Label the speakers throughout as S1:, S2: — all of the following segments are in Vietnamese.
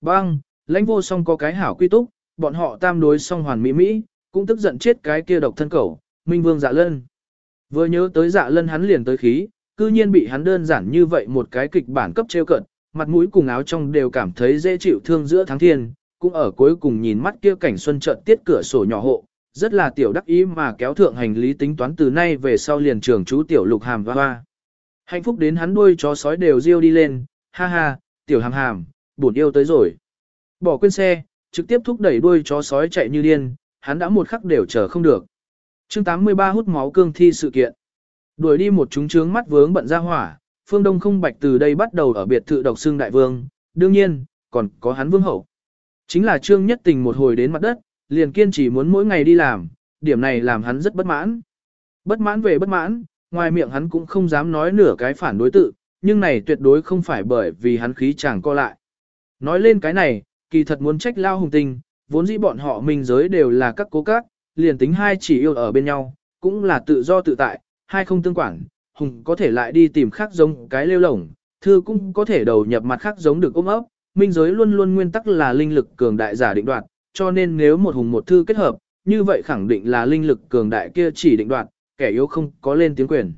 S1: Băng, lãnh vô song có cái hảo quy túc, bọn họ tam đối song hoàn mỹ mỹ, cũng tức giận chết cái kia độc thân cẩu, minh vương dạ lân. Vừa nhớ tới dạ lân hắn liền tới khí, cư nhiên bị hắn đơn giản như vậy một cái kịch bản cấp trêu cận, mặt mũi cùng áo trong đều cảm thấy dễ chịu thương giữa tháng thiên, cũng ở cuối cùng nhìn mắt kia cảnh xuân trận tiết cửa sổ nhỏ hộ, rất là tiểu đắc ý mà kéo thượng hành lý tính toán từ nay về sau liền trường chú tiểu lục hàm và hoa. Hạnh phúc đến hắn đuôi chó sói đều riêu đi lên, ha ha, tiểu hàm hàm, buồn yêu tới rồi. Bỏ quên xe, trực tiếp thúc đẩy đuôi chó sói chạy như điên, hắn đã một khắc đều chờ không được. chương 83 hút máu cương thi sự kiện. Đuổi đi một chúng trướng mắt vướng bận ra hỏa, phương đông không bạch từ đây bắt đầu ở biệt thự độc xương đại vương, đương nhiên, còn có hắn vương hậu. Chính là trương nhất tình một hồi đến mặt đất, liền kiên chỉ muốn mỗi ngày đi làm, điểm này làm hắn rất bất mãn. Bất mãn về bất mãn, ngoài miệng hắn cũng không dám nói nửa cái phản đối tự, nhưng này tuyệt đối không phải bởi vì hắn khí chàng co lại. Nói lên cái này, kỳ thật muốn trách lao hùng tình, vốn dĩ bọn họ mình giới đều là các cố các, liền tính hai chỉ yêu ở bên nhau, cũng là tự do tự tại, hai không tương quản, hùng có thể lại đi tìm khác giống cái lêu lổng, thư cũng có thể đầu nhập mặt khác giống được ôm ấp, minh giới luôn luôn nguyên tắc là linh lực cường đại giả định đoạt, cho nên nếu một hùng một thư kết hợp, như vậy khẳng định là linh lực cường đại kia chỉ định đoạt, kẻ yếu không có lên tiếng quyền.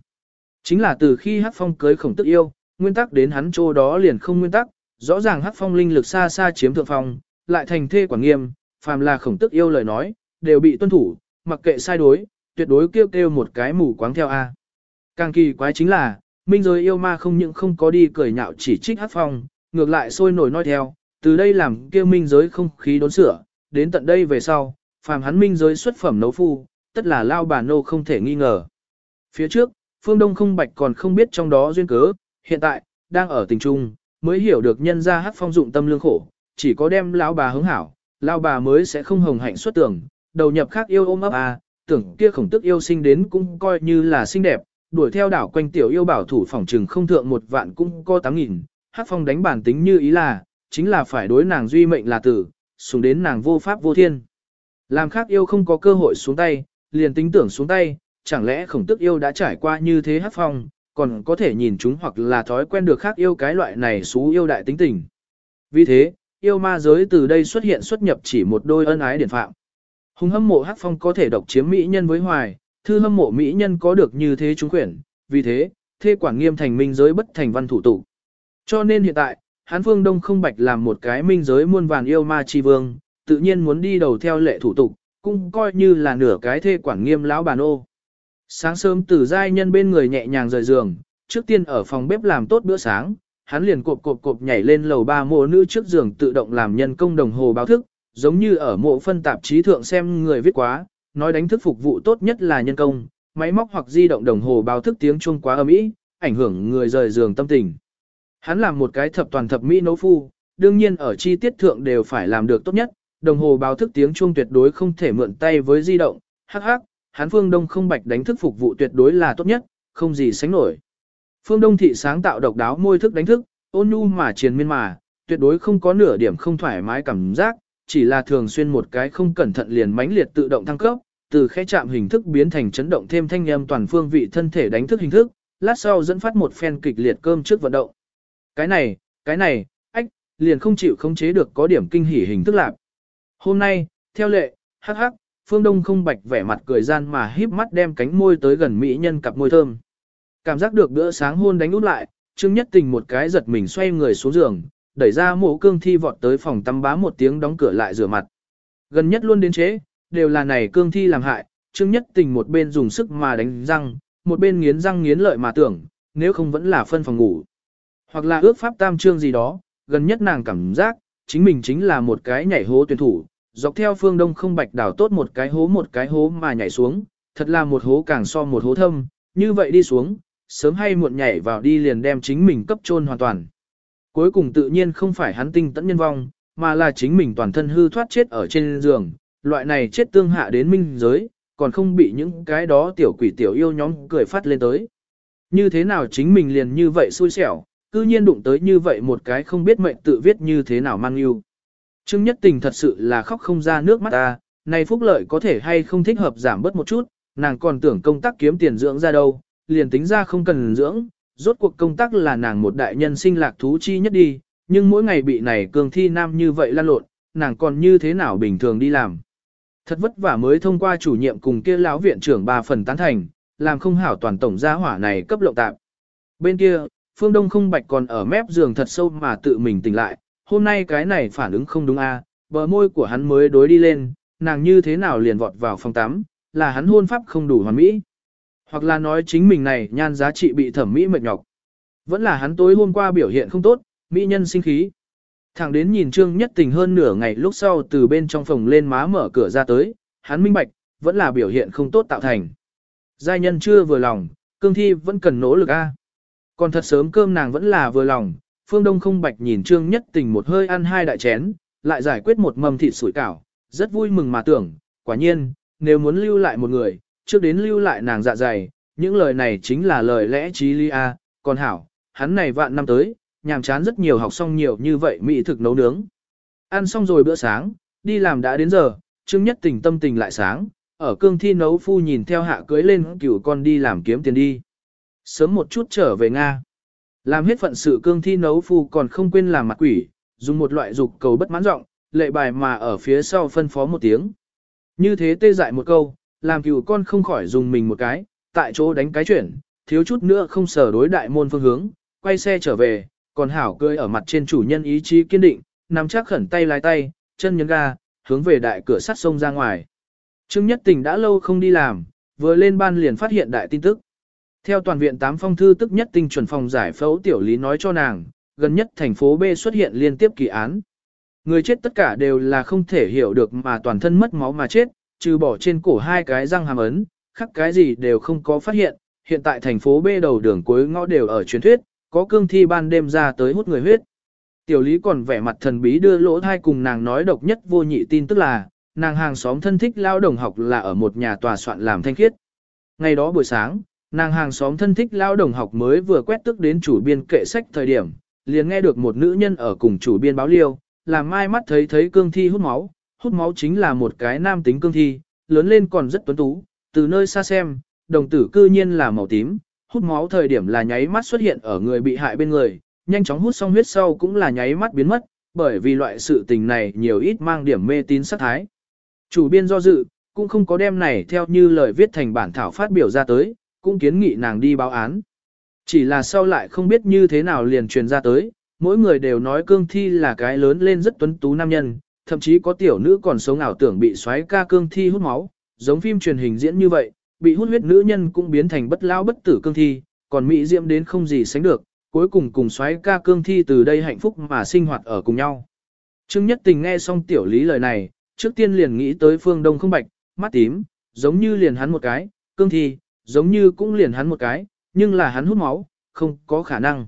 S1: Chính là từ khi Hắc Phong cưới khổng tức yêu, nguyên tắc đến hắn chỗ đó liền không nguyên tắc, rõ ràng Hắc Phong linh lực xa xa chiếm thượng phong, lại thành thê quản nghiêm, phàm là khổng tức yêu lời nói, đều bị tuân thủ, mặc kệ sai đối, tuyệt đối kêu kêu một cái mù quáng theo A. Càng kỳ quái chính là, minh giới yêu ma không những không có đi cười nhạo chỉ trích Hắc Phong, ngược lại sôi nổi nói theo, từ đây làm kêu minh giới không khí đốn sửa, đến tận đây về sau, phàm hắn minh giới xuất phẩm nấu phu, tất là lao bà nô không thể nghi ngờ. Phía trước, phương đông không bạch còn không biết trong đó duyên cớ, hiện tại, đang ở tình trung, mới hiểu được nhân ra hát phong dụng tâm lương khổ, chỉ có đem lão bà hứng hảo, lão bà mới sẽ không hồng hạnh xuất tưởng, đầu nhập khác yêu ôm ấp à, tưởng kia khổng tức yêu sinh đến cũng coi như là xinh đẹp, đuổi theo đảo quanh tiểu yêu bảo thủ phòng trừng không thượng một vạn cũng có tám nghìn, hát phong đánh bản tính như ý là, chính là phải đối nàng duy mệnh là tử, xuống đến nàng vô pháp vô thiên. Làm khác yêu không có cơ hội xuống tay, liền tính tưởng xuống tay, chẳng lẽ khổng tức yêu đã trải qua như thế hát phong, còn có thể nhìn chúng hoặc là thói quen được khác yêu cái loại này xú yêu đại tính tình. Vì thế, yêu ma giới từ đây xuất hiện xuất nhập chỉ một đôi ân ái điển phạm. Hùng hâm mộ hắc phong có thể độc chiếm mỹ nhân với hoài, thư hâm mộ mỹ nhân có được như thế chúng quyển, vì thế, thê quản nghiêm thành minh giới bất thành văn thủ tụ. Cho nên hiện tại, Hán Phương Đông không bạch làm một cái minh giới muôn vàn yêu ma chi vương, tự nhiên muốn đi đầu theo lệ thủ tục, cũng coi như là nửa cái thê quản nghiêm lão bàn ô. Sáng sớm từ giai nhân bên người nhẹ nhàng rời giường, trước tiên ở phòng bếp làm tốt bữa sáng, hắn liền cộp cộp cộp nhảy lên lầu ba mộ nữ trước giường tự động làm nhân công đồng hồ báo thức, giống như ở mộ phân tạp chí thượng xem người viết quá, nói đánh thức phục vụ tốt nhất là nhân công, máy móc hoặc di động đồng hồ báo thức tiếng chuông quá âm ý, ảnh hưởng người rời giường tâm tình. Hắn làm một cái thập toàn thập mỹ nấu phu, đương nhiên ở chi tiết thượng đều phải làm được tốt nhất, đồng hồ báo thức tiếng chuông tuyệt đối không thể mượn tay với di động, hắc hắc, hắn phương đông không bạch đánh thức phục vụ tuyệt đối là tốt nhất, không gì sánh nổi. Phương đông thị sáng tạo độc đáo môi thức đánh thức, ôn nhu mà triền miên mà, tuyệt đối không có nửa điểm không thoải mái cảm giác, chỉ là thường xuyên một cái không cẩn thận liền mãnh liệt tự động thăng cấp, từ khẽ chạm hình thức biến thành chấn động thêm thanh âm toàn phương vị thân thể đánh thức hình thức, lát sau dẫn phát một phen kịch liệt cơm trước vận động. Cái này, cái này, ách, liền không chịu khống chế được có điểm kinh hỉ hình thức lạc. Hôm nay, theo lệ, hắc hắc, phương đông không bạch vẻ mặt cười gian mà híp mắt đem cánh môi tới gần mỹ nhân cặp môi thơm. Cảm giác được bữa sáng hôn đánh út lại, Trương Nhất Tình một cái giật mình xoay người xuống giường, đẩy ra mộ cương thi vọt tới phòng tắm bá một tiếng đóng cửa lại rửa mặt. Gần nhất luôn đến chế, đều là này cương thi làm hại, Trương Nhất Tình một bên dùng sức mà đánh răng, một bên nghiến răng nghiến lợi mà tưởng, nếu không vẫn là phân phòng ngủ. Hoặc là ước pháp tam trương gì đó, gần nhất nàng cảm giác, chính mình chính là một cái nhảy hố tuyển thủ, dọc theo phương đông không bạch đảo tốt một cái hố một cái hố mà nhảy xuống, thật là một hố càng so một hố thâm, như vậy đi xuống, sớm hay muộn nhảy vào đi liền đem chính mình cấp chôn hoàn toàn. Cuối cùng tự nhiên không phải hắn tinh tẫn nhân vong, mà là chính mình toàn thân hư thoát chết ở trên giường, loại này chết tương hạ đến minh giới, còn không bị những cái đó tiểu quỷ tiểu yêu nhóm cười phát lên tới. Như thế nào chính mình liền như vậy xui xẻo, cư nhiên đụng tới như vậy một cái không biết mệnh tự viết như thế nào mang yêu. Trương Nhất Tình thật sự là khóc không ra nước mắt ta, này phúc lợi có thể hay không thích hợp giảm bớt một chút, nàng còn tưởng công tác kiếm tiền dưỡng ra đâu, liền tính ra không cần dưỡng, rốt cuộc công tác là nàng một đại nhân sinh lạc thú chi nhất đi, nhưng mỗi ngày bị này cường thi nam như vậy lan lộn, nàng còn như thế nào bình thường đi làm. Thật vất vả mới thông qua chủ nhiệm cùng kia lão viện trưởng bà phần tán thành, làm không hảo toàn tổng gia hỏa này cấp lộng tạm Bên kia, Phương Đông không bạch còn ở mép giường thật sâu mà tự mình tỉnh lại, hôm nay cái này phản ứng không đúng a, bờ môi của hắn mới đối đi lên, nàng như thế nào liền vọt vào phòng tắm, là hắn hôn pháp không đủ hoàn mỹ. Hoặc là nói chính mình này nhan giá trị bị thẩm mỹ mệt nhọc. Vẫn là hắn tối hôm qua biểu hiện không tốt, mỹ nhân sinh khí. Thẳng đến nhìn Trương Nhất Tình hơn nửa ngày lúc sau từ bên trong phòng lên má mở cửa ra tới, hắn minh bạch, vẫn là biểu hiện không tốt tạo thành. Giai nhân chưa vừa lòng, cương thi vẫn cần nỗ lực a. Còn thật sớm cơm nàng vẫn là vừa lòng, Phương Đông không bạch nhìn Trương Nhất Tình một hơi ăn hai đại chén, lại giải quyết một mầm thịt sủi cảo, rất vui mừng mà tưởng, quả nhiên, nếu muốn lưu lại một người, trước đến lưu lại nàng dạ dày, những lời này chính là lời lẽ trí lý a, còn hảo, hắn này vạn năm tới, nhàm chán rất nhiều học xong nhiều như vậy mỹ thực nấu nướng. Ăn xong rồi bữa sáng, đi làm đã đến giờ, Trương Nhất Tình tâm tình lại sáng, ở cương thi nấu phu nhìn theo hạ cưới lên cửu con đi làm kiếm tiền đi. Sớm một chút trở về Nga. Làm hết phận sự cương thi nấu phu còn không quên làm mặt quỷ, dùng một loại dục cầu bất mãn giọng, lệ bài mà ở phía sau phân phó một tiếng. Như thế tê dại một câu, làm cửu con không khỏi dùng mình một cái, tại chỗ đánh cái chuyển, thiếu chút nữa không sở đối đại môn phương hướng, quay xe trở về, còn hảo cười ở mặt trên chủ nhân ý chí kiên định, nắm chắc khẩn tay lái tay, chân nhấn ga, hướng về đại cửa sắt sông ra ngoài. Trương Nhất Tình đã lâu không đi làm, vừa lên ban liền phát hiện đại tin tức. Theo toàn viện tám phong thư tức nhất tinh chuẩn phòng giải phẫu tiểu lý nói cho nàng, gần nhất thành phố B xuất hiện liên tiếp kỳ án. Người chết tất cả đều là không thể hiểu được mà toàn thân mất máu mà chết, trừ bỏ trên cổ hai cái răng hàm ấn, khắc cái gì đều không có phát hiện. Hiện tại thành phố B đầu đường cuối ngõ đều ở truyền thuyết, có cương thi ban đêm ra tới hút người huyết. Tiểu lý còn vẻ mặt thần bí đưa lỗ thai cùng nàng nói độc nhất vô nhị tin tức là, nàng hàng xóm thân thích lao đồng học là ở một nhà tòa soạn làm thanh khiết. Ngày đó buổi sáng, nàng hàng xóm thân thích lao đồng học mới vừa quét tức đến chủ biên kệ sách thời điểm, liền nghe được một nữ nhân ở cùng chủ biên báo liêu, làm mai mắt thấy thấy cương thi hút máu, hút máu chính là một cái nam tính cương thi, lớn lên còn rất tuấn tú, từ nơi xa xem, đồng tử cư nhiên là màu tím, hút máu thời điểm là nháy mắt xuất hiện ở người bị hại bên người, nhanh chóng hút xong huyết sau cũng là nháy mắt biến mất, bởi vì loại sự tình này nhiều ít mang điểm mê tín sắc thái. Chủ biên do dự, cũng không có đem này theo như lời viết thành bản thảo phát biểu ra tới, cũng kiến nghị nàng đi báo án. Chỉ là sau lại không biết như thế nào liền truyền ra tới, mỗi người đều nói cương thi là cái lớn lên rất tuấn tú nam nhân, thậm chí có tiểu nữ còn sống ảo tưởng bị xoáy ca cương thi hút máu, giống phim truyền hình diễn như vậy, bị hút huyết nữ nhân cũng biến thành bất lao bất tử cương thi, còn mỹ diệm đến không gì sánh được, cuối cùng cùng xoáy ca cương thi từ đây hạnh phúc mà sinh hoạt ở cùng nhau. Trương Nhất Tình nghe xong tiểu lý lời này, trước tiên liền nghĩ tới phương đông không bạch, mắt tím, giống như liền hắn một cái, cương thi, giống như cũng liền hắn một cái, nhưng là hắn hút máu, không có khả năng.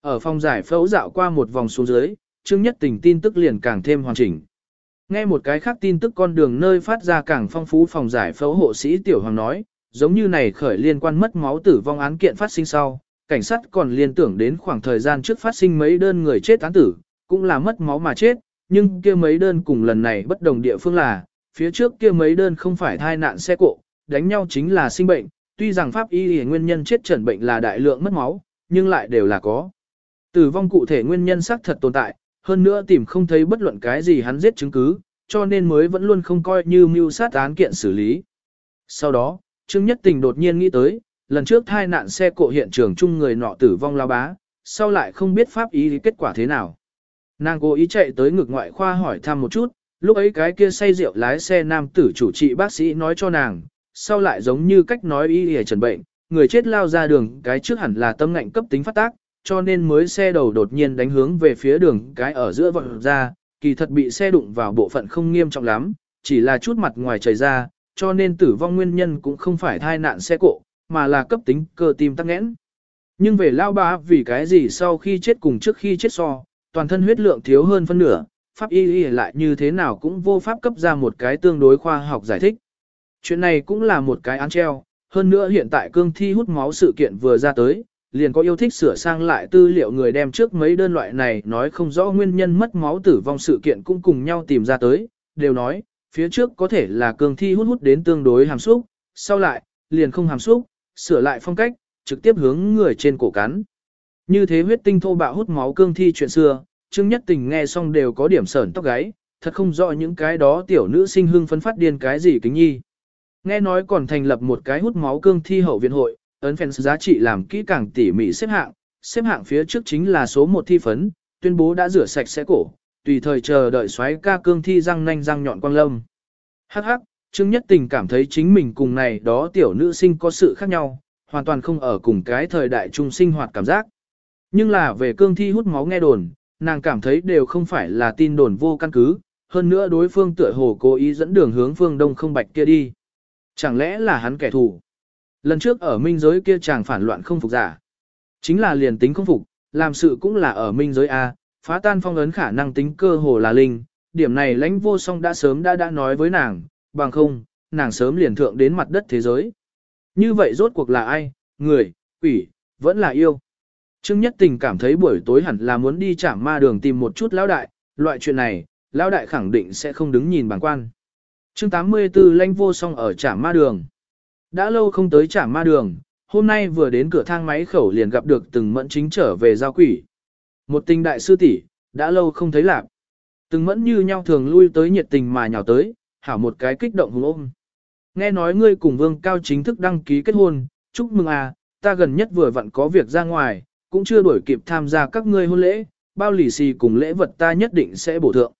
S1: Ở phòng giải phẫu dạo qua một vòng xuống dưới, Trương Nhất Tình tin tức liền càng thêm hoàn chỉnh. Nghe một cái khác tin tức con đường nơi phát ra càng phong phú phòng giải phẫu hộ sĩ Tiểu Hoàng nói, giống như này khởi liên quan mất máu tử vong án kiện phát sinh sau, cảnh sát còn liên tưởng đến khoảng thời gian trước phát sinh mấy đơn người chết án tử, cũng là mất máu mà chết, nhưng kia mấy đơn cùng lần này bất đồng địa phương là, phía trước kia mấy đơn không phải thai nạn xe cộ, đánh nhau chính là sinh bệnh, tuy rằng pháp y nguyên nhân chết trần bệnh là đại lượng mất máu, nhưng lại đều là có. Tử vong cụ thể nguyên nhân xác thật tồn tại, hơn nữa tìm không thấy bất luận cái gì hắn giết chứng cứ, cho nên mới vẫn luôn không coi như mưu sát án kiện xử lý. Sau đó, Trương Nhất Tình đột nhiên nghĩ tới, lần trước thai nạn xe cộ hiện trường chung người nọ tử vong lao bá, sau lại không biết pháp ý kết quả thế nào. Nàng cố ý chạy tới ngực ngoại khoa hỏi thăm một chút, lúc ấy cái kia say rượu lái xe nam tử chủ trị bác sĩ nói cho nàng, sau lại giống như cách nói y hề trần bệnh, người chết lao ra đường cái trước hẳn là tâm ngạnh cấp tính phát tác, cho nên mới xe đầu đột nhiên đánh hướng về phía đường cái ở giữa vọt ra, kỳ thật bị xe đụng vào bộ phận không nghiêm trọng lắm, chỉ là chút mặt ngoài chảy ra, cho nên tử vong nguyên nhân cũng không phải thai nạn xe cộ, mà là cấp tính cơ tim tắc nghẽn. Nhưng về lao bá vì cái gì sau khi chết cùng trước khi chết so, toàn thân huyết lượng thiếu hơn phân nửa, pháp y y lại như thế nào cũng vô pháp cấp ra một cái tương đối khoa học giải thích. Chuyện này cũng là một cái án treo, hơn nữa hiện tại cương thi hút máu sự kiện vừa ra tới, liền có yêu thích sửa sang lại tư liệu người đem trước mấy đơn loại này nói không rõ nguyên nhân mất máu tử vong sự kiện cũng cùng nhau tìm ra tới, đều nói, phía trước có thể là cương thi hút hút đến tương đối hàm xúc, sau lại, liền không hàm xúc, sửa lại phong cách, trực tiếp hướng người trên cổ cắn. Như thế huyết tinh thô bạo hút máu cương thi chuyện xưa, Trương Nhất Tình nghe xong đều có điểm sởn tóc gáy, thật không rõ những cái đó tiểu nữ sinh hương phấn phát điên cái gì kính nhi. Nghe nói còn thành lập một cái hút máu cương thi hậu viện hội, ấn fans giá trị làm kỹ càng tỉ mỉ xếp hạng, xếp hạng phía trước chính là số 1 thi phấn, tuyên bố đã rửa sạch sẽ cổ, tùy thời chờ đợi xoáy ca cương thi răng nanh răng nhọn quang lâm. Hắc hắc, Trương Nhất Tình cảm thấy chính mình cùng này đó tiểu nữ sinh có sự khác nhau, hoàn toàn không ở cùng cái thời đại trung sinh hoạt cảm giác. Nhưng là về cương thi hút máu nghe đồn, nàng cảm thấy đều không phải là tin đồn vô căn cứ, hơn nữa đối phương tựa hồ cố ý dẫn đường hướng phương đông không bạch kia đi. Chẳng lẽ là hắn kẻ thù? Lần trước ở minh giới kia chàng phản loạn không phục giả. Chính là liền tính không phục, làm sự cũng là ở minh giới A, phá tan phong ấn khả năng tính cơ hồ là linh, điểm này lãnh vô song đã sớm đã đã nói với nàng, bằng không, nàng sớm liền thượng đến mặt đất thế giới. Như vậy rốt cuộc là ai, người, quỷ, vẫn là yêu. Trương Nhất Tình cảm thấy buổi tối hẳn là muốn đi chạm ma đường tìm một chút lão đại, loại chuyện này, lão đại khẳng định sẽ không đứng nhìn bằng quan. Chương 84 lãnh vô song ở trạm ma đường. Đã lâu không tới trạm ma đường, hôm nay vừa đến cửa thang máy khẩu liền gặp được từng mẫn chính trở về giao quỷ. Một tình đại sư tỷ, đã lâu không thấy lạc. Từng mẫn như nhau thường lui tới nhiệt tình mà nhào tới, hảo một cái kích động hùng ôm. Nghe nói ngươi cùng vương cao chính thức đăng ký kết hôn, chúc mừng à, ta gần nhất vừa vặn có việc ra ngoài, cũng chưa đổi kịp tham gia các ngươi hôn lễ, bao lì xì cùng lễ vật ta nhất định sẽ bổ thượng.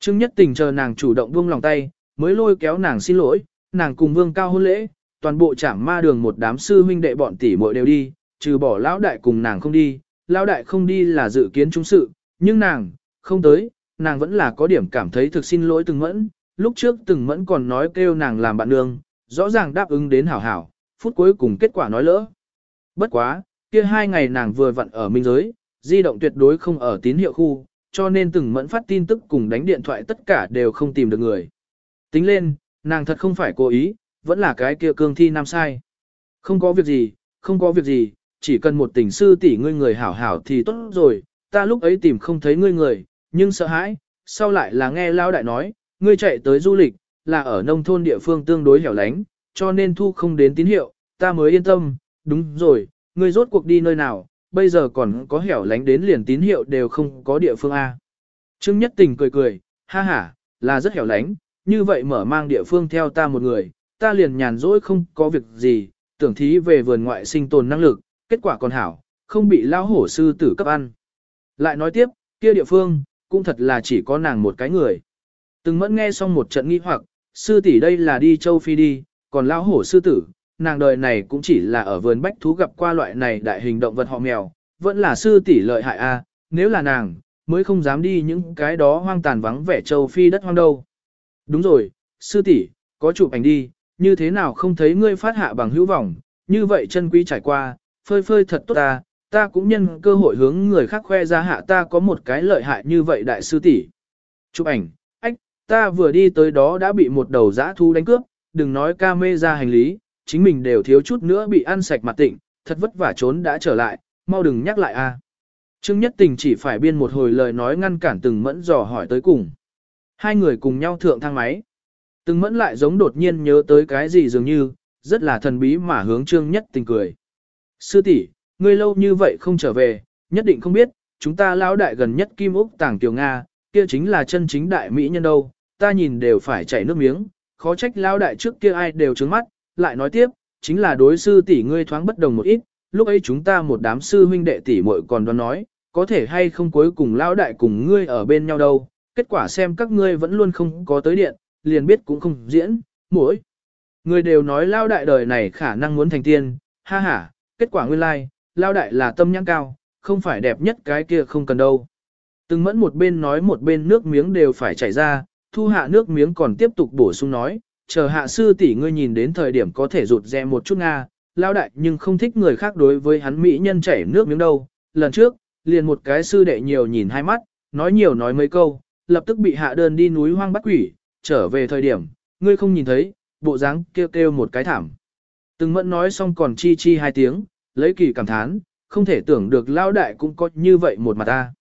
S1: Trương nhất tình chờ nàng chủ động buông lòng tay, mới lôi kéo nàng xin lỗi, nàng cùng vương cao hôn lễ, toàn bộ trảm ma đường một đám sư huynh đệ bọn tỷ muội đều đi, trừ bỏ lão đại cùng nàng không đi, lão đại không đi là dự kiến chúng sự, nhưng nàng, không tới, nàng vẫn là có điểm cảm thấy thực xin lỗi từng mẫn, lúc trước từng mẫn còn nói kêu nàng làm bạn nương, rõ ràng đáp ứng đến hảo hảo, phút cuối cùng kết quả nói lỡ. Bất quá, kia hai ngày nàng vừa vặn ở minh giới, di động tuyệt đối không ở tín hiệu khu, cho nên từng mẫn phát tin tức cùng đánh điện thoại tất cả đều không tìm được người. Tính lên, nàng thật không phải cố ý, vẫn là cái kia cương thi nam sai. Không có việc gì, không có việc gì, chỉ cần một tình sư tỷ ngươi người hảo hảo thì tốt rồi, ta lúc ấy tìm không thấy ngươi người, nhưng sợ hãi, sau lại là nghe lao đại nói, ngươi chạy tới du lịch, là ở nông thôn địa phương tương đối hẻo lánh, cho nên thu không đến tín hiệu, ta mới yên tâm, đúng rồi, ngươi rốt cuộc đi nơi nào, bây giờ còn có hẻo lánh đến liền tín hiệu đều không có địa phương A. Trương Nhất Tình cười cười, ha ha, là rất hẻo lánh, như vậy mở mang địa phương theo ta một người, ta liền nhàn rỗi không có việc gì, tưởng thí về vườn ngoại sinh tồn năng lực, kết quả còn hảo, không bị lao hổ sư tử cấp ăn. Lại nói tiếp, kia địa phương, cũng thật là chỉ có nàng một cái người. Từng mẫn nghe xong một trận nghi hoặc, sư tỷ đây là đi châu Phi đi, còn lao hổ sư tử, nàng đời này cũng chỉ là ở vườn bách thú gặp qua loại này đại hình động vật họ mèo, vẫn là sư tỷ lợi hại a, à, nếu là nàng, mới không dám đi những cái đó hoang tàn vắng vẻ châu Phi đất hoang đâu. Đúng rồi, sư tỷ, có chụp ảnh đi, như thế nào không thấy ngươi phát hạ bằng hữu vọng, như vậy chân quý trải qua, phơi phơi thật tốt ta, ta cũng nhân cơ hội hướng người khác khoe ra hạ ta có một cái lợi hại như vậy đại sư tỷ. Chụp ảnh, ách, ta vừa đi tới đó đã bị một đầu dã thu đánh cướp, đừng nói ca mê ra hành lý, chính mình đều thiếu chút nữa bị ăn sạch mặt tịnh, thật vất vả trốn đã trở lại, mau đừng nhắc lại a. Trương Nhất Tình chỉ phải biên một hồi lời nói ngăn cản từng mẫn dò hỏi tới cùng. Hai người cùng nhau thượng thang máy. Từng mẫn lại giống đột nhiên nhớ tới cái gì dường như, rất là thần bí mà hướng Trương Nhất Tình cười. Sư tỷ, ngươi lâu như vậy không trở về, nhất định không biết, chúng ta lão đại gần nhất Kim Úc Tàng Tiểu Nga, kia chính là chân chính đại mỹ nhân đâu, ta nhìn đều phải chảy nước miếng, khó trách lão đại trước kia ai đều trứng mắt, lại nói tiếp, chính là đối sư tỷ ngươi thoáng bất đồng một ít, lúc ấy chúng ta một đám sư huynh đệ tỷ muội còn đoán nói, có thể hay không cuối cùng lão đại cùng ngươi ở bên nhau đâu, kết quả xem các ngươi vẫn luôn không có tới điện, liền biết cũng không diễn, mỗi. Người đều nói lao đại đời này khả năng muốn thành tiên, ha ha, kết quả nguyên lai, like, lao đại là tâm nhãn cao, không phải đẹp nhất cái kia không cần đâu. Từng mẫn một bên nói một bên nước miếng đều phải chảy ra, thu hạ nước miếng còn tiếp tục bổ sung nói, chờ hạ sư tỷ ngươi nhìn đến thời điểm có thể rụt rè một chút nga, lao đại nhưng không thích người khác đối với hắn mỹ nhân chảy nước miếng đâu. Lần trước, liền một cái sư đệ nhiều nhìn hai mắt, nói nhiều nói mấy câu, lập tức bị hạ đơn đi núi hoang bắt quỷ, trở về thời điểm, ngươi không nhìn thấy, bộ dáng kêu kêu một cái thảm. Từng mẫn nói xong còn chi chi hai tiếng, lấy kỳ cảm thán, không thể tưởng được lao đại cũng có như vậy một mặt ta.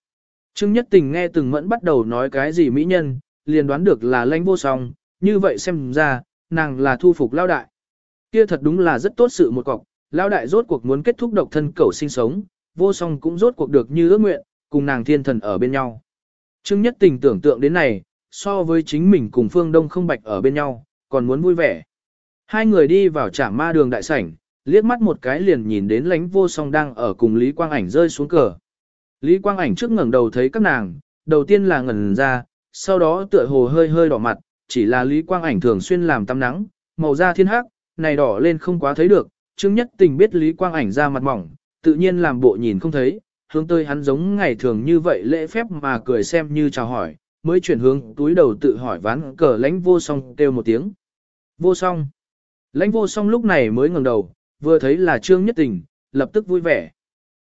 S1: Trương Nhất Tình nghe từng mẫn bắt đầu nói cái gì mỹ nhân, liền đoán được là lãnh vô song, như vậy xem ra, nàng là thu phục lao đại. Kia thật đúng là rất tốt sự một cọc, lao đại rốt cuộc muốn kết thúc độc thân cẩu sinh sống, vô song cũng rốt cuộc được như ước nguyện, cùng nàng thiên thần ở bên nhau. Trương Nhất Tình tưởng tượng đến này, so với chính mình cùng Phương Đông không bạch ở bên nhau, còn muốn vui vẻ. Hai người đi vào trả ma đường đại sảnh, liếc mắt một cái liền nhìn đến lãnh vô song đang ở cùng Lý Quang Ảnh rơi xuống cờ. Lý Quang Ảnh trước ngẩng đầu thấy các nàng, đầu tiên là ngẩn ra, sau đó tựa hồ hơi hơi đỏ mặt, chỉ là Lý Quang Ảnh thường xuyên làm tắm nắng, màu da thiên hắc, này đỏ lên không quá thấy được, Trương Nhất Tình biết Lý Quang Ảnh ra mặt mỏng, tự nhiên làm bộ nhìn không thấy, hướng tới hắn giống ngày thường như vậy lễ phép mà cười xem như chào hỏi, mới chuyển hướng túi đầu tự hỏi ván cờ lãnh vô song kêu một tiếng. Vô song. Lãnh vô song lúc này mới ngẩng đầu, vừa thấy là Trương Nhất Tình, lập tức vui vẻ.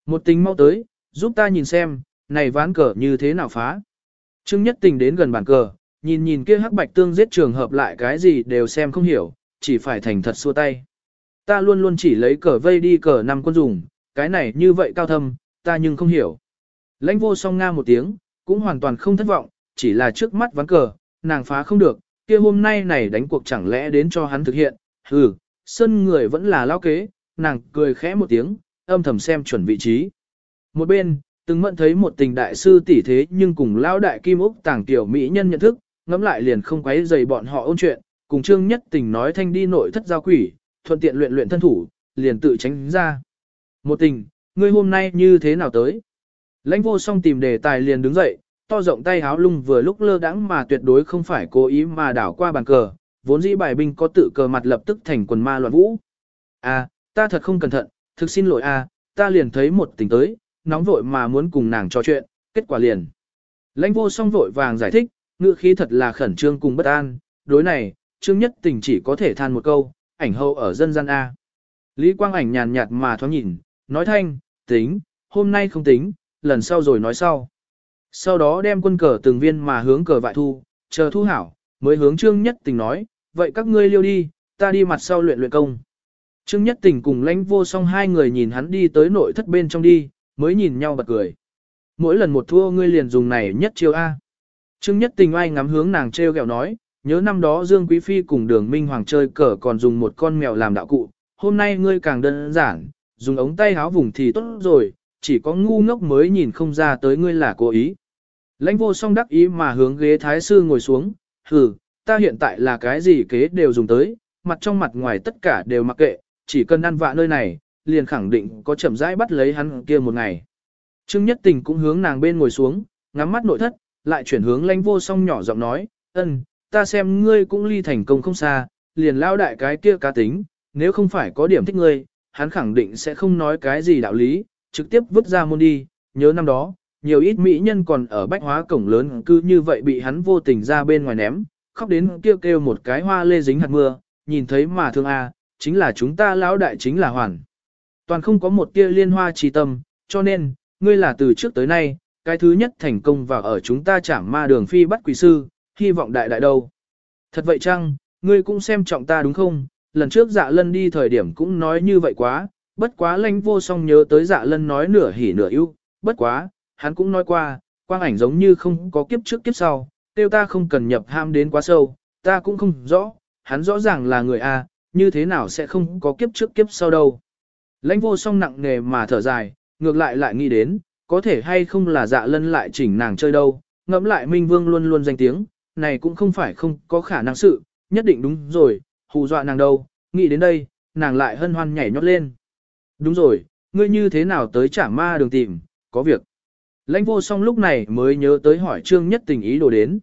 S1: Một tình mau tới, giúp ta nhìn xem, này ván cờ như thế nào phá. Trương Nhất Tình đến gần bàn cờ, nhìn nhìn kia hắc bạch tương giết trường hợp lại cái gì đều xem không hiểu, chỉ phải thành thật xua tay. Ta luôn luôn chỉ lấy cờ vây đi cờ năm quân dùng, cái này như vậy cao thâm, ta nhưng không hiểu. Lãnh vô song nga một tiếng, cũng hoàn toàn không thất vọng, chỉ là trước mắt ván cờ, nàng phá không được, kia hôm nay này đánh cuộc chẳng lẽ đến cho hắn thực hiện, hừ, sân người vẫn là lao kế, nàng cười khẽ một tiếng, âm thầm xem chuẩn vị trí. Một bên, từng mận thấy một tình đại sư tỷ thế nhưng cùng lao đại kim úc tàng tiểu mỹ nhân nhận thức, ngẫm lại liền không quấy dày bọn họ ôn chuyện, cùng trương nhất tình nói thanh đi nội thất giao quỷ, thuận tiện luyện luyện thân thủ, liền tự tránh ra. Một tình, ngươi hôm nay như thế nào tới? Lãnh vô song tìm đề tài liền đứng dậy, to rộng tay háo lung vừa lúc lơ đãng mà tuyệt đối không phải cố ý mà đảo qua bàn cờ, vốn dĩ bài binh có tự cờ mặt lập tức thành quần ma loạn vũ. À, ta thật không cẩn thận, thực xin lỗi a, à, ta liền thấy một tình tới, nóng vội mà muốn cùng nàng trò chuyện, kết quả liền. Lãnh vô song vội vàng giải thích, ngữ khí thật là khẩn trương cùng bất an, đối này, trương nhất tình chỉ có thể than một câu, ảnh hậu ở dân gian A. Lý Quang ảnh nhàn nhạt mà thoáng nhìn, nói thanh, tính, hôm nay không tính, lần sau rồi nói sau. Sau đó đem quân cờ từng viên mà hướng cờ vại thu, chờ thu hảo, mới hướng trương nhất tình nói, vậy các ngươi liêu đi, ta đi mặt sau luyện luyện công. Trương Nhất Tình cùng lãnh vô song hai người nhìn hắn đi tới nội thất bên trong đi, mới nhìn nhau bật cười. Mỗi lần một thua ngươi liền dùng này nhất chiêu A. Trương Nhất Tình ai ngắm hướng nàng treo gẹo nói, nhớ năm đó Dương Quý Phi cùng đường Minh Hoàng chơi cờ còn dùng một con mèo làm đạo cụ, hôm nay ngươi càng đơn giản, dùng ống tay háo vùng thì tốt rồi, chỉ có ngu ngốc mới nhìn không ra tới ngươi là cố ý. Lãnh vô song đắc ý mà hướng ghế thái sư ngồi xuống, hừ, ta hiện tại là cái gì kế đều dùng tới, mặt trong mặt ngoài tất cả đều mặc kệ, chỉ cần ăn vạ nơi này, liền khẳng định có chậm rãi bắt lấy hắn kia một ngày. Trương Nhất Tình cũng hướng nàng bên ngồi xuống, ngắm mắt nội thất, lại chuyển hướng lãnh vô song nhỏ giọng nói, ân, ta xem ngươi cũng ly thành công không xa, liền lao đại cái kia cá tính, nếu không phải có điểm thích ngươi, hắn khẳng định sẽ không nói cái gì đạo lý, trực tiếp vứt ra môn đi, nhớ năm đó, nhiều ít mỹ nhân còn ở bách hóa cổng lớn cứ như vậy bị hắn vô tình ra bên ngoài ném, khóc đến kêu kêu một cái hoa lê dính hạt mưa, nhìn thấy mà thương a, chính là chúng ta lão đại chính là hoàn. Toàn không có một tia liên hoa trì tâm, cho nên, ngươi là từ trước tới nay, cái thứ nhất thành công và ở chúng ta chảm ma đường phi bắt quỷ sư, hy vọng đại đại đâu. Thật vậy chăng, ngươi cũng xem trọng ta đúng không? Lần trước dạ lân đi thời điểm cũng nói như vậy quá, bất quá lanh vô song nhớ tới dạ lân nói nửa hỉ nửa ưu, bất quá, hắn cũng nói qua, quang ảnh giống như không có kiếp trước kiếp sau, tiêu ta không cần nhập ham đến quá sâu, ta cũng không rõ, hắn rõ ràng là người A, như thế nào sẽ không có kiếp trước kiếp sau đâu. Lãnh vô song nặng nề mà thở dài, ngược lại lại nghĩ đến, có thể hay không là dạ lân lại chỉnh nàng chơi đâu, ngẫm lại Minh Vương luôn luôn danh tiếng, này cũng không phải không có khả năng sự, nhất định đúng rồi, hù dọa nàng đâu, nghĩ đến đây, nàng lại hân hoan nhảy nhót lên. Đúng rồi, ngươi như thế nào tới trả ma đường tìm, có việc. Lãnh vô song lúc này mới nhớ tới hỏi Trương Nhất Tình ý đồ đến.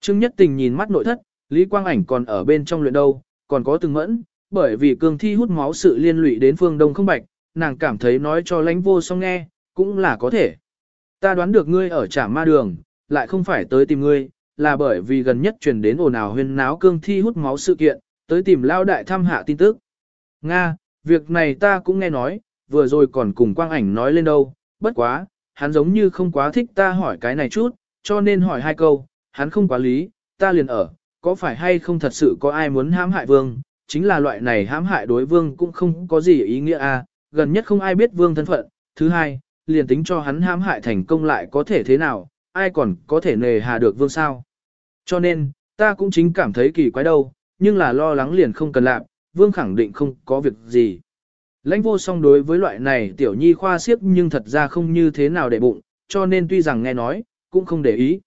S1: Trương Nhất Tình nhìn mắt nội thất, Lý Quang Ảnh còn ở bên trong luyện đâu, còn có từng mẫn, bởi vì cường thi hút máu sự liên lụy đến phương Đông không bạch, nàng cảm thấy nói cho lãnh vô song nghe, cũng là có thể. Ta đoán được ngươi ở trả ma đường, lại không phải tới tìm ngươi, là bởi vì gần nhất truyền đến ồn ào huyên náo cương thi hút máu sự kiện, tới tìm lao đại thăm hạ tin tức. Nga, việc này ta cũng nghe nói, vừa rồi còn cùng quang ảnh nói lên đâu, bất quá, hắn giống như không quá thích ta hỏi cái này chút, cho nên hỏi hai câu, hắn không quá lý, ta liền ở, có phải hay không thật sự có ai muốn hãm hại vương, chính là loại này hãm hại đối vương cũng không có gì ý nghĩa a. À, gần nhất không ai biết vương thân phận, thứ hai, liền tính cho hắn hãm hại thành công lại có thể thế nào, ai còn có thể nề hà được vương sao. Cho nên, ta cũng chính cảm thấy kỳ quái đâu, nhưng là lo lắng liền không cần làm, vương khẳng định không có việc gì. Lãnh vô song đối với loại này tiểu nhi khoa siếp nhưng thật ra không như thế nào để bụng, cho nên tuy rằng nghe nói, cũng không để ý.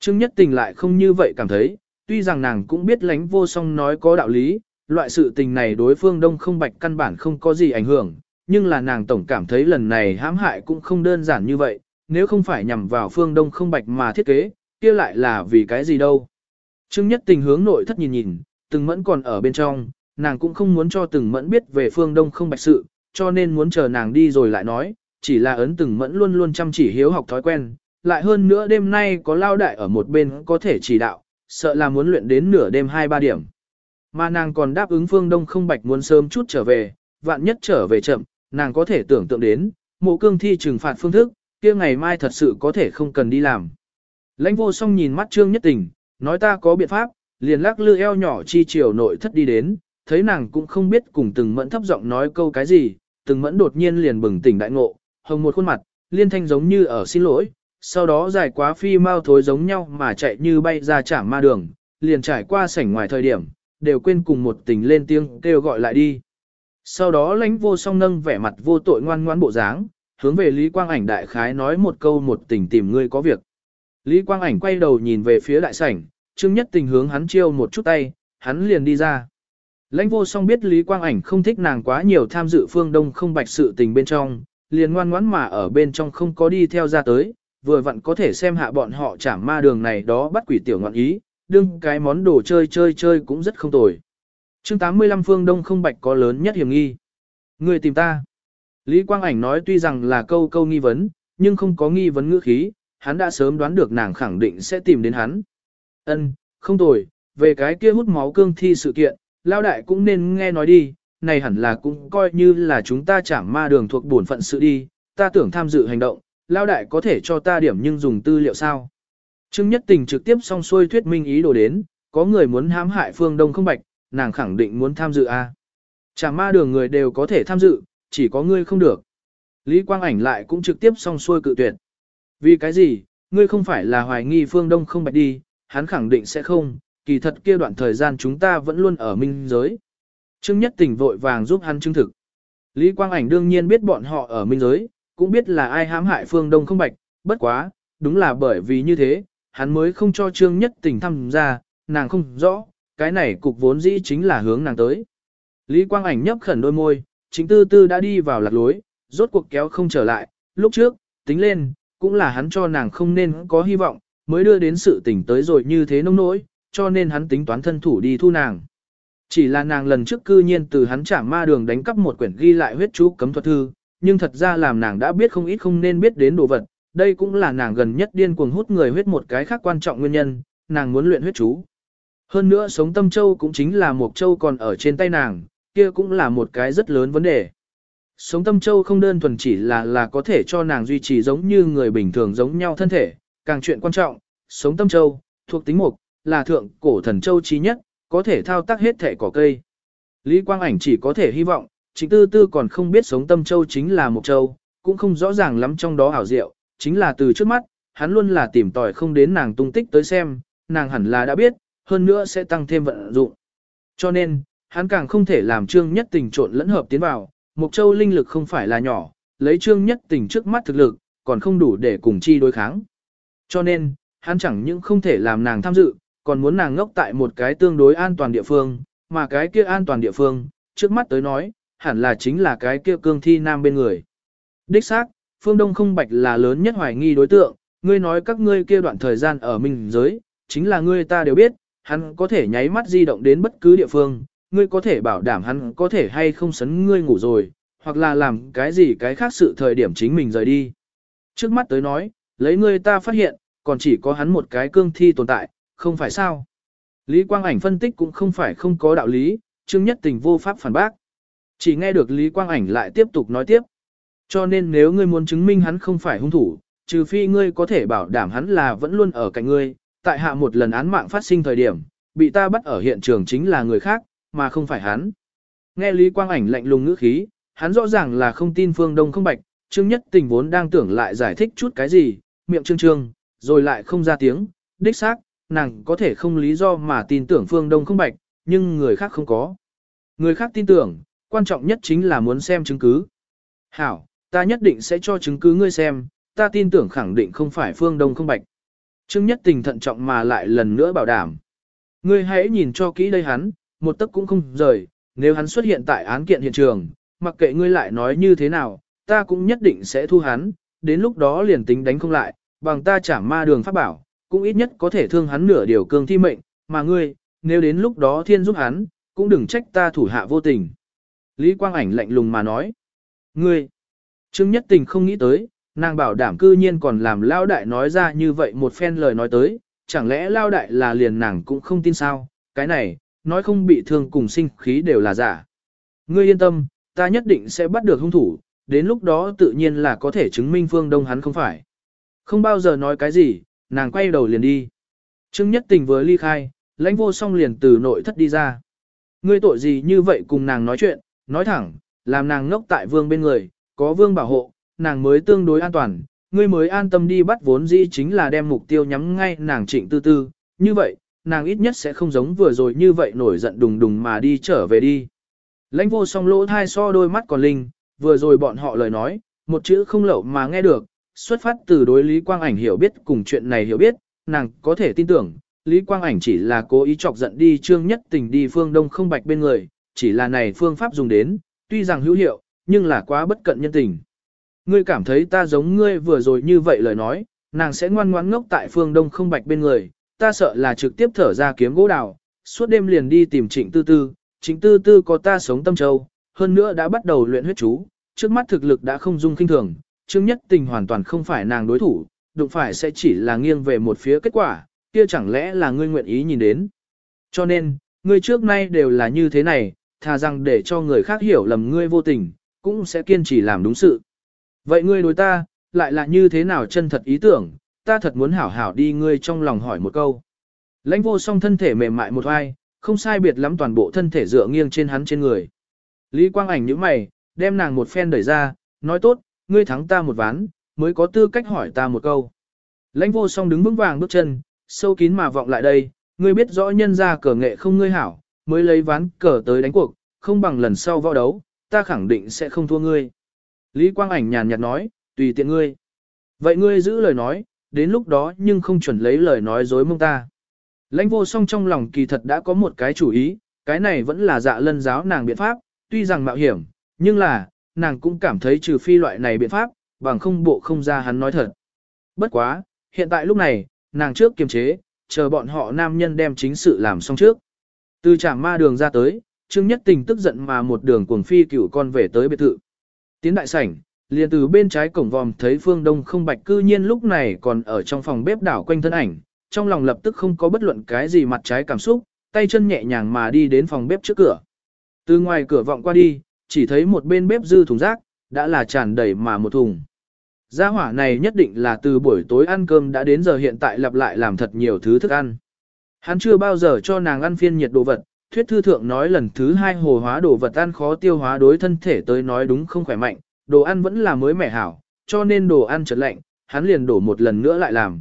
S1: Trương Nhất Tình lại không như vậy cảm thấy, tuy rằng nàng cũng biết lãnh vô song nói có đạo lý, loại sự tình này đối phương đông không bạch căn bản không có gì ảnh hưởng, nhưng là nàng tổng cảm thấy lần này hãm hại cũng không đơn giản như vậy, nếu không phải nhằm vào phương đông không bạch mà thiết kế, kia lại là vì cái gì đâu. Trương Nhất Tình hướng nội thất nhìn nhìn, từng mẫn còn ở bên trong, nàng cũng không muốn cho từng mẫn biết về phương đông không bạch sự, cho nên muốn chờ nàng đi rồi lại nói, chỉ là ấn từng mẫn luôn luôn chăm chỉ hiếu học thói quen, lại hơn nữa đêm nay có lao đại ở một bên có thể chỉ đạo, sợ là muốn luyện đến nửa đêm 2-3 điểm. Mà nàng còn đáp ứng phương đông không bạch muốn sớm chút trở về, vạn nhất trở về chậm, nàng có thể tưởng tượng đến, mộ cương thi trừng phạt phương thức, kia ngày mai thật sự có thể không cần đi làm. Lãnh vô song nhìn mắt trương nhất tình, nói ta có biện pháp, liền lắc lư eo nhỏ chi chiều nội thất đi đến, thấy nàng cũng không biết cùng từng mẫn thấp giọng nói câu cái gì, từng mẫn đột nhiên liền bừng tỉnh đại ngộ, hồng một khuôn mặt, liên thanh giống như ở xin lỗi, sau đó dài quá phi mau thối giống nhau mà chạy như bay ra chạm ma đường, liền trải qua sảnh ngoài thời điểm, đều quên cùng một tình lên tiếng kêu gọi lại đi. Sau đó lãnh vô song nâng vẻ mặt vô tội ngoan ngoãn bộ dáng, hướng về Lý Quang Ảnh đại khái nói một câu một tình tìm ngươi có việc. Lý Quang Ảnh quay đầu nhìn về phía đại sảnh, Trương Nhất Tình hướng hắn chiêu một chút tay, hắn liền đi ra. Lãnh vô song biết Lý Quang Ảnh không thích nàng quá nhiều tham dự phương đông không bạch sự tình bên trong, liền ngoan ngoãn mà ở bên trong không có đi theo ra tới, vừa vặn có thể xem hạ bọn họ chảm ma đường này đó bắt quỷ tiểu ngọn ý, đương cái món đồ chơi chơi chơi cũng rất không tồi. chương 85 phương đông không bạch có lớn nhất hiểm nghi. Người tìm ta. Lý Quang Ảnh nói tuy rằng là câu câu nghi vấn, nhưng không có nghi vấn ngữ khí, hắn đã sớm đoán được nàng khẳng định sẽ tìm đến hắn. Ân, không tồi, về cái kia hút máu cương thi sự kiện, lao đại cũng nên nghe nói đi, này hẳn là cũng coi như là chúng ta chảm ma đường thuộc bổn phận sự đi, ta tưởng tham dự hành động, lao đại có thể cho ta điểm nhưng dùng tư liệu sao. Trương Nhất Tình trực tiếp song xuôi thuyết minh ý đồ đến, có người muốn hãm hại phương Đông không bạch, nàng khẳng định muốn tham dự a. À. Chảm ma đường người đều có thể tham dự, chỉ có ngươi không được. Lý Quang Ảnh lại cũng trực tiếp song xuôi cự tuyệt. Vì cái gì, ngươi không phải là hoài nghi phương Đông không bạch đi, hắn khẳng định sẽ không, kỳ thật kia đoạn thời gian chúng ta vẫn luôn ở minh giới. Trương Nhất Tình vội vàng giúp hắn chứng thực. Lý Quang Ảnh đương nhiên biết bọn họ ở minh giới, cũng biết là ai hãm hại phương Đông không bạch, bất quá, đúng là bởi vì như thế, hắn mới không cho Trương Nhất Tình tham gia, nàng không rõ, cái này cục vốn dĩ chính là hướng nàng tới. Lý Quang Ảnh nhấp khẩn đôi môi, chính tư tư đã đi vào lạc lối, rốt cuộc kéo không trở lại, lúc trước, tính lên, cũng là hắn cho nàng không nên có hy vọng, mới đưa đến sự tình tới rồi như thế nông nỗi, cho nên hắn tính toán thân thủ đi thu nàng. Chỉ là nàng lần trước cư nhiên từ hắn trả ma đường đánh cắp một quyển ghi lại huyết chú cấm thuật thư, nhưng thật ra làm nàng đã biết không ít không nên biết đến đồ vật, đây cũng là nàng gần nhất điên cuồng hút người huyết một cái khác quan trọng nguyên nhân, nàng muốn luyện huyết chú. Hơn nữa sống tâm châu cũng chính là một châu còn ở trên tay nàng, kia cũng là một cái rất lớn vấn đề. Sống tâm châu không đơn thuần chỉ là là có thể cho nàng duy trì giống như người bình thường giống nhau thân thể, càng chuyện quan trọng, sống tâm châu, thuộc tính mục, là thượng cổ thần châu trí nhất, có thể thao tác hết thể cỏ cây. Lý Quang Ảnh chỉ có thể hy vọng, chính tư tư còn không biết sống tâm châu chính là một châu, cũng không rõ ràng lắm trong đó ảo diệu, chính là từ trước mắt, hắn luôn là tìm tòi không đến nàng tung tích tới xem, nàng hẳn là đã biết, hơn nữa sẽ tăng thêm vận dụng. Cho nên, hắn càng không thể làm trương nhất tình trộn lẫn hợp tiến vào, Mộc Châu linh lực không phải là nhỏ, lấy trương nhất tình trước mắt thực lực, còn không đủ để cùng chi đối kháng. Cho nên, hắn chẳng những không thể làm nàng tham dự, còn muốn nàng ngốc tại một cái tương đối an toàn địa phương, mà cái kia an toàn địa phương, trước mắt tới nói, hẳn là chính là cái kia cương thi nam bên người. Đích xác, phương Đông không bạch là lớn nhất hoài nghi đối tượng, ngươi nói các ngươi kia đoạn thời gian ở mình giới, chính là ngươi ta đều biết, hắn có thể nháy mắt di động đến bất cứ địa phương, ngươi có thể bảo đảm hắn có thể hay không sấn ngươi ngủ rồi, hoặc là làm cái gì cái khác sự thời điểm chính mình rời đi. Trước mắt tới nói, lấy ngươi ta phát hiện, còn chỉ có hắn một cái cương thi tồn tại, không phải sao. Lý Quang Ảnh phân tích cũng không phải không có đạo lý, Trương Nhất Tình vô pháp phản bác. Chỉ nghe được Lý Quang Ảnh lại tiếp tục nói tiếp. Cho nên nếu ngươi muốn chứng minh hắn không phải hung thủ, trừ phi ngươi có thể bảo đảm hắn là vẫn luôn ở cạnh ngươi, tại hạ một lần án mạng phát sinh thời điểm, bị ta bắt ở hiện trường chính là người khác, mà không phải hắn. Nghe Lý Quang Ảnh lạnh lùng ngữ khí, hắn rõ ràng là không tin Phương Đông không bạch, Trương Nhất Tình vốn đang tưởng lại giải thích chút cái gì, miệng trương trương, rồi lại không ra tiếng, đích xác, nàng có thể không lý do mà tin tưởng Phương Đông không bạch, nhưng người khác không có. Người khác tin tưởng, quan trọng nhất chính là muốn xem chứng cứ. Hảo, ta nhất định sẽ cho chứng cứ ngươi xem, ta tin tưởng khẳng định không phải Phương Đông không bạch. Trương Nhất Tình thận trọng mà lại lần nữa bảo đảm. Ngươi hãy nhìn cho kỹ đây hắn, một tấc cũng không rời, nếu hắn xuất hiện tại án kiện hiện trường, mặc kệ ngươi lại nói như thế nào, ta cũng nhất định sẽ thu hắn, đến lúc đó liền tính đánh không lại, bằng ta trả ma đường pháp bảo, cũng ít nhất có thể thương hắn nửa điều cương thi mệnh, mà ngươi, nếu đến lúc đó thiên giúp hắn, cũng đừng trách ta thủ hạ vô tình. Lý Quang Ảnh lạnh lùng mà nói. Ngươi, Trương Nhất Tình không nghĩ tới, nàng bảo đảm cư nhiên còn làm Lao Đại nói ra như vậy một phen lời nói tới, chẳng lẽ Lao Đại là liền nàng cũng không tin sao, cái này, nói không bị thương cùng sinh khí đều là giả. Ngươi yên tâm, ta nhất định sẽ bắt được hung thủ, đến lúc đó tự nhiên là có thể chứng minh Phương Đông hắn không phải. Không bao giờ nói cái gì, nàng quay đầu liền đi. Trương Nhất Tình vừa ly khai, lãnh vô song liền từ nội thất đi ra. Ngươi tội gì như vậy cùng nàng nói chuyện, nói thẳng, làm nàng ngốc tại vương bên người, có vương bảo hộ, nàng mới tương đối an toàn, ngươi mới an tâm đi bắt vốn dĩ chính là đem mục tiêu nhắm ngay nàng trịnh tư tư, như vậy, nàng ít nhất sẽ không giống vừa rồi như vậy nổi giận đùng đùng mà đi trở về đi. Lãnh vô song lỗ thai so đôi mắt còn linh, vừa rồi bọn họ lời nói, một chữ không lậu mà nghe được, xuất phát từ đối Lý Quang Ảnh hiểu biết cùng chuyện này hiểu biết, nàng có thể tin tưởng, Lý Quang Ảnh chỉ là cố ý chọc giận đi trương nhất tình đi phương đông không bạch bên người, chỉ là này phương pháp dùng đến, tuy rằng hữu hiệu, nhưng là quá bất cận nhân tình. Ngươi cảm thấy ta giống ngươi vừa rồi như vậy lời nói, nàng sẽ ngoan ngoãn ngốc tại phương đông không bạch bên người, ta sợ là trực tiếp thở ra kiếm gỗ đào, suốt đêm liền đi tìm trịnh tư tư, trịnh tư tư có ta sống tâm châu, hơn nữa đã bắt đầu luyện huyết chú, trước mắt thực lực đã không dung kinh thường, Trương Nhất Tình hoàn toàn không phải nàng đối thủ, đụng phải sẽ chỉ là nghiêng về một phía kết quả, kia chẳng lẽ là ngươi nguyện ý nhìn đến. Cho nên, ngươi trước nay đều là như thế này, thà rằng để cho người khác hiểu lầm ngươi vô tình, cũng sẽ kiên trì làm đúng sự. Vậy ngươi đối ta, lại là như thế nào chân thật ý tưởng, ta thật muốn hảo hảo đi ngươi trong lòng hỏi một câu. Lãnh vô song thân thể mềm mại một ai, không sai biệt lắm toàn bộ thân thể dựa nghiêng trên hắn trên người. Lý Quang Ảnh nhíu mày, đem nàng một phen đẩy ra, nói tốt, ngươi thắng ta một ván, mới có tư cách hỏi ta một câu. Lãnh vô song đứng vững vàng bước chân, sâu kín mà vọng lại đây, ngươi biết rõ nhân ra cờ nghệ không ngươi hảo, mới lấy ván cờ tới đánh cuộc, không bằng lần sau võ đấu, ta khẳng định sẽ không thua ngươi. Lý Quang Ảnh nhàn nhạt nói, tùy tiện ngươi. Vậy ngươi giữ lời nói, đến lúc đó nhưng không chuẩn lấy lời nói dối mông ta. Lãnh vô song trong lòng kỳ thật đã có một cái chủ ý, cái này vẫn là dạ lân giáo nàng biện pháp, tuy rằng mạo hiểm, nhưng là, nàng cũng cảm thấy trừ phi loại này biện pháp, bằng không bộ không ra hắn nói thật. Bất quá, hiện tại lúc này, nàng trước kiềm chế, chờ bọn họ nam nhân đem chính sự làm xong trước. Từ trạm ma đường ra tới, Trương Nhất Tình tức giận mà một đường cuồng phi cửu con về tới biệt thự. Tiến đại sảnh, liền từ bên trái cổng vòm thấy phương đông không bạch cư nhiên lúc này còn ở trong phòng bếp đảo quanh thân ảnh, trong lòng lập tức không có bất luận cái gì mặt trái cảm xúc, tay chân nhẹ nhàng mà đi đến phòng bếp trước cửa. Từ ngoài cửa vọng qua đi, chỉ thấy một bên bếp dư thùng rác, đã là tràn đầy mà một thùng. Gia hỏa này nhất định là từ buổi tối ăn cơm đã đến giờ hiện tại lặp lại làm thật nhiều thứ thức ăn. Hắn chưa bao giờ cho nàng ăn phiên nhiệt đồ vật, thuyết thư thượng nói lần thứ hai hồ hóa đồ vật ăn khó tiêu hóa đối thân thể tới nói đúng không khỏe mạnh, đồ ăn vẫn là mới mẻ hảo, cho nên đồ ăn chợt lạnh, hắn liền đổ một lần nữa lại làm.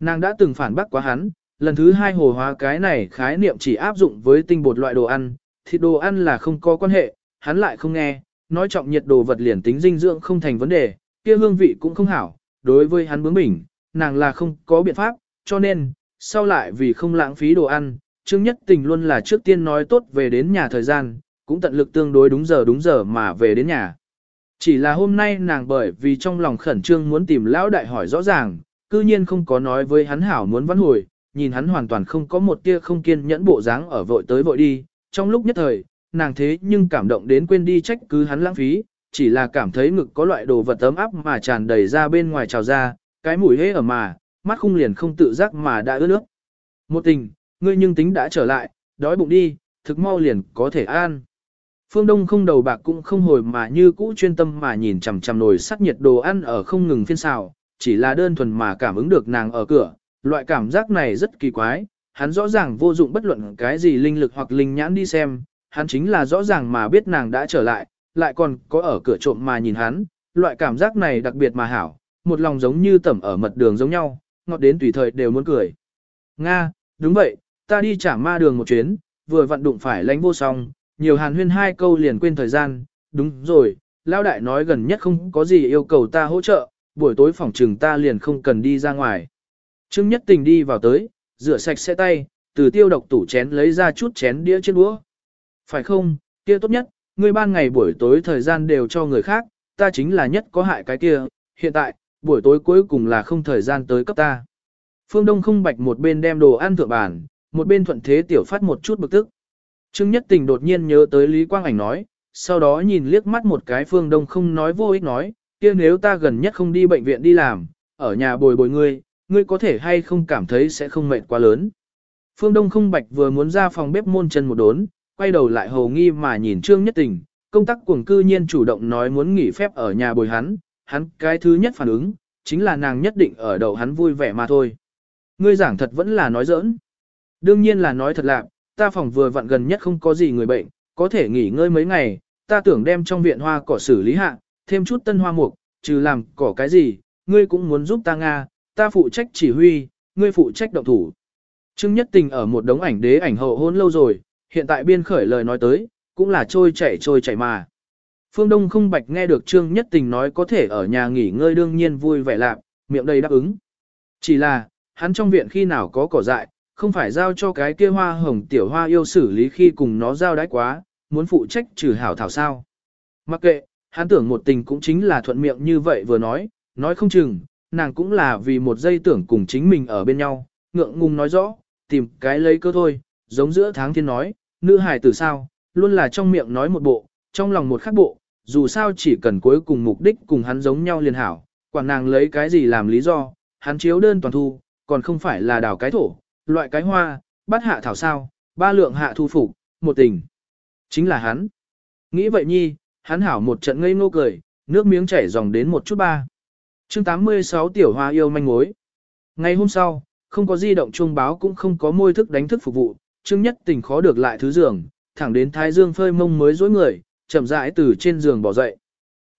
S1: Nàng đã từng phản bác quá hắn, lần thứ hai hồ hóa cái này khái niệm chỉ áp dụng với tinh bột loại đồ ăn, thịt đồ ăn là không có quan hệ, hắn lại không nghe, nói trọng nhiệt đồ vật liền tính dinh dưỡng không thành vấn đề, kia hương vị cũng không hảo, đối với hắn bướng bỉnh, nàng là không có biện pháp, cho nên, sau lại vì không lãng phí đồ ăn, Trương Nhất Tình luôn là trước tiên nói tốt về đến nhà thời gian, cũng tận lực tương đối đúng giờ đúng giờ mà về đến nhà. Chỉ là hôm nay nàng bởi vì trong lòng khẩn trương muốn tìm lão đại hỏi rõ ràng, cư nhiên không có nói với hắn hảo muốn vãn hồi, nhìn hắn hoàn toàn không có một tia không kiên nhẫn bộ dáng ở vội tới vội đi, trong lúc nhất thời, nàng thế nhưng cảm động đến quên đi trách cứ hắn lãng phí, chỉ là cảm thấy ngực có loại đồ vật ấm áp mà tràn đầy ra bên ngoài trào ra, cái mùi hế ở mà, mắt khung liền không tự giác mà đã ướt nước. Một tình, ngươi nhưng tính đã trở lại, đói bụng đi, thực mau liền có thể an. Phương Đông không đầu bạc cũng không hồi mà như cũ chuyên tâm mà nhìn chằm chằm nồi sắt nhiệt đồ ăn ở không ngừng phiên xào, chỉ là đơn thuần mà cảm ứng được nàng ở cửa, loại cảm giác này rất kỳ quái, hắn rõ ràng vô dụng bất luận cái gì linh lực hoặc linh nhãn đi xem, hắn chính là rõ ràng mà biết nàng đã trở lại, lại còn có ở cửa trộm mà nhìn hắn, loại cảm giác này đặc biệt mà hảo, một lòng giống như tẩm ở mật đường giống nhau, ngọt đến tùy thời đều muốn cười. Nga, đúng vậy, ta đi trả ma đường một chuyến, vừa vận đụng phải lánh vô song, nhiều hàn huyên hai câu liền quên thời gian, đúng rồi, Lão đại nói gần nhất không có gì yêu cầu ta hỗ trợ, buổi tối phòng trừng ta liền không cần đi ra ngoài. Trương Nhất Tình đi vào tới, rửa sạch sẽ tay, từ tiêu độc tủ chén lấy ra chút chén đĩa trên đũa. Phải không, kia tốt nhất, ngươi ban ngày buổi tối thời gian đều cho người khác, ta chính là nhất có hại cái kia, hiện tại, buổi tối cuối cùng là không thời gian tới cấp ta. Phương Đông không bạch một bên đem đồ ăn thượng bàn, một bên thuận thế tiểu phát một chút bực tức. Trương Nhất Tình đột nhiên nhớ tới Lý Quang Ảnh nói, sau đó nhìn liếc mắt một cái Phương Đông không nói vô ích nói, kia nếu ta gần nhất không đi bệnh viện đi làm, ở nhà bồi bồi ngươi, ngươi có thể hay không cảm thấy sẽ không mệt quá lớn. Phương Đông không bạch vừa muốn ra phòng bếp môn chân một đốn, quay đầu lại hầu nghi mà nhìn Trương Nhất Tình, công tác cuồng cư nhiên chủ động nói muốn nghỉ phép ở nhà bồi hắn, hắn cái thứ nhất phản ứng, chính là nàng nhất định ở đầu hắn vui vẻ mà thôi. Ngươi giảng thật vẫn là nói giỡn. Đương nhiên là nói thật lạc, ta phòng vừa vặn gần nhất không có gì người bệnh, có thể nghỉ ngơi mấy ngày, ta tưởng đem trong viện hoa cỏ xử lý hạ, thêm chút tân hoa mục, trừ làm cỏ cái gì, ngươi cũng muốn giúp ta Nga, ta phụ trách chỉ huy, ngươi phụ trách động thủ. Trương Nhất Tình ở một đống ảnh đế ảnh hậu hôn lâu rồi, hiện tại biên khởi lời nói tới, cũng là trôi chảy trôi chảy mà. Phương Đông không bạch nghe được Trương Nhất Tình nói có thể ở nhà nghỉ ngơi đương nhiên vui vẻ lạc, miệng đầy đáp ứng. Chỉ là, hắn trong viện khi nào có cỏ dại, không phải giao cho cái kia hoa hồng tiểu hoa yêu xử lý khi cùng nó giao đái quá, muốn phụ trách trừ hảo thảo sao. Mặc kệ, hắn tưởng một tình cũng chính là thuận miệng như vậy vừa nói, nói không chừng, nàng cũng là vì một giây tưởng cùng chính mình ở bên nhau, ngượng ngùng nói rõ, tìm cái lấy cơ thôi, giống giữa tháng thiên nói, nữ hài từ sao, luôn là trong miệng nói một bộ, trong lòng một khác bộ, dù sao chỉ cần cuối cùng mục đích cùng hắn giống nhau liền hảo, quả nàng lấy cái gì làm lý do, hắn chiếu đơn toàn thu, còn không phải là đào cái thổ, loại cái hoa, bắt hạ thảo sao, ba lượng hạ thu phục, một tình. Chính là hắn. Nghĩ vậy nhi, hắn hảo một trận ngây ngô cười, nước miếng chảy dòng đến một chút ba chương 86 tiểu hoa yêu manh mối. Ngày hôm sau, không có di động chuông báo cũng không có môi thức đánh thức phục vụ, Trương Nhất Tình khó được lại thứ giường, thẳng đến Thái Dương phơi mông mới dối người, chậm rãi từ trên giường bỏ dậy.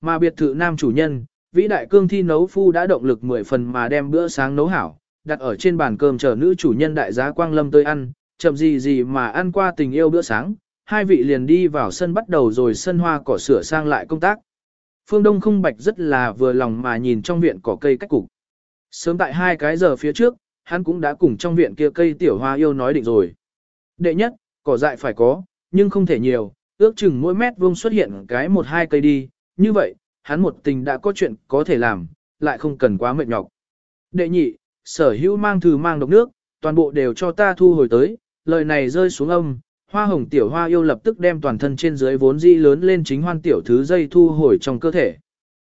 S1: Mà biệt thự nam chủ nhân, vĩ đại cương thi nấu phu đã động lực 10 phần mà đem bữa sáng nấu hảo, đặt ở trên bàn cơm chờ nữ chủ nhân đại giá Quang Lâm tới ăn, chậm gì gì mà ăn qua tình yêu bữa sáng, hai vị liền đi vào sân bắt đầu rồi sân hoa cỏ sửa sang lại công tác. Phương Đông không bạch rất là vừa lòng mà nhìn trong viện cỏ cây cách cục. Sớm tại hai cái giờ phía trước, hắn cũng đã cùng trong viện kia cây tiểu hoa yêu nói định rồi. Đệ nhất, cỏ dại phải có, nhưng không thể nhiều, ước chừng mỗi mét vuông xuất hiện cái một hai cây đi, như vậy, hắn một tình đã có chuyện có thể làm, lại không cần quá mệt nhọc. Đệ nhị, sở hữu mang thử mang độc nước, toàn bộ đều cho ta thu hồi tới, lời này rơi xuống âm, hoa hồng tiểu hoa yêu lập tức đem toàn thân trên dưới vốn dĩ lớn lên chính hoan tiểu thứ dây thu hồi trong cơ thể.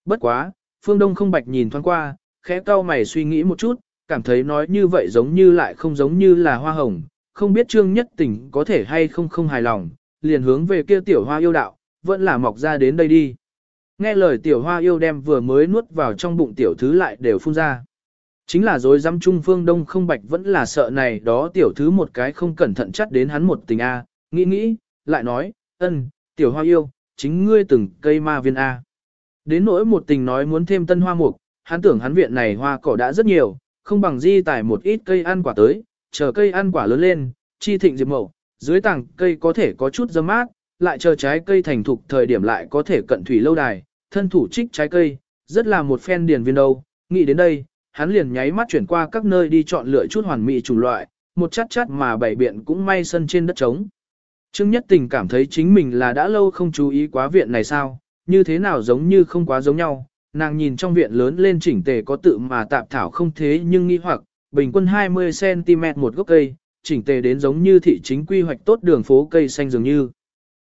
S1: Bất quá, phương đông không bạch nhìn thoáng qua, khẽ cau mày suy nghĩ một chút, cảm thấy nói như vậy giống như lại không giống như là hoa hồng, không biết trương nhất tình có thể hay không không hài lòng, liền hướng về kia tiểu hoa yêu đạo, vẫn là mọc ra đến đây đi. Nghe lời tiểu hoa yêu đem vừa mới nuốt vào trong bụng tiểu thứ lại đều phun ra. Chính là dối dám trung phương đông không bạch vẫn là sợ này đó tiểu thứ một cái không cẩn thận chắt đến hắn một tình A, nghĩ nghĩ, lại nói, ân, tiểu hoa yêu, chính ngươi từng cây ma viên A. Đến nỗi một tình nói muốn thêm tân hoa mục, hắn tưởng hắn viện này hoa cỏ đã rất nhiều, không bằng di tải một ít cây ăn quả tới, chờ cây ăn quả lớn lên, chi thịnh diệp mậu, dưới tảng cây có thể có chút dâm mát, lại chờ trái cây thành thục thời điểm lại có thể cận thủy lâu đài, thân thủ trích trái cây, rất là một phen điền viên đâu, nghĩ đến đây, hắn liền nháy mắt chuyển qua các nơi đi chọn lựa chút hoàn mỹ chủng loại, một chát chát mà bảy biện cũng may sân trên đất trống. Trương Nhất Tình cảm thấy chính mình là đã lâu không chú ý quá viện này sao, như thế nào giống như không quá giống nhau, nàng nhìn trong viện lớn lên chỉnh tề có tự mà tạp thảo không thế nhưng nghi hoặc, bình quân 20cm một gốc cây, chỉnh tề đến giống như thị chính quy hoạch tốt đường phố cây xanh dường như.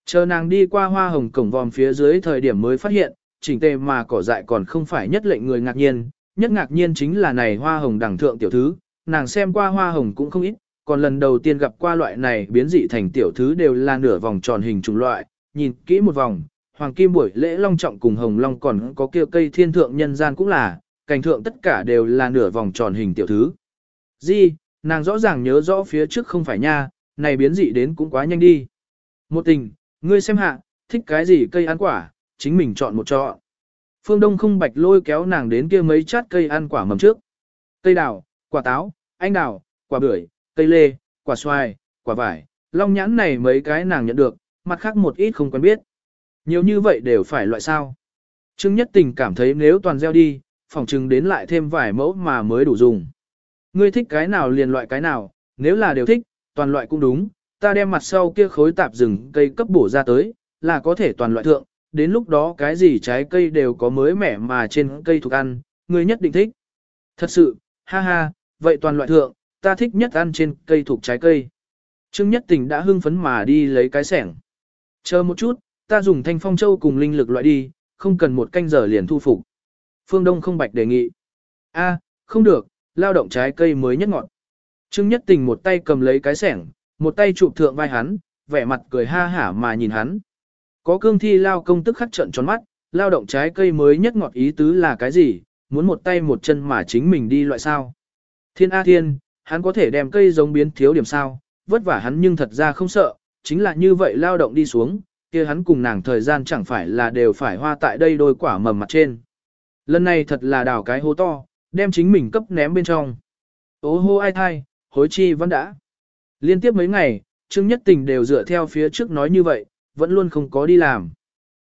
S1: Chờ nàng đi qua hoa hồng cổng vòm phía dưới thời điểm mới phát hiện, chỉnh tề mà cỏ dại còn không phải nhất lệnh người ngạc nhiên, nhất ngạc nhiên chính là này hoa hồng đẳng thượng tiểu thứ, nàng xem qua hoa hồng cũng không ít, còn lần đầu tiên gặp qua loại này biến dị thành tiểu thứ đều là nửa vòng tròn hình trùng loại, nhìn kỹ một vòng, hoàng kim buổi lễ long trọng cùng hồng long còn có kia cây thiên thượng nhân gian cũng là, cảnh thượng tất cả đều là nửa vòng tròn hình tiểu thứ. Di, nàng rõ ràng nhớ rõ phía trước không phải nha, này biến dị đến cũng quá nhanh đi. Một tình, ngươi xem hạ, thích cái gì cây ăn quả, chính mình chọn một chọn. Phương Đông không bạch lôi kéo nàng đến kia mấy chát cây ăn quả mầm trước. Cây đào, quả táo, anh đào, quả bưởi, cây lê, quả xoài, quả vải, long nhãn này mấy cái nàng nhận được, mặt khác một ít không quen biết. Nhiều như vậy đều phải loại sao. Trương Nhất Tình cảm thấy nếu toàn gieo đi, phòng trừng đến lại thêm vài mẫu mà mới đủ dùng. Ngươi thích cái nào liền loại cái nào, nếu là đều thích, toàn loại cũng đúng, ta đem mặt sau kia khối tạp rừng cây cấp bổ ra tới, là có thể toàn loại thượng, đến lúc đó cái gì trái cây đều có mới mẻ mà trên cây thuộc ăn, ngươi nhất định thích. Thật sự, ha ha, vậy toàn loại thượng, ta thích nhất ăn trên cây thuộc trái cây. Trương Nhất Tình đã hưng phấn mà đi lấy cái sẻng. Chờ một chút, ta dùng thanh phong châu cùng linh lực loại đi, không cần một canh giờ liền thu phục. Phương Đông không bạch đề nghị. A, không được, lao động trái cây mới nhất ngọn. Trương Nhất Tình một tay cầm lấy cái sẻng, một tay chụp thượng vai hắn, vẻ mặt cười ha hả mà nhìn hắn. Có cương thi lao công tức khắc trận tròn mắt, lao động trái cây mới nhất ngọt ý tứ là cái gì, muốn một tay một chân mà chính mình đi loại sao. Thiên A Thiên, hắn có thể đem cây giống biến thiếu điểm sao, vất vả hắn nhưng thật ra không sợ, chính là như vậy lao động đi xuống, kia hắn cùng nàng thời gian chẳng phải là đều phải hoa tại đây đôi quả mầm mặt trên. Lần này thật là đào cái hố to, đem chính mình cấp ném bên trong. Ô hô ai thai, hối chi vẫn đã. Liên tiếp mấy ngày, Trương Nhất Tình đều dựa theo phía trước nói như vậy, vẫn luôn không có đi làm.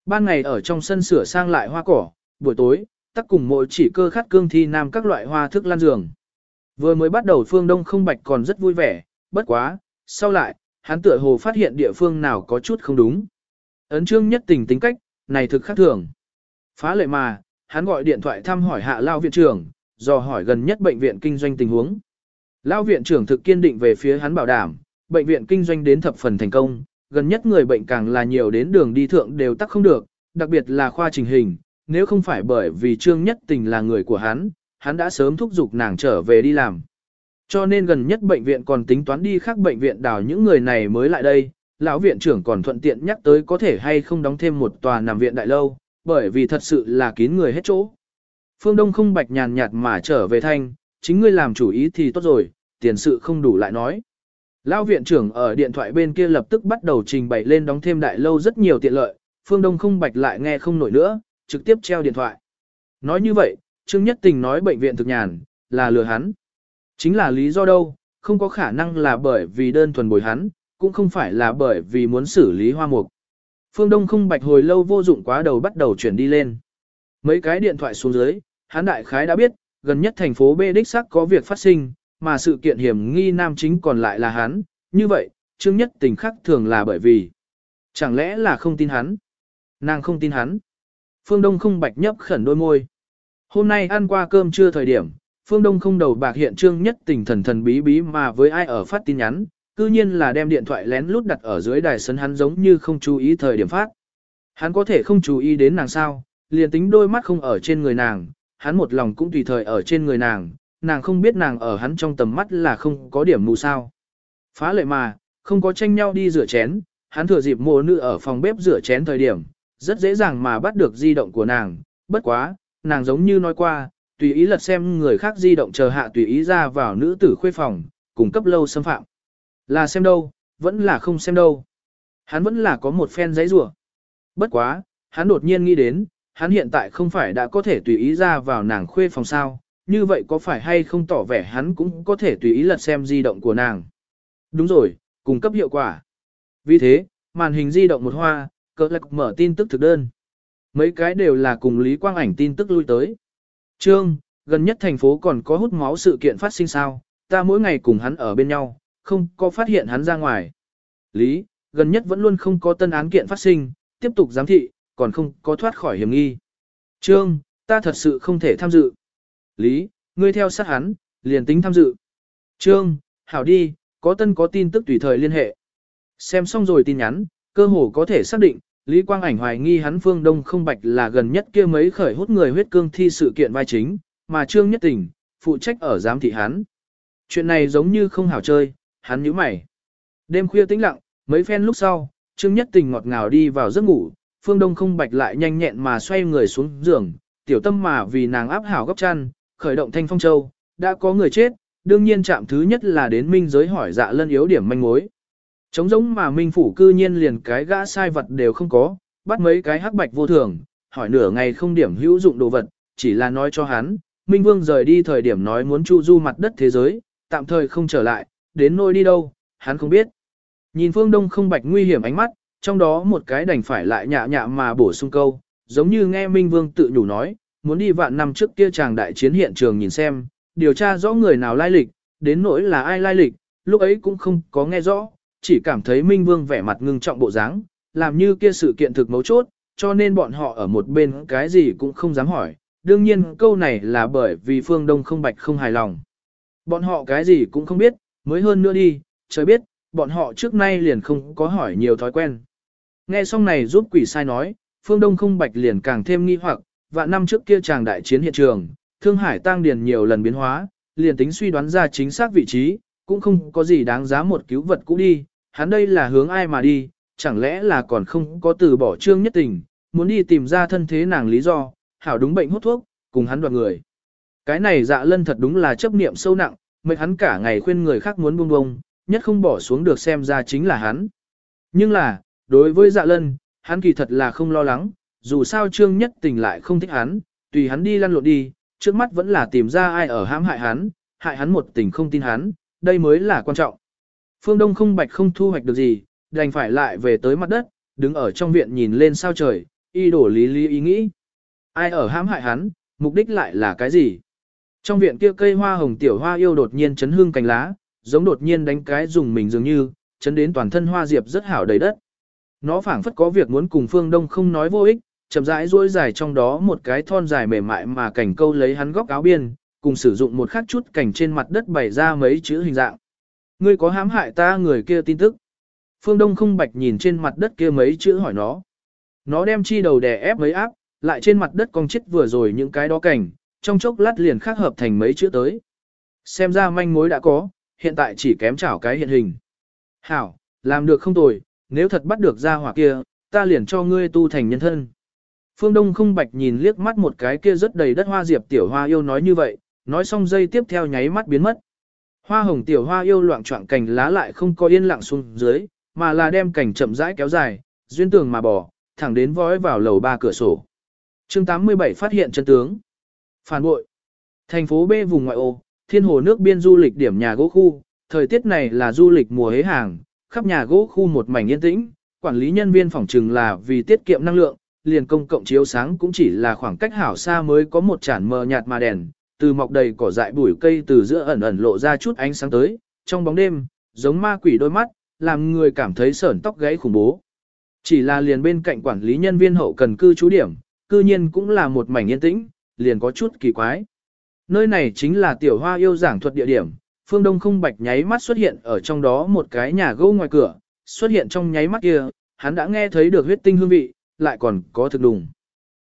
S1: Ban ngày ở trong sân sửa sang lại hoa cỏ, buổi tối, tắc cùng mỗi chỉ cơ khát cương thi nam các loại hoa thức lan giường. Vừa mới bắt đầu phương đông không bạch còn rất vui vẻ, bất quá, sau lại, hắn tựa hồ phát hiện địa phương nào có chút không đúng. Ấn trương nhất tình tính cách, này thực khác thường. Phá lệ mà, hắn gọi điện thoại thăm hỏi hạ lao viện trưởng, dò hỏi gần nhất bệnh viện kinh doanh tình huống. Lao viện trưởng thực kiên định về phía hắn bảo đảm, bệnh viện kinh doanh đến thập phần thành công, gần nhất người bệnh càng là nhiều đến đường đi thượng đều tắc không được, đặc biệt là khoa trình hình, nếu không phải bởi vì trương nhất tình là người của hắn, hắn đã sớm thúc giục nàng trở về đi làm. Cho nên gần nhất bệnh viện còn tính toán đi khác bệnh viện đào những người này mới lại đây, lão viện trưởng còn thuận tiện nhắc tới có thể hay không đóng thêm một tòa nằm viện đại lâu, bởi vì thật sự là kín người hết chỗ. Phương Đông không bạch nhàn nhạt mà trở về thanh, chính ngươi làm chủ ý thì tốt rồi, tiền sự không đủ lại nói. Lão viện trưởng ở điện thoại bên kia lập tức bắt đầu trình bày lên đóng thêm đại lâu rất nhiều tiện lợi, Phương Đông không bạch lại nghe không nổi nữa, trực tiếp treo điện thoại. Nói như vậy, Trương Nhất Tình nói bệnh viện thực nhàn, là lừa hắn. Chính là lý do đâu, không có khả năng là bởi vì đơn thuần bồi hắn, cũng không phải là bởi vì muốn xử lý hoa mục. Phương Đông không bạch hồi lâu vô dụng quá đầu bắt đầu chuyển đi lên. Mấy cái điện thoại xuống dưới, hắn đại khái đã biết, gần nhất thành phố B đích sắc có việc phát sinh, mà sự kiện hiểm nghi nam chính còn lại là hắn, như vậy, Trương Nhất Tình khắc thường là bởi vì, chẳng lẽ là không tin hắn? Nàng không tin hắn. Phương Đông không bạch nhấp khẩn đôi môi. Hôm nay ăn qua cơm trưa thời điểm, Phương Đông không đầu bạc hiện trương nhất tình thần thần bí bí mà với ai ở phát tin nhắn, cư nhiên là đem điện thoại lén lút đặt ở dưới đài sân hắn giống như không chú ý thời điểm phát. Hắn có thể không chú ý đến nàng sao, liền tính đôi mắt không ở trên người nàng, hắn một lòng cũng tùy thời ở trên người nàng, nàng không biết nàng ở hắn trong tầm mắt là không có điểm mù sao. Phá lệ mà, không có tranh nhau đi rửa chén, hắn thừa dịp mùa nữ ở phòng bếp rửa chén thời điểm, rất dễ dàng mà bắt được di động của nàng, bất quá, nàng giống như nói qua, tùy ý lật xem người khác di động chờ hạ tùy ý ra vào nữ tử khuê phòng, cùng cấp lâu xâm phạm. Là xem đâu, vẫn là không xem đâu. Hắn vẫn là có một phen giấy rủa. Bất quá, hắn đột nhiên nghĩ đến, hắn hiện tại không phải đã có thể tùy ý ra vào nàng khuê phòng sao, như vậy có phải hay không tỏ vẻ hắn cũng có thể tùy ý lật xem di động của nàng. Đúng rồi, cung cấp hiệu quả. Vì thế, màn hình di động một hoa, cỡ lạc mở tin tức thực đơn. Mấy cái đều là cùng Lý Quang Ảnh tin tức lui tới. Trương, gần nhất thành phố còn có hút máu sự kiện phát sinh sao, ta mỗi ngày cùng hắn ở bên nhau, không có phát hiện hắn ra ngoài. Lý, gần nhất vẫn luôn không có tân án kiện phát sinh, tiếp tục giám thị, còn không có thoát khỏi hiểm nghi. Trương, ta thật sự không thể tham dự. Lý, ngươi theo sát hắn, liền tính tham dự. Trương, hảo đi, có tân có tin tức tùy thời liên hệ. Xem xong rồi tin nhắn, cơ hồ có thể xác định, Lý Quang Ảnh hoài nghi hắn Phương Đông không bạch là gần nhất kia mấy khởi hút người huyết cương thi sự kiện vai chính, mà Trương Nhất Tình, phụ trách ở giám thị hắn. Chuyện này giống như không hảo chơi, hắn nhíu mày. Đêm khuya tĩnh lặng, mấy phen lúc sau, Trương Nhất Tình ngọt ngào đi vào giấc ngủ, Phương Đông không bạch lại nhanh nhẹn mà xoay người xuống giường, tiểu tâm mà vì nàng áp hảo gấp chăn, khởi động thanh phong châu, đã có người chết, đương nhiên chạm thứ nhất là đến minh giới hỏi dạ lân yếu điểm manh mối. Trống giống mà minh phủ cư nhiên liền cái gã sai vật đều không có, bắt mấy cái hắc bạch vô thường, hỏi nửa ngày không điểm hữu dụng đồ vật, chỉ là nói cho hắn, Minh Vương rời đi thời điểm nói muốn chu du mặt đất thế giới, tạm thời không trở lại, đến nơi đi đâu, hắn không biết. Nhìn phương đông không bạch nguy hiểm ánh mắt, trong đó một cái đành phải lại nhạ nhạ mà bổ sung câu, giống như nghe Minh Vương tự nhủ nói, muốn đi vạn năm trước kia chàng đại chiến hiện trường nhìn xem, điều tra rõ người nào lai lịch, đến nỗi là ai lai lịch, lúc ấy cũng không có nghe rõ, chỉ cảm thấy Minh Vương vẻ mặt ngưng trọng bộ dáng, làm như kia sự kiện thực mấu chốt, cho nên bọn họ ở một bên cái gì cũng không dám hỏi. Đương nhiên câu này là bởi vì phương Đông không bạch không hài lòng. Bọn họ cái gì cũng không biết, mới hơn nữa đi, trời biết, bọn họ trước nay liền không có hỏi nhiều thói quen. Nghe xong này giúp quỷ sai nói, phương Đông không bạch liền càng thêm nghi hoặc, vạn năm trước kia chàng đại chiến hiện trường, Thương Hải tăng điền nhiều lần biến hóa, liền tính suy đoán ra chính xác vị trí, cũng không có gì đáng giá một cứu vật cũ đi, hắn đây là hướng ai mà đi, chẳng lẽ là còn không có từ bỏ trương nhất tình, muốn đi tìm ra thân thế nàng lý do, hảo đúng bệnh hút thuốc, cùng hắn đoạt người. Cái này dạ lân thật đúng là chấp niệm sâu nặng, mệt hắn cả ngày khuyên người khác muốn buông bông, nhất không bỏ xuống được xem ra chính là hắn. Nhưng là, đối với dạ lân, hắn kỳ thật là không lo lắng, dù sao trương nhất tình lại không thích hắn, tùy hắn đi lăn lộn đi, trước mắt vẫn là tìm ra ai ở hãm hại hắn, hại hắn một tình không tin hắn, đây mới là quan trọng. Phương Đông không bạch không thu hoạch được gì, đành phải lại về tới mặt đất, đứng ở trong viện nhìn lên sao trời, y đổ lý lý ý nghĩ. Ai ở hãm hại hắn, mục đích lại là cái gì? Trong viện kia cây hoa hồng tiểu hoa yêu đột nhiên chấn hương cành lá, giống đột nhiên đánh cái dùng mình dường như, chấn đến toàn thân hoa diệp rất hảo đầy đất. Nó phảng phất có việc muốn cùng Phương Đông không nói vô ích, chậm rãi duỗi dài trong đó một cái thon dài mềm mại mà cảnh câu lấy hắn góc áo biên, cùng sử dụng một khắc chút cảnh trên mặt đất bày ra mấy chữ hình dạng. Ngươi có hãm hại ta người kia tin tức. Phương Đông không bạch nhìn trên mặt đất kia mấy chữ hỏi nó. Nó đem chi đầu đè ép mấy áp, lại trên mặt đất cong chết vừa rồi những cái đó cảnh, trong chốc lát liền khắc hợp thành mấy chữ tới. Xem ra manh mối đã có, hiện tại chỉ kém chảo cái hiện hình. Hảo, làm được không tồi, nếu thật bắt được ra hỏa kia, ta liền cho ngươi tu thành nhân thân. Phương Đông không bạch nhìn liếc mắt một cái kia rất đầy đất hoa diệp tiểu hoa yêu nói như vậy, nói xong dây tiếp theo nháy mắt biến mất. Hoa hồng tiểu hoa yêu loạn trọng cành lá lại không có yên lặng xuống dưới, mà là đem cành chậm rãi kéo dài, duyên tường mà bỏ, thẳng đến vói vào lầu ba cửa sổ. chương 87 phát hiện chân tướng. Phản bội. Thành phố B vùng ngoại ô, thiên hồ nước biên du lịch điểm nhà gỗ khu, thời tiết này là du lịch mùa hế hàng, khắp nhà gỗ khu một mảnh yên tĩnh, quản lý nhân viên phòng trừng là vì tiết kiệm năng lượng, liền công cộng chiếu sáng cũng chỉ là khoảng cách hảo xa mới có một chản mờ nhạt mà đèn, từ mọc đầy cỏ dại bụi cây từ giữa ẩn ẩn lộ ra chút ánh sáng tới, trong bóng đêm, giống ma quỷ đôi mắt, làm người cảm thấy sởn tóc gáy khủng bố. Chỉ là liền bên cạnh quản lý nhân viên hậu cần cư trú điểm, cư nhiên cũng là một mảnh yên tĩnh, liền có chút kỳ quái. Nơi này chính là tiểu hoa yêu giảng thuật địa điểm, phương đông không bạch nháy mắt xuất hiện ở trong đó một cái nhà gỗ ngoài cửa, xuất hiện trong nháy mắt kia, hắn đã nghe thấy được huyết tinh hương vị, lại còn có thực đùng.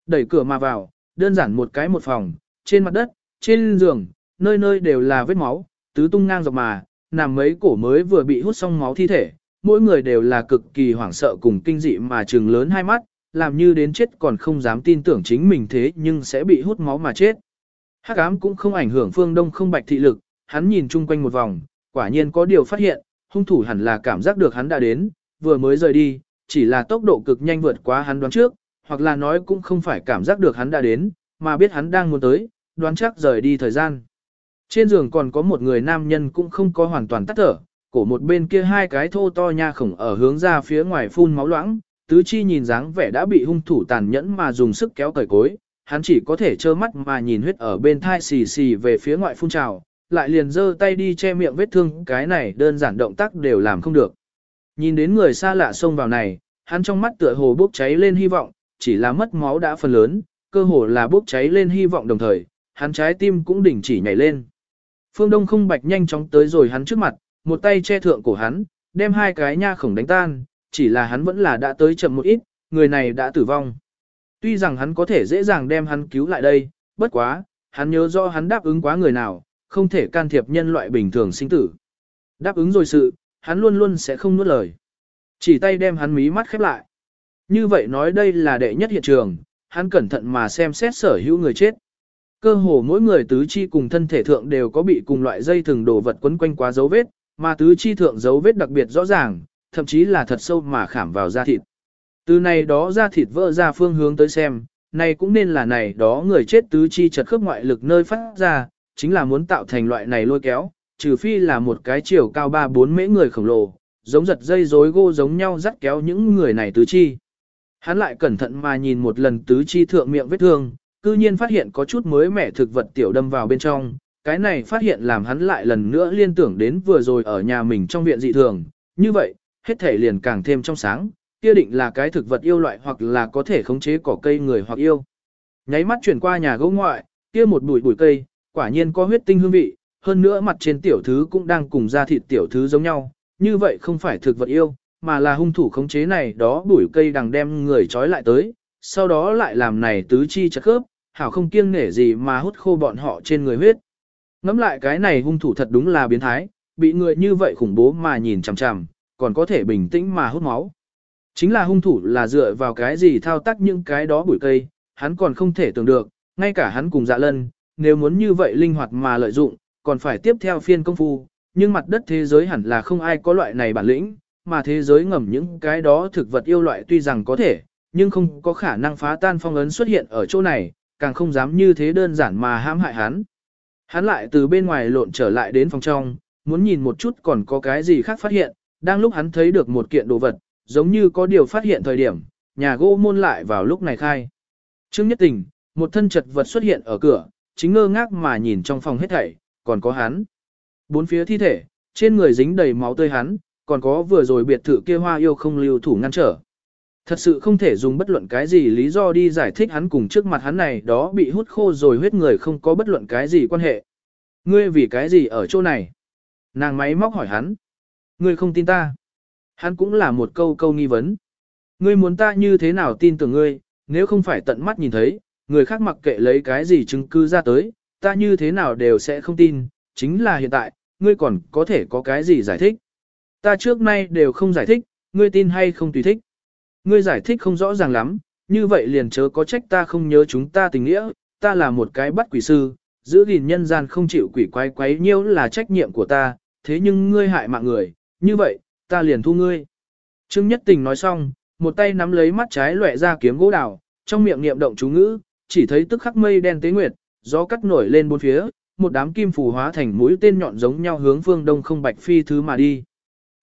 S1: Đẩy cửa mà vào, đơn giản một cái một phòng, trên mặt đất, trên giường, nơi nơi đều là vết máu, tứ tung ngang dọc mà, nằm mấy cổ mới vừa bị hút xong máu thi thể, mỗi người đều là cực kỳ hoảng sợ cùng kinh dị mà trừng lớn hai mắt, làm như đến chết còn không dám tin tưởng chính mình thế nhưng sẽ bị hút máu mà chết. Hắc ám cũng không ảnh hưởng phương đông không bạch thị lực, hắn nhìn chung quanh một vòng, quả nhiên có điều phát hiện, hung thủ hẳn là cảm giác được hắn đã đến, vừa mới rời đi, chỉ là tốc độ cực nhanh vượt quá hắn đoán trước, hoặc là nói cũng không phải cảm giác được hắn đã đến, mà biết hắn đang muốn tới, đoán chắc rời đi thời gian. Trên giường còn có một người nam nhân cũng không có hoàn toàn tắt thở, cổ một bên kia hai cái thô to nha khổng ở hướng ra phía ngoài phun máu loãng, tứ chi nhìn dáng vẻ đã bị hung thủ tàn nhẫn mà dùng sức kéo cởi cối, hắn chỉ có thể trơ mắt mà nhìn huyết ở bên thai xì xì về phía ngoại phun trào, lại liền giơ tay đi che miệng vết thương, cái này đơn giản động tác đều làm không được. Nhìn đến người xa lạ xông vào này, hắn trong mắt tựa hồ bốc cháy lên hy vọng, chỉ là mất máu đã phần lớn, cơ hồ là bốc cháy lên hy vọng đồng thời, hắn trái tim cũng đỉnh chỉ nhảy lên. Phương Đông không bạch nhanh chóng tới rồi hắn trước mặt, một tay che thượng cổ hắn, đem hai cái nha khổng đánh tan, chỉ là hắn vẫn là đã tới chậm một ít, người này đã tử vong. Tuy rằng hắn có thể dễ dàng đem hắn cứu lại đây, bất quá, hắn nhớ rõ hắn đáp ứng quá người nào, không thể can thiệp nhân loại bình thường sinh tử. Đáp ứng rồi sự, hắn luôn luôn sẽ không nuốt lời. Chỉ tay đem hắn mí mắt khép lại. Như vậy nói đây là đệ nhất hiện trường, hắn cẩn thận mà xem xét sở hữu người chết. Cơ hồ mỗi người tứ chi cùng thân thể thượng đều có bị cùng loại dây thừng đồ vật quấn quanh quá dấu vết, mà tứ chi thượng dấu vết đặc biệt rõ ràng, thậm chí là thật sâu mà khảm vào da thịt. Từ này đó da thịt vỡ ra phương hướng tới xem, này cũng nên là này đó người chết tứ chi chật khớp ngoại lực nơi phát ra, chính là muốn tạo thành loại này lôi kéo, trừ phi là một cái chiều cao 3-4 mễ người khổng lồ, giống giật dây rối gô giống nhau dắt kéo những người này tứ chi. Hắn lại cẩn thận mà nhìn một lần tứ chi thượng miệng vết thương, cư nhiên phát hiện có chút mới mẻ thực vật tiểu đâm vào bên trong, cái này phát hiện làm hắn lại lần nữa liên tưởng đến vừa rồi ở nhà mình trong viện dị thường, như vậy, hết thể liền càng thêm trong sáng, kia định là cái thực vật yêu loại hoặc là có thể khống chế cỏ cây người hoặc yêu. Nháy mắt chuyển qua nhà gỗ ngoại, kia một bụi bụi cây, quả nhiên có huyết tinh hương vị, hơn nữa mặt trên tiểu thứ cũng đang cùng da thịt tiểu thứ giống nhau, như vậy không phải thực vật yêu, mà là hung thủ khống chế này đó bủi cây đằng đem người trói lại tới, sau đó lại làm này tứ chi chặt khớp, hảo không kiêng nể gì mà hút khô bọn họ trên người huyết. Ngắm lại cái này hung thủ thật đúng là biến thái, bị người như vậy khủng bố mà nhìn chằm chằm, còn có thể bình tĩnh mà hút máu. Chính là hung thủ là dựa vào cái gì thao tác những cái đó bụi cây, hắn còn không thể tưởng được, ngay cả hắn cùng dạ lân, nếu muốn như vậy linh hoạt mà lợi dụng, còn phải tiếp theo phiên công phu, nhưng mặt đất thế giới hẳn là không ai có loại này bản lĩnh, mà thế giới ngầm những cái đó thực vật yêu loại tuy rằng có thể, nhưng không có khả năng phá tan phong ấn xuất hiện ở chỗ này, càng không dám như thế đơn giản mà hãm hại hắn. Hắn lại từ bên ngoài lộn trở lại đến phòng trong, muốn nhìn một chút còn có cái gì khác phát hiện, đang lúc hắn thấy được một kiện đồ vật, giống như có điều phát hiện thời điểm, nhà gỗ môn lại vào lúc này khai. Trương Nhất Tình, một thân chật vật xuất hiện ở cửa, chính ngơ ngác mà nhìn trong phòng hết thảy, còn có hắn. Bốn phía thi thể, trên người dính đầy máu tươi hắn, còn có vừa rồi biệt thự kia hoa yêu không lưu thủ ngăn trở. Thật sự không thể dùng bất luận cái gì lý do đi giải thích hắn cùng trước mặt hắn này đó bị hút khô rồi huyết người không có bất luận cái gì quan hệ. Ngươi vì cái gì ở chỗ này? Nàng máy móc hỏi hắn. Ngươi không tin ta. Hắn cũng là một câu câu nghi vấn. Ngươi muốn ta như thế nào tin tưởng ngươi, nếu không phải tận mắt nhìn thấy, người khác mặc kệ lấy cái gì chứng cứ ra tới, ta như thế nào đều sẽ không tin, chính là hiện tại, ngươi còn có thể có cái gì giải thích. Ta trước nay đều không giải thích, ngươi tin hay không tùy thích. Ngươi giải thích không rõ ràng lắm, như vậy liền chớ có trách ta không nhớ chúng ta tình nghĩa, ta là một cái bắt quỷ sư, giữ gìn nhân gian không chịu quỷ quái quái nhiêu là trách nhiệm của ta, thế nhưng ngươi hại mạng người, như vậy, ta liền thu ngươi. Trương Nhất Tình nói xong, một tay nắm lấy mắt trái lệ ra kiếm gỗ đào, trong miệng niệm động chú ngữ, chỉ thấy tức khắc mây đen tế nguyệt, gió cắt nổi lên bốn phía, một đám kim phù hóa thành mũi tên nhọn giống nhau hướng phương đông không bạch phi thứ mà đi.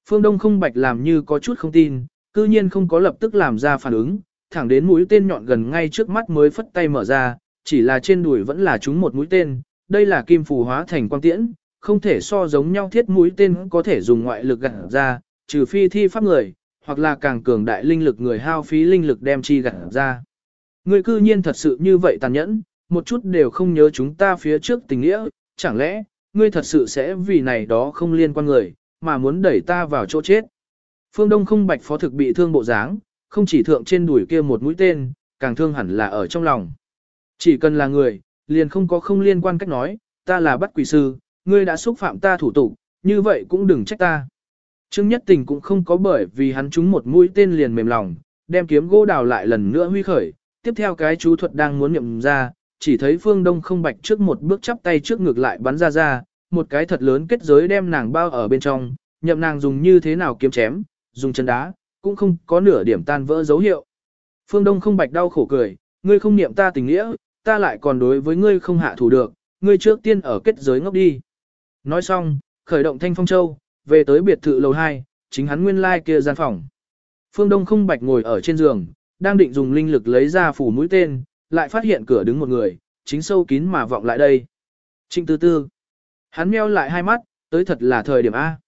S1: Phương đông không bạch làm như có chút không tin, cư nhiên không có lập tức làm ra phản ứng, thẳng đến mũi tên nhọn gần ngay trước mắt mới phất tay mở ra, chỉ là trên đùi vẫn là chúng một mũi tên, đây là kim phù hóa thành quang tiễn, không thể so giống nhau thiết mũi tên có thể dùng ngoại lực gặt ra, trừ phi thi pháp người, hoặc là càng cường đại linh lực người hao phí linh lực đem chi gặt ra. Người cư nhiên thật sự như vậy tàn nhẫn, một chút đều không nhớ chúng ta phía trước tình nghĩa, chẳng lẽ, ngươi thật sự sẽ vì này đó không liên quan người, mà muốn đẩy ta vào chỗ chết. Phương Đông không bạch phó thực bị thương bộ dáng, không chỉ thượng trên đùi kia một mũi tên, càng thương hẳn là ở trong lòng. Chỉ cần là người, liền không có không liên quan cách nói, ta là bắt quỷ sư, ngươi đã xúc phạm ta thủ tục, như vậy cũng đừng trách ta. Trương Nhất Tình cũng không có bởi vì hắn trúng một mũi tên liền mềm lòng, đem kiếm gỗ đào lại lần nữa huy khởi, tiếp theo cái chú thuật đang muốn nhậm ra, chỉ thấy phương đông không bạch trước một bước chắp tay trước ngược lại bắn ra ra, một cái thật lớn kết giới đem nàng bao ở bên trong, nhậm nàng dùng như thế nào kiếm chém, dùng chân đá, cũng không có nửa điểm tan vỡ dấu hiệu. Phương Đông không bạch đau khổ cười, ngươi không niệm ta tình nghĩa, ta lại còn đối với ngươi không hạ thủ được, ngươi trước tiên ở kết giới ngốc đi. Nói xong, khởi động thanh phong châu, về tới biệt thự lầu 2, chính hắn nguyên lai like kia gian phòng. Phương Đông không bạch ngồi ở trên giường, đang định dùng linh lực lấy ra phủ mũi tên, lại phát hiện cửa đứng một người, chính sâu kín mà vọng lại đây. Trịnh tư tư. Hắn meo lại hai mắt, tới thật là thời điểm A.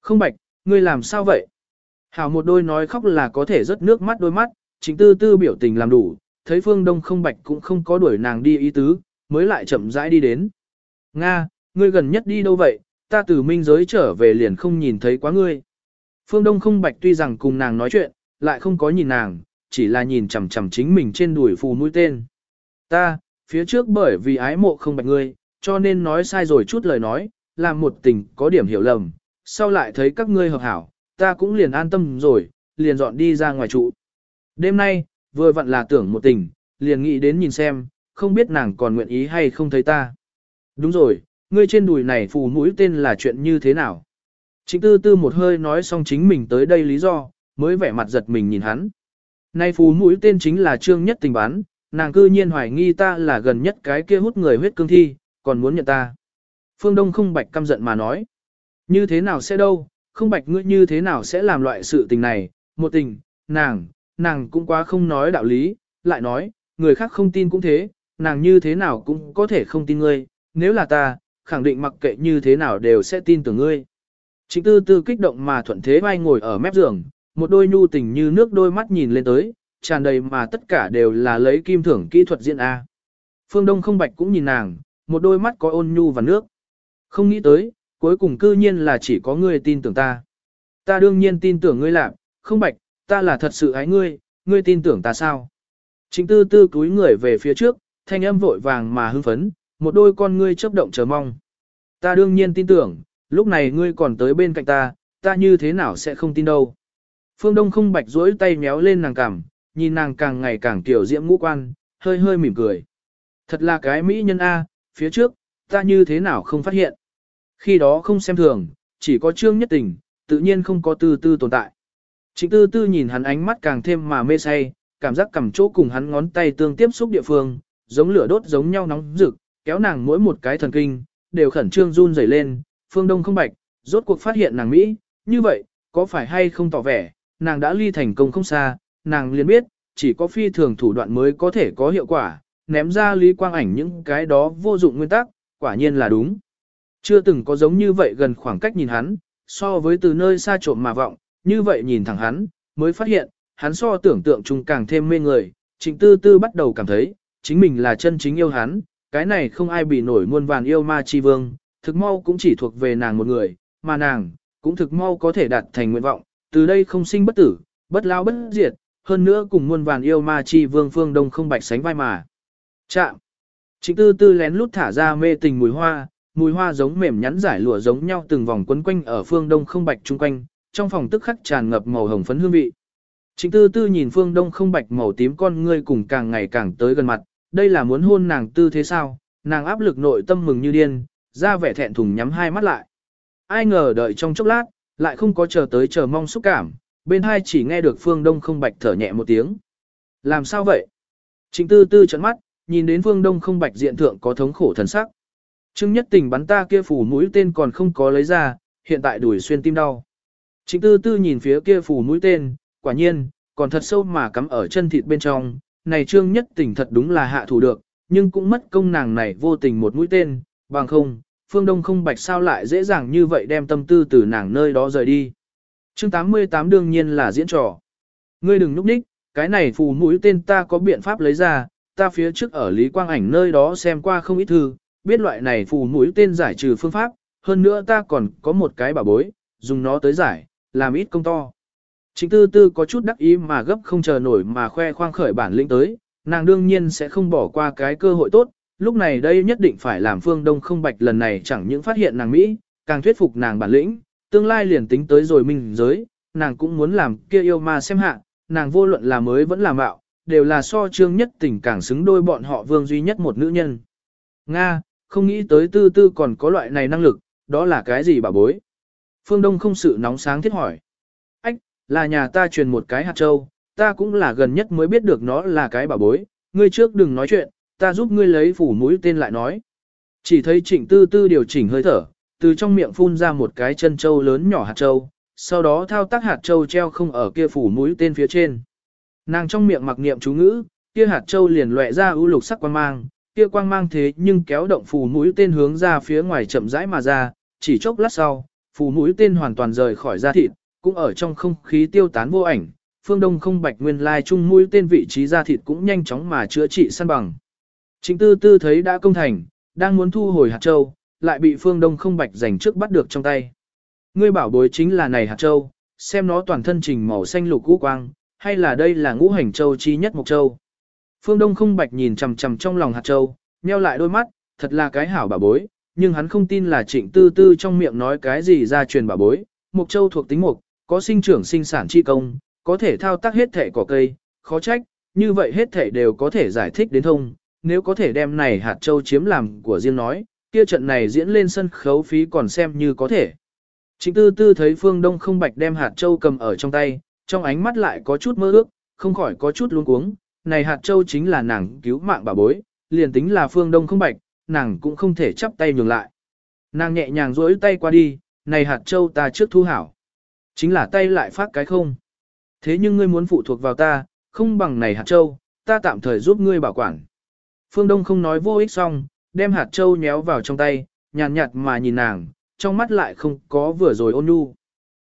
S1: Không bạch, ngươi làm sao vậy? Hảo một đôi nói khóc là có thể rớt nước mắt đôi mắt, trịnh tư tư biểu tình làm đủ, thấy phương đông không bạch cũng không có đuổi nàng đi ý tứ, mới lại chậm rãi đi đến. Nga, ngươi gần nhất đi đâu vậy, ta từ minh giới trở về liền không nhìn thấy quá ngươi. Phương đông không bạch tuy rằng cùng nàng nói chuyện, lại không có nhìn nàng, chỉ là nhìn chằm chằm chính mình trên đùi phù mũi tên. Ta, phía trước bởi vì ái mộ không bạch ngươi, cho nên nói sai rồi chút lời nói, làm một tình có điểm hiểu lầm, sau lại thấy các ngươi hợp hảo, ta cũng liền an tâm rồi, liền dọn đi ra ngoài trụ. Đêm nay, vừa vặn là tưởng một tình, liền nghĩ đến nhìn xem, không biết nàng còn nguyện ý hay không thấy ta. Đúng rồi, ngươi trên đùi này phù mũi tên là chuyện như thế nào? Trịnh tư tư một hơi nói xong chính mình tới đây lý do, mới vẻ mặt giật mình nhìn hắn. Nay phú mũi tên chính là trương nhất tình bán, nàng cư nhiên hoài nghi ta là gần nhất cái kia hút người huyết cương thi, còn muốn nhận ta. Phương Đông không bạch căm giận mà nói. Như thế nào sẽ đâu, không bạch ngươi như thế nào sẽ làm loại sự tình này, một tình, nàng, nàng cũng quá không nói đạo lý, lại nói, người khác không tin cũng thế, nàng như thế nào cũng có thể không tin ngươi, nếu là ta, khẳng định mặc kệ như thế nào đều sẽ tin tưởng ngươi. Trịnh tư tư kích động mà thuận thế vai ngồi ở mép giường, một đôi nhu tình như nước đôi mắt nhìn lên tới, tràn đầy mà tất cả đều là lấy kim thưởng kỹ thuật diễn A. Phương Đông không bạch cũng nhìn nàng, một đôi mắt có ôn nhu và nước. Không nghĩ tới, cuối cùng cư nhiên là chỉ có ngươi tin tưởng ta. Ta đương nhiên tin tưởng ngươi làm, không bạch, ta là thật sự ái ngươi, ngươi tin tưởng ta sao? chính tư tư cúi người về phía trước, thanh âm vội vàng mà hưng phấn, một đôi con ngươi chớp động chờ mong. Ta đương nhiên tin tưởng, lúc này ngươi còn tới bên cạnh ta, ta như thế nào sẽ không tin đâu. Phương Đông không bạch rỗi tay méo lên nàng cằm, nhìn nàng càng ngày càng tiểu diễm ngũ quan, hơi hơi mỉm cười. Thật là cái mỹ nhân A, phía trước, ta như thế nào không phát hiện. Khi đó không xem thường, chỉ có trương nhất tình, tự nhiên không có tư tư tồn tại. Trịnh tư tư nhìn hắn ánh mắt càng thêm mà mê say, cảm giác cầm chỗ cùng hắn ngón tay tương tiếp xúc địa phương, giống lửa đốt giống nhau nóng rực, kéo nàng mỗi một cái thần kinh, đều khẩn trương run rẩy lên, phương đông không bạch, rốt cuộc phát hiện nàng Mỹ, như vậy, có phải hay không tỏ vẻ, nàng đã ly thành công không xa, nàng liền biết, chỉ có phi thường thủ đoạn mới có thể có hiệu quả, ném ra lý quang ảnh những cái đó vô dụng nguyên tắc, quả nhiên là đúng. Chưa từng có giống như vậy gần khoảng cách nhìn hắn, so với từ nơi xa trộm mà vọng, như vậy nhìn thẳng hắn, mới phát hiện, hắn so tưởng tượng chung càng thêm mê người, trịnh tư tư bắt đầu cảm thấy, chính mình là chân chính yêu hắn, cái này không ai bị nổi muôn vàn yêu ma chi vương, thực mau cũng chỉ thuộc về nàng một người, mà nàng, cũng thực mau có thể đạt thành nguyện vọng, từ đây không sinh bất tử, bất lao bất diệt, hơn nữa cùng muôn vàn yêu ma chi vương phương đông không bạch sánh vai mà. Chạm. Trịnh tư tư lén lút thả ra mê tình mùi hoa, mùi hoa giống mềm nhắn giải lụa giống nhau từng vòng quấn quanh ở phương đông không bạch chung quanh, trong phòng tức khắc tràn ngập màu hồng phấn hương vị. Trịnh tư tư nhìn phương đông không bạch màu tím con ngươi cùng càng ngày càng tới gần mặt, đây là muốn hôn nàng tư thế sao, nàng áp lực nội tâm mừng như điên, ra vẻ thẹn thùng nhắm hai mắt lại. Ai ngờ đợi trong chốc lát, lại không có chờ tới chờ mong xúc cảm, bên hai chỉ nghe được phương đông không bạch thở nhẹ một tiếng. Làm sao vậy? Trịnh tư tư trấn mắt, nhìn đến phương đông không bạch diện thượng có thống khổ thần sắc. Trưng nhất tình bắn ta kia phủ mũi tên còn không có lấy ra, hiện tại đuổi xuyên tim đau. Trịnh tư tư nhìn phía kia phủ mũi tên, quả nhiên, còn thật sâu mà cắm ở chân thịt bên trong, này trương nhất tình thật đúng là hạ thủ được, nhưng cũng mất công nàng này vô tình một mũi tên, bằng không, phương đông không bạch sao lại dễ dàng như vậy đem tâm tư từ nàng nơi đó rời đi. Chương 88 đương nhiên là diễn trò. Ngươi đừng núp ních, cái này phù mũi tên ta có biện pháp lấy ra, ta phía trước ở Lý Quang Ảnh nơi đó xem qua không ít thư, biết loại này phù mũi tên giải trừ phương pháp, hơn nữa ta còn có một cái bảo bối, dùng nó tới giải, làm ít công to. Chính tư tư có chút đắc ý mà gấp không chờ nổi mà khoe khoang khởi bản lĩnh tới, nàng đương nhiên sẽ không bỏ qua cái cơ hội tốt, lúc này đây nhất định phải làm phương đông không bạch lần này chẳng những phát hiện nàng Mỹ, càng thuyết phục nàng bản lĩnh, tương lai liền tính tới rồi minh giới, nàng cũng muốn làm kia yêu ma xem hạ, nàng vô luận là mới vẫn là mạo, đều là so trương nhất tình càng xứng đôi bọn họ vương duy nhất một nữ nhân. Nga, không nghĩ tới tư tư còn có loại này năng lực, đó là cái gì bà bối? Phương Đông không sự nóng sáng thiết hỏi. Ách, là nhà ta truyền một cái hạt châu, ta cũng là gần nhất mới biết được nó là cái bà bối, ngươi trước đừng nói chuyện, ta giúp ngươi lấy phủ mũi tên lại nói. Chỉ thấy trịnh tư tư điều chỉnh hơi thở, từ trong miệng phun ra một cái chân châu lớn nhỏ hạt châu, sau đó thao tác hạt châu treo không ở kia phủ mũi tên phía trên. Nàng trong miệng mặc niệm chú ngữ, kia hạt châu liền lóe ra ưu lục sắc quang mang, kia quang mang thế nhưng kéo động phủ mũi tên hướng ra phía ngoài chậm rãi mà ra, chỉ chốc lát sau, phủ mũi tên hoàn toàn rời khỏi da thịt, cũng ở trong không khí tiêu tán vô ảnh. Phương Đông không bạch nguyên lai chung mũi tên vị trí da thịt cũng nhanh chóng mà chữa trị săn bằng. Trịnh tư tư thấy đã công thành, đang muốn thu hồi hạt châu, lại bị phương đông không bạch giành trước bắt được trong tay. Ngươi bảo bối chính là này hạt châu, xem nó toàn thân trình màu xanh lục cũ quang, hay là đây là ngũ hành châu chi nhất mộc châu. Phương đông không bạch nhìn chằm chằm trong lòng hạt châu, nheo lại đôi mắt, thật là cái hảo bảo bối, nhưng hắn không tin là trịnh tư tư trong miệng nói cái gì ra truyền bảo bối. Mộc châu thuộc tính mộc, có sinh trưởng sinh sản chi công, có thể thao tác hết thể cỏ cây, khó trách, như vậy hết thể đều có thể giải thích đến thông, nếu có thể đem này hạt châu chiếm làm của riêng nói, kia trận này diễn lên sân khấu phí còn xem như có thể. Trịnh tư tư thấy phương đông không bạch đem hạt châu cầm ở trong tay, trong ánh mắt lại có chút mơ ước, không khỏi có chút luống cuống, này hạt châu chính là nàng cứu mạng bà bối, liền tính là phương đông không bạch, nàng cũng không thể chắp tay nhường lại. Nàng nhẹ nhàng duỗi tay qua đi, này hạt châu ta trước thu hảo. Chính là tay lại phát cái không. Thế nhưng ngươi muốn phụ thuộc vào ta, không bằng này hạt châu, ta tạm thời giúp ngươi bảo quản. Phương Đông không nói vô ích xong, đem hạt châu nhéo vào trong tay, nhàn nhạt, mà nhìn nàng, trong mắt lại không có vừa rồi ôn nhu.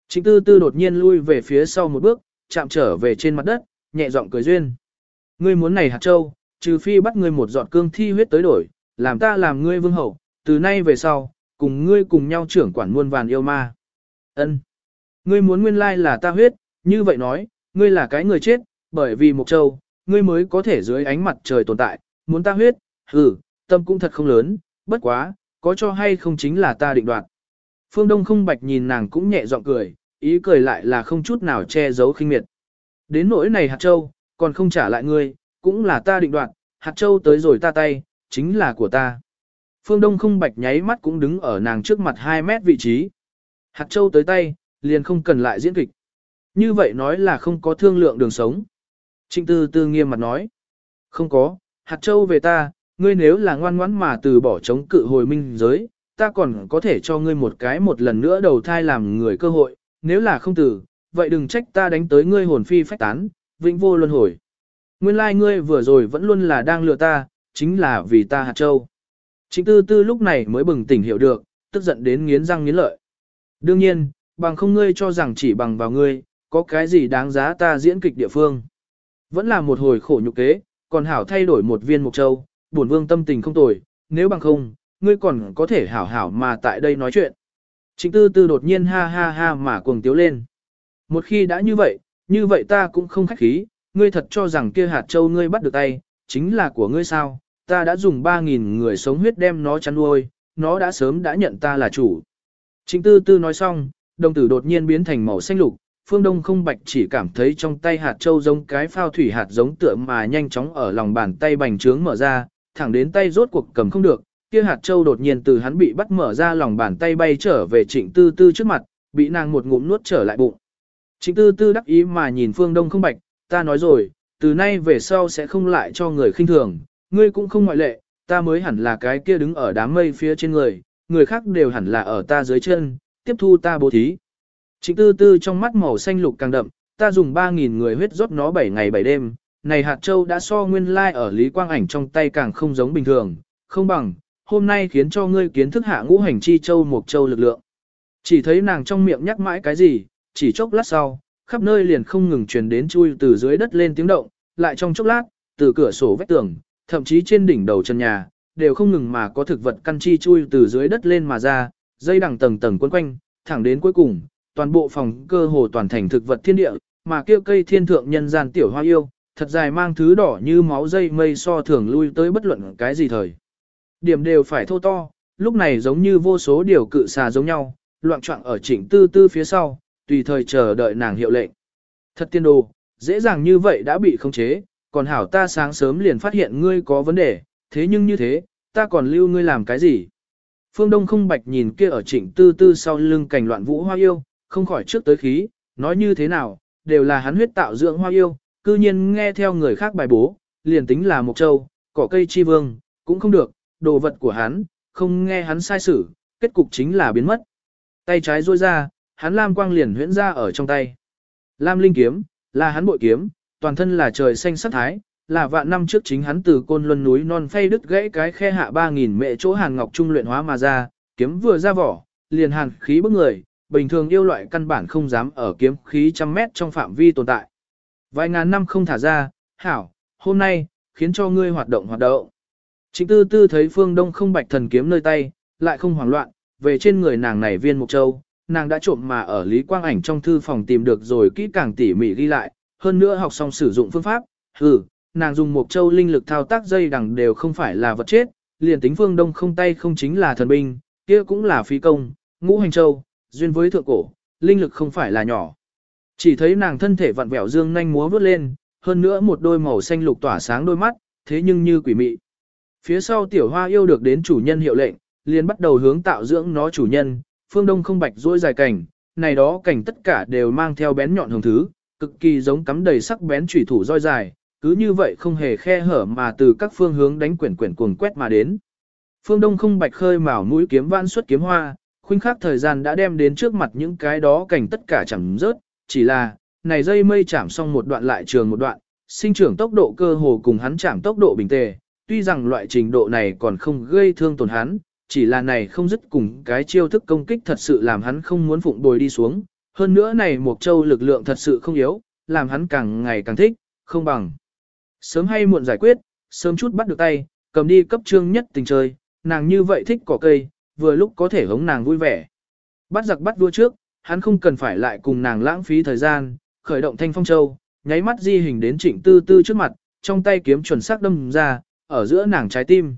S1: Trịnh tư tư đột nhiên lui về phía sau một bước, chạm trở về trên mặt đất, nhẹ giọng cười duyên. Ngươi muốn này hạt châu, trừ phi bắt ngươi một giọt cương thi huyết tới đổi, làm ta làm ngươi vương hậu, từ nay về sau, cùng ngươi cùng nhau trưởng quản muôn vàn yêu ma. Ân, Ngươi muốn nguyên lai là ta huyết, như vậy nói, ngươi là cái người chết, bởi vì một châu, ngươi mới có thể dưới ánh mặt trời tồn tại, muốn ta huyết, hừ, tâm cũng thật không lớn, bất quá, có cho hay không chính là ta định đoạt. Phương Đông không bạch nhìn nàng cũng nhẹ giọng cười, ý cười lại là không chút nào che giấu khinh miệt. Đến nỗi này hạt châu, còn không trả lại ngươi, cũng là ta định đoạt, hạt châu tới rồi ta tay, chính là của ta. Phương Đông không bạch nháy mắt cũng đứng ở nàng trước mặt 2 mét vị trí. Hạt châu tới tay, liền không cần lại diễn kịch. Như vậy nói là không có thương lượng đường sống. Trịnh tư tư nghiêm mặt nói. Không có, hạt châu về ta, ngươi nếu là ngoan ngoãn mà từ bỏ chống cự hồi minh giới, ta còn có thể cho ngươi một cái một lần nữa đầu thai làm người cơ hội, nếu là không từ, vậy đừng trách ta đánh tới ngươi hồn phi phách tán, vĩnh vô luân hồi. Nguyên lai like ngươi vừa rồi vẫn luôn là đang lừa ta, chính là vì ta hạt châu. Chính tư tư lúc này mới bừng tỉnh hiểu được, tức giận đến nghiến răng nghiến lợi. Đương nhiên, bằng không ngươi cho rằng chỉ bằng vào ngươi, có cái gì đáng giá ta diễn kịch địa phương. Vẫn là một hồi khổ nhục kế, còn hảo thay đổi một viên mục châu, bổn vương tâm tình không tồi, nếu bằng không, ngươi còn có thể hảo hảo mà tại đây nói chuyện. Trịnh tư tư đột nhiên ha ha ha mà cuồng tiếu lên. Một khi đã như vậy, như vậy ta cũng không khách khí, ngươi thật cho rằng kia hạt châu ngươi bắt được tay, chính là của ngươi sao, ta đã dùng 3.000 người sống huyết đem nó chăn nuôi, nó đã sớm đã nhận ta là chủ. Trịnh tư tư nói xong, đồng tử đột nhiên biến thành màu xanh lục, phương đông không bạch chỉ cảm thấy trong tay hạt châu giống cái phao thủy hạt giống tựa mà nhanh chóng ở lòng bàn tay bành trướng mở ra, thẳng đến tay rốt cuộc cầm không được, kia hạt châu đột nhiên từ hắn bị bắt mở ra lòng bàn tay bay trở về trịnh tư tư trước mặt, bị nàng một ngụm nuốt trở lại bụng. Trịnh tư tư đắc ý mà nhìn phương đông không bạch, ta nói rồi, từ nay về sau sẽ không lại cho người khinh thường, ngươi cũng không ngoại lệ, ta mới hẳn là cái kia đứng ở đám mây phía trên người, người khác đều hẳn là ở ta dưới chân, tiếp thu ta bố thí. Trịnh tư tư trong mắt màu xanh lục càng đậm, ta dùng 3.000 người huyết rót nó 7 ngày 7 đêm, này hạt châu đã so nguyên lai like ở Lý Quang Ảnh trong tay càng không giống bình thường, không bằng, hôm nay khiến cho ngươi kiến thức hạ ngũ hành chi châu một châu lực lượng. Chỉ thấy nàng trong miệng nhắc mãi cái gì, chỉ chốc lát sau, khắp nơi liền không ngừng truyền đến chui từ dưới đất lên tiếng động, lại trong chốc lát, từ cửa sổ vách tường, thậm chí trên đỉnh đầu chân nhà, đều không ngừng mà có thực vật căn chi chui từ dưới đất lên mà ra, dây đằng tầng tầng quấn quanh, thẳng đến cuối cùng, toàn bộ phòng cơ hồ toàn thành thực vật thiên địa, mà kia cây thiên thượng nhân gian tiểu hoa yêu, thật dài mang thứ đỏ như máu dây mây so thường lui tới bất luận cái gì thời. Điểm đều phải thô to, lúc này giống như vô số điều cự xà giống nhau, loạn trọng ở chỉnh tư tư phía sau, tùy thời chờ đợi nàng hiệu lệnh. Thật tiên đồ, dễ dàng như vậy đã bị khống chế, còn hảo ta sáng sớm liền phát hiện ngươi có vấn đề, thế nhưng như thế, ta còn lưu ngươi làm cái gì? Phương Đông không bạch nhìn kia ở trịnh tư tư sau lưng cảnh loạn vũ hoa yêu, không khỏi trước tới khí, nói như thế nào, đều là hắn huyết tạo dưỡng hoa yêu, cư nhiên nghe theo người khác bài bố, liền tính là một châu, cỏ cây chi vương, cũng không được, đồ vật của hắn, không nghe hắn sai sử, kết cục chính là biến mất. Tay trái rôi ra, hắn lam quang liền huyễn ra ở trong tay. Lam linh kiếm, là hắn bội kiếm, toàn thân là trời xanh sắc thái, là vạn năm trước chính hắn từ côn luân núi non phay đứt gãy cái khe hạ 3.000 mệ chỗ hàn ngọc trung luyện hóa mà ra, kiếm vừa ra vỏ, liền hàn khí bức người, bình thường yêu loại căn bản không dám ở kiếm khí trăm mét trong phạm vi tồn tại. Vài ngàn năm không thả ra, hảo, hôm nay, khiến cho ngươi hoạt động hoạt động. Trịnh tư tư thấy phương đông không bạch thần kiếm nơi tay, lại không hoảng loạn, về trên người nàng này viên mục châu, nàng đã trộm mà ở Lý Quang Ảnh trong thư phòng tìm được rồi kỹ càng tỉ mỉ ghi lại, hơn nữa học xong sử dụng phương pháp, hừ, nàng dùng mục châu linh lực thao tác dây đằng đều không phải là vật chết, liền tính phương đông không tay không chính là thần binh, kia cũng là phi công, ngũ hành châu, duyên với thượng cổ, linh lực không phải là nhỏ. Chỉ thấy nàng thân thể vặn vẹo dương nhanh múa vút lên, hơn nữa một đôi màu xanh lục tỏa sáng đôi mắt, thế nhưng như quỷ mị. Phía sau tiểu hoa yêu được đến chủ nhân hiệu lệnh, liền bắt đầu hướng tạo dưỡng nó chủ nhân, phương đông không bạch rỗi dài cảnh, này đó cảnh tất cả đều mang theo bén nhọn hồng thứ, cực kỳ giống cắm đầy sắc bén chủy thủ roi dài, cứ như vậy không hề khe hở mà từ các phương hướng đánh quyển quyển cuồng quét mà đến. Phương Đông không bạch khơi mào mũi kiếm vãn xuất kiếm hoa, khuynh khắc thời gian đã đem đến trước mặt những cái đó cảnh tất cả chẳng rớt, chỉ là, này dây mây chạm xong một đoạn lại trường một đoạn, sinh trưởng tốc độ cơ hồ cùng hắn chạm tốc độ bình tề, tuy rằng loại trình độ này còn không gây thương tổn hắn, chỉ là này không dứt cùng cái chiêu thức công kích thật sự làm hắn không muốn phụng bồi đi xuống. Hơn nữa này Mộc Châu lực lượng thật sự không yếu, làm hắn càng ngày càng thích, không bằng. Sớm hay muộn giải quyết, sớm chút bắt được tay, cầm đi cấp trương nhất tình chơi, nàng như vậy thích cỏ cây, vừa lúc có thể hống nàng vui vẻ. Bắt giặc bắt vua trước, hắn không cần phải lại cùng nàng lãng phí thời gian, khởi động thanh phong châu, nháy mắt di hình đến trịnh tư tư trước mặt, trong tay kiếm chuẩn xác đâm ra, ở giữa nàng trái tim.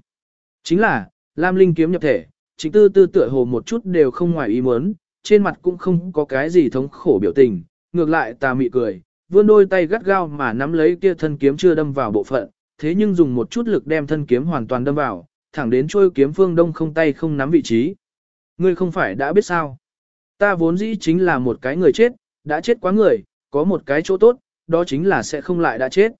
S1: Chính là, Lam Linh kiếm nhập thể, trịnh tư tư tựa hồ một chút đều không ngoài ý muốn, trên mặt cũng không có cái gì thống khổ biểu tình, ngược lại tà mị cười, vươn đôi tay gắt gao mà nắm lấy kia thân kiếm chưa đâm vào bộ phận, thế nhưng dùng một chút lực đem thân kiếm hoàn toàn đâm vào, thẳng đến trôi kiếm phương đông không tay không nắm vị trí. Ngươi không phải đã biết sao? Ta vốn dĩ chính là một cái người chết, đã chết quá người, có một cái chỗ tốt, đó chính là sẽ không lại đã chết.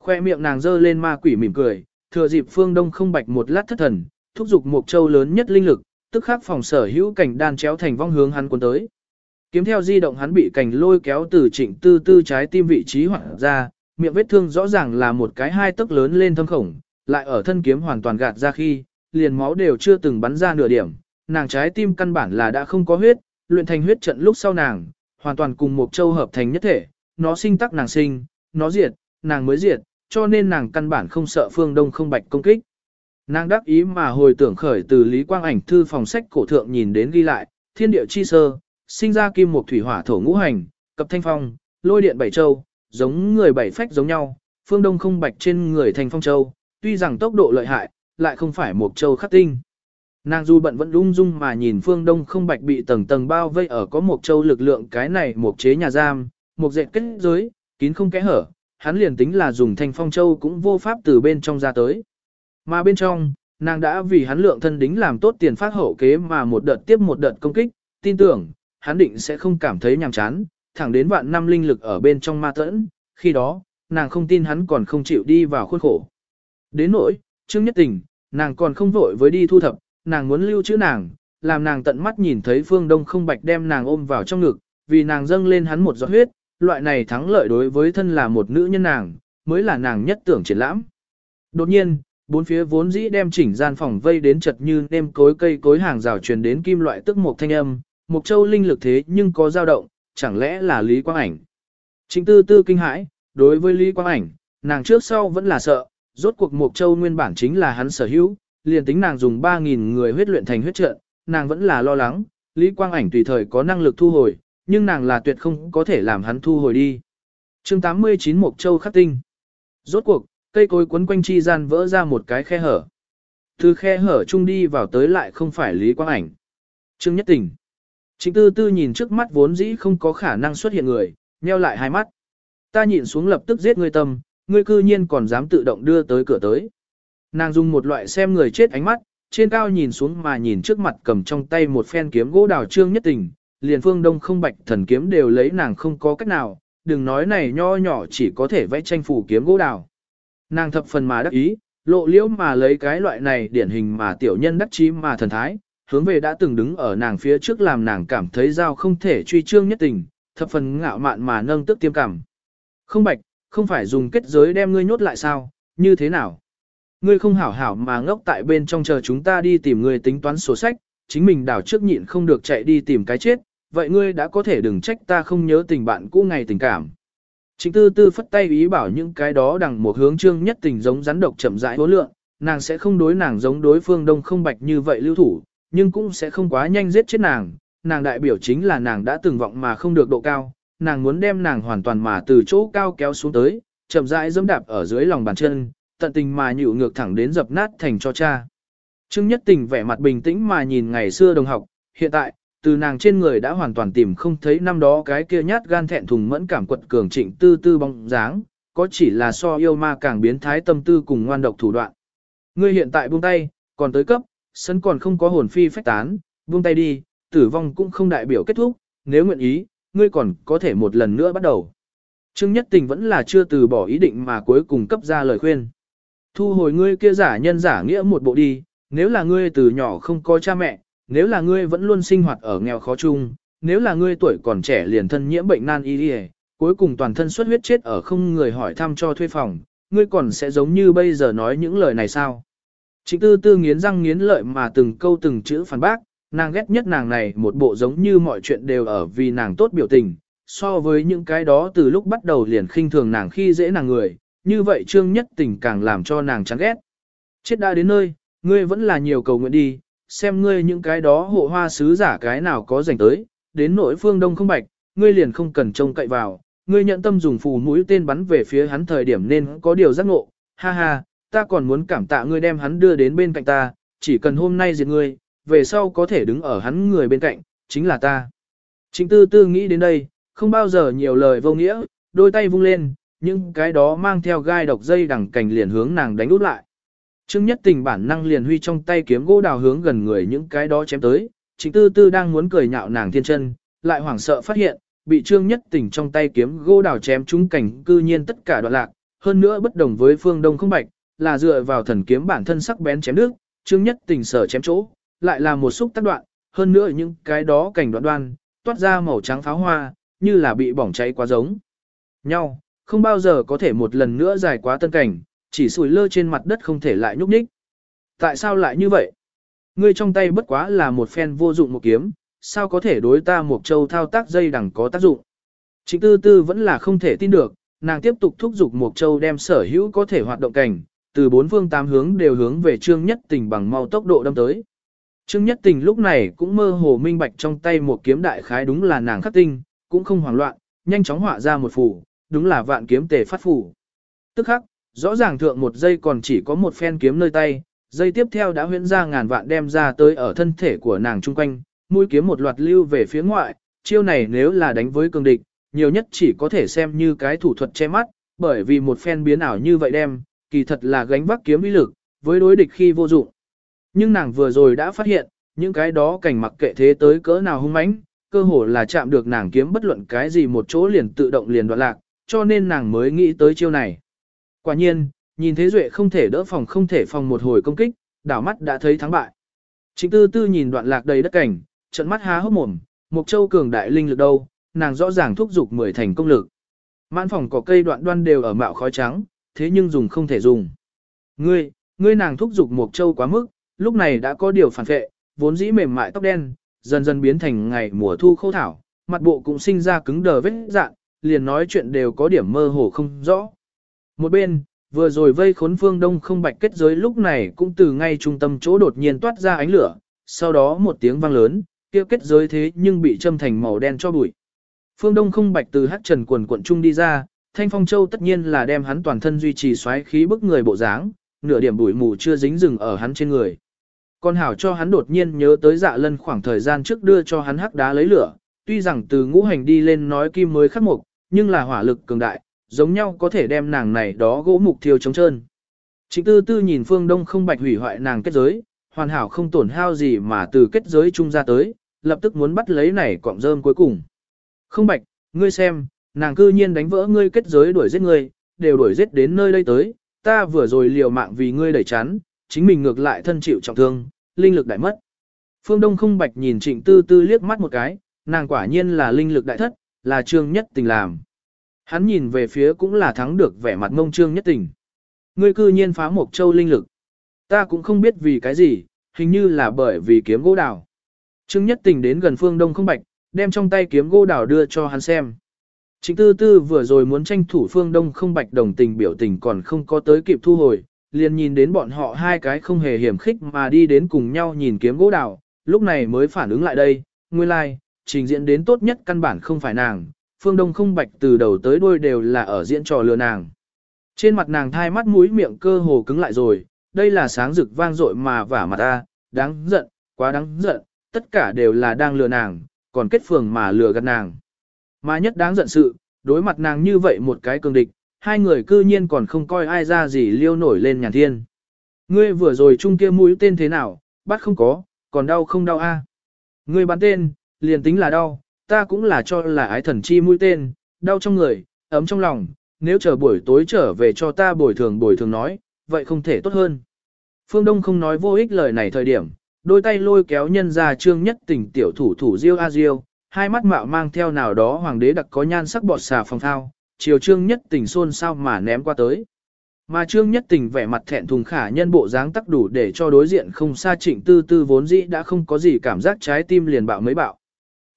S1: Khoe miệng nàng dơ lên ma quỷ mỉm cười, thừa dịp phương đông không bạch một lát thất thần, thúc giục một châu lớn nhất linh lực, tức khắc phòng sở hữu cảnh đan chéo thành vong hướng hắn cuốn tới. Kiếm theo di động hắn bị cảnh lôi kéo từ trịnh tư tư trái tim vị trí hoặc ra, miệng vết thương rõ ràng là một cái hai tấc lớn lên thâm khổng, lại ở thân kiếm hoàn toàn gạt ra khi, liền máu đều chưa từng bắn ra nửa điểm, nàng trái tim căn bản là đã không có huyết, luyện thành huyết trận lúc sau nàng, hoàn toàn cùng một châu hợp thành nhất thể, nó sinh tắc nàng sinh, nó diệt, nàng mới diệt, cho nên nàng căn bản không sợ phương đông không bạch công kích. Nàng đắc ý mà hồi tưởng khởi từ Lý Quang ảnh thư phòng sách cổ thượng nhìn đến ghi lại, thiên địa chi sơ, sinh ra kim một thủy hỏa thổ ngũ hành, cập thanh phong, lôi điện bảy châu, giống người bảy phách giống nhau, phương đông không bạch trên người thành phong châu, tuy rằng tốc độ lợi hại, lại không phải một châu khắc tinh. Nàng du bận vẫn ung dung mà nhìn phương đông không bạch bị tầng tầng bao vây ở có một châu lực lượng cái này một chế nhà giam, một dệt kết giới, kín không kẽ hở, hắn liền tính là dùng thanh phong châu cũng vô pháp từ bên trong ra tới. Mà bên trong, nàng đã vì hắn lượng thân đính làm tốt tiền phát hậu kế mà một đợt tiếp một đợt công kích, tin tưởng, hắn định sẽ không cảm thấy nhàm chán, thẳng đến vạn năm linh lực ở bên trong ma tẫn, khi đó, nàng không tin hắn còn không chịu đi vào khuôn khổ. Đến nỗi, Trương Nhất Tình, nàng còn không vội với đi thu thập, nàng muốn lưu trữ nàng, làm nàng tận mắt nhìn thấy phương đông không bạch đem nàng ôm vào trong ngực, vì nàng dâng lên hắn một giọt huyết, loại này thắng lợi đối với thân là một nữ nhân nàng, mới là nàng nhất tưởng triển lãm. Đột nhiên, bốn phía vốn dĩ đem chỉnh gian phòng vây đến chật như nêm cối cây cối hàng rào truyền đến kim loại tức một thanh âm, một châu linh lực thế nhưng có dao động, chẳng lẽ là Lý Quang Ảnh. Chính tư tư kinh hãi, đối với Lý Quang Ảnh, nàng trước sau vẫn là sợ, rốt cuộc Mộc Châu nguyên bản chính là hắn sở hữu, liền tính nàng dùng 3.000 người huyết luyện thành huyết trận, nàng vẫn là lo lắng, Lý Quang Ảnh tùy thời có năng lực thu hồi, nhưng nàng là tuyệt không có thể làm hắn thu hồi đi. chương 89 Mộc Châu khắc tinh. Rốt cuộc, cây cối quấn quanh chi gian vỡ ra một cái khe hở. Từ khe hở chung đi vào tới lại không phải Lý Quang Ảnh. Trương Nhất Tình. Trịnh tư tư nhìn trước mắt vốn dĩ không có khả năng xuất hiện người, nheo lại hai mắt. Ta nhìn xuống lập tức giết ngươi tâm, ngươi cư nhiên còn dám tự động đưa tới cửa tới. Nàng dùng một loại xem người chết ánh mắt, trên cao nhìn xuống mà nhìn trước mặt cầm trong tay một phen kiếm gỗ đào trương nhất tình, liền phương đông không bạch thần kiếm đều lấy nàng không có cách nào, đừng nói này nho nhỏ chỉ có thể vẽ tranh phủ kiếm gỗ đào. Nàng thập phần mà đắc ý, lộ liễu mà lấy cái loại này điển hình mà tiểu nhân đắc chí mà thần thái, hướng về đã từng đứng ở nàng phía trước làm nàng cảm thấy giao không thể truy trương nhất tình, thập phần ngạo mạn mà nâng tức tiêm cảm. Không bạch, không phải dùng kết giới đem ngươi nhốt lại sao, như thế nào? Ngươi không hảo hảo mà ngốc tại bên trong chờ chúng ta đi tìm ngươi tính toán sổ sách, chính mình đảo trước nhịn không được chạy đi tìm cái chết, vậy ngươi đã có thể đừng trách ta không nhớ tình bạn cũ ngày tình cảm. Chính tư tư phất tay ý bảo những cái đó đằng một hướng trương nhất tình giống rắn độc chậm rãi hối lượng, nàng sẽ không đối nàng giống đối phương đông không bạch như vậy lưu thủ, nhưng cũng sẽ không quá nhanh giết chết nàng, nàng đại biểu chính là nàng đã từng vọng mà không được độ cao, nàng muốn đem nàng hoàn toàn mà từ chỗ cao kéo xuống tới, chậm rãi dẫm đạp ở dưới lòng bàn chân, tận tình mà nhịu ngược thẳng đến dập nát thành cho cha. Trương Nhất Tình vẻ mặt bình tĩnh mà nhìn ngày xưa đồng học, hiện tại, từ nàng trên người đã hoàn toàn tìm không thấy năm đó cái kia nhát gan thẹn thùng mẫn cảm quật cường trịnh tư tư bóng dáng, có chỉ là so yêu ma càng biến thái tâm tư cùng ngoan độc thủ đoạn. Ngươi hiện tại buông tay, còn tới cấp, sân còn không có hồn phi phách tán, buông tay đi, tử vong cũng không đại biểu kết thúc, nếu nguyện ý, ngươi còn có thể một lần nữa bắt đầu. Trương Nhất Tình vẫn là chưa từ bỏ ý định mà cuối cùng cấp ra lời khuyên. Thu hồi ngươi kia giả nhân giả nghĩa một bộ đi, nếu là ngươi từ nhỏ không có cha mẹ, nếu là ngươi vẫn luôn sinh hoạt ở nghèo khó chung, nếu là ngươi tuổi còn trẻ liền thân nhiễm bệnh nan y đi cuối cùng toàn thân xuất huyết chết ở không người hỏi thăm cho thuê phòng, ngươi còn sẽ giống như bây giờ nói những lời này sao? Trịnh tư tư nghiến răng nghiến lợi mà từng câu từng chữ phản bác, nàng ghét nhất nàng này một bộ giống như mọi chuyện đều ở vì nàng tốt biểu tình, so với những cái đó từ lúc bắt đầu liền khinh thường nàng khi dễ nàng người, như vậy trương nhất tình càng làm cho nàng chán ghét. Chết đã đến nơi, ngươi vẫn là nhiều cầu nguyện đi, xem ngươi những cái đó hộ hoa sứ giả cái nào có dành tới, đến nội phương đông không bạch, ngươi liền không cần trông cậy vào, ngươi nhận tâm dùng phù mũi tên bắn về phía hắn thời điểm nên có điều giác ngộ, ha ha, ta còn muốn cảm tạ ngươi đem hắn đưa đến bên cạnh ta, chỉ cần hôm nay diệt ngươi, về sau có thể đứng ở hắn người bên cạnh, chính là ta. Trịnh tư tư nghĩ đến đây, không bao giờ nhiều lời vô nghĩa, đôi tay vung lên, nhưng cái đó mang theo gai độc dây đằng cành liền hướng nàng đánh út lại. Trương Nhất Tình bản năng liền huy trong tay kiếm gỗ đào hướng gần người những cái đó chém tới, Trịnh Tư Tư đang muốn cười nhạo nàng thiên chân, lại hoảng sợ phát hiện, bị Trương Nhất Tình trong tay kiếm gỗ đào chém trúng cảnh cư nhiên tất cả đoạn lạc, hơn nữa bất đồng với phương Đông không bạch, là dựa vào thần kiếm bản thân sắc bén chém nước, Trương Nhất Tình sở chém chỗ, lại là một xúc tác đoạn, hơn nữa những cái đó cảnh đoạn đoan, toát ra màu trắng pháo hoa, như là bị bỏng cháy quá giống nhau, không bao giờ có thể một lần nữa dài quá tân cảnh, chỉ sủi lơ trên mặt đất không thể lại nhúc nhích. Tại sao lại như vậy? Ngươi trong tay bất quá là một phen vô dụng một kiếm, sao có thể đối ta một châu thao tác dây đằng có tác dụng? Trịnh tư tư vẫn là không thể tin được, nàng tiếp tục thúc giục một châu đem sở hữu có thể hoạt động cảnh, từ bốn phương tám hướng đều hướng về trương nhất tình bằng mau tốc độ đâm tới. Trương nhất tình lúc này cũng mơ hồ minh bạch trong tay một kiếm đại khái đúng là nàng khắc tinh, cũng không hoảng loạn, nhanh chóng họa ra một phủ, đúng là vạn kiếm tề phát phủ. Tức khắc, rõ ràng thượng một giây còn chỉ có một phen kiếm nơi tay, giây tiếp theo đã huyễn ra ngàn vạn đem ra tới ở thân thể của nàng chung quanh, mũi kiếm một loạt lưu về phía ngoại, chiêu này nếu là đánh với cường địch, nhiều nhất chỉ có thể xem như cái thủ thuật che mắt, bởi vì một phen biến ảo như vậy đem, kỳ thật là gánh vác kiếm uy lực, với đối địch khi vô dụng. Nhưng nàng vừa rồi đã phát hiện, những cái đó cảnh mặc kệ thế tới cỡ nào hung mãnh, cơ hồ là chạm được nàng kiếm bất luận cái gì một chỗ liền tự động liền đoạn lạc, cho nên nàng mới nghĩ tới chiêu này. Quả nhiên, nhìn thế duệ không thể đỡ phòng không thể phòng một hồi công kích, đảo mắt đã thấy thắng bại. chính tư tư nhìn đoạn lạc đầy đất cảnh, trận mắt há hốc mồm, Mục Châu cường đại linh lực đâu, nàng rõ ràng thúc giục mười thành công lực. Mãn phòng có cây đoạn đoan đều ở mạo khói trắng, thế nhưng dùng không thể dùng. Ngươi, ngươi nàng thúc giục Mục Châu quá mức, lúc này đã có điều phản vệ, vốn dĩ mềm mại tóc đen, dần dần biến thành ngày mùa thu khô thảo, mặt bộ cũng sinh ra cứng đờ vết dạng, liền nói chuyện đều có điểm mơ hồ không rõ. Một bên, vừa rồi vây khốn phương đông không bạch kết giới lúc này cũng từ ngay trung tâm chỗ đột nhiên toát ra ánh lửa, sau đó một tiếng vang lớn, kia kết giới thế nhưng bị châm thành màu đen cho bụi. Phương đông không bạch từ hắc trần quần quận trung đi ra, thanh phong châu tất nhiên là đem hắn toàn thân duy trì xoáy khí bức người bộ dáng, nửa điểm bụi mù chưa dính dừng ở hắn trên người. Con hảo cho hắn đột nhiên nhớ tới dạ lân khoảng thời gian trước đưa cho hắn hắc đá lấy lửa, tuy rằng từ ngũ hành đi lên nói kim mới khắc mục, nhưng là hỏa lực cường đại, giống nhau có thể đem nàng này đó gỗ mục thiêu trống trơn. Trịnh tư tư nhìn phương đông không bạch hủy hoại nàng kết giới, hoàn hảo không tổn hao gì mà từ kết giới trung ra tới, lập tức muốn bắt lấy này cọng rơm cuối cùng. Không bạch, ngươi xem, nàng cư nhiên đánh vỡ ngươi kết giới đuổi giết ngươi, đều đuổi giết đến nơi đây tới, ta vừa rồi liều mạng vì ngươi đẩy chán, chính mình ngược lại thân chịu trọng thương, linh lực đại mất. Phương Đông không bạch nhìn trịnh tư tư liếc mắt một cái, nàng quả nhiên là linh lực đại thất, là trương nhất tình làm. Hắn nhìn về phía cũng là thắng được vẻ mặt mông trương nhất tình. Ngươi cư nhiên phá một châu linh lực. Ta cũng không biết vì cái gì, hình như là bởi vì kiếm gỗ đào. Trương nhất tình đến gần phương đông không bạch, đem trong tay kiếm gỗ đào đưa cho hắn xem. Trịnh tư tư vừa rồi muốn tranh thủ phương đông không bạch đồng tình biểu tình còn không có tới kịp thu hồi, liền nhìn đến bọn họ hai cái không hề hiểm khích mà đi đến cùng nhau nhìn kiếm gỗ đào, lúc này mới phản ứng lại đây, nguyên lai, like, trình diễn đến tốt nhất căn bản không phải nàng, phương đông không bạch từ đầu tới đuôi đều là ở diễn trò lừa nàng. Trên mặt nàng thai mắt mũi miệng cơ hồ cứng lại rồi, đây là sáng rực vang dội mà vả mặt ta, đáng giận, quá đáng giận, tất cả đều là đang lừa nàng, còn kết phường mà lừa gạt nàng. Mà nhất đáng giận sự, đối mặt nàng như vậy một cái cường địch, hai người cư nhiên còn không coi ai ra gì liêu nổi lên nhàn thiên. Ngươi vừa rồi chung kia mũi tên thế nào, bắt không có, còn đau không đau a? Ngươi bắn tên, liền tính là đau, ta cũng là cho là ái thần chi mũi tên, đau trong người, ấm trong lòng, nếu chờ buổi tối trở về cho ta bồi thường bồi thường nói, vậy không thể tốt hơn. Phương Đông không nói vô ích lời này thời điểm, đôi tay lôi kéo nhân ra trương nhất tỉnh tiểu thủ thủ diêu a diêu, hai mắt mạo mang theo nào đó hoàng đế đặc có nhan sắc bọt xà phòng thao, chiều trương nhất tình xôn sao mà ném qua tới. Mà Trương Nhất Tình vẻ mặt thẹn thùng khả nhân bộ dáng tắc đủ để cho đối diện không xa trịnh tư tư vốn dĩ đã không có gì cảm giác trái tim liền bạo mấy bạo.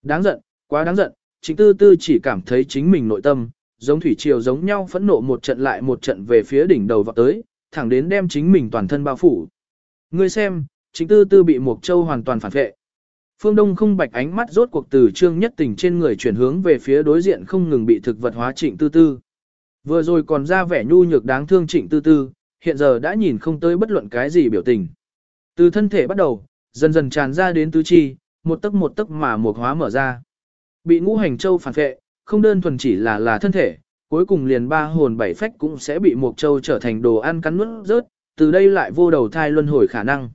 S1: Đáng giận, quá đáng giận, trịnh tư tư chỉ cảm thấy chính mình nội tâm, giống thủy triều giống nhau phẫn nộ một trận lại một trận về phía đỉnh đầu vọt tới, thẳng đến đem chính mình toàn thân bao phủ. Ngươi xem, trịnh tư tư bị Mộc Châu hoàn toàn phản vệ. Phương Đông không bạch ánh mắt rốt cuộc từ Trương Nhất Tình trên người chuyển hướng về phía đối diện không ngừng bị thực vật hóa trịnh tư tư. Vừa rồi còn ra vẻ nhu nhược đáng thương trịnh tư tư, hiện giờ đã nhìn không tới bất luận cái gì biểu tình. Từ thân thể bắt đầu, dần dần tràn ra đến tứ chi, một tấc một tấc mà một hóa mở ra. Bị ngũ hành châu phản vệ, không đơn thuần chỉ là là thân thể, cuối cùng liền ba hồn bảy phách cũng sẽ bị một châu trở thành đồ ăn cắn nuốt rớt, từ đây lại vô đầu thai luân hồi khả năng.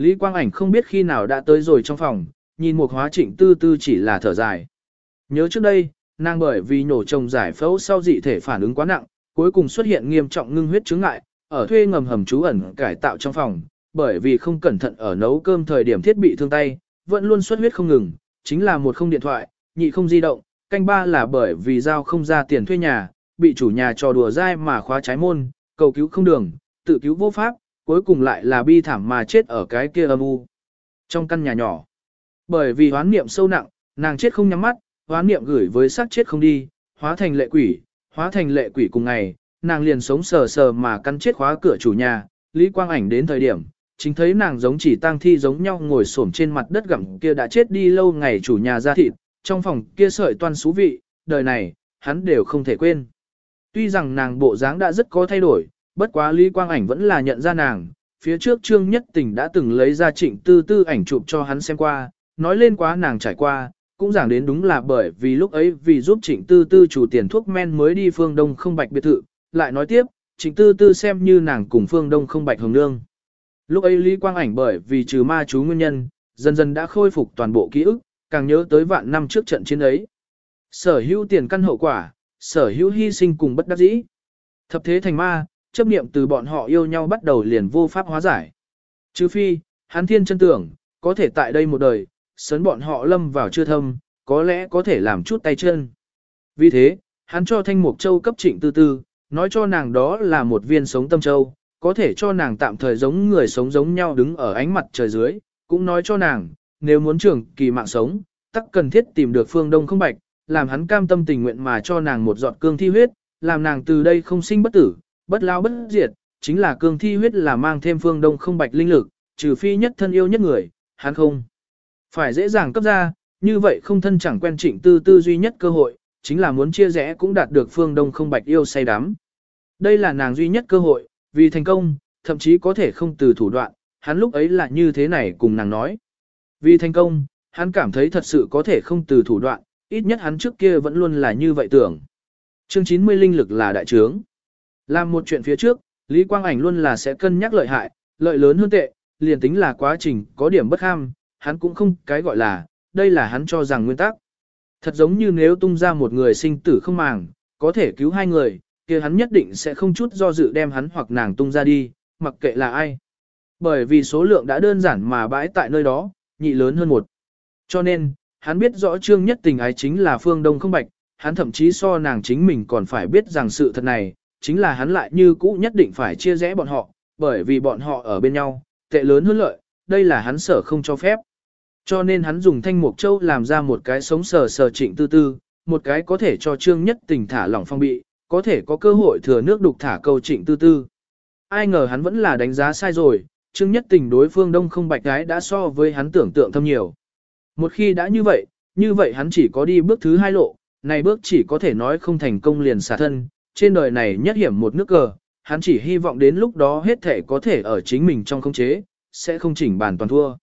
S1: Lý Quang Ảnh không biết khi nào đã tới rồi trong phòng, nhìn một hóa trịnh tư tư chỉ là thở dài. Nhớ trước đây, nàng bởi vì nổ trồng giải phẫu sau dị thể phản ứng quá nặng, cuối cùng xuất hiện nghiêm trọng ngưng huyết chứng ngại, ở thuê ngầm hầm trú ẩn cải tạo trong phòng, bởi vì không cẩn thận ở nấu cơm thời điểm thiết bị thương tay, vẫn luôn xuất huyết không ngừng, chính là một không điện thoại, nhị không di động, canh ba là bởi vì giao không ra tiền thuê nhà, bị chủ nhà trò đùa dai mà khóa trái môn, cầu cứu không đường, tự cứu vô pháp, cuối cùng lại là bi thảm mà chết ở cái kia âm u. Trong căn nhà nhỏ, bởi vì hoán niệm sâu nặng, nàng chết không nhắm mắt, hoán niệm gửi với xác chết không đi, hóa thành lệ quỷ, hóa thành lệ quỷ cùng ngày, nàng liền sống sờ sờ mà căn chết khóa cửa chủ nhà, Lý Quang Ảnh đến thời điểm, chính thấy nàng giống chỉ tang thi giống nhau ngồi xổm trên mặt đất gặm kia đã chết đi lâu ngày chủ nhà ra thịt, trong phòng kia sợi toan xú vị, đời này, hắn đều không thể quên. Tuy rằng nàng bộ dáng đã rất có thay đổi, bất quá Lý Quang Ảnh vẫn là nhận ra nàng, phía trước Trương Nhất Tình đã từng lấy ra trịnh tư tư ảnh chụp cho hắn xem qua, nói lên quá nàng trải qua, cũng giảng đến đúng là bởi vì lúc ấy vì giúp trịnh tư tư chủ tiền thuốc men mới đi phương Đông không bạch biệt thự, lại nói tiếp, trịnh tư tư xem như nàng cùng phương Đông không bạch hồng nương. Lúc ấy Lý Quang Ảnh bởi vì trừ ma chú nguyên nhân, dần dần đã khôi phục toàn bộ ký ức, càng nhớ tới vạn năm trước trận chiến ấy. Sở hữu tiền căn hậu quả, sở hữu hy sinh cùng bất đắc dĩ. Thập thế thành ma, chấp niệm từ bọn họ yêu nhau bắt đầu liền vô pháp hóa giải. Trừ phi, hắn thiên chân tưởng, có thể tại đây một đời, sớn bọn họ lâm vào chưa thâm, có lẽ có thể làm chút tay chân. Vì thế, hắn cho thanh mục châu cấp trịnh tư tư, nói cho nàng đó là một viên sống tâm châu, có thể cho nàng tạm thời giống người sống giống nhau đứng ở ánh mặt trời dưới, cũng nói cho nàng, nếu muốn trưởng kỳ mạng sống, tắc cần thiết tìm được phương đông không bạch, làm hắn cam tâm tình nguyện mà cho nàng một giọt cương thi huyết, làm nàng từ đây không sinh bất tử, bất lao bất diệt, chính là cương thi huyết là mang thêm phương đông không bạch linh lực, trừ phi nhất thân yêu nhất người, hắn không. Phải dễ dàng cấp ra, như vậy không thân chẳng quen trịnh tư tư duy nhất cơ hội, chính là muốn chia rẽ cũng đạt được phương đông không bạch yêu say đắm. Đây là nàng duy nhất cơ hội, vì thành công, thậm chí có thể không từ thủ đoạn, hắn lúc ấy là như thế này cùng nàng nói. Vì thành công, hắn cảm thấy thật sự có thể không từ thủ đoạn, ít nhất hắn trước kia vẫn luôn là như vậy tưởng. Chương 90 linh lực là đại trướng. Làm một chuyện phía trước, Lý Quang Ảnh luôn là sẽ cân nhắc lợi hại, lợi lớn hơn tệ, liền tính là quá trình có điểm bất ham, hắn cũng không cái gọi là, đây là hắn cho rằng nguyên tắc. Thật giống như nếu tung ra một người sinh tử không màng, có thể cứu hai người, kia hắn nhất định sẽ không chút do dự đem hắn hoặc nàng tung ra đi, mặc kệ là ai. Bởi vì số lượng đã đơn giản mà bãi tại nơi đó, nhị lớn hơn một. Cho nên, hắn biết rõ trương nhất tình ái chính là phương đông không bạch, hắn thậm chí so nàng chính mình còn phải biết rằng sự thật này, chính là hắn lại như cũ nhất định phải chia rẽ bọn họ, bởi vì bọn họ ở bên nhau, tệ lớn hơn lợi, đây là hắn sở không cho phép. Cho nên hắn dùng thanh mục châu làm ra một cái sống sờ sờ trịnh tư tư, một cái có thể cho trương nhất tình thả lỏng phong bị, có thể có cơ hội thừa nước đục thả câu trịnh tư tư. Ai ngờ hắn vẫn là đánh giá sai rồi, trương nhất tình đối phương đông không bạch gái đã so với hắn tưởng tượng thâm nhiều. Một khi đã như vậy, như vậy hắn chỉ có đi bước thứ hai lộ, này bước chỉ có thể nói không thành công liền xả thân, trên đời này nhất hiểm một nước cờ, hắn chỉ hy vọng đến lúc đó hết thể có thể ở chính mình trong khống chế, sẽ không chỉnh bàn toàn thua.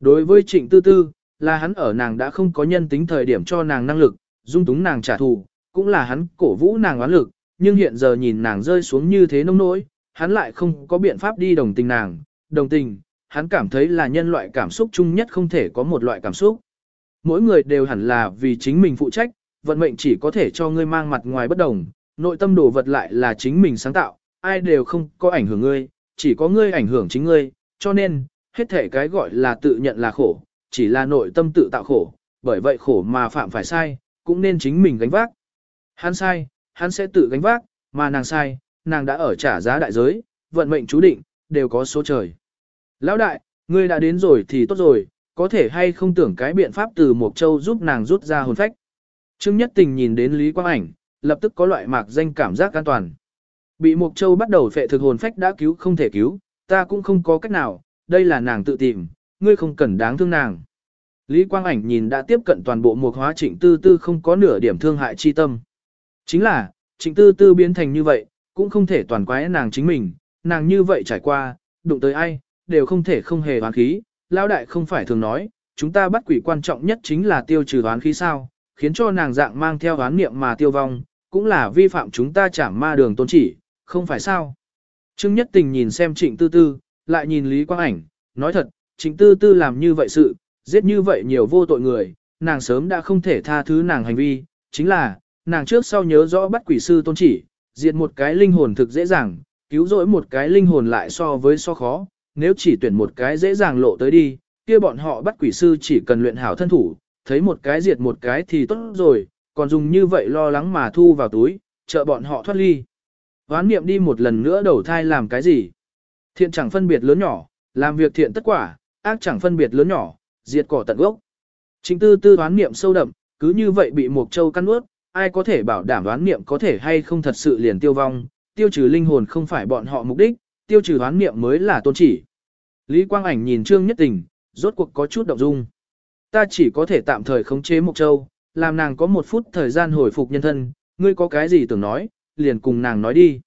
S1: Đối với trịnh tư tư, là hắn ở nàng đã không có nhân tính thời điểm cho nàng năng lực, dung túng nàng trả thù, cũng là hắn cổ vũ nàng oán lực, nhưng hiện giờ nhìn nàng rơi xuống như thế nông nỗi, hắn lại không có biện pháp đi đồng tình nàng, đồng tình, hắn cảm thấy là nhân loại cảm xúc chung nhất không thể có một loại cảm xúc. Mỗi người đều hẳn là vì chính mình phụ trách, vận mệnh chỉ có thể cho ngươi mang mặt ngoài bất đồng, nội tâm đồ vật lại là chính mình sáng tạo, ai đều không có ảnh hưởng ngươi, chỉ có ngươi ảnh hưởng chính ngươi, cho nên, hết thể cái gọi là tự nhận là khổ, chỉ là nội tâm tự tạo khổ, bởi vậy khổ mà phạm phải sai, cũng nên chính mình gánh vác. Hắn sai, hắn sẽ tự gánh vác, mà nàng sai, nàng đã ở trả giá đại giới, vận mệnh chú định, đều có số trời. Lão đại, ngươi đã đến rồi thì tốt rồi, có thể hay không tưởng cái biện pháp từ Mộc Châu giúp nàng rút ra hồn phách. Trương Nhất Tình nhìn đến Lý Quang Ảnh, lập tức có loại mạc danh cảm giác an toàn. Bị Mộc Châu bắt đầu phệ thực hồn phách đã cứu không thể cứu, ta cũng không có cách nào, đây là nàng tự tìm, ngươi không cần đáng thương nàng. Lý Quang Ảnh nhìn đã tiếp cận toàn bộ mục hóa trịnh tư tư không có nửa điểm thương hại chi tâm. Chính là, trịnh tư tư biến thành như vậy, cũng không thể toàn quái nàng chính mình, nàng như vậy trải qua, đụng tới ai, đều không thể không hề hoán khí. Lão đại không phải thường nói, chúng ta bắt quỷ quan trọng nhất chính là tiêu trừ hoán khí sao, khiến cho nàng dạng mang theo hoán niệm mà tiêu vong, cũng là vi phạm chúng ta chảm ma đường tôn chỉ, không phải sao. Trương Nhất Tình nhìn xem trịnh tư tư, lại nhìn Lý Quang Ảnh, nói thật, trịnh tư tư làm như vậy sự, giết như vậy nhiều vô tội người, nàng sớm đã không thể tha thứ nàng hành vi, chính là, nàng trước sau nhớ rõ bắt quỷ sư tôn chỉ, diệt một cái linh hồn thực dễ dàng, cứu rỗi một cái linh hồn lại so với so khó, nếu chỉ tuyển một cái dễ dàng lộ tới đi, kia bọn họ bắt quỷ sư chỉ cần luyện hảo thân thủ, thấy một cái diệt một cái thì tốt rồi, còn dùng như vậy lo lắng mà thu vào túi, trợ bọn họ thoát ly. Hoán niệm đi một lần nữa đầu thai làm cái gì? Thiện chẳng phân biệt lớn nhỏ, làm việc thiện tất quả, ác chẳng phân biệt lớn nhỏ, diệt cỏ tận gốc. Chính tư tư hoán niệm sâu đậm, cứ như vậy bị một châu căn ướt, ai có thể bảo đảm đoán niệm có thể hay không thật sự liền tiêu vong, tiêu trừ linh hồn không phải bọn họ mục đích, tiêu trừ đoán niệm mới là tôn chỉ. Lý Quang Ảnh nhìn Trương Nhất Tình, rốt cuộc có chút động dung. Ta chỉ có thể tạm thời khống chế Mộc Châu, làm nàng có một phút thời gian hồi phục nhân thân, ngươi có cái gì tưởng nói, liền cùng nàng nói đi.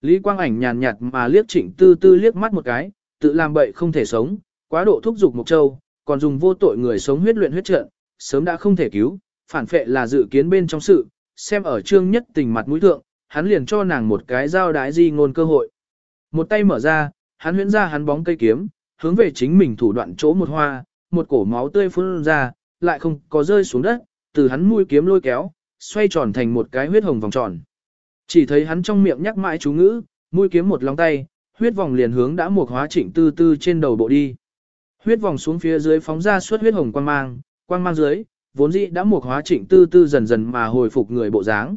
S1: Lý Quang Ảnh nhàn nhạt mà liếc Trịnh Tư Tư liếc mắt một cái, tự làm bậy không thể sống, quá độ thúc giục Mộc Châu, còn dùng vô tội người sống huyết luyện huyết trận, sớm đã không thể cứu, phản phệ là dự kiến bên trong sự, xem ở trương nhất tình mặt mũi thượng, hắn liền cho nàng một cái giao đái di ngôn cơ hội. Một tay mở ra, hắn huyễn ra hắn bóng cây kiếm, hướng về chính mình thủ đoạn chỗ một hoa, một cổ máu tươi phun ra, lại không có rơi xuống đất, từ hắn mũi kiếm lôi kéo, xoay tròn thành một cái huyết hồng vòng tròn. Chỉ thấy hắn trong miệng nhắc mãi chú ngữ, mũi kiếm một lòng tay, huyết vòng liền hướng đã một hóa trịnh tư tư trên đầu bộ đi. Huyết vòng xuống phía dưới phóng ra suốt huyết hồng quang mang, quang mang dưới, vốn dĩ đã một hóa trịnh tư tư dần dần mà hồi phục người bộ dáng.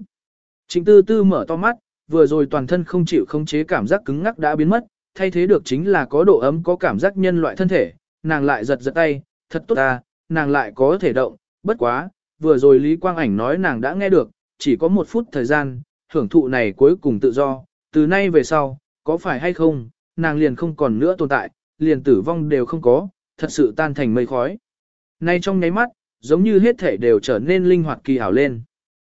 S1: Trịnh tư tư mở to mắt, vừa rồi toàn thân không chịu khống chế cảm giác cứng ngắc đã biến mất, thay thế được chính là có độ ấm có cảm giác nhân loại thân thể, nàng lại giật giật tay, thật tốt ta, nàng lại có thể động, bất quá, vừa rồi Lý Quang Ảnh nói nàng đã nghe được, chỉ có một phút thời gian, hưởng thụ này cuối cùng tự do, từ nay về sau, có phải hay không, nàng liền không còn nữa tồn tại, liền tử vong đều không có, thật sự tan thành mây khói. Nay trong nháy mắt, giống như hết thể đều trở nên linh hoạt kỳ hảo lên.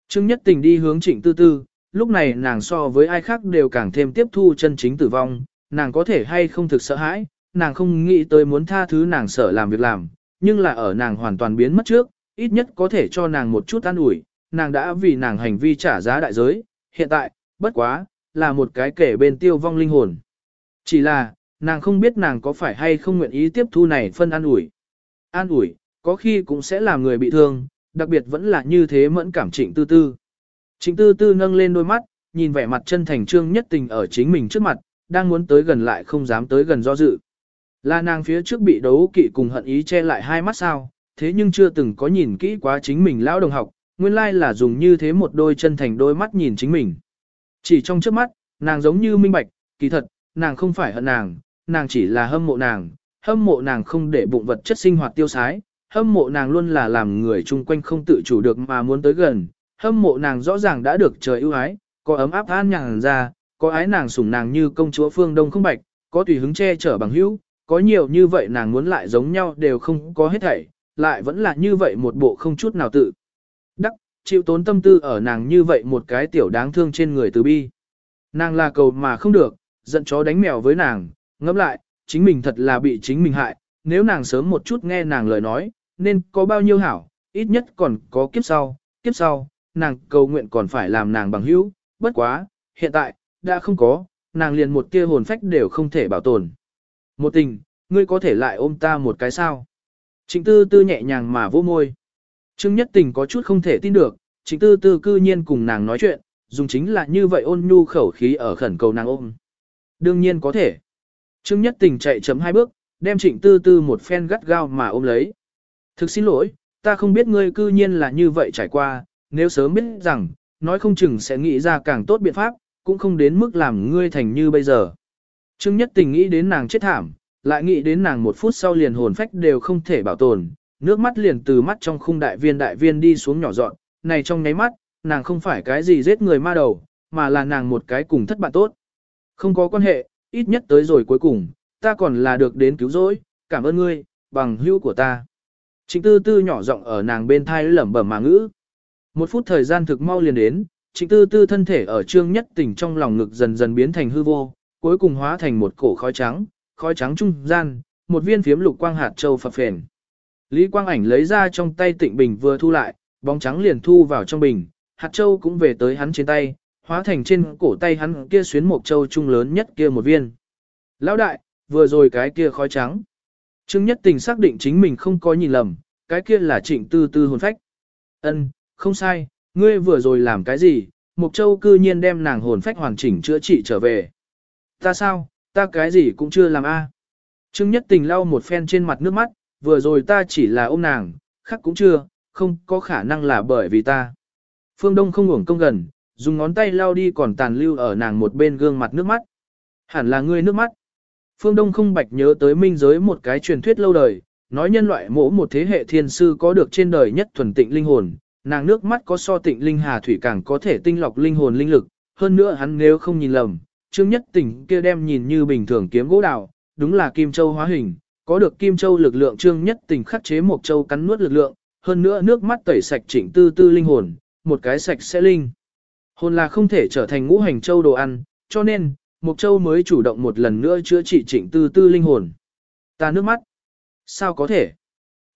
S1: Trương Nhất Tình đi hướng Trịnh Tư Tư, lúc này nàng so với ai khác đều càng thêm tiếp thu chân chính tử vong, nàng có thể hay không thực sợ hãi, nàng không nghĩ tới muốn tha thứ nàng sợ làm việc làm, nhưng là ở nàng hoàn toàn biến mất trước, ít nhất có thể cho nàng một chút an ủi, nàng đã vì nàng hành vi trả giá đại giới, hiện tại, bất quá, là một cái kể bên tiêu vong linh hồn. Chỉ là, nàng không biết nàng có phải hay không nguyện ý tiếp thu này phân an ủi. An ủi, có khi cũng sẽ làm người bị thương, đặc biệt vẫn là như thế mẫn cảm trịnh tư tư. Trịnh tư tư nâng lên đôi mắt, nhìn vẻ mặt chân thành trương nhất tình ở chính mình trước mặt, đang muốn tới gần lại không dám tới gần do dự. Là nàng phía trước bị đấu kỵ cùng hận ý che lại hai mắt sao, thế nhưng chưa từng có nhìn kỹ quá chính mình lão đồng học, nguyên lai là dùng như thế một đôi chân thành đôi mắt nhìn chính mình. Chỉ trong trước mắt, nàng giống như minh bạch, kỳ thật, nàng không phải hận nàng, nàng chỉ là hâm mộ nàng, hâm mộ nàng không để bụng vật chất sinh hoạt tiêu sái, hâm mộ nàng luôn là làm người chung quanh không tự chủ được mà muốn tới gần, hâm mộ nàng rõ ràng đã được trời ưu ái, có ấm áp an nhàn ra, có ái nàng sủng nàng như công chúa phương đông không bạch, có tùy hứng che chở bằng hữu, có nhiều như vậy nàng muốn lại giống nhau đều không có hết thảy, lại vẫn là như vậy một bộ không chút nào tự. Đắc, chịu tốn tâm tư ở nàng như vậy một cái tiểu đáng thương trên người từ bi. Nàng là cầu mà không được, giận chó đánh mèo với nàng, ngẫm lại, chính mình thật là bị chính mình hại, nếu nàng sớm một chút nghe nàng lời nói, nên có bao nhiêu hảo, ít nhất còn có kiếp sau, kiếp sau, nàng cầu nguyện còn phải làm nàng bằng hữu, bất quá, hiện tại, đã không có, nàng liền một kia hồn phách đều không thể bảo tồn. Một tình, ngươi có thể lại ôm ta một cái sao? Trịnh tư tư nhẹ nhàng mà vô môi. Trương nhất tình có chút không thể tin được, trịnh tư tư cư nhiên cùng nàng nói chuyện, dùng chính là như vậy ôn nhu khẩu khí ở khẩn cầu nàng ôm. Đương nhiên có thể. Trương nhất tình chạy chấm hai bước, đem trịnh tư tư một phen gắt gao mà ôm lấy. Thực xin lỗi, ta không biết ngươi cư nhiên là như vậy trải qua, nếu sớm biết rằng, nói không chừng sẽ nghĩ ra càng tốt biện pháp, cũng không đến mức làm ngươi thành như bây giờ. Trương Nhất Tình nghĩ đến nàng chết thảm, lại nghĩ đến nàng một phút sau liền hồn phách đều không thể bảo tồn, nước mắt liền từ mắt trong khung đại viên đại viên đi xuống nhỏ dọn, này trong nháy mắt, nàng không phải cái gì giết người ma đầu, mà là nàng một cái cùng thất bạn tốt. Không có quan hệ, ít nhất tới rồi cuối cùng, ta còn là được đến cứu rỗi, cảm ơn ngươi, bằng hữu của ta. Trịnh tư tư nhỏ giọng ở nàng bên thai lẩm bẩm mà ngữ. Một phút thời gian thực mau liền đến, trịnh tư tư thân thể ở trương nhất tỉnh trong lòng ngực dần dần biến thành hư vô, cuối cùng hóa thành một cổ khói trắng, khói trắng trung gian, một viên phiếm lục quang hạt châu phập phền. Lý Quang Ảnh lấy ra trong tay tịnh bình vừa thu lại, bóng trắng liền thu vào trong bình, hạt châu cũng về tới hắn trên tay, hóa thành trên cổ tay hắn kia xuyến một châu trung lớn nhất kia một viên. Lão đại, vừa rồi cái kia khói trắng. Trương Nhất Tình xác định chính mình không có nhìn lầm, cái kia là trịnh tư tư hồn phách. Ân, không sai, ngươi vừa rồi làm cái gì, Mục Châu cư nhiên đem nàng hồn phách hoàn chỉnh chữa trị trở về. Ta sao, ta cái gì cũng chưa làm a. Trương Nhất Tình lau một phen trên mặt nước mắt, vừa rồi ta chỉ là ôm nàng, khác cũng chưa, không có khả năng là bởi vì ta. Phương Đông không ngủng công gần, dùng ngón tay lau đi còn tàn lưu ở nàng một bên gương mặt nước mắt. Hẳn là ngươi nước mắt. Phương Đông không bạch nhớ tới minh giới một cái truyền thuyết lâu đời, nói nhân loại mỗ một thế hệ thiên sư có được trên đời nhất thuần tịnh linh hồn, nàng nước mắt có so tịnh linh hà thủy càng có thể tinh lọc linh hồn linh lực, hơn nữa hắn nếu không nhìn lầm, Trương Nhất Tỉnh kia đem nhìn như bình thường kiếm gỗ đào, đúng là Kim Châu hóa hình, có được Kim Châu lực lượng Trương Nhất Tỉnh khắc chế một châu cắn nuốt lực lượng, hơn nữa nước mắt tẩy sạch chỉnh tư tư linh hồn, một cái sạch sẽ linh. Hồn là không thể trở thành ngũ hành châu đồ ăn, cho nên, Mộc Châu mới chủ động một lần nữa chữa trị chỉnh tư tư linh hồn. Ta nước mắt. Sao có thể?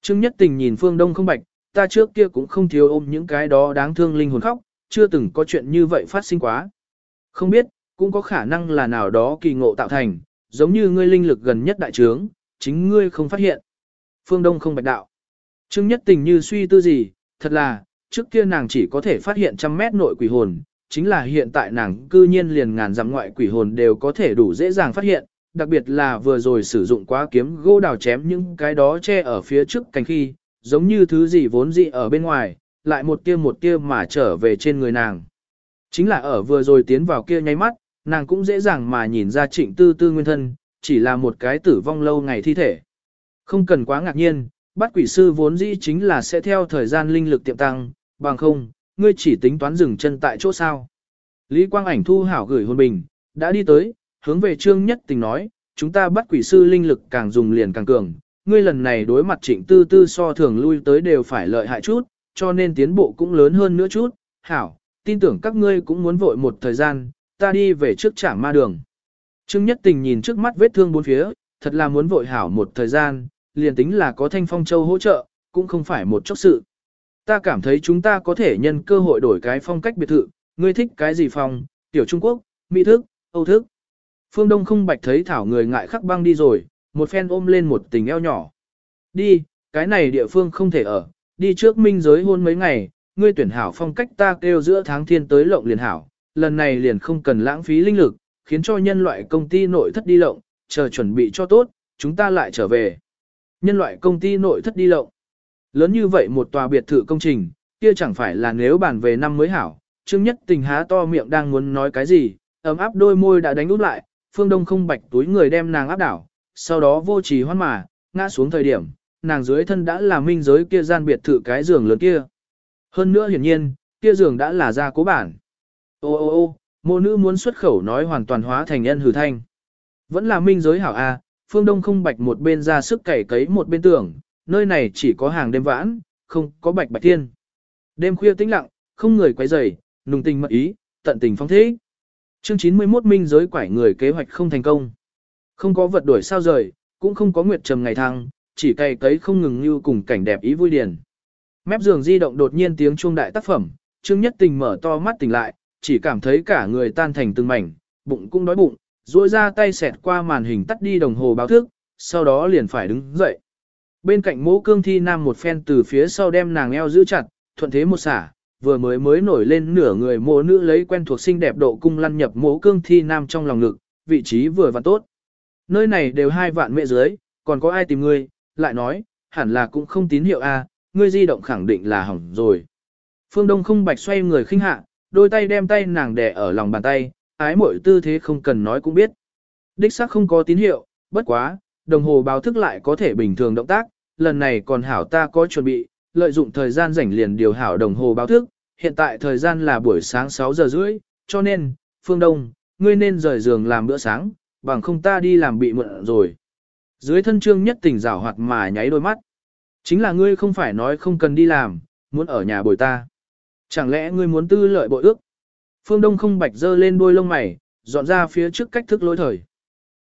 S1: Trương Nhất Tình nhìn Phương Đông không bạch, ta trước kia cũng không thiếu ôm những cái đó đáng thương linh hồn khóc, chưa từng có chuyện như vậy phát sinh quá. Không biết, cũng có khả năng là nào đó kỳ ngộ tạo thành, giống như ngươi linh lực gần nhất đại trướng, chính ngươi không phát hiện. Phương Đông không bạch đạo. Trương Nhất Tình như suy tư gì, thật là, trước kia nàng chỉ có thể phát hiện trăm mét nội quỷ hồn, chính là hiện tại nàng cư nhiên liền ngàn dặm ngoại quỷ hồn đều có thể đủ dễ dàng phát hiện, đặc biệt là vừa rồi sử dụng quá kiếm gỗ đào chém những cái đó che ở phía trước cánh khi, giống như thứ gì vốn dị ở bên ngoài, lại một tia một tia mà trở về trên người nàng. Chính là ở vừa rồi tiến vào kia nháy mắt, nàng cũng dễ dàng mà nhìn ra trịnh tư tư nguyên thân, chỉ là một cái tử vong lâu ngày thi thể. Không cần quá ngạc nhiên, bắt quỷ sư vốn dĩ chính là sẽ theo thời gian linh lực tiệm tăng, bằng không, ngươi chỉ tính toán dừng chân tại chỗ sao. Lý Quang Ảnh thu hảo gửi hôn bình, đã đi tới, hướng về Trương Nhất Tình nói, chúng ta bắt quỷ sư linh lực càng dùng liền càng cường, ngươi lần này đối mặt trịnh tư tư so thường lui tới đều phải lợi hại chút, cho nên tiến bộ cũng lớn hơn nữa chút, hảo, tin tưởng các ngươi cũng muốn vội một thời gian, ta đi về trước trảng ma đường. Trương Nhất Tình nhìn trước mắt vết thương bốn phía, thật là muốn vội hảo một thời gian, liền tính là có thanh phong châu hỗ trợ, cũng không phải một chốc sự. Ta cảm thấy chúng ta có thể nhân cơ hội đổi cái phong cách biệt thự, ngươi thích cái gì phong, tiểu Trung Quốc, Mỹ thức, Âu thức. Phương Đông không bạch thấy thảo người ngại khắc băng đi rồi, một phen ôm lên một tình eo nhỏ. Đi, cái này địa phương không thể ở, đi trước minh giới hôn mấy ngày, ngươi tuyển hảo phong cách ta kêu giữa tháng thiên tới lộng liền hảo, lần này liền không cần lãng phí linh lực, khiến cho nhân loại công ty nội thất đi lộng, chờ chuẩn bị cho tốt, chúng ta lại trở về. Nhân loại công ty nội thất đi lộng. Lớn như vậy một tòa biệt thự công trình, kia chẳng phải là nếu bàn về năm mới hảo, Trương Nhất Tình há to miệng đang muốn nói cái gì, ấm áp đôi môi đã đánh út lại, Phương Đông không bạch túi người đem nàng áp đảo, sau đó vô trì hoan mà, ngã xuống thời điểm, nàng dưới thân đã là minh giới kia gian biệt thự cái giường lớn kia. Hơn nữa hiển nhiên, kia giường đã là gia cố bản. Ô ô ô, mô nữ muốn xuất khẩu nói hoàn toàn hóa thành nhân hử thanh. Vẫn là minh giới hảo A, phương đông không bạch một bên ra sức cày cấy một bên tưởng, nơi này chỉ có hàng đêm vãn, không có bạch bạch thiên. Đêm khuya tĩnh lặng, không người quấy rầy, nùng tình mật ý, tận tình phong thế. Chương 91 minh giới quải người kế hoạch không thành công. Không có vật đổi sao rời, cũng không có nguyệt trầm ngày thăng, chỉ cày cấy không ngừng như cùng cảnh đẹp ý vui điển. Mép giường di động đột nhiên tiếng chuông đại tác phẩm, Trương Nhất Tình mở to mắt tỉnh lại, chỉ cảm thấy cả người tan thành từng mảnh, bụng cũng đói bụng, duỗi ra tay xẹt qua màn hình tắt đi đồng hồ báo thức, sau đó liền phải đứng dậy. Bên cạnh mỗ cương thi nam một phen từ phía sau đem nàng eo giữ chặt, thuận thế một xả, vừa mới mới nổi lên nửa người mỗ nữ lấy quen thuộc xinh đẹp độ cung lăn nhập mỗ cương thi nam trong lòng ngực, vị trí vừa và tốt. Nơi này đều hai vạn mẹ dưới, còn có ai tìm ngươi, lại nói, hẳn là cũng không tín hiệu a, ngươi di động khẳng định là hỏng rồi. Phương Đông không bạch xoay người khinh hạ, đôi tay đem tay nàng đè ở lòng bàn tay, ái muội tư thế không cần nói cũng biết. Đích xác không có tín hiệu, bất quá, đồng hồ báo thức lại có thể bình thường động tác, lần này còn hảo ta có chuẩn bị, lợi dụng thời gian rảnh liền điều hảo đồng hồ báo thức, hiện tại thời gian là buổi sáng 6 giờ rưỡi, cho nên, Phương Đông, ngươi nên rời giường làm bữa sáng, bằng không ta đi làm bị muộn rồi. Dưới thân trương nhất tỉnh rảo hoạt mà nháy đôi mắt. Chính là ngươi không phải nói không cần đi làm, muốn ở nhà bồi ta. Chẳng lẽ ngươi muốn tư lợi bội ước? Phương Đông không bạch dơ lên đôi lông mày, dọn ra phía trước cách thức lối thời.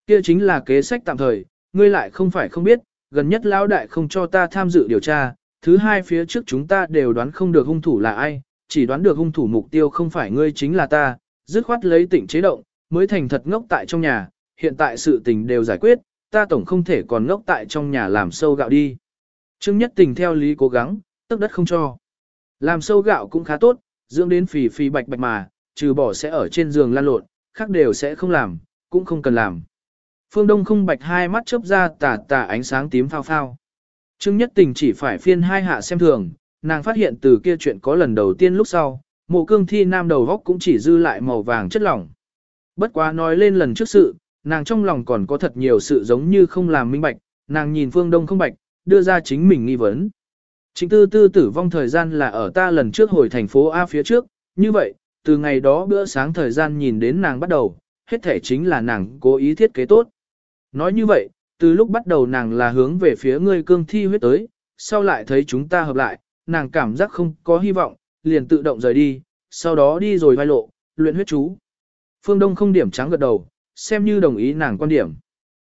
S1: Kia chính là kế sách tạm thời, ngươi lại không phải không biết, gần nhất lão đại không cho ta tham dự điều tra, thứ hai phía trước chúng ta đều đoán không được hung thủ là ai, chỉ đoán được hung thủ mục tiêu không phải ngươi chính là ta, dứt khoát lấy tỉnh chế động, mới thành thật ngốc tại trong nhà, hiện tại sự tình đều giải quyết, ta tổng không thể còn ngốc tại trong nhà làm sâu gạo đi. Trương Nhất Tình theo lý cố gắng, tức đất không cho. Làm sâu gạo cũng khá tốt, dưỡng đến phì phì bạch bạch mà, trừ bỏ sẽ ở trên giường lan lộn, khác đều sẽ không làm, cũng không cần làm. Phương Đông không bạch hai mắt chớp ra tà tà ánh sáng tím phao phao. Trương Nhất Tình chỉ phải phiên hai hạ xem thường, nàng phát hiện từ kia chuyện có lần đầu tiên lúc sau, mộ cương thi nam đầu góc cũng chỉ dư lại màu vàng chất lỏng. Bất quá nói lên lần trước sự, nàng trong lòng còn có thật nhiều sự giống như không làm minh bạch, nàng nhìn phương đông không bạch, đưa ra chính mình nghi vấn. Chính tư tư tử vong thời gian là ở ta lần trước hồi thành phố A phía trước, như vậy, từ ngày đó bữa sáng thời gian nhìn đến nàng bắt đầu, hết thể chính là nàng cố ý thiết kế tốt. Nói như vậy, từ lúc bắt đầu nàng là hướng về phía ngươi cương thi huyết tới, sau lại thấy chúng ta hợp lại, nàng cảm giác không có hy vọng, liền tự động rời đi, sau đó đi rồi vai lộ, luyện huyết chú. Phương Đông không điểm trắng gật đầu, xem như đồng ý nàng quan điểm.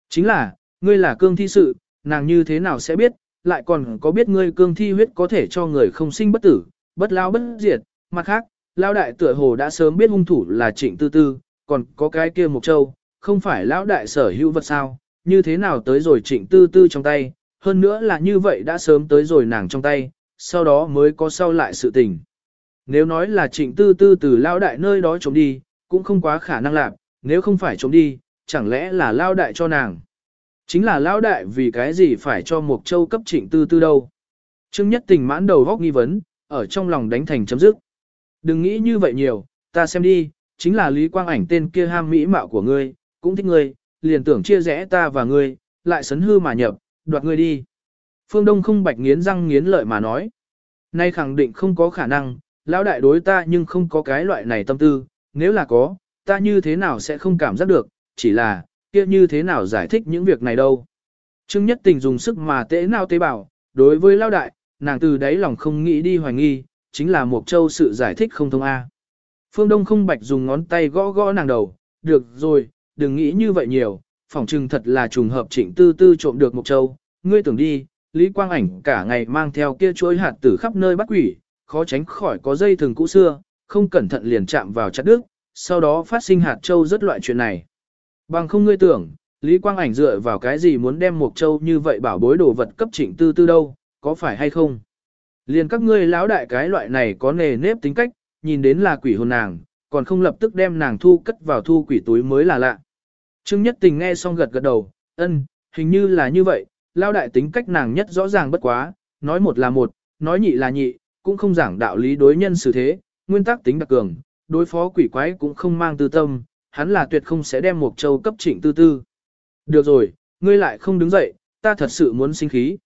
S1: Chính là, ngươi là cương thi sự, nàng như thế nào sẽ biết, lại còn có biết ngươi cương thi huyết có thể cho người không sinh bất tử, bất lao bất diệt, mặt khác, lao đại tựa hồ đã sớm biết hung thủ là trịnh tư tư, còn có cái kia mục châu, không phải lão đại sở hữu vật sao, như thế nào tới rồi trịnh tư tư trong tay, hơn nữa là như vậy đã sớm tới rồi nàng trong tay, sau đó mới có sau lại sự tình. Nếu nói là trịnh tư tư từ lao đại nơi đó trốn đi, cũng không quá khả năng làm, nếu không phải trốn đi, chẳng lẽ là lao đại cho nàng. Chính là lão đại vì cái gì phải cho Mộc Châu cấp trịnh tư tư đâu. Trương Nhất Tình mãn đầu góc nghi vấn, ở trong lòng đánh thành chấm dứt. Đừng nghĩ như vậy nhiều, ta xem đi, chính là Lý Quang ảnh tên kia ham mỹ mạo của ngươi, cũng thích ngươi, liền tưởng chia rẽ ta và ngươi, lại sấn hư mà nhập, đoạt ngươi đi. Phương Đông không bạch nghiến răng nghiến lợi mà nói. Nay khẳng định không có khả năng, lão đại đối ta nhưng không có cái loại này tâm tư, nếu là có, ta như thế nào sẽ không cảm giác được, chỉ là, kia như thế nào giải thích những việc này đâu. Trương Nhất Tình dùng sức mà tế nào tế bảo, đối với lão đại, nàng từ đáy lòng không nghĩ đi hoài nghi, chính là một châu sự giải thích không thông A. Phương Đông không bạch dùng ngón tay gõ gõ nàng đầu, được rồi, đừng nghĩ như vậy nhiều, phỏng chừng thật là trùng hợp trịnh tư tư trộm được một châu, ngươi tưởng đi, Lý Quang Ảnh cả ngày mang theo kia chuối hạt tử khắp nơi bắt quỷ, khó tránh khỏi có dây thường cũ xưa, không cẩn thận liền chạm vào chặt đứt, sau đó phát sinh hạt châu rất loại chuyện này. Bằng không ngươi tưởng, Lý Quang Ảnh dựa vào cái gì muốn đem một châu như vậy bảo bối đồ vật cấp trịnh tư tư đâu, có phải hay không? Liền các ngươi lão đại cái loại này có nề nếp tính cách, nhìn đến là quỷ hồn nàng, còn không lập tức đem nàng thu cất vào thu quỷ túi mới là lạ. Trương Nhất Tình nghe xong gật gật đầu, ân, hình như là như vậy, lão đại tính cách nàng nhất rõ ràng bất quá, nói một là một, nói nhị là nhị, cũng không giảng đạo lý đối nhân xử thế, nguyên tắc tính đặc cường, đối phó quỷ quái cũng không mang tư tâm, hắn là tuyệt không sẽ đem một châu cấp trịnh tư tư. Được rồi, ngươi lại không đứng dậy, ta thật sự muốn sinh khí.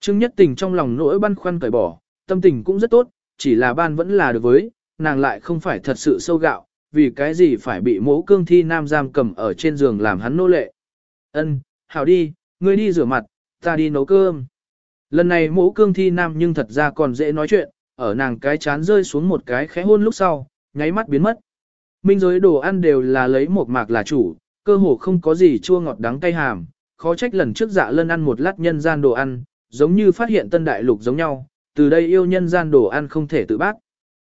S1: Trương Nhất Tình trong lòng nỗi băn khoăn cởi bỏ, tâm tình cũng rất tốt, chỉ là ban vẫn là được với, nàng lại không phải thật sự sâu gạo, vì cái gì phải bị mẫu cương thi nam giam cầm ở trên giường làm hắn nô lệ. Ân, hảo đi, ngươi đi rửa mặt, ta đi nấu cơm. Lần này mẫu cương thi nam nhưng thật ra còn dễ nói chuyện, ở nàng cái chán rơi xuống một cái khẽ hôn lúc sau, nháy mắt biến mất. Minh giới đồ ăn đều là lấy một mạc là chủ, cơ hồ không có gì chua ngọt đắng cay hàm, khó trách lần trước dạ lân ăn một lát nhân gian đồ ăn, giống như phát hiện tân đại lục giống nhau, từ đây yêu nhân gian đồ ăn không thể tự bác.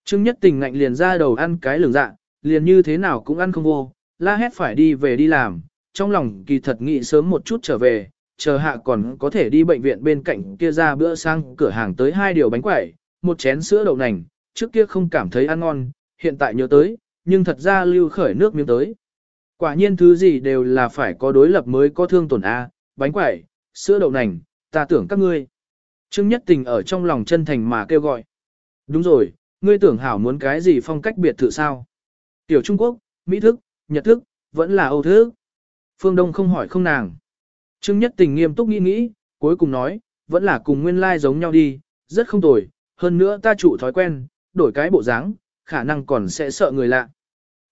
S1: Trương nhất tình ngạnh liền ra đầu ăn cái lường dạ, liền như thế nào cũng ăn không vô, la hét phải đi về đi làm, trong lòng kỳ thật nghĩ sớm một chút trở về, chờ hạ còn có thể đi bệnh viện bên cạnh kia ra bữa sang cửa hàng tới hai điều bánh quẩy, một chén sữa đậu nành, trước kia không cảm thấy ăn ngon, hiện tại nhớ tới, nhưng thật ra lưu khởi nước miếng tới. Quả nhiên thứ gì đều là phải có đối lập mới có thương tổn A, bánh quẩy, sữa đậu nành, ta tưởng các ngươi. Trương Nhất Tình ở trong lòng chân thành mà kêu gọi. Đúng rồi, ngươi tưởng hảo muốn cái gì phong cách biệt thự sao? Tiểu Trung Quốc, Mỹ thức, nhật thức, vẫn là âu thức. Phương Đông không hỏi không nàng. Trương Nhất Tình nghiêm túc nghĩ nghĩ, cuối cùng nói, vẫn là cùng nguyên lai like giống nhau đi, rất không tồi, hơn nữa ta chủ thói quen, đổi cái bộ dáng, khả năng còn sẽ sợ người lạ.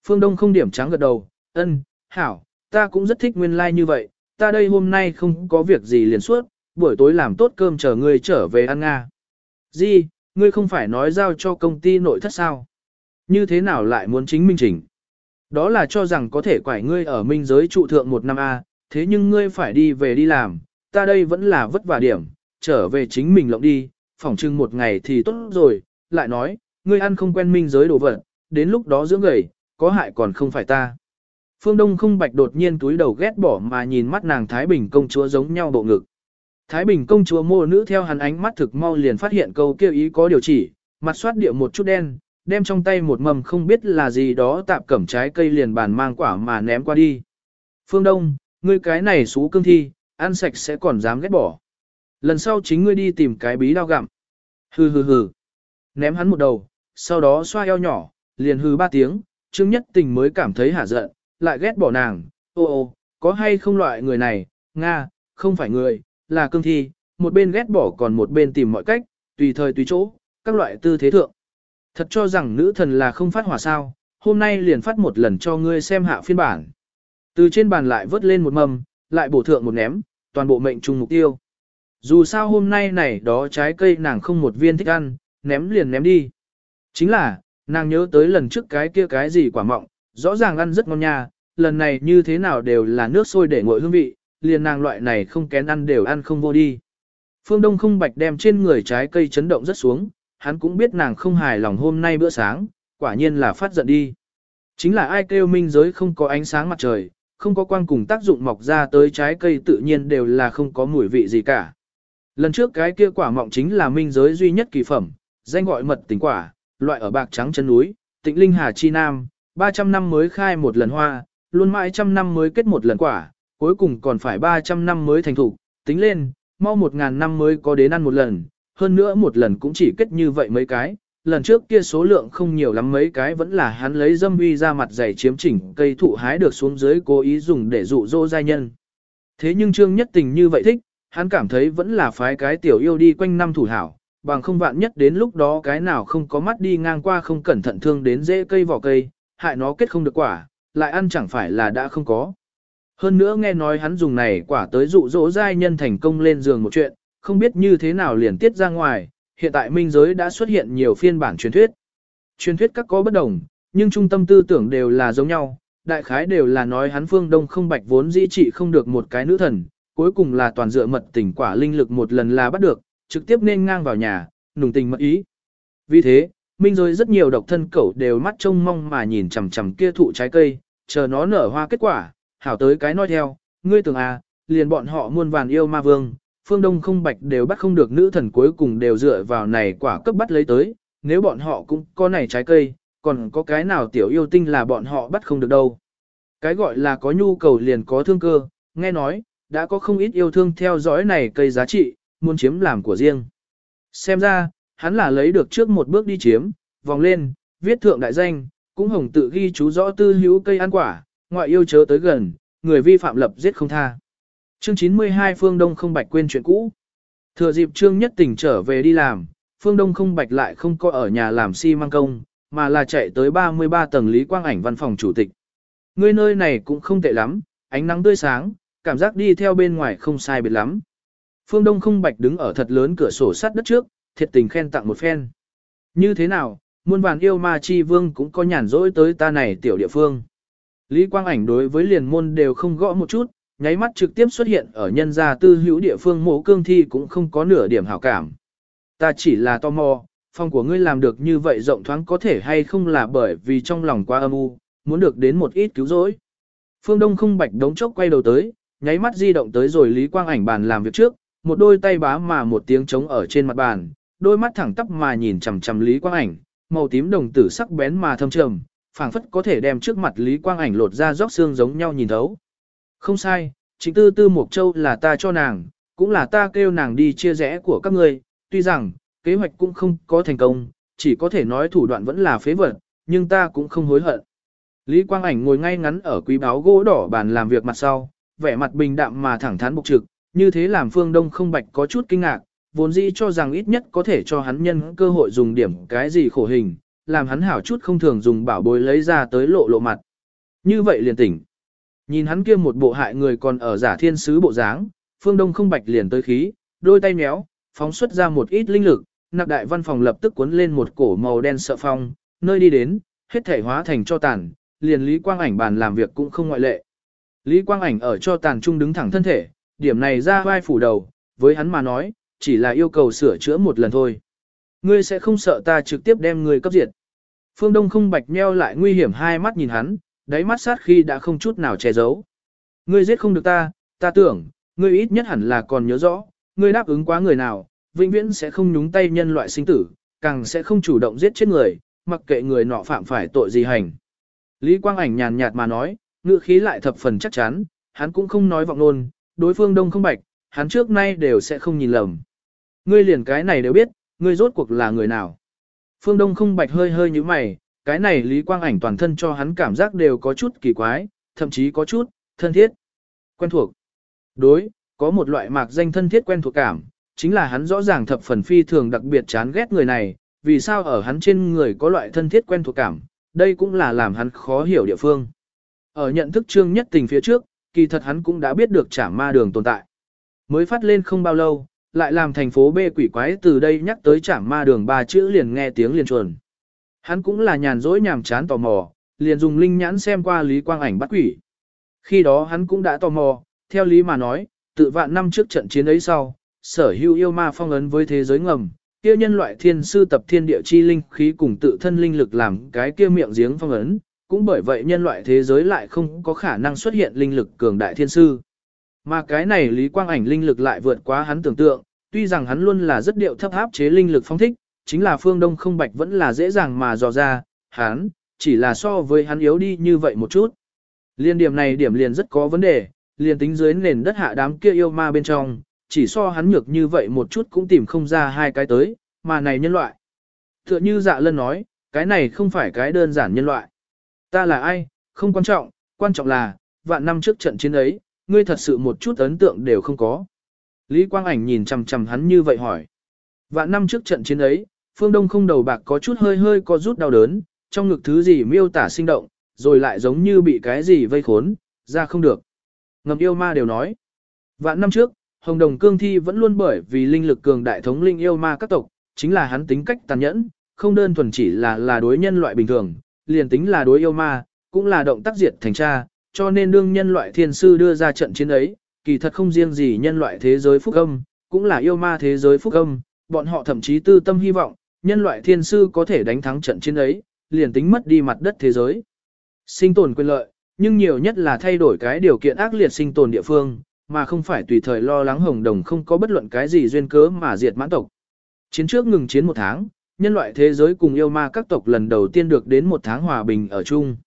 S1: Phương Đông không điểm trắng gật đầu, ân, hảo, ta cũng rất thích nguyên lai like như vậy, ta đây hôm nay không có việc gì liền suốt, buổi tối làm tốt cơm chờ ngươi trở về ăn nga. Di, ngươi không phải nói giao cho công ty nội thất sao? Như thế nào lại muốn chính minh chỉnh? Đó là cho rằng có thể quải ngươi ở minh giới trụ thượng một năm A, thế nhưng ngươi phải đi về đi làm, ta đây vẫn là vất vả điểm, trở về chính mình lộng đi, phỏng chừng một ngày thì tốt rồi, lại nói, ngươi ăn không quen minh giới đồ vật, đến lúc đó dưỡng gầy, có hại còn không phải ta. Phương Đông không bạch đột nhiên túi đầu ghét bỏ mà nhìn mắt nàng Thái Bình công chúa giống nhau bộ ngực. Thái Bình công chúa mô nữ theo hắn ánh mắt thực mau liền phát hiện câu kêu ý có điều chỉ, mặt soát địa một chút đen, đem trong tay một mầm không biết là gì đó tạm cẩm trái cây liền bàn mang quả mà ném qua đi. Phương Đông, ngươi cái này xú cương thi, ăn sạch sẽ còn dám ghét bỏ. Lần sau chính ngươi đi tìm cái bí đao gặm. Hừ hừ hừ. Ném hắn một đầu, sau đó xoa eo nhỏ, liền hừ ba tiếng, Trương Nhất Tình mới cảm thấy hả giận, lại ghét bỏ nàng. Ô ô, có hay không loại người này, Nga, không phải người, là cương thi, một bên ghét bỏ còn một bên tìm mọi cách, tùy thời tùy chỗ, các loại tư thế thượng. Thật cho rằng nữ thần là không phát hỏa sao, hôm nay liền phát một lần cho ngươi xem hạ phiên bản. Từ trên bàn lại vớt lên một mầm, lại bổ thượng một ném, toàn bộ mệnh trùng mục tiêu. Dù sao hôm nay này đó trái cây nàng không một viên thích ăn, ném liền ném đi. Chính là, nàng nhớ tới lần trước cái kia cái gì quả mọng, rõ ràng ăn rất ngon nha, lần này như thế nào đều là nước sôi để nguội hương vị, liền nàng loại này không kén ăn đều ăn không vô đi. Phương Đông không bạch đem trên người trái cây chấn động rất xuống, hắn cũng biết nàng không hài lòng hôm nay bữa sáng, quả nhiên là phát giận đi. Chính là ai kêu minh giới không có ánh sáng mặt trời, không có quang cùng tác dụng mọc ra tới trái cây tự nhiên đều là không có mùi vị gì cả. Lần trước cái kia quả mọng chính là minh giới duy nhất kỳ phẩm, danh gọi mật tình quả, loại ở bạc trắng chân núi, tịnh linh hà chi nam, 300 năm mới khai một lần hoa, luôn mãi trăm năm mới kết một lần quả, cuối cùng còn phải 300 năm mới thành thủ, tính lên, mau 1.000 năm mới có đến ăn một lần, hơn nữa một lần cũng chỉ kết như vậy mấy cái, lần trước kia số lượng không nhiều lắm mấy cái vẫn là hắn lấy dâm uy ra mặt dày chiếm chỉnh cây thụ hái được xuống dưới cố ý dùng để dụ dỗ giai nhân. Thế nhưng Trương Nhất Tình như vậy thích, hắn cảm thấy vẫn là phái cái tiểu yêu đi quanh năm thủ hảo, bằng không vạn nhất đến lúc đó cái nào không có mắt đi ngang qua không cẩn thận thương đến dễ cây vỏ cây, hại nó kết không được quả, lại ăn chẳng phải là đã không có. Hơn nữa nghe nói hắn dùng này quả tới dụ dỗ giai nhân thành công lên giường một chuyện, không biết như thế nào liền tiết ra ngoài, hiện tại minh giới đã xuất hiện nhiều phiên bản truyền thuyết. Truyền thuyết các có bất đồng, nhưng trung tâm tư tưởng đều là giống nhau, đại khái đều là nói hắn phương đông không bạch vốn dĩ trị không được một cái nữ thần, cuối cùng là toàn dựa mật tình quả linh lực một lần là bắt được, trực tiếp nên ngang vào nhà, nùng tình mật ý. Vì thế, minh rồi rất nhiều độc thân cẩu đều mắt trông mong mà nhìn chằm chằm kia thụ trái cây, chờ nó nở hoa kết quả, hảo tới cái nói theo, ngươi tưởng à, liền bọn họ muôn vàn yêu ma vương, phương đông không bạch đều bắt không được nữ thần cuối cùng đều dựa vào này quả cấp bắt lấy tới, nếu bọn họ cũng có này trái cây, còn có cái nào tiểu yêu tinh là bọn họ bắt không được đâu. Cái gọi là có nhu cầu liền có thương cơ, nghe nói, đã có không ít yêu thương theo dõi này cây giá trị, muốn chiếm làm của riêng. Xem ra, hắn là lấy được trước một bước đi chiếm, vòng lên, viết thượng đại danh, cũng hồng tự ghi chú rõ tư hữu cây ăn quả, ngoại yêu chớ tới gần, người vi phạm lập giết không tha. Chương 92 Phương Đông không bạch quên chuyện cũ. Thừa dịp Trương Nhất Tỉnh trở về đi làm, Phương Đông không bạch lại không có ở nhà làm xi si măng công, mà là chạy tới 33 tầng Lý Quang Ảnh văn phòng chủ tịch. Người nơi này cũng không tệ lắm, ánh nắng tươi sáng, cảm giác đi theo bên ngoài không sai biệt lắm. Phương Đông không bạch đứng ở thật lớn cửa sổ sắt đất trước, thiệt tình khen tặng một phen. Như thế nào, muôn vàn yêu ma chi vương cũng có nhàn rỗi tới ta này tiểu địa phương. Lý Quang Ảnh đối với liền môn đều không gõ một chút, nháy mắt trực tiếp xuất hiện ở nhân gia tư hữu địa phương mộ cương thi cũng không có nửa điểm hảo cảm. Ta chỉ là tò mò, phòng của ngươi làm được như vậy rộng thoáng có thể hay không là bởi vì trong lòng quá âm u, muốn được đến một ít cứu rỗi. Phương Đông không bạch đống chốc quay đầu tới, nháy mắt di động tới rồi Lý Quang Ảnh bàn làm việc trước, một đôi tay bá mà một tiếng trống ở trên mặt bàn, đôi mắt thẳng tắp mà nhìn chằm chằm Lý Quang Ảnh, màu tím đồng tử sắc bén mà thâm trầm, phảng phất có thể đem trước mặt Lý Quang Ảnh lột ra róc xương giống nhau nhìn thấu. Không sai, chính tư tư Mộc Châu là ta cho nàng, cũng là ta kêu nàng đi chia rẽ của các ngươi, tuy rằng, kế hoạch cũng không có thành công, chỉ có thể nói thủ đoạn vẫn là phế vật, nhưng ta cũng không hối hận. Lý Quang Ảnh ngồi ngay ngắn ở quý báo gỗ đỏ bàn làm việc mặt sau, vẻ mặt bình đạm mà thẳng thắn bộc trực, như thế làm Phương Đông không bạch có chút kinh ngạc, vốn dĩ cho rằng ít nhất có thể cho hắn nhân cơ hội dùng điểm cái gì khổ hình, làm hắn hảo chút không thường dùng bảo bối lấy ra tới lộ lộ mặt. Như vậy liền tỉnh. Nhìn hắn kia một bộ hại người còn ở giả thiên sứ bộ dáng, Phương Đông không bạch liền tới khí, đôi tay méo, phóng xuất ra một ít linh lực, nạp đại văn phòng lập tức cuốn lên một cổ màu đen sợ phong, nơi đi đến, hết thể hóa thành cho tàn, liền Lý Quang Ảnh bàn làm việc cũng không ngoại lệ. Lý Quang Ảnh ở cho tàn trung đứng thẳng thân thể, điểm này ra vai phủ đầu, với hắn mà nói, chỉ là yêu cầu sửa chữa một lần thôi. Ngươi sẽ không sợ ta trực tiếp đem ngươi cấp diệt. Phương Đông không bạch meo lại nguy hiểm hai mắt nhìn hắn, đáy mắt sát khi đã không chút nào che giấu. Ngươi giết không được ta, ta tưởng, ngươi ít nhất hẳn là còn nhớ rõ, ngươi đáp ứng quá người nào, vĩnh viễn sẽ không nhúng tay nhân loại sinh tử, càng sẽ không chủ động giết chết người, mặc kệ người nọ phạm phải tội gì hành. Lý Quang Ảnh nhàn nhạt mà nói, ngữ khí lại thập phần chắc chắn, hắn cũng không nói vọng luôn, đối phương đông không bạch, hắn trước nay đều sẽ không nhìn lầm. Ngươi liền cái này đều biết, ngươi rốt cuộc là người nào. Phương Đông không bạch hơi hơi như mày, cái này Lý Quang Ảnh toàn thân cho hắn cảm giác đều có chút kỳ quái, thậm chí có chút, thân thiết, quen thuộc. Đối, có một loại mạc danh thân thiết quen thuộc cảm, chính là hắn rõ ràng thập phần phi thường đặc biệt chán ghét người này, vì sao ở hắn trên người có loại thân thiết quen thuộc cảm, đây cũng là làm hắn khó hiểu địa phương. Ở nhận thức trương nhất tình phía trước, kỳ thật hắn cũng đã biết được trả ma đường tồn tại. Mới phát lên không bao lâu, lại làm thành phố bê quỷ quái từ đây nhắc tới trả ma đường ba chữ liền nghe tiếng liền chuồn. Hắn cũng là nhàn rỗi nhàm chán tò mò, liền dùng linh nhãn xem qua Lý Quang ảnh bắt quỷ. Khi đó hắn cũng đã tò mò, theo lý mà nói, tự vạn năm trước trận chiến ấy sau, sở hữu yêu ma phong ấn với thế giới ngầm, kia nhân loại thiên sư tập thiên địa chi linh khí cùng tự thân linh lực làm cái kia miệng giếng phong ấn, cũng bởi vậy nhân loại thế giới lại không có khả năng xuất hiện linh lực cường đại thiên sư. Mà cái này Lý Quang Ảnh linh lực lại vượt quá hắn tưởng tượng, tuy rằng hắn luôn là rất điệu thấp áp chế linh lực phong thích, chính là phương đông không bạch vẫn là dễ dàng mà dò ra, hắn, chỉ là so với hắn yếu đi như vậy một chút. Liên điểm này điểm liền rất có vấn đề, liền tính dưới nền đất hạ đám kia yêu ma bên trong, chỉ so hắn nhược như vậy một chút cũng tìm không ra hai cái tới, mà này nhân loại. Tựa như dạ lân nói, cái này không phải cái đơn giản nhân loại. Ta là ai, không quan trọng, quan trọng là, vạn năm trước trận chiến ấy, ngươi thật sự một chút ấn tượng đều không có. Lý Quang Ảnh nhìn chằm chằm hắn như vậy hỏi. Vạn năm trước trận chiến ấy, phương đông không đầu bạc có chút hơi hơi có rút đau đớn, trong ngực thứ gì miêu tả sinh động, rồi lại giống như bị cái gì vây khốn, ra không được. Ngầm yêu ma đều nói. Vạn năm trước, Hồng Đồng Cương Thi vẫn luôn bởi vì linh lực cường đại thống linh yêu ma các tộc, chính là hắn tính cách tàn nhẫn, không đơn thuần chỉ là là đối nhân loại bình thường, liền tính là đối yêu ma, cũng là động tác diệt thành tra, cho nên đương nhân loại thiên sư đưa ra trận chiến ấy, kỳ thật không riêng gì nhân loại thế giới phúc âm, cũng là yêu ma thế giới phúc âm, bọn họ thậm chí tư tâm hy vọng, nhân loại thiên sư có thể đánh thắng trận chiến ấy, liền tính mất đi mặt đất thế giới. Sinh tồn quyền lợi, nhưng nhiều nhất là thay đổi cái điều kiện ác liệt sinh tồn địa phương, mà không phải tùy thời lo lắng hồng đồng không có bất luận cái gì duyên cớ mà diệt mãn tộc. Chiến trước ngừng chiến một tháng, nhân loại thế giới cùng yêu ma các tộc lần đầu tiên được đến một tháng hòa bình ở chung.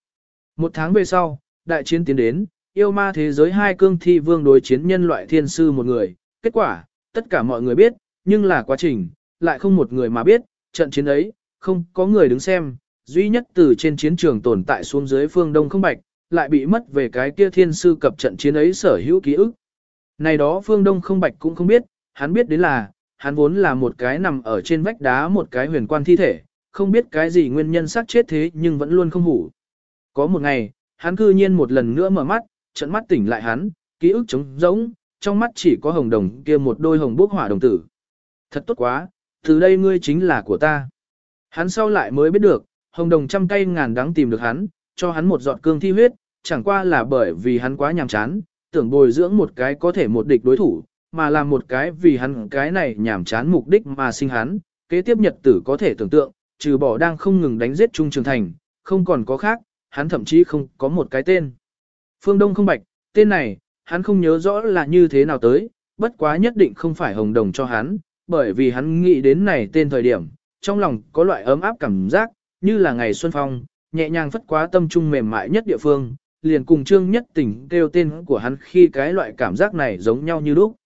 S1: Một tháng về sau, đại chiến tiến đến, yêu ma thế giới hai cương thi vương đối chiến nhân loại thiên sư một người. Kết quả, tất cả mọi người biết, nhưng là quá trình, lại không một người mà biết, trận chiến ấy, không có người đứng xem, duy nhất từ trên chiến trường tồn tại xuống dưới phương đông không bạch, lại bị mất về cái kia thiên sư cập trận chiến ấy sở hữu ký ức. Này đó phương đông không bạch cũng không biết, hắn biết đến là, hắn vốn là một cái nằm ở trên vách đá một cái huyền quan thi thể, không biết cái gì nguyên nhân sát chết thế nhưng vẫn luôn không ngủ. Có một ngày, hắn cư nhiên một lần nữa mở mắt, trận mắt tỉnh lại hắn, ký ức trống rỗng, trong mắt chỉ có hồng đồng kia một đôi hồng bốc hỏa đồng tử. Thật tốt quá, từ đây ngươi chính là của ta. Hắn sau lại mới biết được, hồng đồng trăm cây ngàn đắng tìm được hắn, cho hắn một giọt cương thi huyết, chẳng qua là bởi vì hắn quá nhàm chán, tưởng bồi dưỡng một cái có thể một địch đối thủ, mà làm một cái vì hắn cái này nhảm chán mục đích mà sinh hắn, kế tiếp nhật tử có thể tưởng tượng, trừ bỏ đang không ngừng đánh giết Trung Trường Thành, không còn có khác, hắn thậm chí không có một cái tên. Phương Đông không bạch, tên này, hắn không nhớ rõ là như thế nào tới, bất quá nhất định không phải hồng đồng cho hắn, bởi vì hắn nghĩ đến này tên thời điểm, trong lòng có loại ấm áp cảm giác, như là ngày xuân phong, nhẹ nhàng phất quá tâm trung mềm mại nhất địa phương, liền cùng trương nhất tỉnh kêu tên của hắn khi cái loại cảm giác này giống nhau như lúc.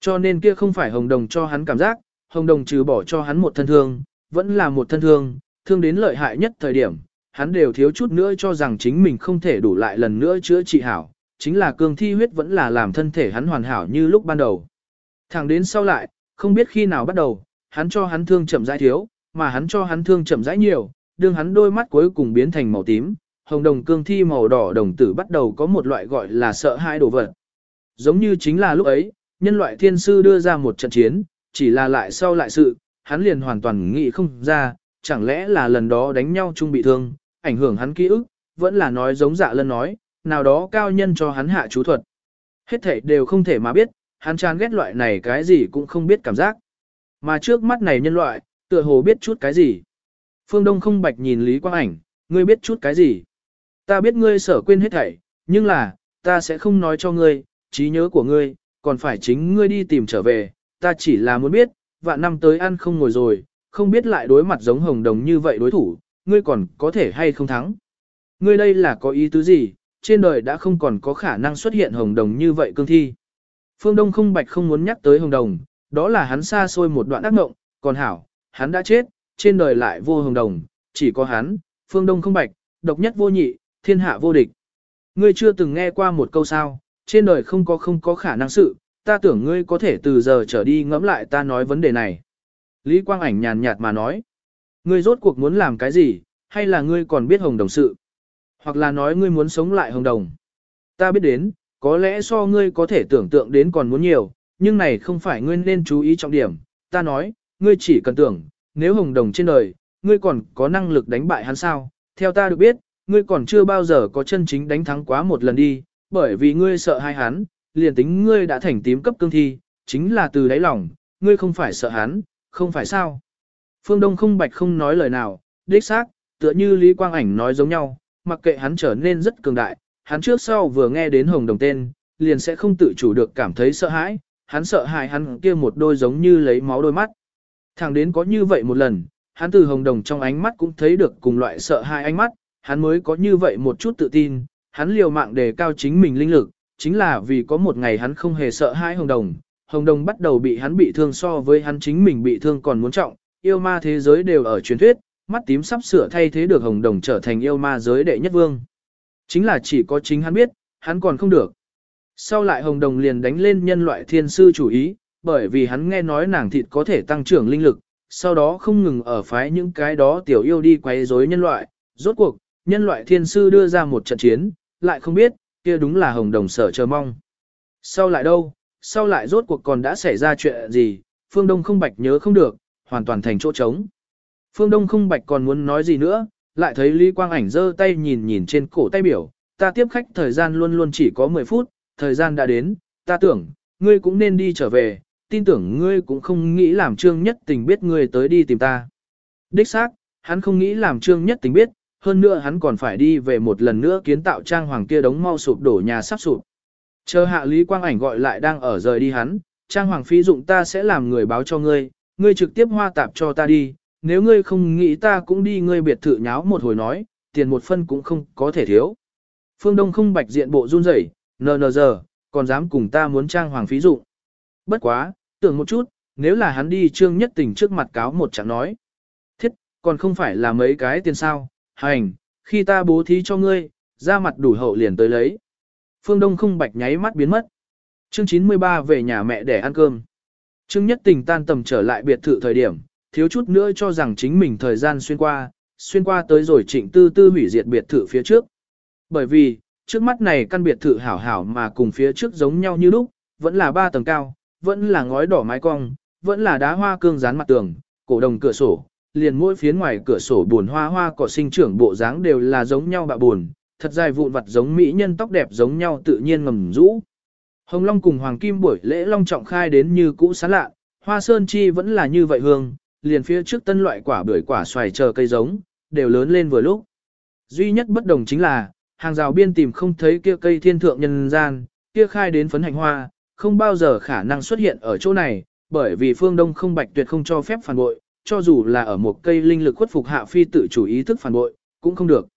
S1: Cho nên kia không phải hồng đồng cho hắn cảm giác, hồng đồng trừ bỏ cho hắn một thân thương, vẫn là một thân thương, thương đến lợi hại nhất thời điểm, hắn đều thiếu chút nữa cho rằng chính mình không thể đủ lại lần nữa chữa trị hảo, chính là cương thi huyết vẫn là làm thân thể hắn hoàn hảo như lúc ban đầu. Thẳng đến sau lại, không biết khi nào bắt đầu, hắn cho hắn thương chậm rãi thiếu, mà hắn cho hắn thương chậm rãi nhiều, đương hắn đôi mắt cuối cùng biến thành màu tím, hồng đồng cương thi màu đỏ đồng tử bắt đầu có một loại gọi là sợ hãi đồ vật. Giống như chính là lúc ấy, nhân loại thiên sư đưa ra một trận chiến, chỉ là lại sau lại sự, hắn liền hoàn toàn nghĩ không ra, chẳng lẽ là lần đó đánh nhau chung bị thương, ảnh hưởng hắn ký ức, vẫn là nói giống dạ lân nói, nào đó cao nhân cho hắn hạ chú thuật. Hết thể đều không thể mà biết, hắn chán ghét loại này cái gì cũng không biết cảm giác. Mà trước mắt này nhân loại, tựa hồ biết chút cái gì. Phương Đông không bạch nhìn Lý Quang Ảnh, ngươi biết chút cái gì. Ta biết ngươi sở quên hết thảy, nhưng là, ta sẽ không nói cho ngươi, trí nhớ của ngươi, còn phải chính ngươi đi tìm trở về, ta chỉ là muốn biết, vạn năm tới ăn không ngồi rồi, không biết lại đối mặt giống hồng đồng như vậy đối thủ, ngươi còn có thể hay không thắng. Ngươi đây là có ý tứ gì, trên đời đã không còn có khả năng xuất hiện hồng đồng như vậy cương thi. Phương Đông không bạch không muốn nhắc tới hồng đồng, đó là hắn xa xôi một đoạn ác mộng, còn hảo, hắn đã chết, trên đời lại vô hồng đồng, chỉ có hắn, Phương Đông không bạch, độc nhất vô nhị, thiên hạ vô địch. Ngươi chưa từng nghe qua một câu sao, trên đời không có không có khả năng sự, ta tưởng ngươi có thể từ giờ trở đi ngẫm lại ta nói vấn đề này. Lý Quang Ảnh nhàn nhạt mà nói, ngươi rốt cuộc muốn làm cái gì, hay là ngươi còn biết hồng đồng sự? Hoặc là nói ngươi muốn sống lại hồng đồng? Ta biết đến, có lẽ so ngươi có thể tưởng tượng đến còn muốn nhiều, nhưng này không phải ngươi nên chú ý trọng điểm. Ta nói, ngươi chỉ cần tưởng, nếu hồng đồng trên đời, ngươi còn có năng lực đánh bại hắn sao? Theo ta được biết, ngươi còn chưa bao giờ có chân chính đánh thắng quá một lần đi, bởi vì ngươi sợ hai hắn, liền tính ngươi đã thành tím cấp cương thi, chính là từ đáy lòng, ngươi không phải sợ hắn, không phải sao. Phương Đông không bạch không nói lời nào, đích xác, tựa như Lý Quang Ảnh nói giống nhau, mặc kệ hắn trở nên rất cường đại, hắn trước sau vừa nghe đến hồng đồng tên, liền sẽ không tự chủ được cảm thấy sợ hãi, hắn sợ hãi hắn kia một đôi giống như lấy máu đôi mắt. Thẳng đến có như vậy một lần, hắn từ hồng đồng trong ánh mắt cũng thấy được cùng loại sợ hãi ánh mắt, hắn mới có như vậy một chút tự tin, hắn liều mạng đề cao chính mình linh lực, chính là vì có một ngày hắn không hề sợ hãi hồng đồng. Hồng đồng bắt đầu bị hắn bị thương so với hắn chính mình bị thương còn muốn trọng, yêu ma thế giới đều ở truyền thuyết, mắt tím sắp sửa thay thế được hồng đồng trở thành yêu ma giới đệ nhất vương. Chính là chỉ có chính hắn biết, hắn còn không được. Sau lại hồng đồng liền đánh lên nhân loại thiên sư chủ ý, bởi vì hắn nghe nói nàng thịt có thể tăng trưởng linh lực, sau đó không ngừng ở phái những cái đó tiểu yêu đi quấy rối nhân loại. Rốt cuộc, nhân loại thiên sư đưa ra một trận chiến, lại không biết, kia đúng là hồng đồng sở chờ mong. Sau lại đâu, sau lại rốt cuộc còn đã xảy ra chuyện gì, phương đông không bạch nhớ không được, hoàn toàn thành chỗ trống. Phương đông không bạch còn muốn nói gì nữa, lại thấy Lý Quang ảnh giơ tay nhìn nhìn trên cổ tay biểu, ta tiếp khách thời gian luôn luôn chỉ có 10 phút, thời gian đã đến, ta tưởng, ngươi cũng nên đi trở về, tin tưởng ngươi cũng không nghĩ làm trương nhất tình biết ngươi tới đi tìm ta. Đích xác, hắn không nghĩ làm trương nhất tình biết, hơn nữa hắn còn phải đi về một lần nữa kiến tạo trang hoàng kia đống mau sụp đổ nhà sắp sụp. Chờ hạ Lý Quang Ảnh gọi lại đang ở rời đi hắn, trang hoàng phí dụng ta sẽ làm người báo cho ngươi, ngươi trực tiếp hoa tạp cho ta đi, nếu ngươi không nghĩ ta cũng đi ngươi biệt thự nháo một hồi nói, tiền một phân cũng không có thể thiếu. Phương Đông không bạch diện bộ run rẩy, nờ nờ giờ, còn dám cùng ta muốn trang hoàng phí dụng. Bất quá, tưởng một chút, nếu là hắn đi trương nhất tình trước mặt cáo một chẳng nói. Thiết, còn không phải là mấy cái tiền sao, hành, khi ta bố thí cho ngươi, ra mặt đủ hậu liền tới lấy. Phương Đông không bạch nháy mắt biến mất. Chương 93 về nhà mẹ để ăn cơm. Trương Nhất Tình tan tầm trở lại biệt thự thời điểm, thiếu chút nữa cho rằng chính mình thời gian xuyên qua, xuyên qua tới rồi trịnh tư tư hủy diệt biệt thự phía trước. Bởi vì, trước mắt này căn biệt thự hảo hảo mà cùng phía trước giống nhau như lúc, vẫn là ba tầng cao, vẫn là ngói đỏ mái cong, vẫn là đá hoa cương dán mặt tường, cổ đồng cửa sổ, liền mỗi phía ngoài cửa sổ buồn hoa hoa cỏ sinh trưởng bộ dáng đều là giống nhau bạ buồn, thật dài vụn vặt giống mỹ nhân tóc đẹp giống nhau tự nhiên ngầm rũ. Hồng Long cùng Hoàng Kim buổi lễ long trọng khai đến như cũ sáng lạ, hoa sơn chi vẫn là như vậy hương, liền phía trước tân loại quả bưởi quả xoài chờ cây giống, đều lớn lên vừa lúc. Duy nhất bất đồng chính là, hàng rào biên tìm không thấy kia cây thiên thượng nhân gian, kia khai đến phấn hành hoa, không bao giờ khả năng xuất hiện ở chỗ này, bởi vì phương đông không bạch tuyệt không cho phép phản bội, cho dù là ở một cây linh lực khuất phục hạ phi tự chủ ý thức phản bội, cũng không được.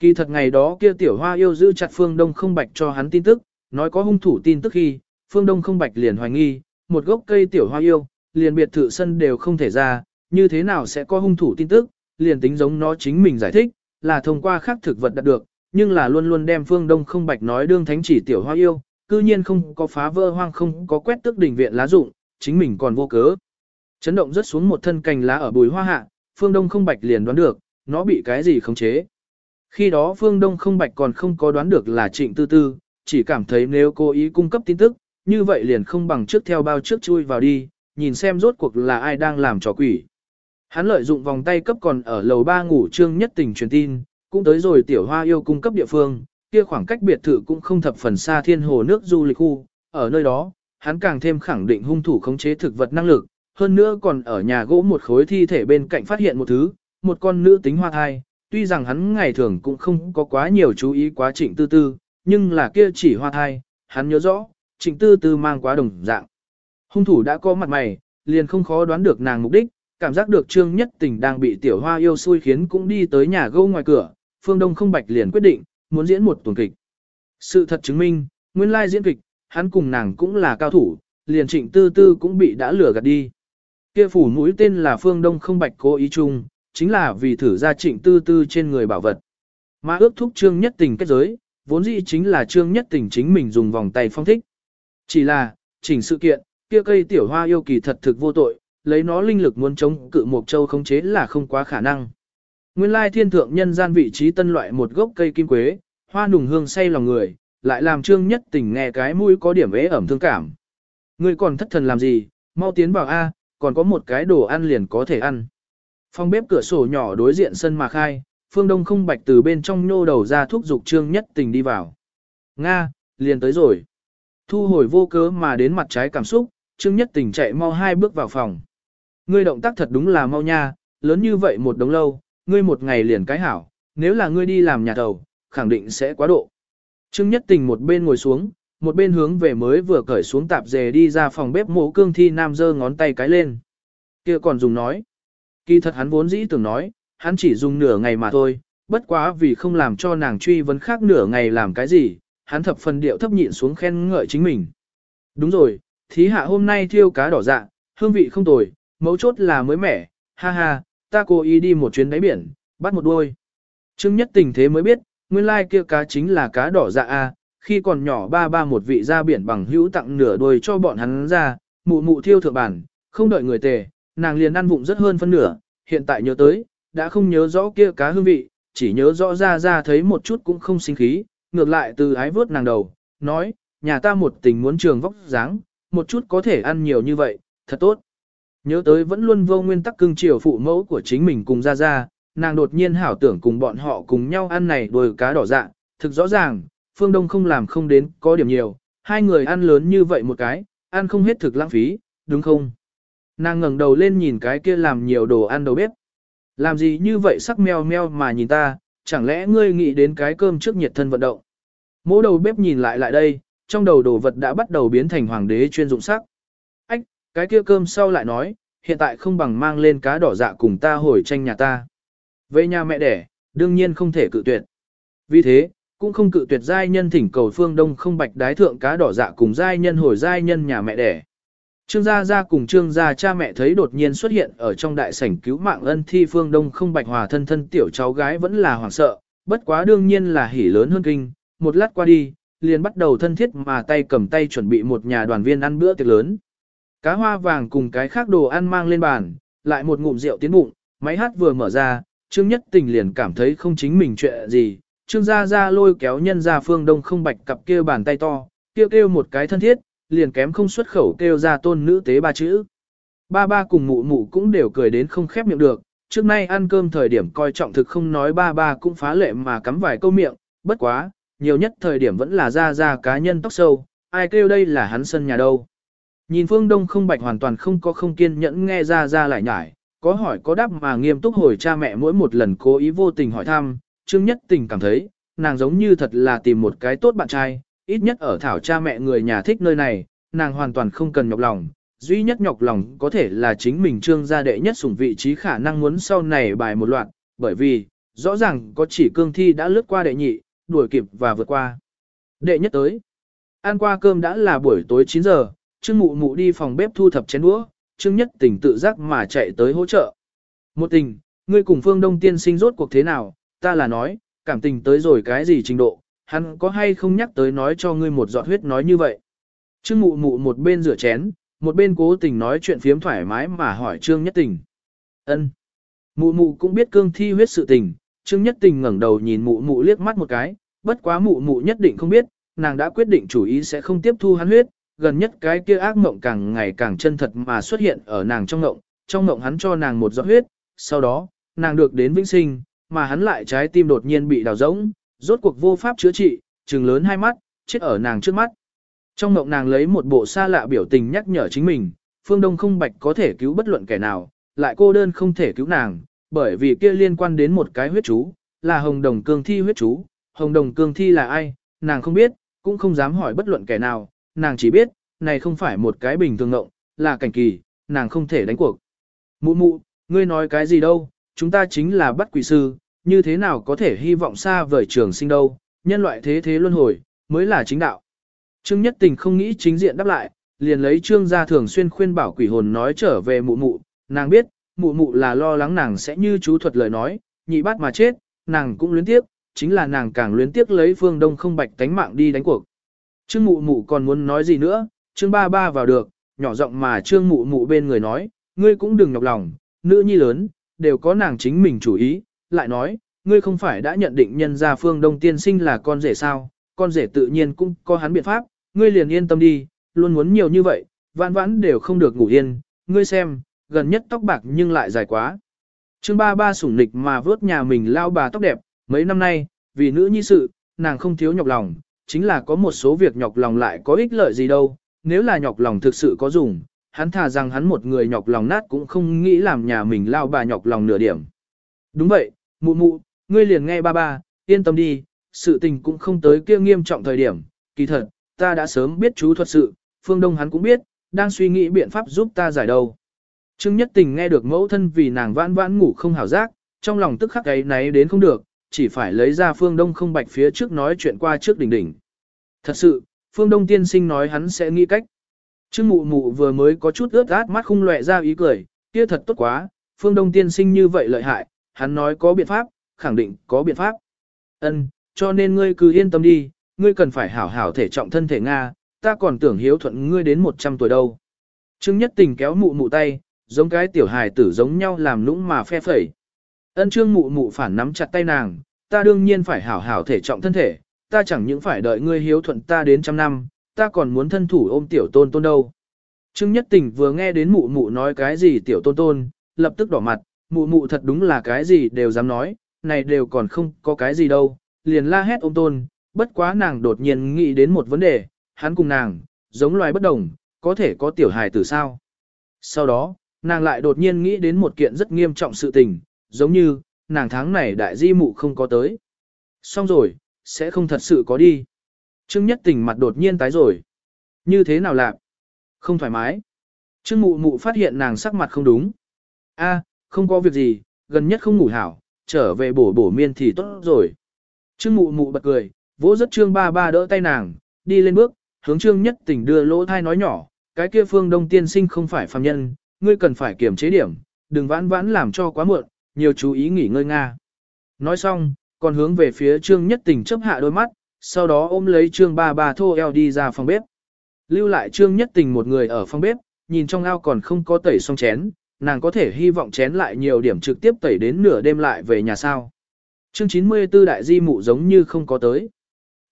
S1: Kỳ thật ngày đó kia tiểu hoa yêu giữ chặt phương đông không bạch cho hắn tin tức, nói có hung thủ tin tức khi, phương đông không bạch liền hoài nghi, một gốc cây tiểu hoa yêu, liền biệt thự sân đều không thể ra, như thế nào sẽ có hung thủ tin tức, liền tính giống nó chính mình giải thích, là thông qua khác thực vật đạt được, nhưng là luôn luôn đem phương đông không bạch nói đương thánh chỉ tiểu hoa yêu, cư nhiên không có phá vỡ hoang không có quét tước đỉnh viện lá dụng, chính mình còn vô cớ. Chấn động rất xuống một thân cành lá ở bùi hoa hạ, phương đông không bạch liền đoán được, nó bị cái gì khống chế. Khi đó phương đông không bạch còn không có đoán được là trịnh tư tư, chỉ cảm thấy nếu cố ý cung cấp tin tức, như vậy liền không bằng trước theo bao trước chui vào đi, nhìn xem rốt cuộc là ai đang làm trò quỷ. Hắn lợi dụng vòng tay cấp còn ở lầu ba ngủ trương nhất tình truyền tin, cũng tới rồi tiểu hoa yêu cung cấp địa phương, kia khoảng cách biệt thự cũng không thập phần xa thiên hồ nước du lịch khu, ở nơi đó, hắn càng thêm khẳng định hung thủ khống chế thực vật năng lực, hơn nữa còn ở nhà gỗ một khối thi thể bên cạnh phát hiện một thứ, một con nữ tính hoa thai, tuy rằng hắn ngày thường cũng không có quá nhiều chú ý quá trịnh tư tư, nhưng là kia chỉ hoa thai, hắn nhớ rõ, trịnh tư tư mang quá đồng dạng. Hung thủ đã có mặt mày, liền không khó đoán được nàng mục đích, cảm giác được trương nhất tình đang bị tiểu hoa yêu xui khiến cũng đi tới nhà gỗ ngoài cửa, phương đông không bạch liền quyết định, muốn diễn một tuần kịch. Sự thật chứng minh, nguyên lai diễn kịch, hắn cùng nàng cũng là cao thủ, liền trịnh tư tư cũng bị đã lừa gạt đi. Kia phủ mũi tên là phương đông không bạch cố ý chung, chính là vì thử ra trịnh tư tư trên người bảo vật. Mà ước thúc trương nhất tình kết giới, vốn dĩ chính là trương nhất tình chính mình dùng vòng tay phong thích. Chỉ là, chỉnh sự kiện, kia cây tiểu hoa yêu kỳ thật thực vô tội, lấy nó linh lực muốn chống cự một châu khống chế là không quá khả năng. Nguyên lai thiên thượng nhân gian vị trí tân loại một gốc cây kim quế, hoa nùng hương say lòng người, lại làm trương nhất tình nghe cái mũi có điểm ế ẩm thương cảm. Ngươi còn thất thần làm gì, mau tiến vào A, còn có một cái đồ ăn liền có thể ăn. Phòng bếp cửa sổ nhỏ đối diện sân mà khai, phương đông không bạch từ bên trong nhô đầu ra thuốc dục trương nhất tình đi vào. Nga, liền tới rồi. Thu hồi vô cớ mà đến mặt trái cảm xúc, trương nhất tình chạy mau hai bước vào phòng. Ngươi động tác thật đúng là mau nha, lớn như vậy một đống lâu, ngươi một ngày liền cái hảo, nếu là ngươi đi làm nhà thầu, khẳng định sẽ quá độ. Trương Nhất Tình một bên ngồi xuống, một bên hướng về mới vừa cởi xuống tạp dề đi ra phòng bếp mộ cương thi nam giơ ngón tay cái lên. kia còn dùng nói. Kỳ thật hắn vốn dĩ tưởng nói, hắn chỉ dùng nửa ngày mà thôi, bất quá vì không làm cho nàng truy vấn khác nửa ngày làm cái gì, hắn thập phần điệu thấp nhịn xuống khen ngợi chính mình. Đúng rồi, thí hạ hôm nay thiêu cá đỏ dạ, hương vị không tồi, mấu chốt là mới mẻ, ha ha, ta cố ý đi một chuyến đáy biển, bắt một đuôi. Trương nhất tình thế mới biết, nguyên lai kia cá chính là cá đỏ dạ a, khi còn nhỏ ba ba một vị ra biển bằng hữu tặng nửa đuôi cho bọn hắn ra, mụ mụ thiêu thượng bản, không đợi người tề, nàng liền ăn vụng rất hơn phân nửa, hiện tại nhớ tới, đã không nhớ rõ kia cá hương vị, chỉ nhớ rõ ra ra thấy một chút cũng không sinh khí, ngược lại từ ái vớt nàng đầu, nói, nhà ta một tình muốn trường vóc dáng, một chút có thể ăn nhiều như vậy, thật tốt. Nhớ tới vẫn luôn vô nguyên tắc cưng chiều phụ mẫu của chính mình cùng ra ra, nàng đột nhiên hảo tưởng cùng bọn họ cùng nhau ăn này đồi cá đỏ dạ, thực rõ ràng, phương đông không làm không đến, có điểm nhiều, hai người ăn lớn như vậy một cái, ăn không hết thực lãng phí, đúng không? Nàng ngẩng đầu lên nhìn cái kia làm nhiều đồ ăn đầu bếp. Làm gì như vậy sắc meo meo mà nhìn ta, chẳng lẽ ngươi nghĩ đến cái cơm trước nhiệt thân vận động? Mỗi đầu bếp nhìn lại lại đây, trong đầu đồ vật đã bắt đầu biến thành hoàng đế chuyên dụng sắc. Ách, cái kia cơm sau lại nói, hiện tại không bằng mang lên cá đỏ dạ cùng ta hồi tranh nhà ta. Về nhà mẹ đẻ, đương nhiên không thể cự tuyệt. Vì thế, cũng không cự tuyệt giai nhân thỉnh cầu phương đông không bạch đái thượng cá đỏ dạ cùng giai nhân hồi giai nhân nhà mẹ đẻ. Trương gia gia cùng trương gia cha mẹ thấy đột nhiên xuất hiện ở trong đại sảnh cứu mạng ân thi phương đông không bạch hòa thân thân tiểu cháu gái vẫn là hoảng sợ, bất quá đương nhiên là hỉ lớn hơn kinh, một lát qua đi, liền bắt đầu thân thiết mà tay cầm tay chuẩn bị một nhà đoàn viên ăn bữa tiệc lớn. Cá hoa vàng cùng cái khác đồ ăn mang lên bàn, lại một ngụm rượu tiến bụng, máy hát vừa mở ra, Trương Nhất Tình liền cảm thấy không chính mình chuyện gì, Trương Gia Gia lôi kéo nhân ra phương đông không bạch cặp kia bàn tay to, kêu kêu một cái thân thiết, liền kém không xuất khẩu kêu ra tôn nữ tế ba chữ. Ba ba cùng mụ mụ cũng đều cười đến không khép miệng được, trước nay ăn cơm thời điểm coi trọng thực không nói ba ba cũng phá lệ mà cắm vài câu miệng, bất quá, nhiều nhất thời điểm vẫn là Gia Gia cá nhân tóc sâu, ai kêu đây là hắn sân nhà đâu. Nhìn phương đông không bạch hoàn toàn không có không kiên nhẫn nghe Gia Gia lại nhải, có hỏi có đáp mà nghiêm túc hồi cha mẹ mỗi một lần cố ý vô tình hỏi thăm, Trương Nhất Tình cảm thấy, nàng giống như thật là tìm một cái tốt bạn trai, ít nhất ở thảo cha mẹ người nhà thích nơi này, nàng hoàn toàn không cần nhọc lòng, duy nhất nhọc lòng có thể là chính mình Trương gia đệ nhất sủng vị trí khả năng muốn sau này bài một loạt, bởi vì, rõ ràng có chỉ cương thi đã lướt qua đệ nhị, đuổi kịp và vượt qua. Đệ nhất tới. Ăn qua cơm đã là buổi tối 9 giờ, Trương Mụ Mụ đi phòng bếp thu thập chén đũa, Trương Nhất Tình tự giác mà chạy tới hỗ trợ. Một tình, ngươi cùng Phương Đông tiên sinh rốt cuộc thế nào, ta là nói, cảm tình tới rồi cái gì trình độ, hắn có hay không nhắc tới nói cho ngươi một giọt huyết nói như vậy. Trương mụ mụ một bên rửa chén, một bên cố tình nói chuyện phiếm thoải mái mà hỏi Trương Nhất Tình. ân Mụ mụ cũng biết cương thi huyết sự tình, Trương Nhất Tình ngẩng đầu nhìn mụ mụ liếc mắt một cái, bất quá mụ mụ nhất định không biết, nàng đã quyết định chủ ý sẽ không tiếp thu hắn huyết, gần nhất cái kia ác mộng càng ngày càng chân thật mà xuất hiện ở nàng trong mộng, trong mộng hắn cho nàng một giọt huyết, sau đó, nàng được đến vĩnh sinh, mà hắn lại trái tim đột nhiên bị đào rỗng, rốt cuộc vô pháp chữa trị, trừng lớn hai mắt, chết ở nàng trước mắt. Trong mộng nàng lấy một bộ xa lạ biểu tình nhắc nhở chính mình, phương đông không bạch có thể cứu bất luận kẻ nào, lại cô đơn không thể cứu nàng, bởi vì kia liên quan đến một cái huyết chú, là hồng đồng cương thi huyết chú, hồng đồng cương thi là ai, nàng không biết, cũng không dám hỏi bất luận kẻ nào, nàng chỉ biết, này không phải một cái bình thường ngộng, là cảnh kỳ, nàng không thể đánh cuộc. Mụ mụ, ngươi nói cái gì đâu, chúng ta chính là bắt quỷ sư, như thế nào có thể hy vọng xa vời trường sinh đâu, nhân loại thế thế luân hồi, mới là chính đạo. Trương Nhất Tình không nghĩ chính diện đáp lại, liền lấy Trương gia thường xuyên khuyên bảo quỷ hồn nói trở về mụ mụ, nàng biết, mụ mụ là lo lắng nàng sẽ như chú thuật lời nói, nhị bắt mà chết, nàng cũng luyến tiếc, chính là nàng càng luyến tiếc lấy phương đông không bạch tánh mạng đi đánh cuộc. Trương mụ mụ còn muốn nói gì nữa, Trương ba ba vào được, nhỏ giọng mà Trương mụ mụ bên người nói, ngươi cũng đừng nhọc lòng, nữ nhi lớn, đều có nàng chính mình chủ ý, lại nói, ngươi không phải đã nhận định nhân gia phương đông tiên sinh là con rể sao, con rể tự nhiên cũng có hắn biện pháp, ngươi liền yên tâm đi, luôn muốn nhiều như vậy, vãn vãn đều không được ngủ yên, ngươi xem, gần nhất tóc bạc nhưng lại dài quá. Trương ba ba sủng nịch mà vớt nhà mình lao bà tóc đẹp, mấy năm nay, vì nữ nhi sự, nàng không thiếu nhọc lòng, chính là có một số việc nhọc lòng lại có ích lợi gì đâu, nếu là nhọc lòng thực sự có dùng, hắn thà rằng hắn một người nhọc lòng nát cũng không nghĩ làm nhà mình lao bà nhọc lòng nửa điểm. Đúng vậy, mụ mụ, ngươi liền nghe ba ba, yên tâm đi, sự tình cũng không tới kia nghiêm trọng thời điểm, kỳ thật, ta đã sớm biết chú thuật sự, phương đông hắn cũng biết, đang suy nghĩ biện pháp giúp ta giải đầu. Trương Nhất Tình nghe được mẫu thân vì nàng vãn vãn ngủ không hảo giác, trong lòng tức khắc ấy náy đến không được, chỉ phải lấy ra phương đông không bạch phía trước nói chuyện qua trước đỉnh đỉnh. Thật sự, phương đông tiên sinh nói hắn sẽ nghĩ cách. Trương mụ mụ vừa mới có chút ướt át mắt không lệ ra ý cười, kia thật tốt quá, phương đông tiên sinh như vậy lợi hại, hắn nói có biện pháp, khẳng định có biện pháp. Ân, cho nên ngươi cứ yên tâm đi, ngươi cần phải hảo hảo thể trọng thân thể Nga, ta còn tưởng hiếu thuận ngươi đến 100 tuổi đâu. Trương Nhất Tình kéo mụ mụ tay, giống cái tiểu hài tử giống nhau làm lũng mà phe phẩy. Ân Trương mụ mụ phản nắm chặt tay nàng, ta đương nhiên phải hảo hảo thể trọng thân thể, ta chẳng những phải đợi ngươi hiếu thuận ta đến trăm năm, ta còn muốn thân thủ ôm tiểu tôn tôn đâu. Trương Nhất Tình vừa nghe đến mụ mụ nói cái gì tiểu tôn tôn, lập tức đỏ mặt, mụ mụ thật đúng là cái gì đều dám nói, này đều còn không có cái gì đâu, liền la hét ôm tôn, bất quá nàng đột nhiên nghĩ đến một vấn đề, hắn cùng nàng, giống loài bất đồng, có thể có tiểu hài tử sao. Sau đó, nàng lại đột nhiên nghĩ đến một kiện rất nghiêm trọng sự tình, giống như, nàng tháng này đại di mụ không có tới. Xong rồi, sẽ không thật sự có đi. Trương nhất tình mặt đột nhiên tái rồi. Như thế nào lạc? Không thoải mái. Trương mụ mụ phát hiện nàng sắc mặt không đúng. a không có việc gì, gần nhất không ngủ hảo, trở về bổ bổ miên thì tốt rồi. Trương mụ mụ bật cười, vỗ rất trương ba ba đỡ tay nàng, đi lên bước, hướng trương nhất tình đưa lỗ thai nói nhỏ, cái kia phương đông tiên sinh không phải phàm nhân, ngươi cần phải kiểm chế điểm, đừng vãn vãn làm cho quá muộn, nhiều chú ý nghỉ ngơi nga. Nói xong, còn hướng về phía trương nhất tình chấp hạ đôi mắt, sau đó ôm lấy trương ba ba thô eo đi ra phòng bếp. Lưu lại trương nhất tình một người ở phòng bếp, nhìn trong ao còn không có tẩy xong chén, nàng có thể hy vọng chén lại nhiều điểm trực tiếp tẩy đến nửa đêm lại về nhà sao. Chương 94 đại di mụ giống như không có tới.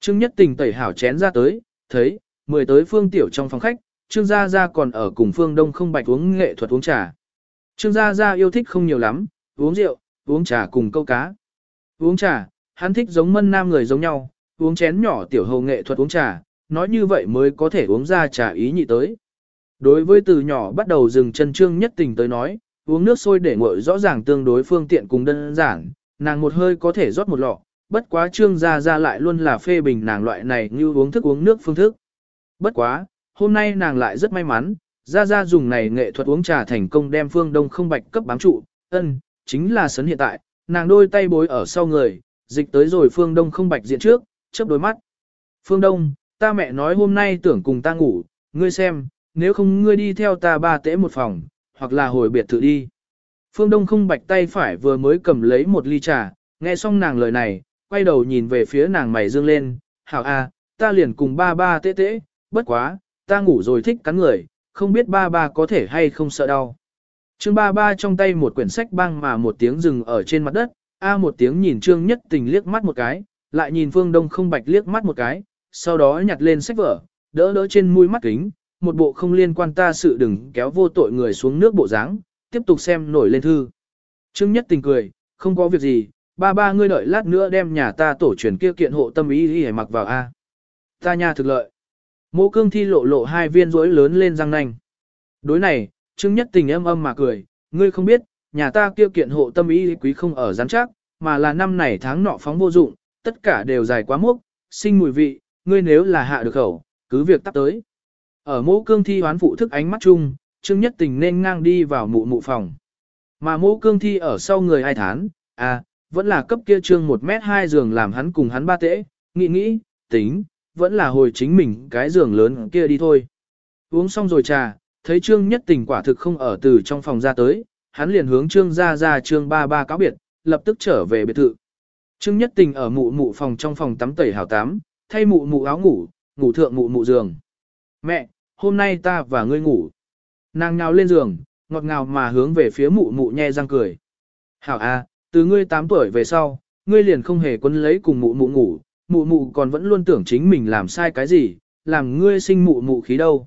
S1: Trương nhất tình tẩy hảo chén ra tới, thấy, mười tới phương tiểu trong phòng khách, Trương Gia Gia còn ở cùng phương đông không bạch uống nghệ thuật uống trà. Trương Gia Gia yêu thích không nhiều lắm, uống rượu, uống trà cùng câu cá. Uống trà, hắn thích giống mân nam người giống nhau, uống chén nhỏ tiểu hầu nghệ thuật uống trà, nói như vậy mới có thể uống ra trà ý nhị tới. Đối với từ nhỏ bắt đầu dừng chân trương nhất tình tới nói, uống nước sôi để nguội rõ ràng tương đối phương tiện cùng đơn giản, nàng một hơi có thể rót một lọ, bất quá trương gia gia lại luôn là phê bình nàng loại này như uống thức uống nước phương thức. Bất quá, hôm nay nàng lại rất may mắn, gia gia dùng này nghệ thuật uống trà thành công đem phương đông không bạch cấp bám trụ, ân, chính là sấn hiện tại, nàng đôi tay bối ở sau người, dịch tới rồi phương đông không bạch diện trước, chớp đôi mắt. Phương đông, ta mẹ nói hôm nay tưởng cùng ta ngủ, ngươi xem, nếu không ngươi đi theo ta ba tễ một phòng, hoặc là hồi biệt thự đi. Phương Đông không bạch tay phải vừa mới cầm lấy một ly trà, Nghe xong nàng lời này, quay đầu nhìn về phía nàng mày dương lên, hảo a, ta liền cùng ba ba tễ tễ, bất quá, ta ngủ rồi thích cắn người, không biết ba ba có thể hay không sợ đau. Trương ba ba trong tay một quyển sách băng mà một tiếng dừng ở trên mặt đất, a một tiếng nhìn trương nhất tình liếc mắt một cái, lại nhìn phương đông không bạch liếc mắt một cái, sau đó nhặt lên sách vở, đỡ đỡ trên mũi mắt kính, một bộ không liên quan ta sự đừng kéo vô tội người xuống nước bộ dáng, tiếp tục xem nổi lên thư. Trương nhất tình cười, không có việc gì, ba ba ngươi đợi lát nữa đem nhà ta tổ truyền kia kiện hộ tâm ý đi mặc vào a. Ta nha thực lợi. Mộ cương thi lộ lộ hai viên rối lớn lên răng nanh. Đối này, Trương Nhất Tình âm âm mà cười, ngươi không biết, nhà ta kia kiện hộ tâm ý quý không ở rắn chắc, mà là năm này tháng nọ phóng vô dụng, tất cả đều dài quá mốc, sinh mùi vị, ngươi nếu là hạ được khẩu, cứ việc tắt tới. Ở mẫu cương thi hoán phụ thức ánh mắt chung, Trương Nhất Tình nên ngang đi vào mụ mụ phòng. Mà mẫu cương thi ở sau người ai thán, à, vẫn là cấp kia trương một mét hai giường làm hắn cùng hắn ba tễ, nghĩ nghĩ, tính, vẫn là hồi chính mình cái giường lớn kia đi thôi. Uống xong rồi trà, thấy trương nhất tình quả thực không ở từ trong phòng ra tới, hắn liền hướng trương ra ra trương ba ba cáo biệt, lập tức trở về biệt thự. Trương nhất tình ở mụ mụ phòng trong phòng tắm tẩy hào tắm, thay mụ mụ áo ngủ, ngủ thượng mụ mụ giường. Mẹ, hôm nay ta và ngươi ngủ. Nàng nhào lên giường, ngọt ngào mà hướng về phía mụ mụ nhe răng cười. Hảo à, từ ngươi 8 tuổi về sau, ngươi liền không hề quấn lấy cùng mụ mụ ngủ, mụ mụ còn vẫn luôn tưởng chính mình làm sai cái gì, làm ngươi sinh mụ mụ khí đâu.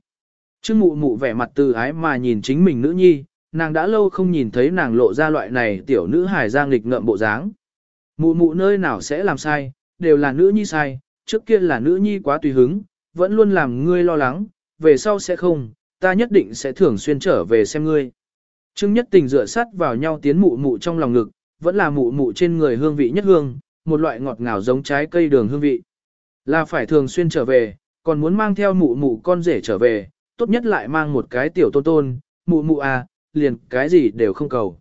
S1: Chứ mụ mụ vẻ mặt từ ái mà nhìn chính mình nữ nhi, nàng đã lâu không nhìn thấy nàng lộ ra loại này tiểu nữ hài giang nghịch ngợm bộ dáng. Mụ mụ nơi nào sẽ làm sai, đều là nữ nhi sai, trước kia là nữ nhi quá tùy hứng, vẫn luôn làm ngươi lo lắng, về sau sẽ không, ta nhất định sẽ thường xuyên trở về xem ngươi. Trương nhất tình dựa sát vào nhau tiến mụ mụ trong lòng ngực, vẫn là mụ mụ trên người hương vị nhất hương, một loại ngọt ngào giống trái cây đường hương vị. Là phải thường xuyên trở về, còn muốn mang theo mụ mụ con rể trở về, tốt nhất lại mang một cái tiểu tôn tôn, mụ mụ à, liền cái gì đều không cầu.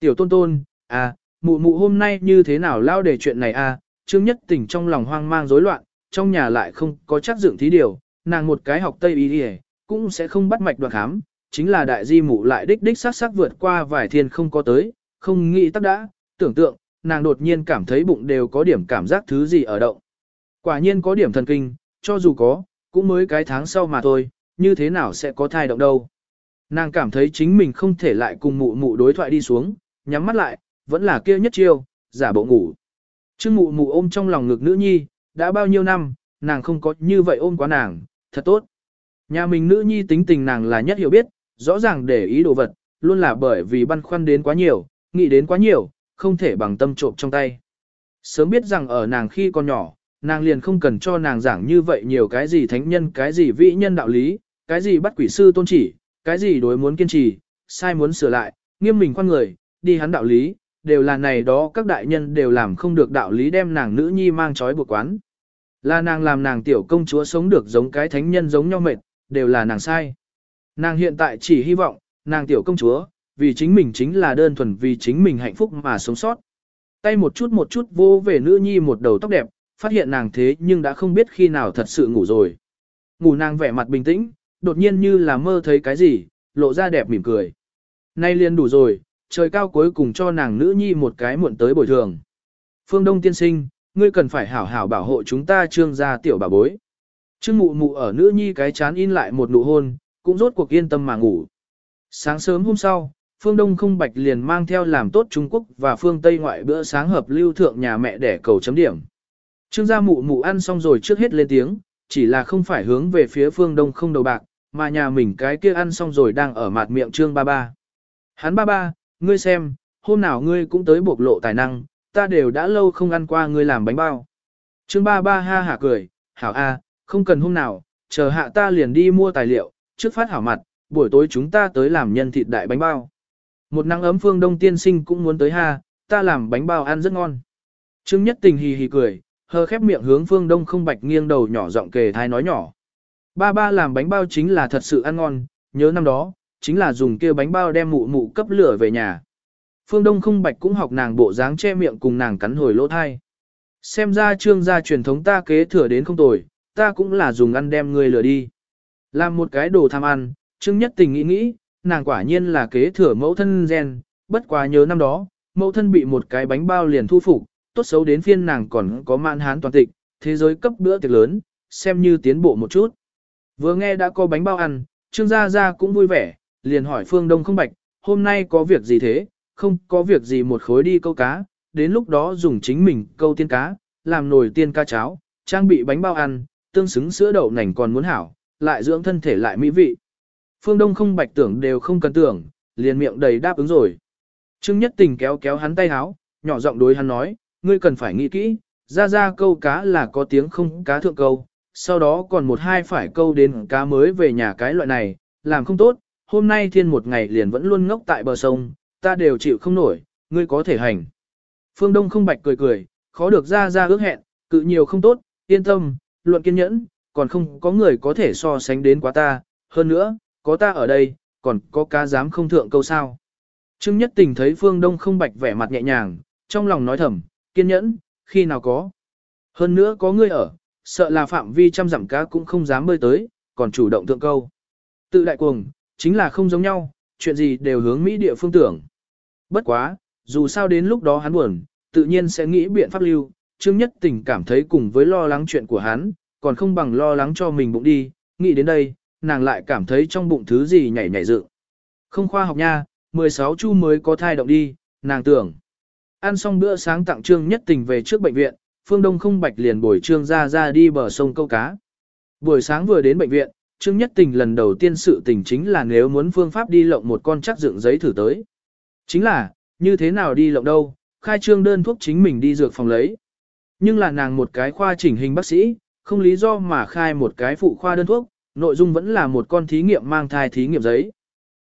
S1: Tiểu tôn tôn, à, mụ mụ hôm nay như thế nào lao để chuyện này à, Trương Nhất Tình trong lòng hoang mang rối loạn, trong nhà lại không có chắc dựng thí điều, nàng một cái học Tây Y đi cũng sẽ không bắt mạch đoạt khám, chính là đại di mụ lại đích đích sát sát vượt qua vài thiên không có tới, không nghĩ tắc đã, tưởng tượng, nàng đột nhiên cảm thấy bụng đều có điểm cảm giác thứ gì ở động. Quả nhiên có điểm thần kinh, cho dù có, cũng mới cái tháng sau mà thôi, như thế nào sẽ có thai động đâu. Nàng cảm thấy chính mình không thể lại cùng mụ mụ đối thoại đi xuống, nhắm mắt lại, vẫn là kia nhất chiêu, giả bộ ngủ. Trương mụ mụ ôm trong lòng ngực nữ nhi, đã bao nhiêu năm, nàng không có như vậy ôm quá nàng, thật tốt. Nhà mình nữ nhi tính tình nàng là nhất hiểu biết, rõ ràng để ý đồ vật, luôn là bởi vì băn khoăn đến quá nhiều, nghĩ đến quá nhiều, không thể bằng tâm trộm trong tay. Sớm biết rằng ở nàng khi còn nhỏ, nàng liền không cần cho nàng giảng như vậy nhiều cái gì thánh nhân, cái gì vĩ nhân đạo lý, cái gì bắt quỷ sư tôn chỉ, cái gì đối muốn kiên trì, sai muốn sửa lại, nghiêm mình khoan người, đi hắn đạo lý, đều là này đó các đại nhân đều làm không được đạo lý đem nàng nữ nhi mang trói buộc quán. Là nàng làm nàng tiểu công chúa sống được giống cái thánh nhân giống nhau mệt, đều là nàng sai. Nàng hiện tại chỉ hy vọng, nàng tiểu công chúa, vì chính mình chính là đơn thuần vì chính mình hạnh phúc mà sống sót. Tay một chút một chút vô về nữ nhi một đầu tóc đẹp, phát hiện nàng thế nhưng đã không biết khi nào thật sự ngủ rồi. Ngủ nàng vẻ mặt bình tĩnh, đột nhiên như là mơ thấy cái gì, lộ ra đẹp mỉm cười. Nay liền đủ rồi, trời cao cuối cùng cho nàng nữ nhi một cái muộn tới bồi thường. Phương Đông tiên sinh, ngươi cần phải hảo hảo bảo hộ chúng ta trương gia tiểu bà bối. Trương mụ mụ ở nữ nhi cái chán in lại một nụ hôn, cũng rốt cuộc yên tâm mà ngủ. Sáng sớm hôm sau, Phương Đông không bạch liền mang theo làm tốt Trung Quốc và phương Tây ngoại bữa sáng hợp lưu thượng nhà mẹ để cầu chấm điểm. Trương gia mụ mụ ăn xong rồi trước hết lên tiếng, chỉ là không phải hướng về phía phương Đông không đầu bạc, mà nhà mình cái kia ăn xong rồi đang ở mặt miệng Trương ba ba. Hắn ba ba, ngươi xem, hôm nào ngươi cũng tới bộc lộ tài năng, ta đều đã lâu không ăn qua ngươi làm bánh bao. Trương ba ba ha hả cười, hảo a, không cần hôm nào, chờ hạ ta liền đi mua tài liệu, trước phát hảo mặt, buổi tối chúng ta tới làm nhân thịt đại bánh bao. Một nắng ấm phương đông tiên sinh cũng muốn tới ha, ta làm bánh bao ăn rất ngon. Trương Nhất Tình hì hì cười, hờ khép miệng hướng phương đông không bạch nghiêng đầu nhỏ giọng kề thai nói nhỏ. Ba ba làm bánh bao chính là thật sự ăn ngon, nhớ năm đó, chính là dùng kia bánh bao đem mụ mụ cấp lửa về nhà. Phương Đông không bạch cũng học nàng bộ dáng che miệng cùng nàng cắn hồi lỗ thai. Xem ra trương gia truyền thống ta kế thừa đến không tồi, ta cũng là dùng ăn đem người lừa đi. Làm một cái đồ tham ăn, trương nhất tình nghĩ nghĩ, nàng quả nhiên là kế thừa mẫu thân gen, bất quá nhớ năm đó, mẫu thân bị một cái bánh bao liền thu phục, tốt xấu đến phiên nàng còn có mạn hán toàn tịch, thế giới cấp bữa tiệc lớn, xem như tiến bộ một chút. Vừa nghe đã có bánh bao ăn, Trương Gia Gia cũng vui vẻ, liền hỏi Phương Đông không bạch, hôm nay có việc gì thế, không có việc gì một khối đi câu cá, đến lúc đó dùng chính mình câu tiên cá, làm nồi tiên ca cháo, trang bị bánh bao ăn, tương xứng sữa đậu nành còn muốn hảo, lại dưỡng thân thể lại mỹ vị. Phương Đông không bạch tưởng đều không cần tưởng, liền miệng đầy đáp ứng rồi. Trương Nhất Tình kéo kéo hắn tay háo, nhỏ giọng đối hắn nói, ngươi cần phải nghĩ kỹ, ra ra câu cá là có tiếng không cá thượng câu, sau đó còn một hai phải câu đến cá mới về nhà cái loại này, làm không tốt, hôm nay thiên một ngày liền vẫn luôn ngốc tại bờ sông, ta đều chịu không nổi, ngươi có thể hành. Phương Đông không bạch cười cười, khó được ra ra ước hẹn, cự nhiều không tốt, yên tâm, luận kiên nhẫn, còn không có người có thể so sánh đến quá ta, hơn nữa, có ta ở đây, còn có cá dám không thượng câu sao. Trương Nhất Tình thấy Phương Đông không bạch vẻ mặt nhẹ nhàng, trong lòng nói thầm, kiên nhẫn, khi nào có. Hơn nữa có ngươi ở, sợ là phạm vi trăm dặm cá cũng không dám bơi tới, còn chủ động thượng câu. Tự đại cuồng, chính là không giống nhau, chuyện gì đều hướng Mỹ địa phương tưởng. Bất quá, dù sao đến lúc đó hắn buồn, tự nhiên sẽ nghĩ biện pháp lưu, Trương Nhất Tình cảm thấy cùng với lo lắng chuyện của hắn, còn không bằng lo lắng cho mình bụng đi, nghĩ đến đây, nàng lại cảm thấy trong bụng thứ gì nhảy nhảy dự. Không khoa học nha, 16 chu mới có thai động đi, nàng tưởng. Ăn xong bữa sáng tặng Trương Nhất Tình về trước bệnh viện, Phương Đông không bạch liền bồi Trương ra ra đi bờ sông câu cá. Buổi sáng vừa đến bệnh viện, Trương Nhất Tình lần đầu tiên sự tình chính là nếu muốn phương pháp đi lộng một con chắc dựng giấy thử tới. Chính là, như thế nào đi lộng đâu, khai trương đơn thuốc chính mình đi dược phòng lấy. Nhưng là nàng một cái khoa chỉnh hình bác sĩ, không lý do mà khai một cái phụ khoa đơn thuốc, nội dung vẫn là một con thí nghiệm mang thai thí nghiệm giấy.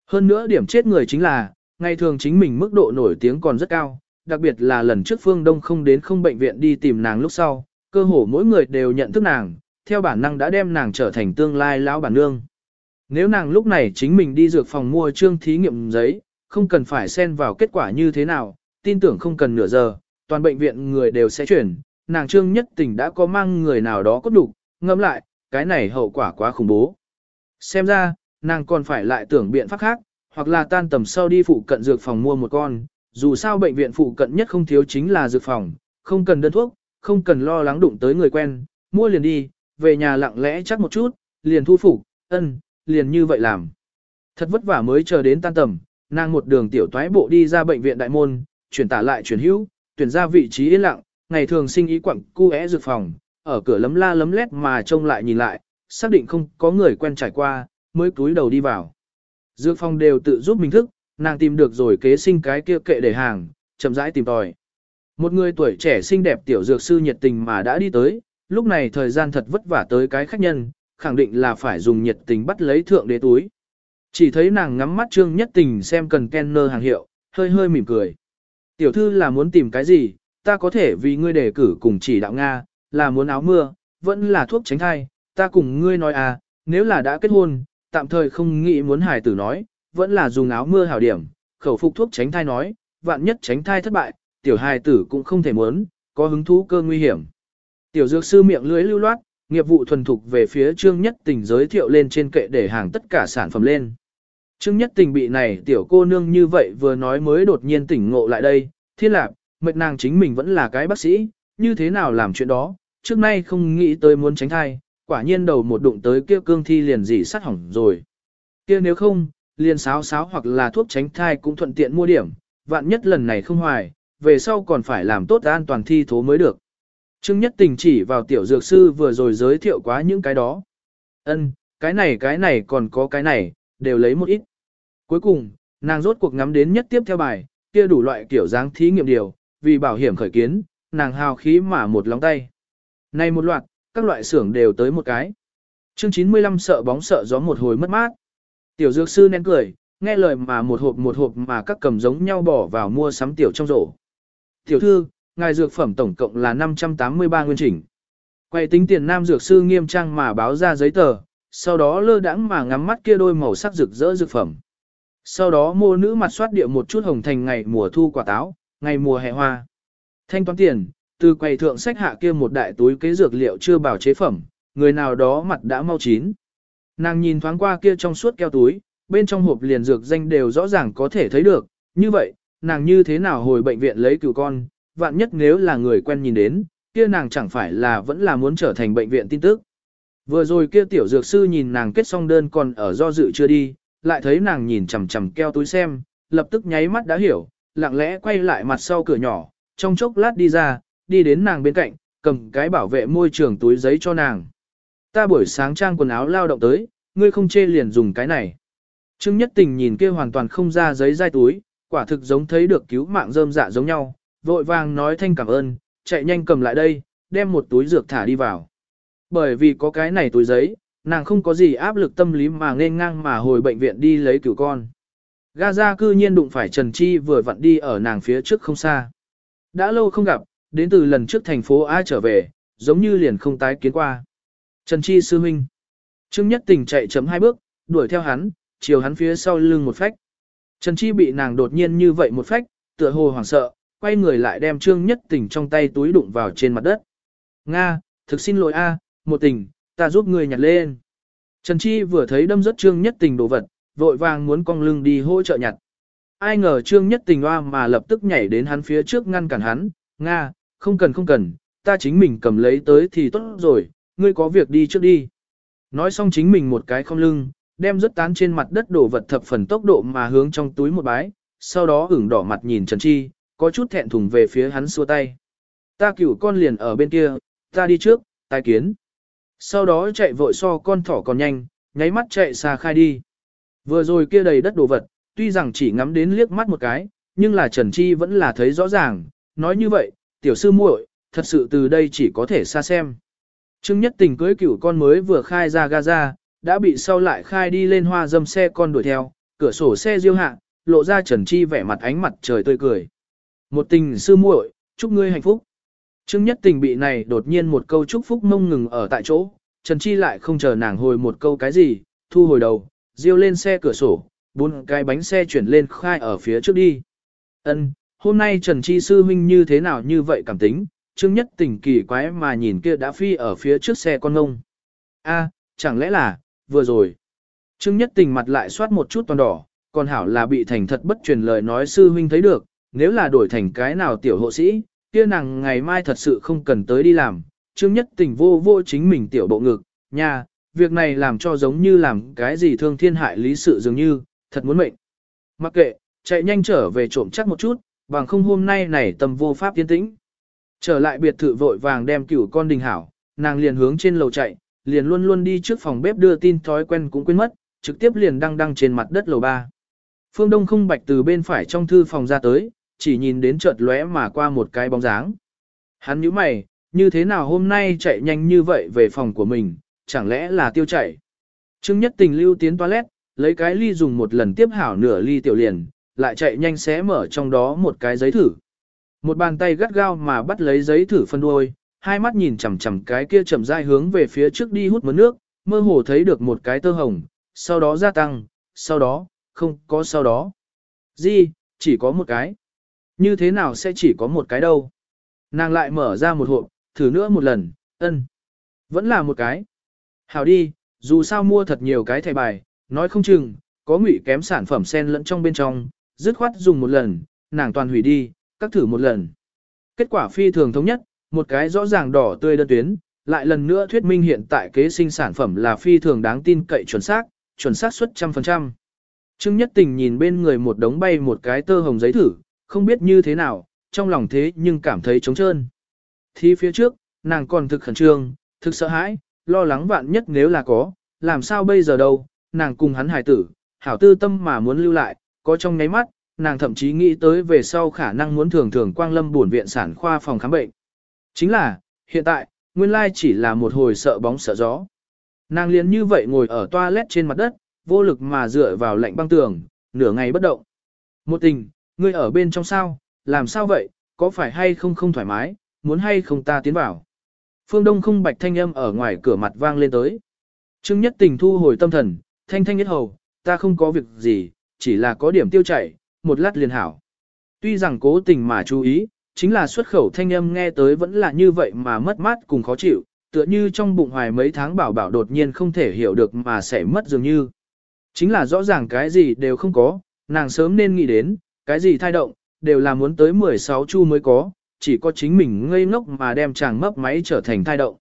S1: Hơn nữa điểm chết người chính là, ngày thường chính mình mức độ nổi tiếng còn rất cao, đặc biệt là lần trước Phương Đông không đến không bệnh viện đi tìm nàng lúc sau, cơ hồ mỗi người đều nhận thức nàng, theo bản năng đã đem nàng trở thành tương lai lão bản nương. Nếu nàng lúc này chính mình đi dược phòng mua trương thí nghiệm giấy, không cần phải xen vào kết quả như thế nào, tin tưởng không cần nửa giờ, toàn bệnh viện người đều sẽ chuyển, nàng trương nhất tình đã có mang người nào đó có đủ, ngâm lại, cái này hậu quả quá khủng bố. Xem ra, nàng còn phải lại tưởng biện pháp khác, hoặc là tan tầm sau đi phụ cận dược phòng mua một con, dù sao bệnh viện phụ cận nhất không thiếu chính là dược phòng, không cần đơn thuốc, không cần lo lắng đụng tới người quen, mua liền đi, về nhà lặng lẽ chắc một chút, liền thu phục, ân, liền như vậy làm. Thật vất vả mới chờ đến tan tầm, nàng một đường tiểu toái bộ đi ra bệnh viện đại môn, chuyển tả lại chuyển hữu, tuyển ra vị trí yên lặng, ngày thường sinh ý quặng cu é dược phòng, ở cửa lấm la lấm lét mà trông lại nhìn lại, xác định không có người quen trải qua, mới cúi đầu đi vào. Dược phòng đều tự giúp mình thức, nàng tìm được rồi kế sinh cái kia kệ để hàng, chậm rãi tìm tòi. Một người tuổi trẻ xinh đẹp tiểu dược sư nhiệt tình mà đã đi tới, lúc này thời gian thật vất vả tới cái khách nhân, khẳng định là phải dùng nhiệt tình bắt lấy thượng đế túi. Chỉ thấy nàng ngắm mắt trương nhất tình xem cần Kenner hàng hiệu, hơi hơi mỉm cười. Tiểu thư là muốn tìm cái gì, ta có thể vì ngươi đề cử cùng chỉ đạo Nga, là muốn áo mưa, vẫn là thuốc tránh thai, ta cùng ngươi nói à, nếu là đã kết hôn, tạm thời không nghĩ muốn hài tử nói, vẫn là dùng áo mưa hảo điểm, khẩu phục thuốc tránh thai nói, vạn nhất tránh thai thất bại, tiểu hài tử cũng không thể muốn, có hứng thú cơ nguy hiểm. Tiểu dược sư miệng lưới lưu loát, nghiệp vụ thuần thục về phía Trương Nhất Tình giới thiệu lên trên kệ để hàng tất cả sản phẩm lên. Trương Nhất Tình bị này tiểu cô nương như vậy vừa nói mới đột nhiên tỉnh ngộ lại đây, thiên lạc, mệt nàng chính mình vẫn là cái bác sĩ, như thế nào làm chuyện đó, trước nay không nghĩ tới muốn tránh thai, quả nhiên đầu một đụng tới kia cương thi liền dị sát hỏng rồi. Kia nếu không, liền sáo sáo hoặc là thuốc tránh thai cũng thuận tiện mua điểm, vạn nhất lần này không hoài, về sau còn phải làm tốt an toàn thi thố mới được. Trương Nhất Tình chỉ vào tiểu dược sư vừa rồi giới thiệu quá những cái đó. Ân, cái này cái này còn có cái này, đều lấy một ít. Cuối cùng, nàng rốt cuộc ngắm đến nhất tiếp theo bài, kia đủ loại kiểu dáng thí nghiệm điều, vì bảo hiểm khởi kiến, nàng hào khí mà một lóng tay. Này một loạt, các loại xưởng đều tới một cái. Chương 95 sợ bóng sợ gió một hồi mất mát. Tiểu dược sư nén cười, nghe lời mà một hộp một hộp mà các cầm giống nhau bỏ vào mua sắm tiểu trong rổ. Tiểu thư, ngài dược phẩm tổng cộng là 583 nguyên chỉnh. Quay tính tiền nam dược sư nghiêm trang mà báo ra giấy tờ, sau đó lơ đãng mà ngắm mắt kia đôi màu sắc rực rỡ dược phẩm. Sau đó mô nữ mặt soát địa một chút hồng thành ngày mùa thu quả táo, ngày mùa hè hoa. Thanh toán tiền, từ quầy thượng sách hạ kia một đại túi kế dược liệu chưa bảo chế phẩm, người nào đó mặt đã mau chín. Nàng nhìn thoáng qua kia trong suốt keo túi, bên trong hộp liền dược danh đều rõ ràng có thể thấy được, như vậy, nàng như thế nào hồi bệnh viện lấy cửu con, vạn nhất nếu là người quen nhìn đến, kia nàng chẳng phải là vẫn là muốn trở thành bệnh viện tin tức. Vừa rồi kia tiểu dược sư nhìn nàng kết xong đơn còn ở do dự chưa đi, lại thấy nàng nhìn chằm chằm keo túi xem, lập tức nháy mắt đã hiểu, lặng lẽ quay lại mặt sau cửa nhỏ, trong chốc lát đi ra, đi đến nàng bên cạnh, cầm cái bảo vệ môi trường túi giấy cho nàng. Ta buổi sáng trang quần áo lao động tới, ngươi không chê liền dùng cái này. Trương Nhất Tình nhìn kia hoàn toàn không ra giấy dai túi, quả thực giống thấy được cứu mạng rơm dạ giống nhau, vội vàng nói thanh cảm ơn, chạy nhanh cầm lại đây, đem một túi dược thả đi vào. Bởi vì có cái này túi giấy, nàng không có gì áp lực tâm lý mà nên ngang mà hồi bệnh viện đi lấy cửu con. Gaza cư nhiên đụng phải Trần Chi vừa vặn đi ở nàng phía trước không xa. Đã lâu không gặp, đến từ lần trước thành phố A trở về, giống như liền không tái kiến qua. Trần Chi sư huynh. Trương Nhất Tình chạy chấm hai bước, đuổi theo hắn, chiều hắn phía sau lưng một phách. Trần Chi bị nàng đột nhiên như vậy một phách, tựa hồ hoảng sợ, quay người lại đem Trương Nhất Tình trong tay túi đụng vào trên mặt đất. Nga, thực xin lỗi a, một tình, ta giúp người nhặt lên. Trần Chi vừa thấy đâm rất Trương Nhất Tình đồ vật, vội vàng muốn cong lưng đi hỗ trợ nhặt. Ai ngờ Trương Nhất Tình hoa mà lập tức nhảy đến hắn phía trước ngăn cản hắn, Nga, không cần không cần, ta chính mình cầm lấy tới thì tốt rồi, ngươi có việc đi trước đi. Nói xong chính mình một cái không lưng, đem rất tán trên mặt đất đổ vật thập phần tốc độ mà hướng trong túi một bái, sau đó ửng đỏ mặt nhìn Trần Chi, có chút thẹn thùng về phía hắn xua tay. Ta cửu con liền ở bên kia, ta đi trước, tai kiến. Sau đó chạy vội so con thỏ còn nhanh, nháy mắt chạy xa khai đi. Vừa rồi kia đầy đất đồ vật, tuy rằng chỉ ngắm đến liếc mắt một cái, nhưng là Trần Chi vẫn là thấy rõ ràng, nói như vậy, tiểu sư muội, thật sự từ đây chỉ có thể xa xem. Trương Nhất Tình cưới cửu con mới vừa khai ra Gaza, đã bị sau lại khai đi lên hoa dâm xe con đuổi theo, cửa sổ xe diêu hạ, lộ ra Trần Chi vẻ mặt ánh mặt trời tươi cười. Một tình sư muội, chúc ngươi hạnh phúc. Trương Nhất Tình bị này đột nhiên một câu chúc phúc mông ngừng ở tại chỗ, Trần Chi lại không chờ nàng hồi một câu cái gì, thu hồi đầu, diêu lên xe cửa sổ, bốn cái bánh xe chuyển lên khai ở phía trước đi. Ân, hôm nay Trần Chi sư huynh như thế nào như vậy cảm tính, Trương Nhất Tình kỳ quái mà nhìn kia đã phi ở phía trước xe con ngông. A, chẳng lẽ là, vừa rồi. Trương Nhất Tình mặt lại soát một chút toàn đỏ, còn hảo là bị thành thật bất truyền lời nói sư huynh thấy được, nếu là đổi thành cái nào tiểu hộ sĩ, kia nàng ngày mai thật sự không cần tới đi làm. Trương Nhất Tình vô vô chính mình tiểu bộ ngực, nha, việc này làm cho giống như làm cái gì thương thiên hại lý sự dường như, thật muốn mệnh. Mặc kệ, chạy nhanh trở về trộm chắc một chút, bằng không hôm nay này tầm vô pháp tiến tĩnh. Trở lại biệt thự vội vàng đem cửu con đình hảo, nàng liền hướng trên lầu chạy, liền luôn luôn đi trước phòng bếp đưa tin thói quen cũng quên mất, trực tiếp liền đăng đăng trên mặt đất lầu ba. Phương Đông không bạch từ bên phải trong thư phòng ra tới, chỉ nhìn đến chợt lóe mà qua một cái bóng dáng. Hắn nhíu mày, như thế nào hôm nay chạy nhanh như vậy về phòng của mình, chẳng lẽ là tiêu chảy. Trương Nhất Tình lưu tiến toilet, lấy cái ly dùng một lần tiếp hảo nửa ly tiểu liền, lại chạy nhanh xé mở trong đó một cái giấy thử. Một bàn tay gắt gao mà bắt lấy giấy thử phân đuôi, hai mắt nhìn chằm chằm cái kia chậm rãi hướng về phía trước đi hút mớ nước, mơ hồ thấy được một cái tơ hồng, sau đó gia tăng, sau đó, không có sau đó. Gì, chỉ có một cái. Như thế nào sẽ chỉ có một cái đâu? Nàng lại mở ra một hộp, thử nữa một lần, ân. Vẫn là một cái. Hảo đi, dù sao mua thật nhiều cái thẻ bài, nói không chừng, có ngụy kém sản phẩm sen lẫn trong bên trong, dứt khoát dùng một lần, nàng toàn hủy đi, các thử một lần. Kết quả phi thường thống nhất, một cái rõ ràng đỏ tươi đơn tuyến, lại lần nữa thuyết minh hiện tại kế sinh sản phẩm là phi thường đáng tin cậy chuẩn xác, chuẩn xác suất trăm phần trăm. Trương Nhất Tình nhìn bên người một đống bay một cái tơ hồng giấy thử, không biết như thế nào, trong lòng thế nhưng cảm thấy trống trơn. Thì phía trước, nàng còn thực khẩn trương, thực sợ hãi, lo lắng vạn nhất nếu là có, làm sao bây giờ đâu, nàng cùng hắn hài tử, hảo tư tâm mà muốn lưu lại, có trong ngáy mắt, nàng thậm chí nghĩ tới về sau khả năng muốn thường thường quang lâm buồn viện sản khoa phòng khám bệnh. Chính là, hiện tại, nguyên lai chỉ là một hồi sợ bóng sợ gió. Nàng liền như vậy ngồi ở toilet trên mặt đất, vô lực mà dựa vào lạnh băng tường, nửa ngày bất động. Một tình, ngươi ở bên trong sao, làm sao vậy, có phải hay không không thoải mái, muốn hay không ta tiến vào. Phương Đông không bạch thanh âm ở ngoài cửa mặt vang lên tới. Trương Nhất Tình thu hồi tâm thần, thanh thanh nhất hầu, ta không có việc gì, chỉ là có điểm tiêu chảy, một lát liền hảo. Tuy rằng cố tình mà chú ý, chính là xuất khẩu thanh âm nghe tới vẫn là như vậy mà mất mát cùng khó chịu, tựa như trong bụng hoài mấy tháng bảo bảo đột nhiên không thể hiểu được mà sẽ mất dường như. Chính là rõ ràng cái gì đều không có, nàng sớm nên nghĩ đến, cái gì thai động, đều là muốn tới 16 chu mới có, chỉ có chính mình ngây ngốc mà đem chàng mấp máy trở thành thai động.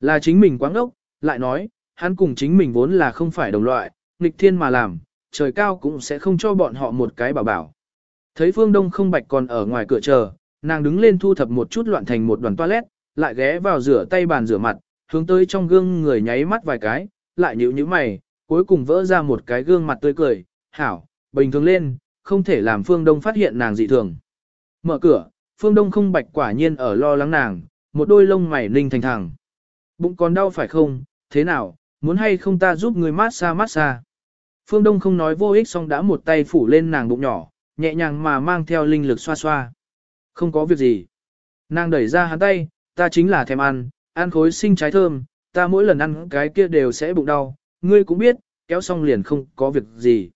S1: Là chính mình quá ngốc, lại nói, hắn cùng chính mình vốn là không phải đồng loại, nghịch thiên mà làm, trời cao cũng sẽ không cho bọn họ một cái bảo bảo. Thấy phương đông không bạch còn ở ngoài cửa chờ, nàng đứng lên thu thập một chút loạn thành một đoàn toilet, lại ghé vào rửa tay bàn rửa mặt, hướng tới trong gương người nháy mắt vài cái, lại nhíu nhíu mày, cuối cùng vỡ ra một cái gương mặt tươi cười, hảo, bình thường lên, không thể làm phương đông phát hiện nàng dị thường. Mở cửa, phương đông không bạch quả nhiên ở lo lắng nàng, một đôi lông mày ninh thành thẳng. Bụng còn đau phải không, thế nào, muốn hay không ta giúp người mát xa mát xa. Phương Đông không nói vô ích xong đã một tay phủ lên nàng bụng nhỏ, nhẹ nhàng mà mang theo linh lực xoa xoa. Không có việc gì. Nàng đẩy ra hắn tay, ta chính là thèm ăn, ăn khối sinh trái thơm, ta mỗi lần ăn cái kia đều sẽ bụng đau, ngươi cũng biết, kéo xong liền không có việc gì.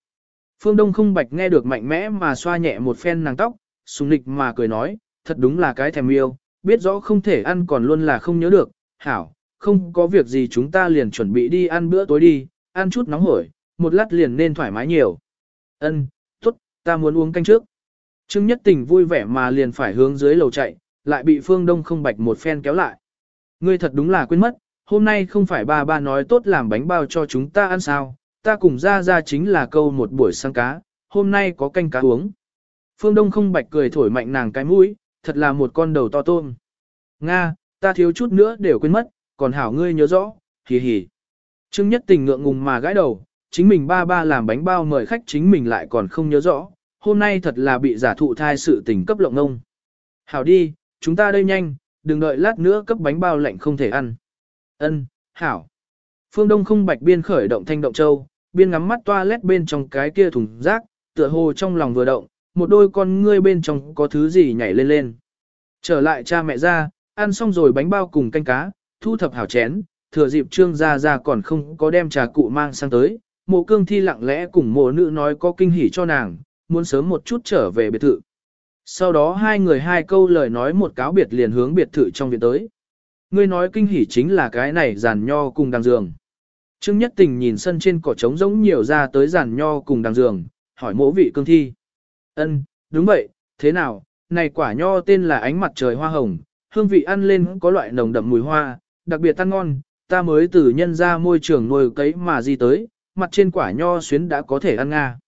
S1: Phương Đông không bạch nghe được mạnh mẽ mà xoa nhẹ một phen nàng tóc, sùng nịch mà cười nói, thật đúng là cái thèm yêu, biết rõ không thể ăn còn luôn là không nhớ được, hảo, không có việc gì chúng ta liền chuẩn bị đi ăn bữa tối đi, ăn chút nóng hổi, một lát liền nên thoải mái nhiều. Ân, tốt, ta muốn uống canh trước. Trương Nhất Tình vui vẻ mà liền phải hướng dưới lầu chạy, lại bị Phương Đông không bạch một phen kéo lại. Ngươi thật đúng là quên mất, hôm nay không phải ba ba nói tốt làm bánh bao cho chúng ta ăn sao, ta cùng ra ra chính là câu một buổi sáng cá, hôm nay có canh cá uống. Phương Đông không bạch cười thổi mạnh nàng cái mũi, thật là một con đầu to tôm. Nga, ta thiếu chút nữa đều quên mất, còn hảo ngươi nhớ rõ, hì hì. Trương Nhất Tình ngượng ngùng mà gãi đầu, chính mình ba ba làm bánh bao mời khách chính mình lại còn không nhớ rõ, hôm nay thật là bị giả thụ thai sự tình cấp lộng ngông. Hảo đi, chúng ta đây nhanh, đừng đợi lát nữa cấp bánh bao lạnh không thể ăn. Ân, hảo. Phương Đông không bạch biên khởi động thanh động châu, biên ngắm mắt toa lét bên trong cái kia thùng rác, tựa hồ trong lòng vừa động, một đôi con ngươi bên trong có thứ gì nhảy lên lên. Trở lại cha mẹ ra, ăn xong rồi bánh bao cùng canh cá, thu thập hảo chén, thừa dịp trương gia gia còn không có đem trà cụ mang sang tới, mộ cương thi lặng lẽ cùng mộ nữ nói có kinh hỉ cho nàng, muốn sớm một chút trở về biệt thự. Sau đó hai người hai câu lời nói một cáo biệt liền hướng biệt thự trong viện tới. Ngươi nói kinh hỉ chính là cái này giàn nho cùng đằng giường. Trương Nhất Tình nhìn sân trên cỏ trống giống nhiều ra tới giàn nho cùng đằng giường, hỏi mỗ vị cương thi. Ân, đúng vậy, thế nào, này quả nho tên là ánh mặt trời hoa hồng, hương vị ăn lên có loại nồng đậm mùi hoa, đặc biệt ăn ngon, ta mới từ nhân ra môi trường nuôi cấy mà di tới, mặt trên quả nho xuyến đã có thể ăn nga.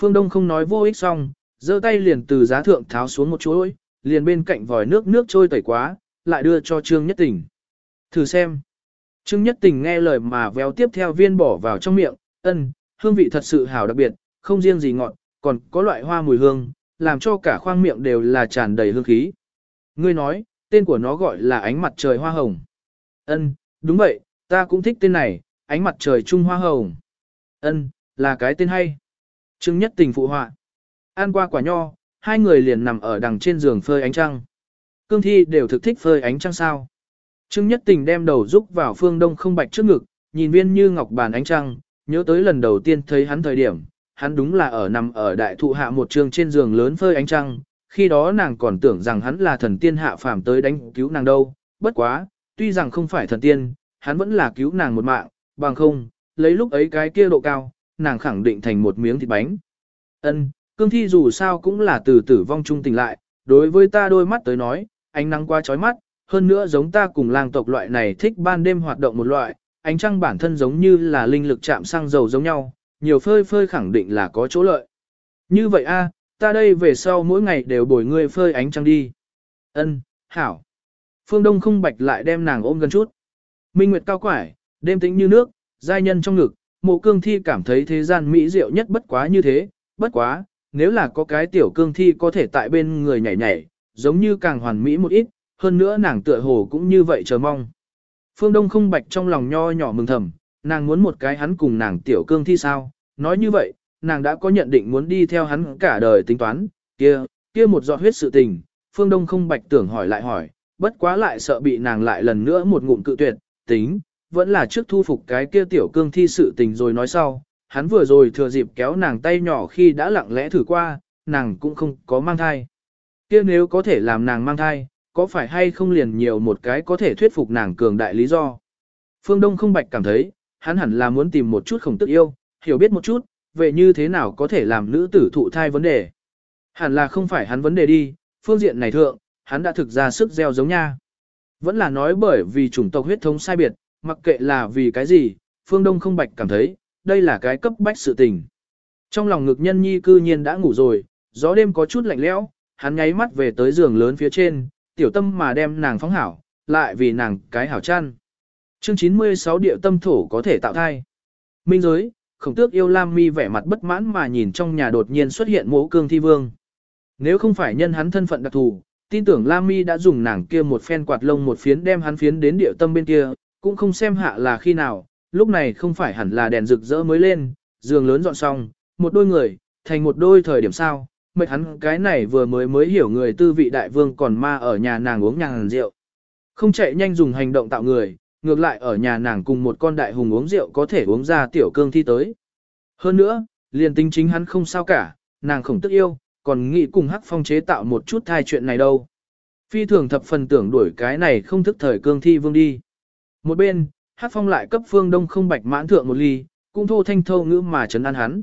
S1: Phương Đông không nói vô ích xong, giơ tay liền từ giá thượng tháo xuống một chuỗi, liền bên cạnh vòi nước nước trôi tẩy quá, lại đưa cho Trương Nhất Tình. Thử xem. Trương Nhất Tình nghe lời mà véo tiếp theo viên bỏ vào trong miệng, ân, hương vị thật sự hảo đặc biệt, không riêng gì ngọt, còn có loại hoa mùi hương, làm cho cả khoang miệng đều là tràn đầy hương khí. Ngươi nói, tên của nó gọi là ánh mặt trời hoa hồng. Ân, đúng vậy, ta cũng thích tên này, ánh mặt trời trung hoa hồng. Ân, là cái tên hay. Trương Nhất Tình phụ họa. Ăn qua quả nho, hai người liền nằm ở đằng trên giường phơi ánh trăng. Cương thi đều thực thích phơi ánh trăng sao. Trương Nhất Tình đem đầu rúc vào phương đông không bạch trước ngực, nhìn viên như ngọc bàn ánh trăng, nhớ tới lần đầu tiên thấy hắn thời điểm, hắn đúng là ở nằm ở đại thụ hạ một trường trên giường lớn phơi ánh trăng, khi đó nàng còn tưởng rằng hắn là thần tiên hạ phàm tới đánh cứu nàng đâu, bất quá, tuy rằng không phải thần tiên, hắn vẫn là cứu nàng một mạng, bằng không, lấy lúc ấy cái kia độ cao, nàng khẳng định thành một miếng thịt bánh. Ân, cương thi dù sao cũng là từ tử vong trung tỉnh lại, đối với ta đôi mắt tới nói, ánh nắng quá chói mắt, hơn nữa giống ta cùng lang tộc loại này thích ban đêm hoạt động một loại, ánh trăng bản thân giống như là linh lực chạm sang dầu giống nhau, nhiều phơi phơi khẳng định là có chỗ lợi. Như vậy a, ta đây về sau mỗi ngày đều bồi ngươi phơi ánh trăng đi. Ân, hảo. Phương Đông không bạch lại đem nàng ôm gần chút. Minh Nguyệt cao quải, đêm tĩnh như nước, giai nhân trong ngực, mộ cương thi cảm thấy thế gian mỹ diệu nhất bất quá như thế, bất quá, nếu là có cái tiểu cương thi có thể tại bên người nhảy nhảy, giống như càng hoàn mỹ một ít, hơn nữa nàng tựa hồ cũng như vậy chờ mong. Phương Đông không bạch trong lòng nho nhỏ mừng thầm, nàng muốn một cái hắn cùng nàng tiểu cương thi sao, nói như vậy, nàng đã có nhận định muốn đi theo hắn cả đời tính toán, kia, kia một giọt huyết sự tình, Phương Đông không bạch tưởng hỏi lại hỏi, bất quá lại sợ bị nàng lại lần nữa một ngụm cự tuyệt, tính, vẫn là trước thu phục cái kia tiểu cương thi sự tình rồi nói sau, hắn vừa rồi thừa dịp kéo nàng tay nhỏ khi đã lặng lẽ thử qua, nàng cũng không có mang thai. Kia nếu có thể làm nàng mang thai, có phải hay không liền nhiều một cái có thể thuyết phục nàng cường đại lý do. Phương Đông không bạch cảm thấy, hắn hẳn là muốn tìm một chút khổng tức yêu, hiểu biết một chút, về như thế nào có thể làm nữ tử thụ thai vấn đề. Hẳn là không phải hắn vấn đề đi, phương diện này thượng, hắn đã thực ra sức gieo giống nha. Vẫn là nói bởi vì chủng tộc huyết thống sai biệt, mặc kệ là vì cái gì, phương đông không bạch cảm thấy, đây là cái cấp bách sự tình. Trong lòng ngực nhân nhi cư nhiên đã ngủ rồi, gió đêm có chút lạnh lẽo, hắn nháy mắt về tới giường lớn phía trên, tiểu tâm mà đem nàng phóng hảo, lại vì nàng cái hảo chăn. Chương 96 địa tâm thổ có thể tạo thai. Minh giới, khổng tước yêu Lam mi vẻ mặt bất mãn mà nhìn trong nhà đột nhiên xuất hiện mố cương thi vương. Nếu không phải nhân hắn thân phận đặc thù, tin tưởng Lam mi đã dùng nàng kia một phen quạt lông một phiến đem hắn phiến đến địa tâm bên kia, cũng không xem hạ là khi nào, lúc này không phải hẳn là đèn rực rỡ mới lên, giường lớn dọn xong, một đôi người, thành một đôi thời điểm sao, mệt hắn cái này vừa mới mới hiểu người tư vị đại vương còn ma ở nhà nàng uống nhàng rượu. Không chạy nhanh dùng hành động tạo người, ngược lại ở nhà nàng cùng một con đại hùng uống rượu có thể uống ra tiểu cương thi tới. Hơn nữa, liền tính chính hắn không sao cả, nàng khổng tức yêu, còn nghĩ cùng hắc phong chế tạo một chút thai chuyện này đâu. Phi thường thập phần tưởng đuổi cái này không thức thời cương thi vương đi. Một bên, hắc phong lại cấp phương đông không bạch mãn thượng một ly, cũng thô thanh thâu ngữ mà chấn an hắn.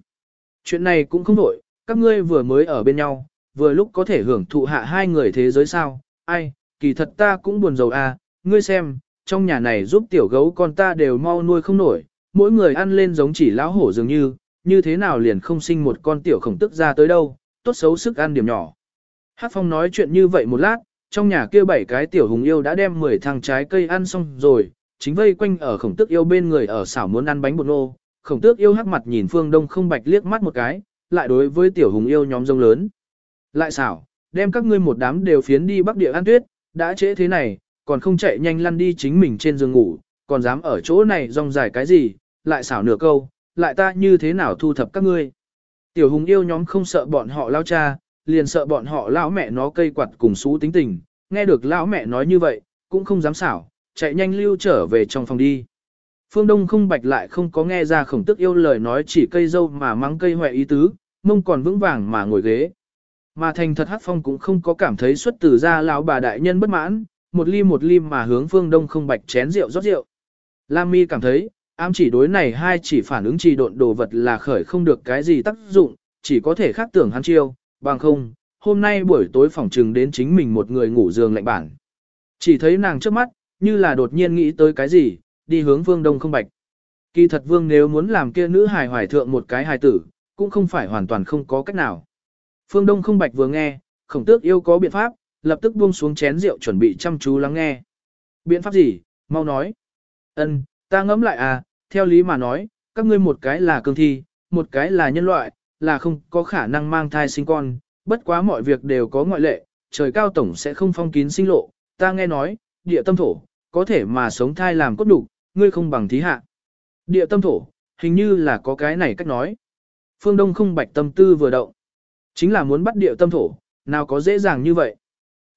S1: Chuyện này cũng không đổi, các ngươi vừa mới ở bên nhau, vừa lúc có thể hưởng thụ hạ hai người thế giới sao, ai, kỳ thật ta cũng buồn rầu à, ngươi xem, trong nhà này giúp tiểu gấu con ta đều mau nuôi không nổi, mỗi người ăn lên giống chỉ lão hổ dường như, như thế nào liền không sinh một con tiểu khổng tức ra tới đâu, tốt xấu sức ăn điểm nhỏ. Hát phong nói chuyện như vậy một lát, trong nhà kia bảy cái tiểu hùng yêu đã đem 10 thằng trái cây ăn xong rồi, chính vây quanh ở khổng tước yêu bên người ở xảo muốn ăn bánh bột nô, khổng tước yêu hắc mặt nhìn phương đông không bạch liếc mắt một cái, lại đối với tiểu hùng yêu nhóm rông lớn. Lại xảo, đem các ngươi một đám đều phiến đi bắc địa ăn tuyết, đã trễ thế này, còn không chạy nhanh lăn đi chính mình trên giường ngủ, còn dám ở chỗ này rong dài cái gì, lại xảo nửa câu, lại ta như thế nào thu thập các ngươi. Tiểu hùng yêu nhóm không sợ bọn họ lao cha, liền sợ bọn họ lão mẹ nó cây quạt cùng xú tính tình, nghe được lão mẹ nói như vậy, cũng không dám xảo, chạy nhanh lưu trở về trong phòng đi. Phương Đông không bạch lại không có nghe ra khổng tức yêu lời nói chỉ cây dâu mà mắng cây hoẹ ý tứ, mông còn vững vàng mà ngồi ghế. Mà thành thật hát phong cũng không có cảm thấy xuất từ ra lão bà đại nhân bất mãn, một ly một ly mà hướng phương đông không bạch chén rượu rót rượu. Lam mi cảm thấy, ám chỉ đối này hai chỉ phản ứng trì độn đồ vật là khởi không được cái gì tác dụng, chỉ có thể khác tưởng hắn chiêu, bằng không, hôm nay buổi tối phòng trừng đến chính mình một người ngủ giường lạnh bản. Chỉ thấy nàng trước mắt, như là đột nhiên nghĩ tới cái gì, đi hướng Vương đông không bạch. Kỳ thật vương nếu muốn làm kia nữ hài hoài thượng một cái hài tử, cũng không phải hoàn toàn không có cách nào. Phương đông không bạch vừa nghe, khổng tước yêu có biện pháp, lập tức buông xuống chén rượu chuẩn bị chăm chú lắng nghe. Biện pháp gì, mau nói. Ân, ta ngẫm lại à, theo lý mà nói, các ngươi một cái là cương thi, một cái là nhân loại, là không có khả năng mang thai sinh con, bất quá mọi việc đều có ngoại lệ, trời cao tổng sẽ không phong kín sinh lộ, ta nghe nói, địa tâm thổ, có thể mà sống thai làm cốt đủ, ngươi không bằng thí hạ. Địa tâm thổ, hình như là có cái này cách nói. Phương Đông không bạch tâm tư vừa động. Chính là muốn bắt địa tâm thổ, nào có dễ dàng như vậy.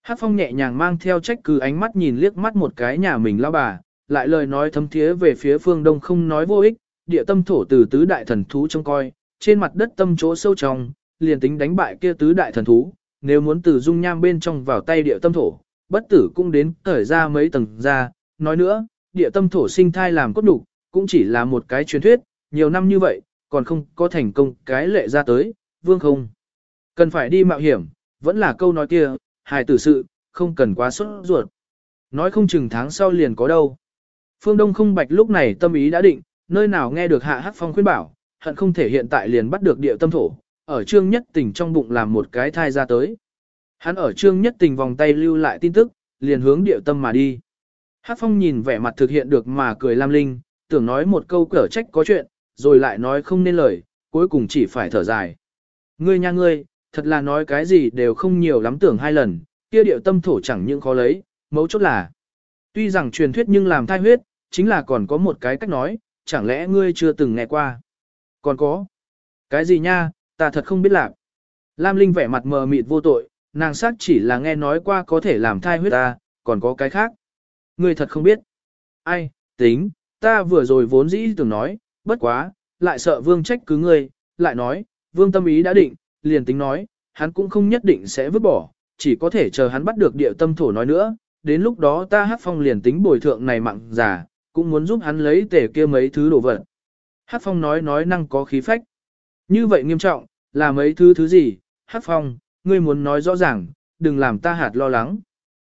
S1: Hát phong nhẹ nhàng mang theo trách cứ ánh mắt nhìn liếc mắt một cái nhà mình lao bà, lại lời nói thấm thiế về phía phương đông không nói vô ích, địa tâm thổ từ tứ đại thần thú trông coi, trên mặt đất tâm chỗ sâu trong, liền tính đánh bại kia tứ đại thần thú, nếu muốn từ dung nham bên trong vào tay địa tâm thổ, bất tử cũng đến thời ra mấy tầng ra, nói nữa, địa tâm thổ sinh thai làm cốt đủ, cũng chỉ là một cái truyền thuyết, nhiều năm như vậy, còn không có thành công cái lệ ra tới, vương không. Cần phải đi mạo hiểm, vẫn là câu nói kia, hài tử sự, không cần quá sốt ruột. Nói không chừng tháng sau liền có đâu. Phương Đông không bạch lúc này tâm ý đã định, nơi nào nghe được hạ hắc phong khuyên bảo, hận không thể hiện tại liền bắt được địa tâm thổ, ở trương nhất tỉnh trong bụng làm một cái thai ra tới. Hắn ở trương nhất tình vòng tay lưu lại tin tức, liền hướng điệu tâm mà đi. Hát phong nhìn vẻ mặt thực hiện được mà cười lam linh, tưởng nói một câu cở trách có chuyện, rồi lại nói không nên lời, cuối cùng chỉ phải thở dài. Ngươi nha ngươi, thật là nói cái gì đều không nhiều lắm tưởng hai lần, kia điệu tâm thổ chẳng những khó lấy, mấu chốt là. Tuy rằng truyền thuyết nhưng làm thai huyết, chính là còn có một cái cách nói, chẳng lẽ ngươi chưa từng nghe qua. Còn có. Cái gì nha, ta thật không biết làm. Lam Linh vẻ mặt mờ mịt vô tội, nàng xác chỉ là nghe nói qua có thể làm thai huyết ta, còn có cái khác. Ngươi thật không biết. Ai, tính, ta vừa rồi vốn dĩ tưởng nói, bất quá, lại sợ vương trách cứ ngươi, lại nói, vương tâm ý đã định, liền tính nói, hắn cũng không nhất định sẽ vứt bỏ, chỉ có thể chờ hắn bắt được địa tâm thổ nói nữa, đến lúc đó ta hát phong liền tính bồi thượng này mặn giả, cũng muốn giúp hắn lấy tể kia mấy thứ đồ vật. Hát phong nói nói năng có khí phách. Như vậy nghiêm trọng, là mấy thứ thứ gì, hát phong, ngươi muốn nói rõ ràng, đừng làm ta hạt lo lắng.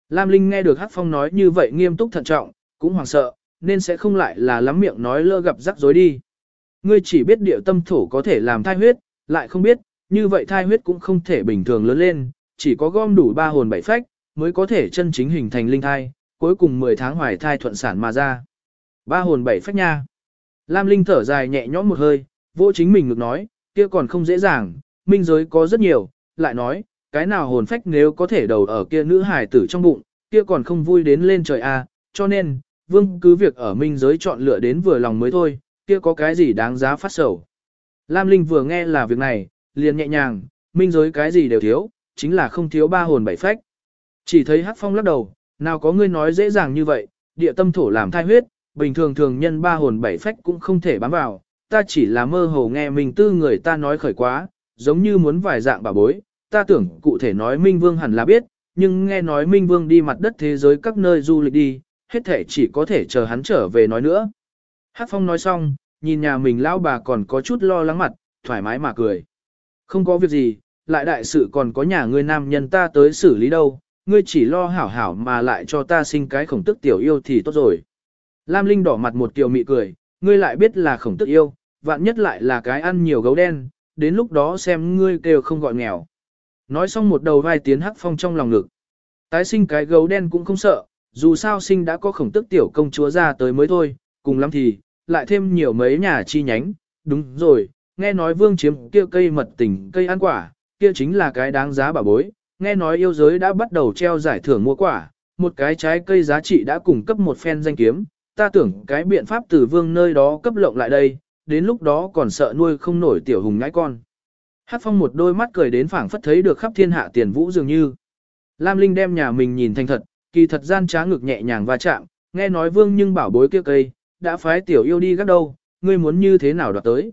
S1: Lam Linh nghe được Hắc Phong nói như vậy nghiêm túc thận trọng, cũng hoảng sợ, nên sẽ không lại là lắm miệng nói lơ gặp rắc rối đi. Ngươi chỉ biết địa tâm thổ có thể làm thai huyết, lại không biết, như vậy thai huyết cũng không thể bình thường lớn lên, chỉ có gom đủ ba hồn bảy phách, mới có thể chân chính hình thành linh thai, cuối cùng 10 tháng hoài thai thuận sản mà ra. Ba hồn bảy phách nha. Lam Linh thở dài nhẹ nhõm một hơi, vô chính mình ngược nói, kia còn không dễ dàng, minh giới có rất nhiều, lại nói, cái nào hồn phách nếu có thể đầu ở kia nữ hài tử trong bụng, kia còn không vui đến lên trời a, à, cho nên, vương cứ việc ở minh giới chọn lựa đến vừa lòng mới thôi, kia có cái gì đáng giá phát sầu. Lam Linh vừa nghe là việc này, liền nhẹ nhàng, minh giới cái gì đều thiếu, chính là không thiếu ba hồn bảy phách. Chỉ thấy Hắc Phong lắc đầu, nào có ngươi nói dễ dàng như vậy, địa tâm thổ làm thai huyết, bình thường thường nhân ba hồn bảy phách cũng không thể bám vào, ta chỉ là mơ hồ nghe mình tư người ta nói khởi quá, giống như muốn vài dạng bà bối, ta tưởng cụ thể nói Minh Vương hẳn là biết, nhưng nghe nói Minh Vương đi mặt đất thế giới các nơi du lịch đi, hết thể chỉ có thể chờ hắn trở về nói nữa. Hát Phong nói xong, nhìn nhà mình lão bà còn có chút lo lắng mặt, thoải mái mà cười. Không có việc gì, lại đại sự còn có nhà ngươi nam nhân ta tới xử lý đâu, ngươi chỉ lo hảo hảo mà lại cho ta sinh cái khổng tức tiểu yêu thì tốt rồi. Lam Linh đỏ mặt một tiểu mị cười, ngươi lại biết là khổng tức yêu, vạn nhất lại là cái ăn nhiều gấu đen, đến lúc đó xem ngươi kêu không gọi nghèo. Nói xong một đầu vai tiến hắc phong trong lòng ngực. Tái sinh cái gấu đen cũng không sợ, dù sao sinh đã có khổng tức tiểu công chúa ra tới mới thôi, cùng lắm thì, lại thêm nhiều mấy nhà chi nhánh, đúng rồi, nghe nói vương chiếm kia cây mật tình cây ăn quả, kia chính là cái đáng giá bảo bối, nghe nói yêu giới đã bắt đầu treo giải thưởng mua quả, một cái trái cây giá trị đã cung cấp một phen danh kiếm, ta tưởng cái biện pháp từ vương nơi đó cấp lộng lại đây, đến lúc đó còn sợ nuôi không nổi tiểu hùng ngãi con. Hát phong một đôi mắt cười đến phảng phất thấy được khắp thiên hạ tiền vũ dường như. Lam Linh đem nhà mình nhìn thành thật, kỳ thật gian trá ngực nhẹ nhàng va chạm, nghe nói vương nhưng bảo bối kia cây, đã phái tiểu yêu đi gác đâu, ngươi muốn như thế nào đoạt tới.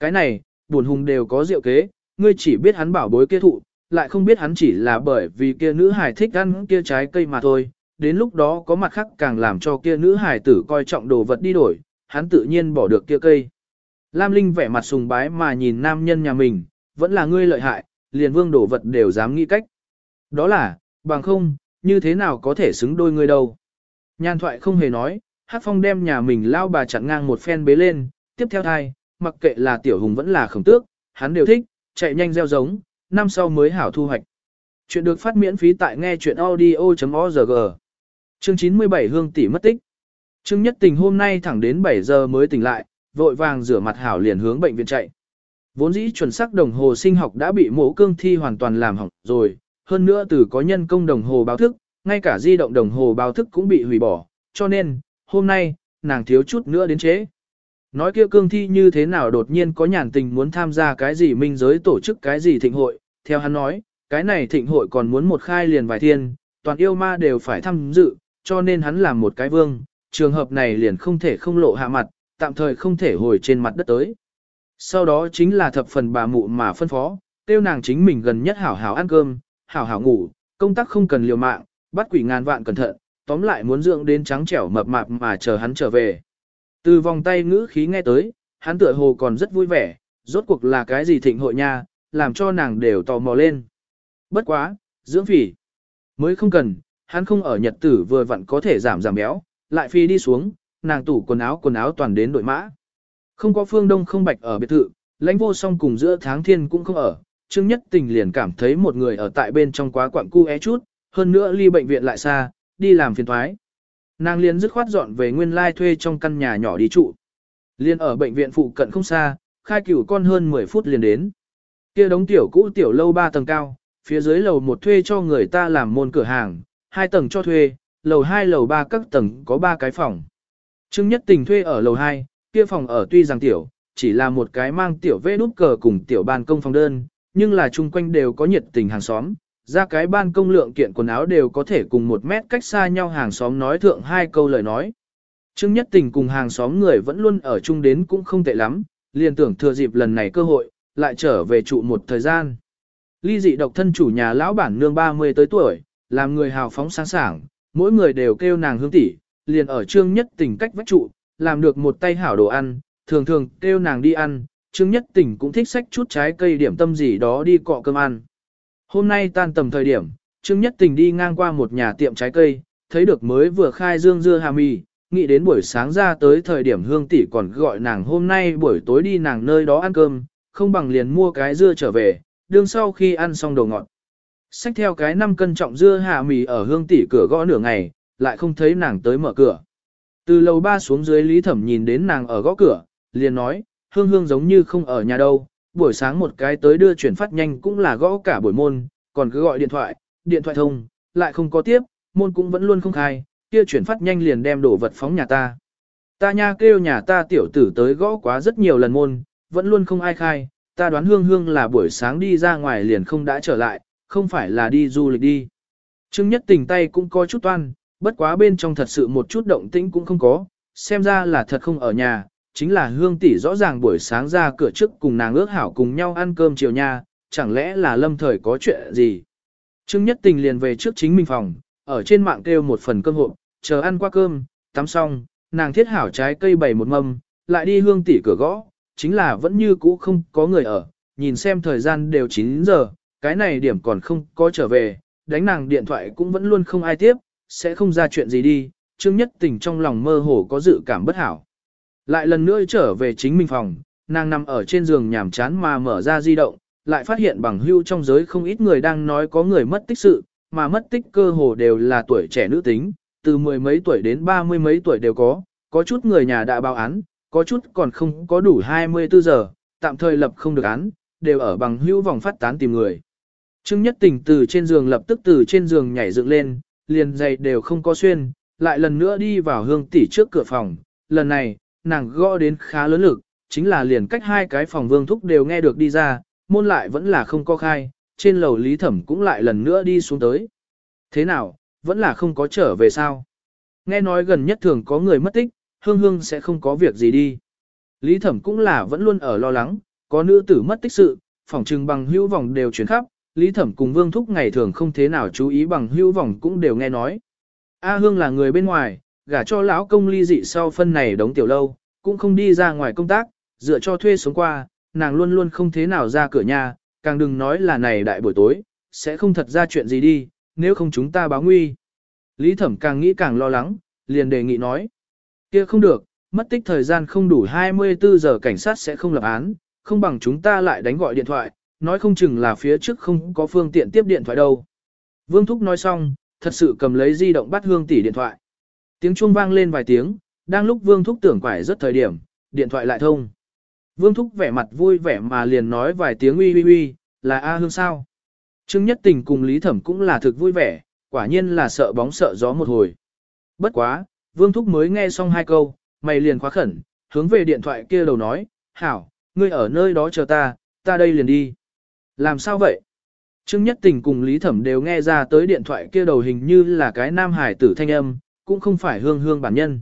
S1: Cái này, buồn hùng đều có diệu kế, ngươi chỉ biết hắn bảo bối kia thụ, lại không biết hắn chỉ là bởi vì kia nữ hài thích ăn kia trái cây mà thôi, đến lúc đó có mặt khác càng làm cho kia nữ hài tử coi trọng đồ vật đi đổi, hắn tự nhiên bỏ được kia cây. Lam Linh vẻ mặt sùng bái mà nhìn nam nhân nhà mình, vẫn là ngươi lợi hại, liền vương đổ vật đều dám nghĩ cách. Đó là, bằng không, như thế nào có thể xứng đôi ngươi đâu. Nhan thoại không hề nói, hát phong đem nhà mình lao bà chặn ngang một phen bế lên, tiếp theo thai, mặc kệ là tiểu hùng vẫn là khổng tước, hắn đều thích, chạy nhanh gieo giống, năm sau mới hảo thu hoạch. Chuyện được phát miễn phí tại nghe chuyện audio.org. Chương 97 Hương tỷ mất tích. Trương Nhất Tình hôm nay thẳng đến 7 giờ mới tỉnh lại, vội vàng rửa mặt hảo liền hướng bệnh viện chạy. Vốn dĩ chuẩn xác đồng hồ sinh học đã bị mổ cương thi hoàn toàn làm hỏng rồi, hơn nữa từ có nhân công đồng hồ báo thức, ngay cả di động đồng hồ báo thức cũng bị hủy bỏ, cho nên, hôm nay, nàng thiếu chút nữa đến chế. Nói kia cương thi như thế nào đột nhiên có nhàn tình muốn tham gia cái gì minh giới tổ chức cái gì thịnh hội, theo hắn nói, cái này thịnh hội còn muốn một khai liền vài thiên, toàn yêu ma đều phải tham dự, cho nên hắn làm một cái vương, trường hợp này liền không thể không lộ hạ mặt, tạm thời không thể hồi trên mặt đất tới. Sau đó chính là thập phần bà mụ mà phân phó, tiêu nàng chính mình gần nhất hảo hảo ăn cơm, hảo hảo ngủ, công tác không cần liều mạng, bắt quỷ ngàn vạn cẩn thận, tóm lại muốn dưỡng đến trắng trẻo mập mạp mà chờ hắn trở về. Từ vòng tay ngữ khí nghe tới, hắn tựa hồ còn rất vui vẻ, rốt cuộc là cái gì thịnh hội nha, làm cho nàng đều tò mò lên. Bất quá, dưỡng phỉ. Mới không cần, hắn không ở nhật tử vừa vặn có thể giảm giảm béo, lại phi đi xuống, nàng tủ quần áo quần áo toàn đến đội mã. Không có phương đông không bạch ở biệt thự, lãnh vô song cùng giữa tháng thiên cũng không ở, Trương Nhất Tình liền cảm thấy một người ở tại bên trong quá quặng cu é chút, hơn nữa ly bệnh viện lại xa, đi làm phiền thoái. Nàng liền dứt khoát dọn về nguyên lai thuê trong căn nhà nhỏ đi trụ. Liên ở bệnh viện phụ cận không xa, khai cửu con hơn 10 phút liền đến. Kia đống tiểu cũ tiểu lâu 3 tầng cao, phía dưới lầu một thuê cho người ta làm môn cửa hàng, hai tầng cho thuê, lầu 2 lầu 3 các tầng có 3 cái phòng. Trương Nhất Tình thuê ở lầu 2, kia phòng ở tuy rằng tiểu, chỉ là một cái mang tiểu vê nút cờ cùng tiểu ban công phòng đơn, nhưng là chung quanh đều có nhiệt tình hàng xóm, ra cái ban công lượng kiện quần áo đều có thể cùng một mét cách xa nhau hàng xóm nói thượng hai câu lời nói. Trương Nhất Tình cùng hàng xóm người vẫn luôn ở chung đến cũng không tệ lắm, liền tưởng thừa dịp lần này cơ hội, lại trở về trụ một thời gian. Ly dị độc thân chủ nhà lão bản nương 30 tới tuổi, làm người hào phóng sáng sảng, mỗi người đều kêu nàng hương tỷ, liền ở Trương Nhất Tình cách vách trụ, làm được một tay hảo đồ ăn, thường thường kêu nàng đi ăn, Trương Nhất Tình cũng thích xách chút trái cây điểm tâm gì đó đi cọ cơm ăn. Hôm nay tan tầm thời điểm, Trương Nhất Tình đi ngang qua một nhà tiệm trái cây, thấy được mới vừa khai dương dưa hà mì, nghĩ đến buổi sáng ra tới thời điểm hương tỷ còn gọi nàng hôm nay buổi tối đi nàng nơi đó ăn cơm, không bằng liền mua cái dưa trở về, đương sau khi ăn xong đồ ngọt. Xách theo cái 5 cân trọng dưa hà mì ở hương tỷ cửa gõ nửa ngày, lại không thấy nàng tới mở cửa. Từ lầu ba xuống dưới Lý Thẩm nhìn đến nàng ở gõ cửa, liền nói, hương hương giống như không ở nhà đâu, buổi sáng một cái tới đưa chuyển phát nhanh cũng là gõ cả buổi môn, còn cứ gọi điện thoại, điện thoại thông, lại không có tiếp, môn cũng vẫn luôn không khai, kia chuyển phát nhanh liền đem đổ vật phóng nhà ta. Ta nha kêu nhà ta tiểu tử tới gõ quá rất nhiều lần môn, vẫn luôn không ai khai, ta đoán hương hương là buổi sáng đi ra ngoài liền không đã trở lại, không phải là đi du lịch đi. Trương nhất tình tay cũng có chút toan, bất quá bên trong thật sự một chút động tĩnh cũng không có, xem ra là thật không ở nhà, chính là hương tỷ rõ ràng buổi sáng ra cửa trước cùng nàng ước hảo cùng nhau ăn cơm chiều nha, chẳng lẽ là lâm thời có chuyện gì. Trương Nhất Tình liền về trước chính mình phòng, ở trên mạng kêu một phần cơm hộp, chờ ăn qua cơm, tắm xong, nàng thiết hảo trái cây bày một mâm, lại đi hương tỷ cửa gõ, chính là vẫn như cũ không có người ở, nhìn xem thời gian đều 9 giờ, cái này điểm còn không có trở về, đánh nàng điện thoại cũng vẫn luôn không ai tiếp, sẽ không ra chuyện gì đi, Trương Nhất Tình trong lòng mơ hồ có dự cảm bất hảo. Lại lần nữa trở về chính mình phòng, nàng nằm ở trên giường nhàm chán mà mở ra di động, lại phát hiện bằng hưu trong giới không ít người đang nói có người mất tích sự, mà mất tích cơ hồ đều là tuổi trẻ nữ tính, từ mười mấy tuổi đến ba mươi mấy tuổi đều có, có chút người nhà đã báo án, có chút còn không có đủ 24 giờ, tạm thời lập không được án, đều ở bằng hữu vòng phát tán tìm người. Trương Nhất Tình từ trên giường lập tức từ trên giường nhảy dựng lên, liền giày đều không có xuyên, lại lần nữa đi vào hương tỷ trước cửa phòng, lần này, nàng gõ đến khá lớn lực, chính là liền cách hai cái phòng vương thúc đều nghe được đi ra, môn lại vẫn là không có khai, trên lầu lý thẩm cũng lại lần nữa đi xuống tới. Thế nào, vẫn là không có trở về sao? Nghe nói gần nhất thường có người mất tích, hương hương sẽ không có việc gì đi. Lý thẩm cũng là vẫn luôn ở lo lắng, có nữ tử mất tích sự, phòng trừng bằng hữu vòng đều chuyển khắp, Lý thẩm cùng vương thúc ngày thường không thế nào chú ý bằng hữu vòng cũng đều nghe nói. A hương là người bên ngoài, gả cho lão công ly dị sau phân này đóng tiểu lâu, cũng không đi ra ngoài công tác, dựa cho thuê sống qua, nàng luôn luôn không thế nào ra cửa nhà, càng đừng nói là này đại buổi tối, sẽ không thật ra chuyện gì đi, nếu không chúng ta báo nguy. Lý thẩm càng nghĩ càng lo lắng, liền đề nghị nói. kia không được, mất tích thời gian không đủ 24 giờ cảnh sát sẽ không lập án, không bằng chúng ta lại đánh gọi điện thoại, nói không chừng là phía trước không có phương tiện tiếp điện thoại đâu. Vương Thúc nói xong, thật sự cầm lấy di động bắt hương tỷ điện thoại. Tiếng chuông vang lên vài tiếng, đang lúc Vương Thúc tưởng quải rất thời điểm, điện thoại lại thông. Vương Thúc vẻ mặt vui vẻ mà liền nói vài tiếng uy uy uy, là A Hương sao. Trương Nhất Tình cùng Lý Thẩm cũng là thực vui vẻ, quả nhiên là sợ bóng sợ gió một hồi. Bất quá, Vương Thúc mới nghe xong hai câu, mày liền khóa khẩn, hướng về điện thoại kia đầu nói, Hảo, ngươi ở nơi đó chờ ta, ta đây liền đi. Làm sao vậy? Trương Nhất Tình cùng Lý Thẩm đều nghe ra tới điện thoại kia đầu hình như là cái nam hải tử thanh âm, cũng không phải hương hương bản nhân.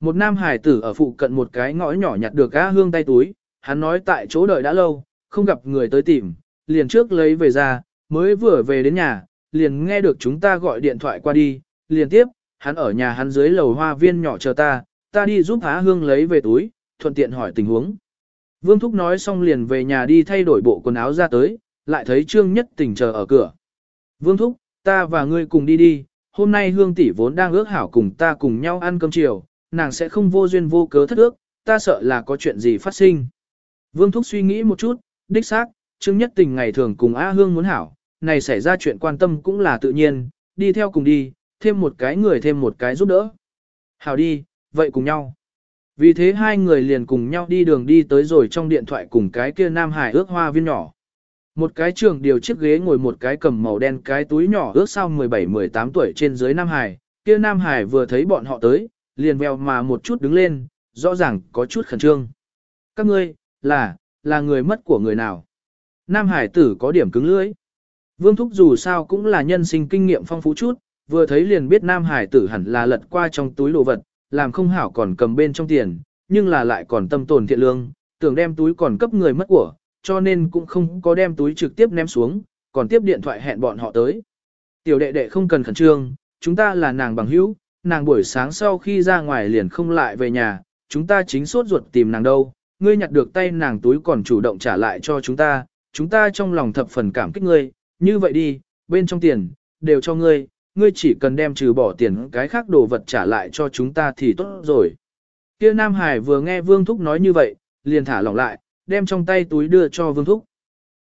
S1: Một nam hải tử ở phụ cận một cái ngõ nhỏ nhặt được á hương tay túi, hắn nói tại chỗ đợi đã lâu, không gặp người tới tìm, liền trước lấy về ra, mới vừa về đến nhà, liền nghe được chúng ta gọi điện thoại qua đi, liền tiếp, hắn ở nhà hắn dưới lầu hoa viên nhỏ chờ ta, ta đi giúp Á Hương lấy về túi, thuận tiện hỏi tình huống. Vương Thúc nói xong liền về nhà đi thay đổi bộ quần áo ra tới, lại thấy Trương Nhất Tình chờ ở cửa. Vương Thúc, ta và ngươi cùng đi đi, hôm nay Hương tỷ vốn đang ước hảo cùng ta cùng nhau ăn cơm chiều, nàng sẽ không vô duyên vô cớ thất ước, ta sợ là có chuyện gì phát sinh. Vương Thúc suy nghĩ một chút, đích xác, Trương Nhất Tình ngày thường cùng A Hương muốn hảo, này xảy ra chuyện quan tâm cũng là tự nhiên, đi theo cùng đi, thêm một cái người thêm một cái giúp đỡ. Hảo đi, vậy cùng nhau. Vì thế hai người liền cùng nhau đi đường đi tới rồi trong điện thoại cùng cái kia Nam Hải ước hoa viên nhỏ. Một cái trường điều chiếc ghế ngồi một cái cầm màu đen cái túi nhỏ ước sau 17-18 tuổi trên dưới Nam Hải, kia Nam Hải vừa thấy bọn họ tới, liền vèo mà một chút đứng lên, rõ ràng có chút khẩn trương. Các ngươi, là, là người mất của người nào? Nam Hải tử có điểm cứng lưỡi. Vương Thúc dù sao cũng là nhân sinh kinh nghiệm phong phú chút, vừa thấy liền biết Nam Hải tử hẳn là lật qua trong túi đồ vật, làm không hảo còn cầm bên trong tiền, nhưng là lại còn tâm tồn thiện lương, tưởng đem túi còn cấp người mất của, cho nên cũng không có đem túi trực tiếp ném xuống, còn tiếp điện thoại hẹn bọn họ tới. Tiểu đệ đệ không cần khẩn trương, chúng ta là nàng bằng hữu, nàng buổi sáng sau khi ra ngoài liền không lại về nhà, chúng ta chính sốt ruột tìm nàng đâu, ngươi nhặt được tay nàng túi còn chủ động trả lại cho chúng ta, chúng ta trong lòng thập phần cảm kích ngươi, như vậy đi, bên trong tiền, đều cho ngươi, ngươi chỉ cần đem trừ bỏ tiền cái khác đồ vật trả lại cho chúng ta thì tốt rồi. Kia Nam Hải vừa nghe Vương Thúc nói như vậy, liền thả lỏng lại, đem trong tay túi đưa cho Vương Thúc.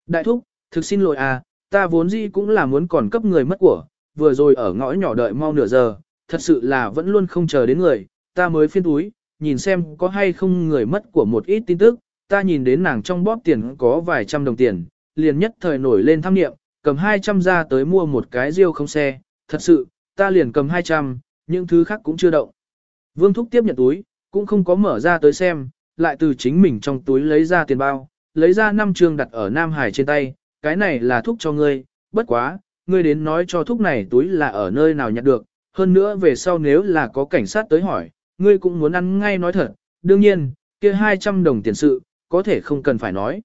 S1: Đại Thúc, thực xin lỗi à, ta vốn gì cũng là muốn còn cấp người mất của, vừa rồi ở ngõ nhỏ đợi mau nửa giờ, thật sự là vẫn luôn không chờ đến người, ta mới phiên túi, nhìn xem có hay không người mất của một ít tin tức, ta nhìn đến nàng trong bóp tiền có vài trăm đồng tiền, liền nhất thời nổi lên tham niệm, cầm 200 ra tới mua một cái riêu không xe, thật sự, ta liền cầm 200, những thứ khác cũng chưa động. Vương Thúc tiếp nhận túi, cũng không có mở ra tới xem, lại từ chính mình trong túi lấy ra tiền bao, lấy ra năm trường đặt ở Nam Hải trên tay, cái này là thuốc cho ngươi, bất quá, ngươi đến nói cho thuốc này túi là ở nơi nào nhặt được, hơn nữa về sau nếu là có cảnh sát tới hỏi, ngươi cũng muốn ăn ngay nói thật, đương nhiên, kia 200 đồng tiền sự, có thể không cần phải nói.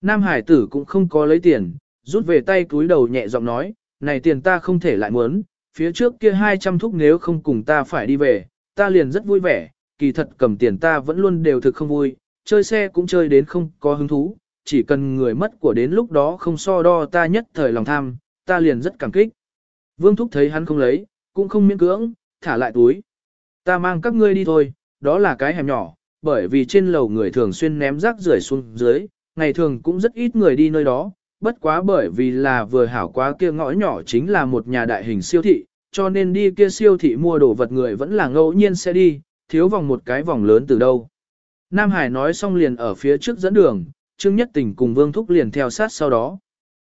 S1: Nam Hải tử cũng không có lấy tiền, rút về tay túi đầu nhẹ giọng nói, này tiền ta không thể lại muốn, phía trước kia 200 thúc nếu không cùng ta phải đi về, ta liền rất vui vẻ, kỳ thật cầm tiền ta vẫn luôn đều thực không vui, chơi xe cũng chơi đến không có hứng thú, chỉ cần người mất của đến lúc đó không so đo ta nhất thời lòng tham, ta liền rất cảm kích. Vương Thúc thấy hắn không lấy, cũng không miễn cưỡng, thả lại túi. Ta mang các ngươi đi thôi, đó là cái hẻm nhỏ, bởi vì trên lầu người thường xuyên ném rác rưởi xuống dưới, ngày thường cũng rất ít người đi nơi đó, bất quá bởi vì là vừa hảo quá kia ngõ nhỏ chính là một nhà đại hình siêu thị, cho nên đi kia siêu thị mua đồ vật người vẫn là ngẫu nhiên sẽ đi, thiếu vòng một cái vòng lớn từ đâu. Nam Hải nói xong liền ở phía trước dẫn đường, Trương Nhất Tình cùng Vương Thúc liền theo sát sau đó.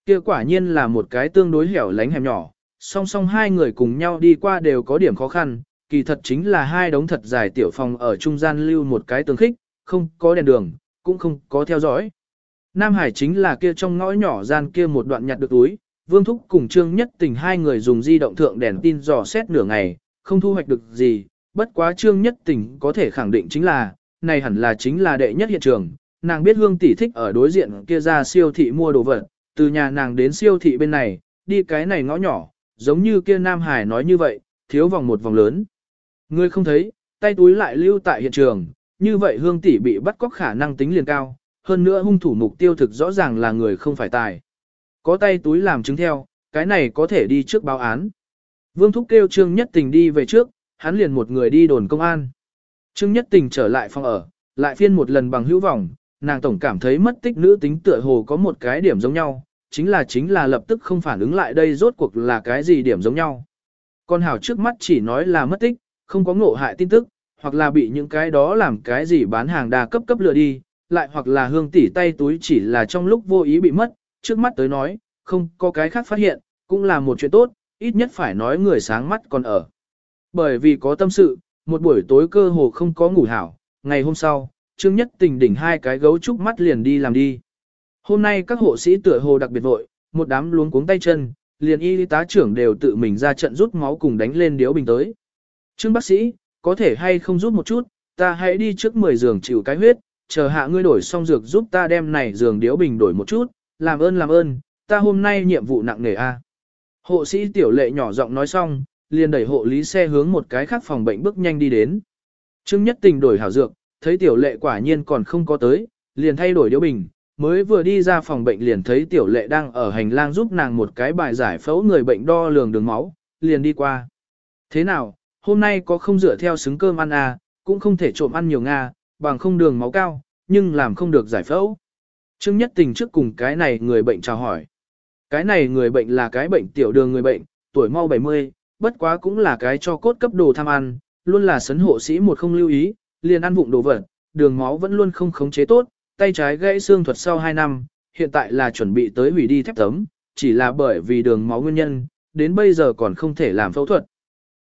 S1: Kia quả nhiên là một cái tương đối hẻo lánh hẻm nhỏ, song song hai người cùng nhau đi qua đều có điểm khó khăn, kỳ thật chính là hai đống thật dài tiểu phòng ở trung gian lưu một cái tường khích, không có đèn đường, cũng không có theo dõi. Nam Hải chính là kia trong ngõ nhỏ gian kia một đoạn nhặt được túi, Vương Thúc cùng Trương Nhất Tình hai người dùng di động thượng đèn tin dò xét nửa ngày, không thu hoạch được gì, bất quá Trương Nhất Tình có thể khẳng định chính là, này hẳn là chính là đệ nhất hiện trường, nàng biết Hương tỷ thích ở đối diện kia ra siêu thị mua đồ vật, từ nhà nàng đến siêu thị bên này, đi cái này ngõ nhỏ, giống như kia Nam Hải nói như vậy, thiếu vòng một vòng lớn. Ngươi không thấy, tay túi lại lưu tại hiện trường, như vậy Hương tỷ bị bắt cóc khả năng tính liền cao, hơn nữa hung thủ mục tiêu thực rõ ràng là người không phải tài. Có tay túi làm chứng theo, cái này có thể đi trước báo án. Vương Thúc kêu Trương Nhất Tình đi về trước, hắn liền một người đi đồn công an. Trương Nhất Tình trở lại phòng ở, lại phiên một lần bằng hữu vọng, nàng tổng cảm thấy mất tích nữ tính tựa hồ có một cái điểm giống nhau, chính là chính là lập tức không phản ứng lại đây rốt cuộc là cái gì điểm giống nhau. Con hảo trước mắt chỉ nói là mất tích, không có ngộ hại tin tức, hoặc là bị những cái đó làm cái gì bán hàng đa cấp cấp lừa đi, lại hoặc là hương tỷ tay túi chỉ là trong lúc vô ý bị mất, trước mắt tới nói, không có cái khác phát hiện, cũng là một chuyện tốt, ít nhất phải nói người sáng mắt còn ở. Bởi vì có tâm sự, một buổi tối cơ hồ không có ngủ hảo, ngày hôm sau, Trương Nhất Tình đỉnh hai cái gấu trúc mắt liền đi làm đi. Hôm nay các hộ sĩ tựa hồ đặc biệt vội, một đám luống cuống tay chân, liền y tá trưởng đều tự mình ra trận rút máu cùng đánh lên điếu bình tới. Trương bác sĩ, có thể hay không rút một chút, ta hãy đi trước 10 giường chịu cái huyết, chờ hạ ngươi đổi xong dược giúp ta đem này giường điếu bình đổi một chút, làm ơn làm ơn, ta hôm nay nhiệm vụ nặng nề a. Hộ sĩ tiểu lệ nhỏ giọng nói xong, liền đẩy hộ lý xe hướng một cái khác phòng bệnh bước nhanh đi đến. Trương Nhất Tình đổi hảo dược, thấy tiểu lệ quả nhiên còn không có tới, liền thay đổi điếu bình, mới vừa đi ra phòng bệnh liền thấy tiểu lệ đang ở hành lang giúp nàng một cái bài giải phẫu người bệnh đo lường đường máu, liền đi qua. Thế nào, hôm nay có không dựa theo xứng cơm ăn à, cũng không thể trộm ăn nhiều Nga, bằng không đường máu cao, nhưng làm không được giải phẫu. Trương Nhất Tình trước cùng cái này người bệnh chào hỏi. Cái này người bệnh là cái bệnh tiểu đường người bệnh, tuổi mau 70, bất quá cũng là cái cho cốt cấp đồ tham ăn, luôn là sấn hộ sĩ một không lưu ý, liền ăn vụng đồ vật, đường máu vẫn luôn không khống chế tốt, tay trái gãy xương thuật sau 2 năm, hiện tại là chuẩn bị tới hủy đi thép tấm, chỉ là bởi vì đường máu nguyên nhân, đến bây giờ còn không thể làm phẫu thuật.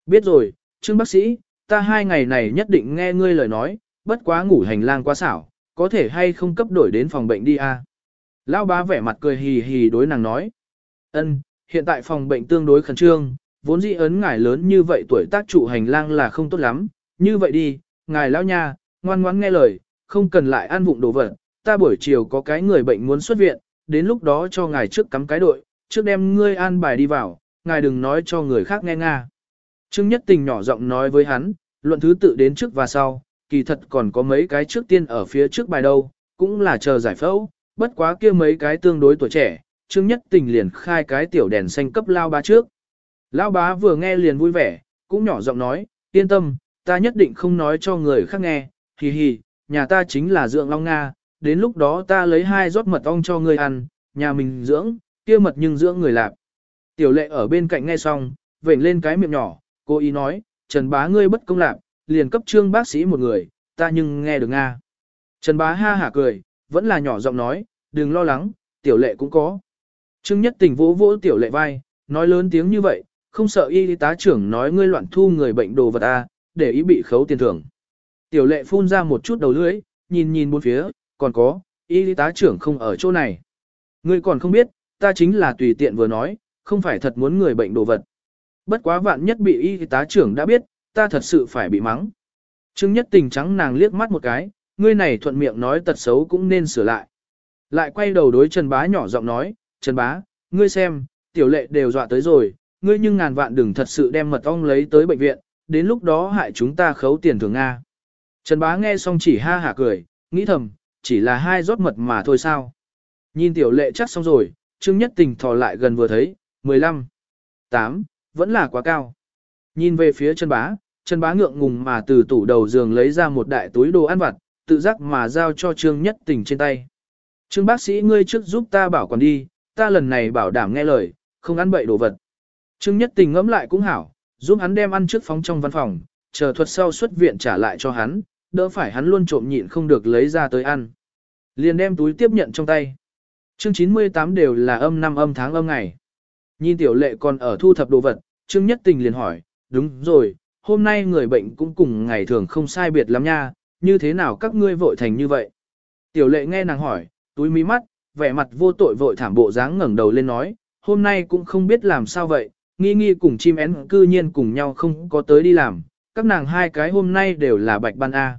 S1: Biết rồi, Trương bác sĩ, ta hai ngày này nhất định nghe ngươi lời nói, bất quá ngủ hành lang quá xảo, có thể hay không cấp đổi đến phòng bệnh đi a? À? Lão bá vẻ mặt cười hì hì đối nàng nói. Ân, hiện tại phòng bệnh tương đối khẩn trương, vốn dĩ ấn ngài lớn như vậy tuổi tác trụ hành lang là không tốt lắm, như vậy đi, ngài lão nha, ngoan ngoãn nghe lời, không cần lại ăn vụng đồ vật, ta buổi chiều có cái người bệnh muốn xuất viện, đến lúc đó cho ngài trước cắm cái đội, trước đem ngươi an bài đi vào, ngài đừng nói cho người khác nghe nga. Trương Nhất Tình nhỏ giọng nói với hắn, luận thứ tự đến trước và sau, kỳ thật còn có mấy cái trước tiên ở phía trước bài đâu, cũng là chờ giải phẫu, bất quá kia mấy cái tương đối tuổi trẻ, Trương Nhất Tình liền khai cái tiểu đèn xanh cấp lao bá trước. Lão bá vừa nghe liền vui vẻ, cũng nhỏ giọng nói, yên tâm, ta nhất định không nói cho người khác nghe, hì hì, nhà ta chính là dưỡng long Nga, đến lúc đó ta lấy hai rót mật ong cho ngươi ăn, nhà mình dưỡng, kia mật nhưng dưỡng người lạp. Tiểu lệ ở bên cạnh nghe xong, vểnh lên cái miệng nhỏ, cô ý nói, Trần bá ngươi bất công lạp, liền cấp trương bác sĩ một người, ta nhưng nghe được Nga. Trần bá ha hả cười, vẫn là nhỏ giọng nói, đừng lo lắng, tiểu lệ cũng có. Trương nhất tình vỗ vỗ tiểu lệ vai, nói lớn tiếng như vậy, không sợ y tá trưởng nói ngươi loạn thu người bệnh đồ vật a, để ý bị khấu tiền thưởng. Tiểu lệ phun ra một chút đầu lưỡi, nhìn nhìn bốn phía, còn có, y tá trưởng không ở chỗ này. Ngươi còn không biết, ta chính là tùy tiện vừa nói, không phải thật muốn người bệnh đồ vật. Bất quá vạn nhất bị y tá trưởng đã biết, ta thật sự phải bị mắng. Trương nhất tình trắng nàng liếc mắt một cái, ngươi này thuận miệng nói tật xấu cũng nên sửa lại. Lại quay đầu đối Trần Bá nhỏ giọng nói, Trần Bá, ngươi xem, tiểu lệ đều dọa tới rồi, ngươi nhưng ngàn vạn đừng thật sự đem mật ong lấy tới bệnh viện, đến lúc đó hại chúng ta khấu tiền thường Nga. Trần Bá nghe xong chỉ ha hả cười, nghĩ thầm, chỉ là hai rót mật mà thôi sao. Nhìn tiểu lệ chắc xong rồi, Trương Nhất Tình thò lại gần vừa thấy, 15, 8, vẫn là quá cao. Nhìn về phía Trần Bá, Trần Bá ngượng ngùng mà từ tủ đầu giường lấy ra một đại túi đồ ăn vặt, tự giác mà giao cho Trương Nhất Tình trên tay. Trương bác sĩ ngươi trước giúp ta bảo quản đi, ta lần này bảo đảm nghe lời, không ăn bậy đồ vật. Trương Nhất Tình ngẫm lại cũng hảo, giúp hắn đem ăn trước phóng trong văn phòng, chờ thuật sau xuất viện trả lại cho hắn, đỡ phải hắn luôn trộm nhịn không được lấy ra tới ăn. Liền đem túi tiếp nhận trong tay. Chương 98 đều là âm năm âm tháng âm ngày. Nhìn tiểu lệ còn ở thu thập đồ vật, Trương Nhất Tình liền hỏi, đúng rồi, hôm nay người bệnh cũng cùng ngày thường không sai biệt lắm nha, như thế nào các ngươi vội thành như vậy? Tiểu lệ nghe nàng hỏi, túi mí mắt, vẻ mặt vô tội vội thảm bộ dáng ngẩng đầu lên nói, hôm nay cũng không biết làm sao vậy, nghi nghi cùng chim én cư nhiên cùng nhau không có tới đi làm, các nàng hai cái hôm nay đều là bạch ban A.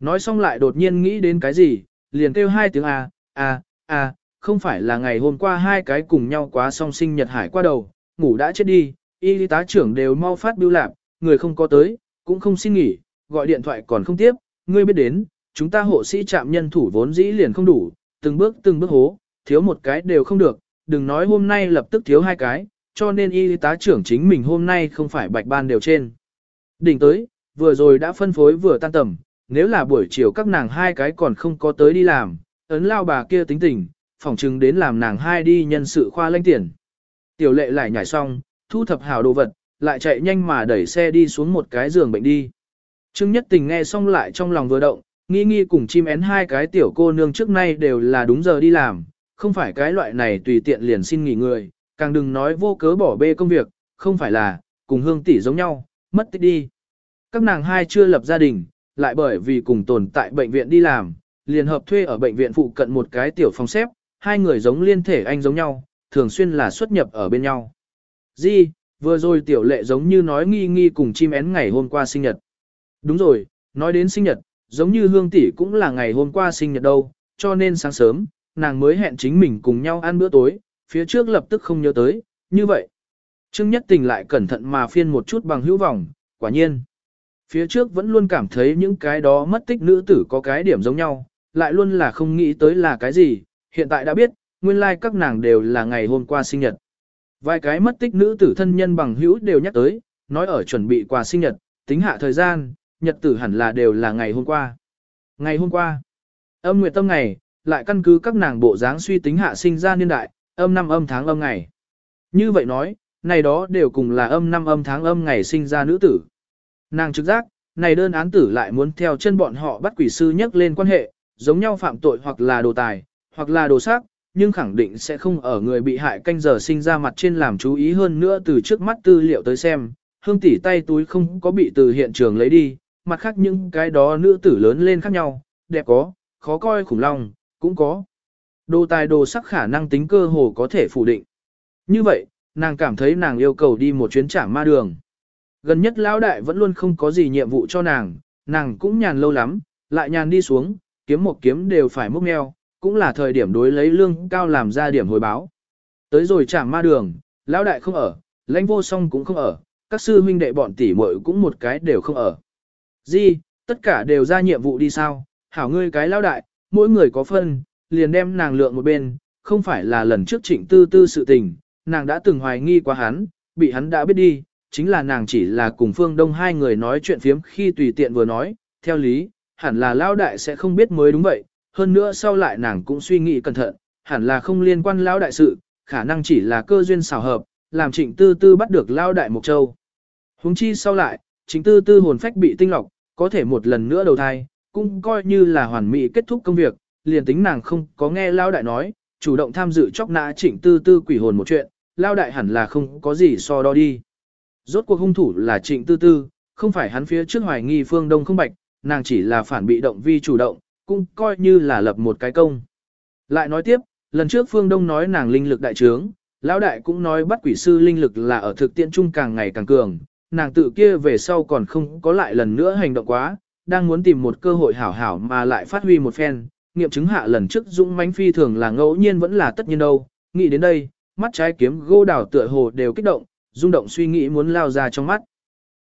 S1: Nói xong lại đột nhiên nghĩ đến cái gì, liền kêu hai tiếng A, A, A, không phải là ngày hôm qua hai cái cùng nhau quá song sinh nhật hải qua đầu, ngủ đã chết đi, y tá trưởng đều mau phát biêu lạp, người không có tới, cũng không xin nghỉ, gọi điện thoại còn không tiếp, ngươi biết đến, chúng ta hộ sĩ trạm nhân thủ vốn dĩ liền không đủ, từng bước từng bước hố, thiếu một cái đều không được, đừng nói hôm nay lập tức thiếu hai cái, cho nên y tá trưởng chính mình hôm nay không phải bạch ban đều trên. Đỉnh tới, vừa rồi đã phân phối vừa tan tầm, nếu là buổi chiều các nàng hai cái còn không có tới đi làm, ấn lao bà kia tính tình, phỏng chừng đến làm nàng hai đi nhân sự khoa lanh tiền. Tiểu lệ lại nhảy xong, thu thập hảo đồ vật, lại chạy nhanh mà đẩy xe đi xuống một cái giường bệnh đi. Trương Nhất Tình nghe xong lại trong lòng vừa động, nghi nghi cùng chim én hai cái tiểu cô nương trước nay đều là đúng giờ đi làm, không phải cái loại này tùy tiện liền xin nghỉ người, càng đừng nói vô cớ bỏ bê công việc, không phải là, cùng hương tỷ giống nhau, mất tích đi. Các nàng hai chưa lập gia đình, lại bởi vì cùng tồn tại bệnh viện đi làm, liền hợp thuê ở bệnh viện phụ cận một cái tiểu phòng xếp, hai người giống liên thể anh giống nhau, thường xuyên là xuất nhập ở bên nhau. Di, vừa rồi tiểu lệ giống như nói nghi nghi cùng chim én ngày hôm qua sinh nhật. Đúng rồi, nói đến sinh nhật, giống như hương tỷ cũng là ngày hôm qua sinh nhật đâu, cho nên sáng sớm, nàng mới hẹn chính mình cùng nhau ăn bữa tối, phía trước lập tức không nhớ tới, như vậy. Trương Nhất Tình lại cẩn thận mà phiên một chút bằng hữu vọng, quả nhiên. Phía trước vẫn luôn cảm thấy những cái đó mất tích nữ tử có cái điểm giống nhau, lại luôn là không nghĩ tới là cái gì, hiện tại đã biết, nguyên lai like các nàng đều là ngày hôm qua sinh nhật. Vài cái mất tích nữ tử thân nhân bằng hữu đều nhắc tới, nói ở chuẩn bị quà sinh nhật, tính hạ thời gian, nhật tử hẳn là đều là ngày hôm qua. Ngày hôm qua, âm nguyệt tâm ngày, lại căn cứ các nàng bộ dáng suy tính hạ sinh ra niên đại, âm năm âm tháng âm ngày. Như vậy nói, này đó đều cùng là âm năm âm tháng âm ngày sinh ra nữ tử. Nàng trực giác, này đơn án tử lại muốn theo chân bọn họ bắt quỷ sư nhắc lên quan hệ, giống nhau phạm tội hoặc là đồ tài, hoặc là đồ xác, nhưng khẳng định sẽ không ở người bị hại canh giờ sinh ra mặt trên làm chú ý hơn nữa từ trước mắt tư liệu tới xem, hương tỷ tay túi không có bị từ hiện trường lấy đi, mặt khác những cái đó nữ tử lớn lên khác nhau, đẹp có, khó coi khủng long, cũng có. Đồ tài đồ sắc khả năng tính cơ hồ có thể phủ định. Như vậy, nàng cảm thấy nàng yêu cầu đi một chuyến trả ma đường. Gần nhất lão đại vẫn luôn không có gì nhiệm vụ cho nàng, nàng cũng nhàn lâu lắm, lại nhàn đi xuống, kiếm một kiếm đều phải múc meo, cũng là thời điểm đối lấy lương cao làm ra điểm hồi báo. Tới rồi trả ma đường, lão đại không ở, lãnh vô song cũng không ở, các sư huynh đệ bọn tỷ muội cũng một cái đều không ở. Di, tất cả đều ra nhiệm vụ đi sao, hảo ngươi cái lão đại, mỗi người có phân, liền đem nàng lượng một bên, không phải là lần trước trịnh tư tư sự tình, nàng đã từng hoài nghi qua hắn, bị hắn đã biết đi, chính là nàng chỉ là cùng Phương Đông hai người nói chuyện phiếm khi tùy tiện vừa nói, theo lý, hẳn là lão Đại sẽ không biết mới đúng vậy, hơn nữa sau lại nàng cũng suy nghĩ cẩn thận, hẳn là không liên quan Lao Đại sự, khả năng chỉ là cơ duyên xảo hợp, làm trịnh tư tư bắt được Lao Đại Mộc Châu. huống chi sau lại, trịnh tư tư hồn phách bị tinh lọc, có thể một lần nữa đầu thai, cũng coi như là hoàn mỹ kết thúc công việc, liền tính nàng không có nghe Lao Đại nói, chủ động tham dự chóc nã trịnh tư tư quỷ hồn một chuyện, Lao Đại hẳn là không có gì so đo đi. Rốt cuộc hung thủ là trịnh tư tư, không phải hắn phía trước hoài nghi phương đông không bạch, nàng chỉ là phản bị động vi chủ động, cũng coi như là lập một cái công. Lại nói tiếp, lần trước phương đông nói nàng linh lực đại trướng, lão đại cũng nói bắt quỷ sư linh lực là ở thực tiễn trung càng ngày càng cường, nàng tự kia về sau còn không có lại lần nữa hành động quá, đang muốn tìm một cơ hội hảo hảo mà lại phát huy một phen, nghiệm chứng hạ lần trước dũng mãnh phi thường là ngẫu nhiên vẫn là tất nhiên đâu, nghĩ đến đây, mắt trái kiếm gô đảo tựa hồ đều kích động, rung động suy nghĩ muốn lao ra trong mắt.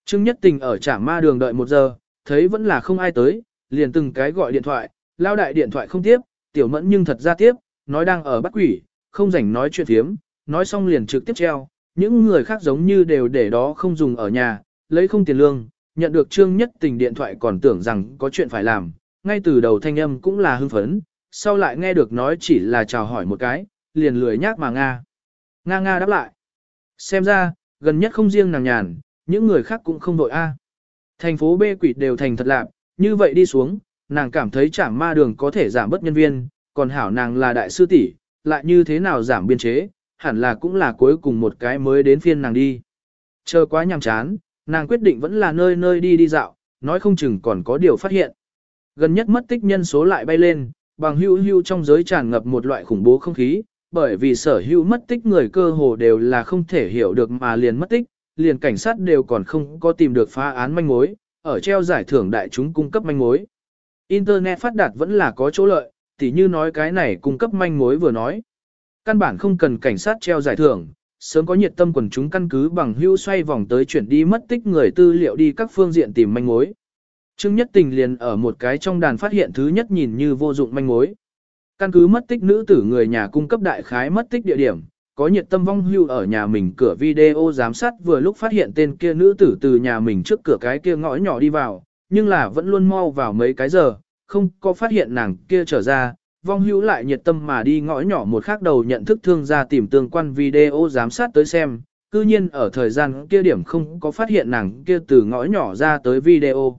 S1: Trương Nhất Tình ở trả ma đường đợi một giờ, thấy vẫn là không ai tới, liền từng cái gọi điện thoại, lao đại điện thoại không tiếp, tiểu mẫn nhưng thật ra tiếp, nói đang ở bắt quỷ, không rảnh nói chuyện thiếm, nói xong liền trực tiếp treo, những người khác giống như đều để đó không dùng ở nhà, lấy không tiền lương, nhận được Trương Nhất Tình điện thoại còn tưởng rằng có chuyện phải làm, ngay từ đầu thanh âm cũng là hưng phấn, sau lại nghe được nói chỉ là chào hỏi một cái, liền lười nhác mà Nga. Nga Nga đáp lại. Xem ra, gần nhất không riêng nàng nhàn, những người khác cũng không đội A. Thành phố B quỷ đều thành thật lạc, như vậy đi xuống, nàng cảm thấy trảm ma đường có thể giảm bớt nhân viên, còn hảo nàng là đại sư tỷ, lại như thế nào giảm biên chế, hẳn là cũng là cuối cùng một cái mới đến phiên nàng đi. Chờ quá nhàm chán, nàng quyết định vẫn là nơi nơi đi đi dạo, nói không chừng còn có điều phát hiện. Gần nhất mất tích nhân số lại bay lên, bằng hưu hưu trong giới tràn ngập một loại khủng bố không khí, bởi vì sở hữu mất tích người cơ hồ đều là không thể hiểu được mà liền mất tích, liền cảnh sát đều còn không có tìm được phá án manh mối, ở treo giải thưởng đại chúng cung cấp manh mối. Internet phát đạt vẫn là có chỗ lợi, tỉ như nói cái này cung cấp manh mối vừa nói. Căn bản không cần cảnh sát treo giải thưởng, sớm có nhiệt tâm quần chúng căn cứ bằng hữu xoay vòng tới chuyển đi mất tích người tư liệu đi các phương diện tìm manh mối. Trương Nhất Tình liền ở một cái trong đàn phát hiện thứ nhất nhìn như vô dụng manh mối. Căn cứ mất tích nữ tử người nhà cung cấp đại khái mất tích địa điểm, có nhiệt tâm vong hưu ở nhà mình cửa video giám sát vừa lúc phát hiện tên kia nữ tử từ nhà mình trước cửa cái kia ngõ nhỏ đi vào, nhưng là vẫn luôn mau vào mấy cái giờ, không có phát hiện nàng kia trở ra, vong hưu lại nhiệt tâm mà đi ngõ nhỏ một khắc đầu nhận thức thương ra tìm tương quan video giám sát tới xem, cư nhiên ở thời gian kia điểm không có phát hiện nàng kia từ ngõ nhỏ ra tới video.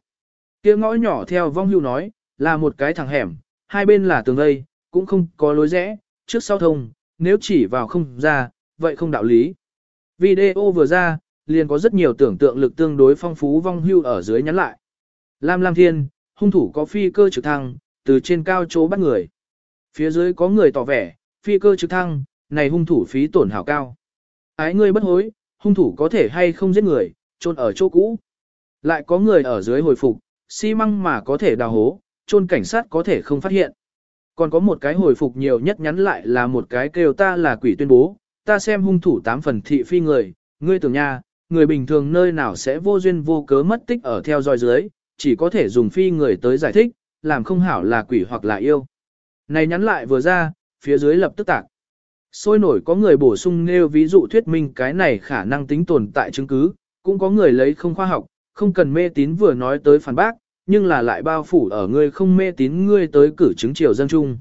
S1: Kia ngõ nhỏ theo vong hưu nói, là một cái thằng hẻm, hai bên là tường vây, cũng không có lối rẽ, trước sau thông, nếu chỉ vào không ra, vậy không đạo lý. Video vừa ra, liền có rất nhiều tưởng tượng lực tương đối phong phú vong hưu ở dưới nhắn lại. Lam Lam Thiên, hung thủ có phi cơ trực thăng, từ trên cao chỗ bắt người. Phía dưới có người tỏ vẻ, phi cơ trực thăng, này hung thủ phí tổn hảo cao. Ái ngươi bất hối, hung thủ có thể hay không giết người, trôn ở chỗ cũ. Lại có người ở dưới hồi phục, xi măng mà có thể đào hố, trôn cảnh sát có thể không phát hiện. Còn có một cái hồi phục nhiều nhất nhắn lại là một cái kêu ta là quỷ tuyên bố, ta xem hung thủ tám phần thị phi người, ngươi tưởng nha, người bình thường nơi nào sẽ vô duyên vô cớ mất tích ở theo dõi dưới, chỉ có thể dùng phi người tới giải thích, làm không hảo là quỷ hoặc là yêu. Này nhắn lại vừa ra, phía dưới lập tức tạc. Sôi nổi có người bổ sung nêu ví dụ thuyết minh cái này khả năng tính tồn tại chứng cứ, cũng có người lấy không khoa học, không cần mê tín vừa nói tới phản bác, nhưng là lại bao phủ ở ngươi không mê tín ngươi tới cử chứng triều dân chung.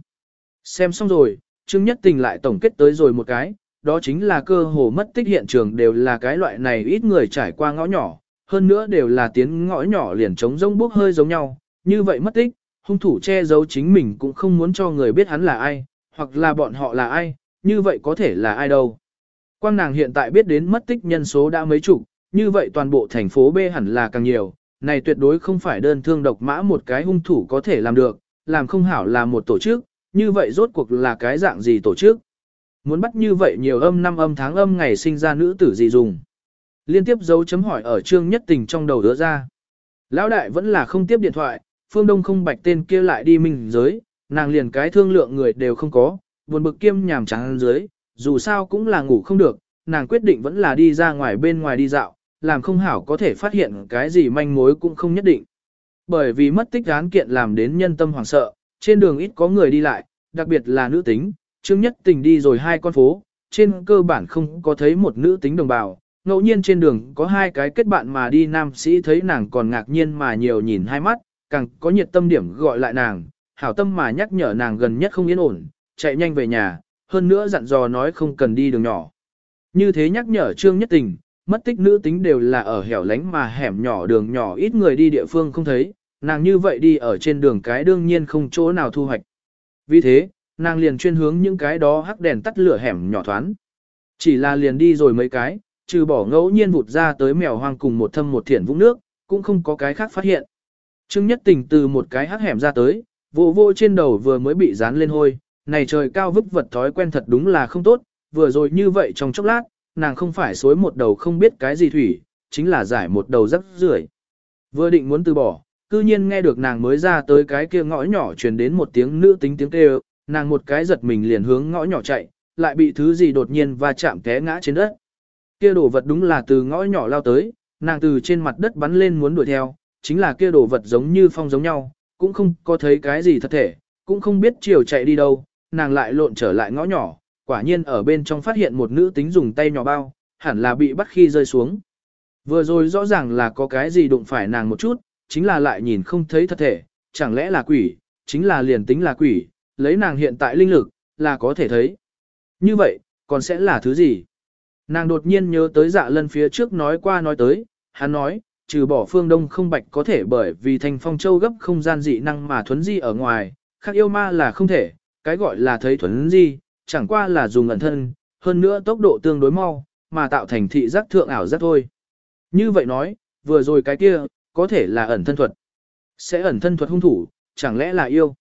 S1: Xem xong rồi, Trương Nhất Tình lại tổng kết tới rồi một cái, đó chính là cơ hồ mất tích hiện trường đều là cái loại này ít người trải qua ngõ nhỏ, hơn nữa đều là tiếng ngõ nhỏ liền trống rông bốc hơi giống nhau, như vậy mất tích, hung thủ che giấu chính mình cũng không muốn cho người biết hắn là ai, hoặc là bọn họ là ai, như vậy có thể là ai đâu. Quang nàng hiện tại biết đến mất tích nhân số đã mấy chục, như vậy toàn bộ thành phố B hẳn là càng nhiều, này tuyệt đối không phải đơn thương độc mã một cái hung thủ có thể làm được, làm không hảo là một tổ chức, như vậy rốt cuộc là cái dạng gì tổ chức. Muốn bắt như vậy nhiều âm năm âm tháng âm ngày sinh ra nữ tử gì dùng. Liên tiếp dấu chấm hỏi ở trương nhất tình trong đầu đỡ ra. Lão đại vẫn là không tiếp điện thoại, phương đông không bạch tên kia lại đi mình giới, nàng liền cái thương lượng người đều không có, buồn bực kiêm nhàm chán dưới, dù sao cũng là ngủ không được, nàng quyết định vẫn là đi ra ngoài bên ngoài đi dạo, làm không hảo có thể phát hiện cái gì manh mối cũng không nhất định. Bởi vì mất tích án kiện làm đến nhân tâm hoảng sợ, trên đường ít có người đi lại, đặc biệt là nữ tính, Trương Nhất Tình đi rồi hai con phố, trên cơ bản không có thấy một nữ tính đồng bào, ngẫu nhiên trên đường có hai cái kết bạn mà đi nam sĩ thấy nàng còn ngạc nhiên mà nhiều nhìn hai mắt, càng có nhiệt tâm điểm gọi lại nàng, hảo tâm mà nhắc nhở nàng gần nhất không yên ổn, chạy nhanh về nhà, hơn nữa dặn dò nói không cần đi đường nhỏ. Như thế nhắc nhở Trương Nhất Tình, mất tích nữ tính đều là ở hẻo lánh mà hẻm nhỏ đường nhỏ ít người đi địa phương không thấy, nàng như vậy đi ở trên đường cái đương nhiên không chỗ nào thu hoạch. Vì thế, nàng liền chuyên hướng những cái đó hắc đèn tắt lửa hẻm nhỏ thoáng. Chỉ là liền đi rồi mấy cái, trừ bỏ ngẫu nhiên vụt ra tới mèo hoang cùng một thâm một thiện vũng nước, cũng không có cái khác phát hiện. Trương Nhất Tình từ một cái hắc hẻm ra tới, vô vô trên đầu vừa mới bị dán lên hôi, này trời cao vứt vật thói quen thật đúng là không tốt, vừa rồi như vậy trong chốc lát, nàng không phải xối một đầu không biết cái gì thủy, chính là giải một đầu rắc rưởi. Vừa định muốn từ bỏ, cư nhiên nghe được nàng mới ra tới cái kia ngõ nhỏ truyền đến một tiếng nữ tính tiếng kêu, nàng một cái giật mình liền hướng ngõ nhỏ chạy, lại bị thứ gì đột nhiên va chạm té ngã trên đất. Kia đồ vật đúng là từ ngõ nhỏ lao tới, nàng từ trên mặt đất bắn lên muốn đuổi theo, chính là kia đồ vật giống như phong giống nhau, cũng không có thấy cái gì thật thể, cũng không biết chiều chạy đi đâu, nàng lại lộn trở lại ngõ nhỏ, quả nhiên ở bên trong phát hiện một nữ tính dùng tay nhỏ bao, hẳn là bị bắt khi rơi xuống. Vừa rồi rõ ràng là có cái gì đụng phải nàng một chút, chính là lại nhìn không thấy thật thể, chẳng lẽ là quỷ, chính là liền tính là quỷ, lấy nàng hiện tại linh lực, là có thể thấy. Như vậy, còn sẽ là thứ gì? Nàng đột nhiên nhớ tới dạ lân phía trước nói qua nói tới, hắn nói, trừ bỏ phương đông không bạch có thể bởi vì thành phong châu gấp không gian dị năng mà thuấn di ở ngoài, khác yêu ma là không thể, cái gọi là thấy thuấn di, chẳng qua là dùng ẩn thân, hơn nữa tốc độ tương đối mau, mà tạo thành thị giác thượng ảo giác thôi. Như vậy nói, vừa rồi cái kia, có thể là ẩn thân thuật. Sẽ ẩn thân thuật hung thủ, chẳng lẽ là yêu?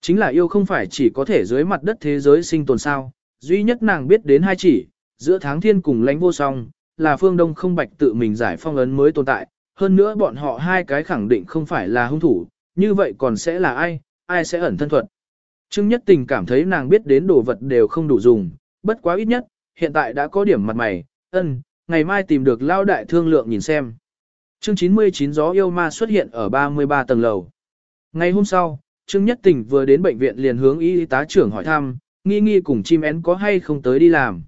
S1: Chính là yêu không phải chỉ có thể dưới mặt đất thế giới sinh tồn sao, duy nhất nàng biết đến hai chỉ, giữa tháng thiên cùng lãnh vô song, là phương đông không bạch tự mình giải phong ấn mới tồn tại, hơn nữa bọn họ hai cái khẳng định không phải là hung thủ, như vậy còn sẽ là ai, ai sẽ ẩn thân thuật. Trương Nhất Tình cảm thấy nàng biết đến đồ vật đều không đủ dùng, bất quá ít nhất, hiện tại đã có điểm mặt mày, ân, ngày mai tìm được lao đại thương lượng nhìn xem. Chương 99 gió yêu ma xuất hiện ở 33 tầng lầu. Ngày hôm sau, Trương Nhất Tình vừa đến bệnh viện liền hướng y tá trưởng hỏi thăm, nghi nghi cùng chim én có hay không tới đi làm.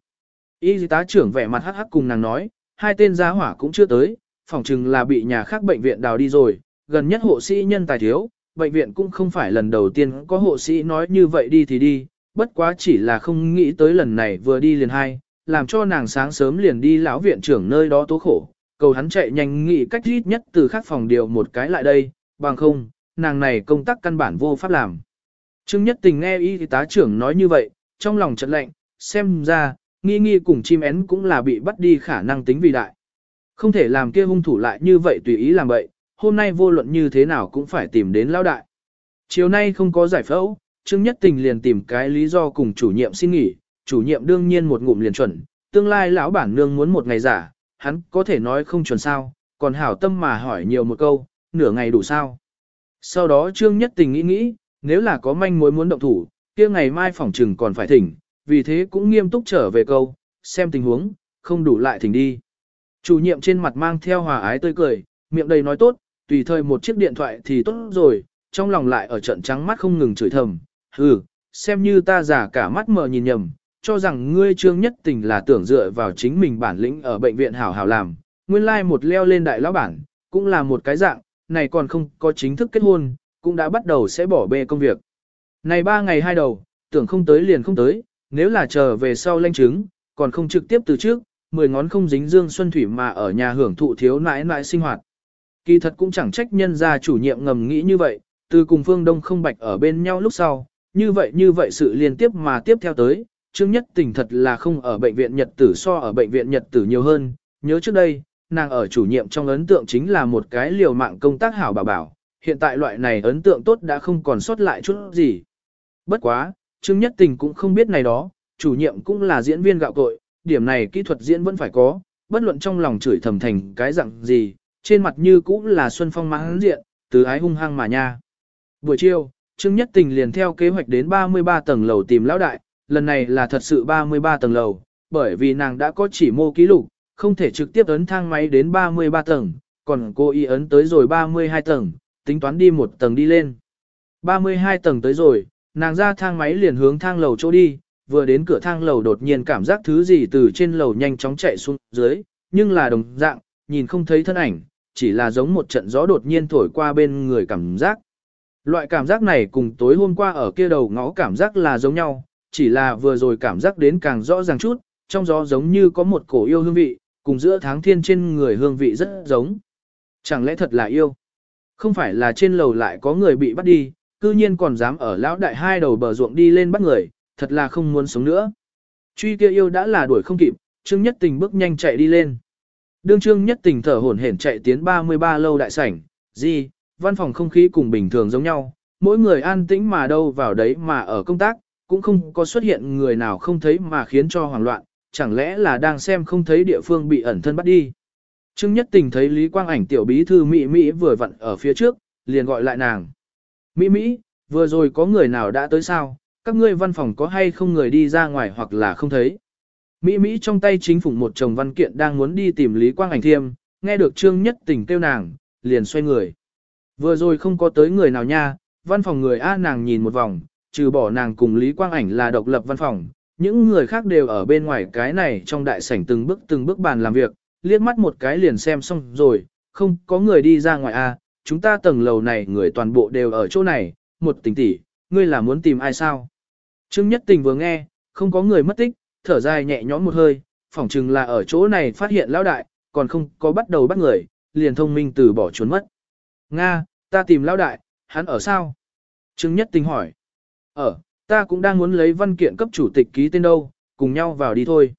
S1: Y tá trưởng vẻ mặt hắc hắc cùng nàng nói, hai tên giá hỏa cũng chưa tới, phỏng chừng là bị nhà khác bệnh viện đào đi rồi, gần nhất hộ sĩ nhân tài thiếu, bệnh viện cũng không phải lần đầu tiên có hộ sĩ nói như vậy đi thì đi, bất quá chỉ là không nghĩ tới lần này vừa đi liền hai, làm cho nàng sáng sớm liền đi lão viện trưởng nơi đó tố khổ, cầu hắn chạy nhanh nghĩ cách ít nhất từ khác phòng điều một cái lại đây, bằng không, nàng này công tác căn bản vô pháp làm. Trương Nhất Tình nghe y tá trưởng nói như vậy, trong lòng chợt lạnh, xem ra, nghi nghi cùng chim én cũng là bị bắt đi khả năng tính vì đại. Không thể làm kia hung thủ lại như vậy tùy ý làm vậy, hôm nay vô luận như thế nào cũng phải tìm đến lão đại. Chiều nay không có giải phẫu, Trương Nhất Tình liền tìm cái lý do cùng chủ nhiệm xin nghỉ, chủ nhiệm đương nhiên một ngụm liền chuẩn, tương lai lão bản nương muốn một ngày giả, hắn có thể nói không chuẩn sao, còn hảo tâm mà hỏi nhiều một câu, nửa ngày đủ sao. Sau đó Trương Nhất Tình nghĩ nghĩ, nếu là có manh mối muốn động thủ, kia ngày mai phòng trừng còn phải thỉnh, vì thế cũng nghiêm túc trở về câu, xem tình huống, không đủ lại thỉnh đi. Chủ nhiệm trên mặt mang theo hòa ái tươi cười, miệng đầy nói tốt, tùy thời một chiếc điện thoại thì tốt rồi, trong lòng lại ở trận trắng mắt không ngừng chửi thầm, hừ, xem như ta giả cả mắt mờ nhìn nhầm, cho rằng ngươi trương nhất tình là tưởng dựa vào chính mình bản lĩnh ở bệnh viện hảo hảo làm, nguyên lai like một leo lên đại lão bản, cũng là một cái dạng, này còn không có chính thức kết hôn, cũng đã bắt đầu sẽ bỏ bê công việc. Này ba ngày hai đầu, tưởng không tới liền không tới, nếu là chờ về sau lanh chứng, còn không trực tiếp từ trước, mười ngón không dính dương xuân thủy mà ở nhà hưởng thụ thiếu nãi nãi sinh hoạt. Kỳ thật cũng chẳng trách nhân gia chủ nhiệm ngầm nghĩ như vậy, từ cùng phương đông không bạch ở bên nhau lúc sau, như vậy như vậy sự liên tiếp mà tiếp theo tới, trước Nhất Tình thật là không ở bệnh viện Nhật Tử so ở bệnh viện Nhật Tử nhiều hơn, nhớ trước đây, nàng ở chủ nhiệm trong ấn tượng chính là một cái liều mạng công tác hảo bảo bảo, hiện tại loại này ấn tượng tốt đã không còn sót lại chút gì. Bất quá, Trương Nhất Tình cũng không biết này đó, chủ nhiệm cũng là diễn viên gạo cội, điểm này kỹ thuật diễn vẫn phải có, bất luận trong lòng chửi thầm thành cái dạng gì, trên mặt như cũng là xuân phong mãn diện, từ ái hung hăng mà nha. Buổi chiều, Trương Nhất Tình liền theo kế hoạch đến 33 tầng lầu tìm lão đại, lần này là thật sự 33 tầng lầu, bởi vì nàng đã có chỉ mô ký lục, không thể trực tiếp ấn thang máy đến 33 tầng, còn cô y ấn tới rồi 32 tầng, tính toán đi một tầng đi lên. 32 tầng tới rồi, nàng ra thang máy liền hướng thang lầu chỗ đi, vừa đến cửa thang lầu đột nhiên cảm giác thứ gì từ trên lầu nhanh chóng chạy xuống dưới, nhưng là đồng dạng, nhìn không thấy thân ảnh, chỉ là giống một trận gió đột nhiên thổi qua bên người cảm giác. Loại cảm giác này cùng tối hôm qua ở kia đầu ngõ cảm giác là giống nhau, chỉ là vừa rồi cảm giác đến càng rõ ràng chút, trong gió giống như có một cổ yêu hương vị, cùng giữa tháng thiên trên người hương vị rất giống. Chẳng lẽ thật là yêu? Không phải là trên lầu lại có người bị bắt đi, cư nhiên còn dám ở lão đại hai đầu bờ ruộng đi lên bắt người, thật là không muốn sống nữa. Truy kia yêu đã là đuổi không kịp, Trương Nhất Tình bước nhanh chạy đi lên. Đương Trương Nhất Tình thở hổn hển chạy tiến 33 lâu đại sảnh, gì, văn phòng không khí cùng bình thường giống nhau, mỗi người an tĩnh mà đâu vào đấy mà ở công tác, cũng không có xuất hiện người nào không thấy mà khiến cho hoảng loạn, chẳng lẽ là đang xem không thấy địa phương bị ẩn thân bắt đi. Trương Nhất Tình thấy Lý Quang Ảnh tiểu bí thư Mỹ Mỹ vừa vặn ở phía trước, liền gọi lại nàng. Mỹ Mỹ, vừa rồi có người nào đã tới sao, các ngươi văn phòng có hay không người đi ra ngoài hoặc là không thấy. Mỹ Mỹ trong tay chính phủ một chồng văn kiện đang muốn đi tìm Lý Quang Ảnh thiêm, nghe được Trương Nhất Tình kêu nàng, liền xoay người. Vừa rồi không có tới người nào nha, văn phòng người A nàng nhìn một vòng, trừ bỏ nàng cùng Lý Quang Ảnh là độc lập văn phòng, những người khác đều ở bên ngoài cái này trong đại sảnh từng bước từng bước bàn làm việc, liếc mắt một cái liền xem xong rồi, không có người đi ra ngoài A, chúng ta tầng lầu này người toàn bộ đều ở chỗ này, một tình tỷ, ngươi là muốn tìm ai sao? Trương Nhất Tình vừa nghe, không có người mất tích, thở dài nhẹ nhõm một hơi, phỏng chừng là ở chỗ này phát hiện lão đại, còn không có bắt đầu bắt người, liền thông minh từ bỏ trốn mất. Nga, ta tìm lão đại, hắn ở sao? Trương Nhất Tình hỏi. Ở, ta cũng đang muốn lấy văn kiện cấp chủ tịch ký tên đâu, cùng nhau vào đi thôi.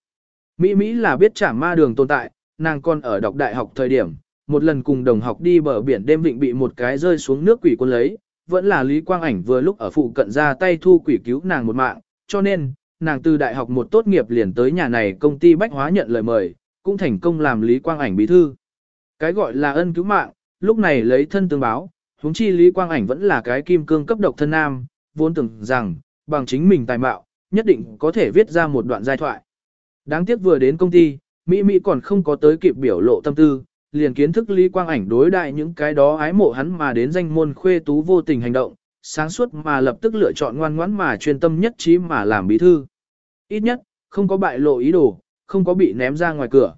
S1: Mỹ Mỹ là biết trả ma đường tồn tại, nàng còn ở đọc đại học thời điểm, một lần cùng đồng học đi bờ biển đêm vịnh bị một cái rơi xuống nước quỷ quân lấy, vẫn là Lý Quang Ảnh vừa lúc ở phụ cận ra tay thu quỷ cứu nàng một mạng, cho nên, nàng từ đại học một tốt nghiệp liền tới nhà này công ty bách hóa nhận lời mời, cũng thành công làm Lý Quang Ảnh bí thư. Cái gọi là ân cứu mạng, lúc này lấy thân tương báo, huống chi Lý Quang Ảnh vẫn là cái kim cương cấp độc thân nam, vốn tưởng rằng, bằng chính mình tài mạo, nhất định có thể viết ra một đoạn giai thoại. Đáng tiếc vừa đến công ty, Mỹ Mỹ còn không có tới kịp biểu lộ tâm tư, liền kiến thức Lý Quang Ảnh đối đại những cái đó ái mộ hắn mà đến danh môn khuê tú vô tình hành động, sáng suốt mà lập tức lựa chọn ngoan ngoãn mà chuyên tâm nhất trí mà làm bí thư. Ít nhất, không có bại lộ ý đồ, không có bị ném ra ngoài cửa.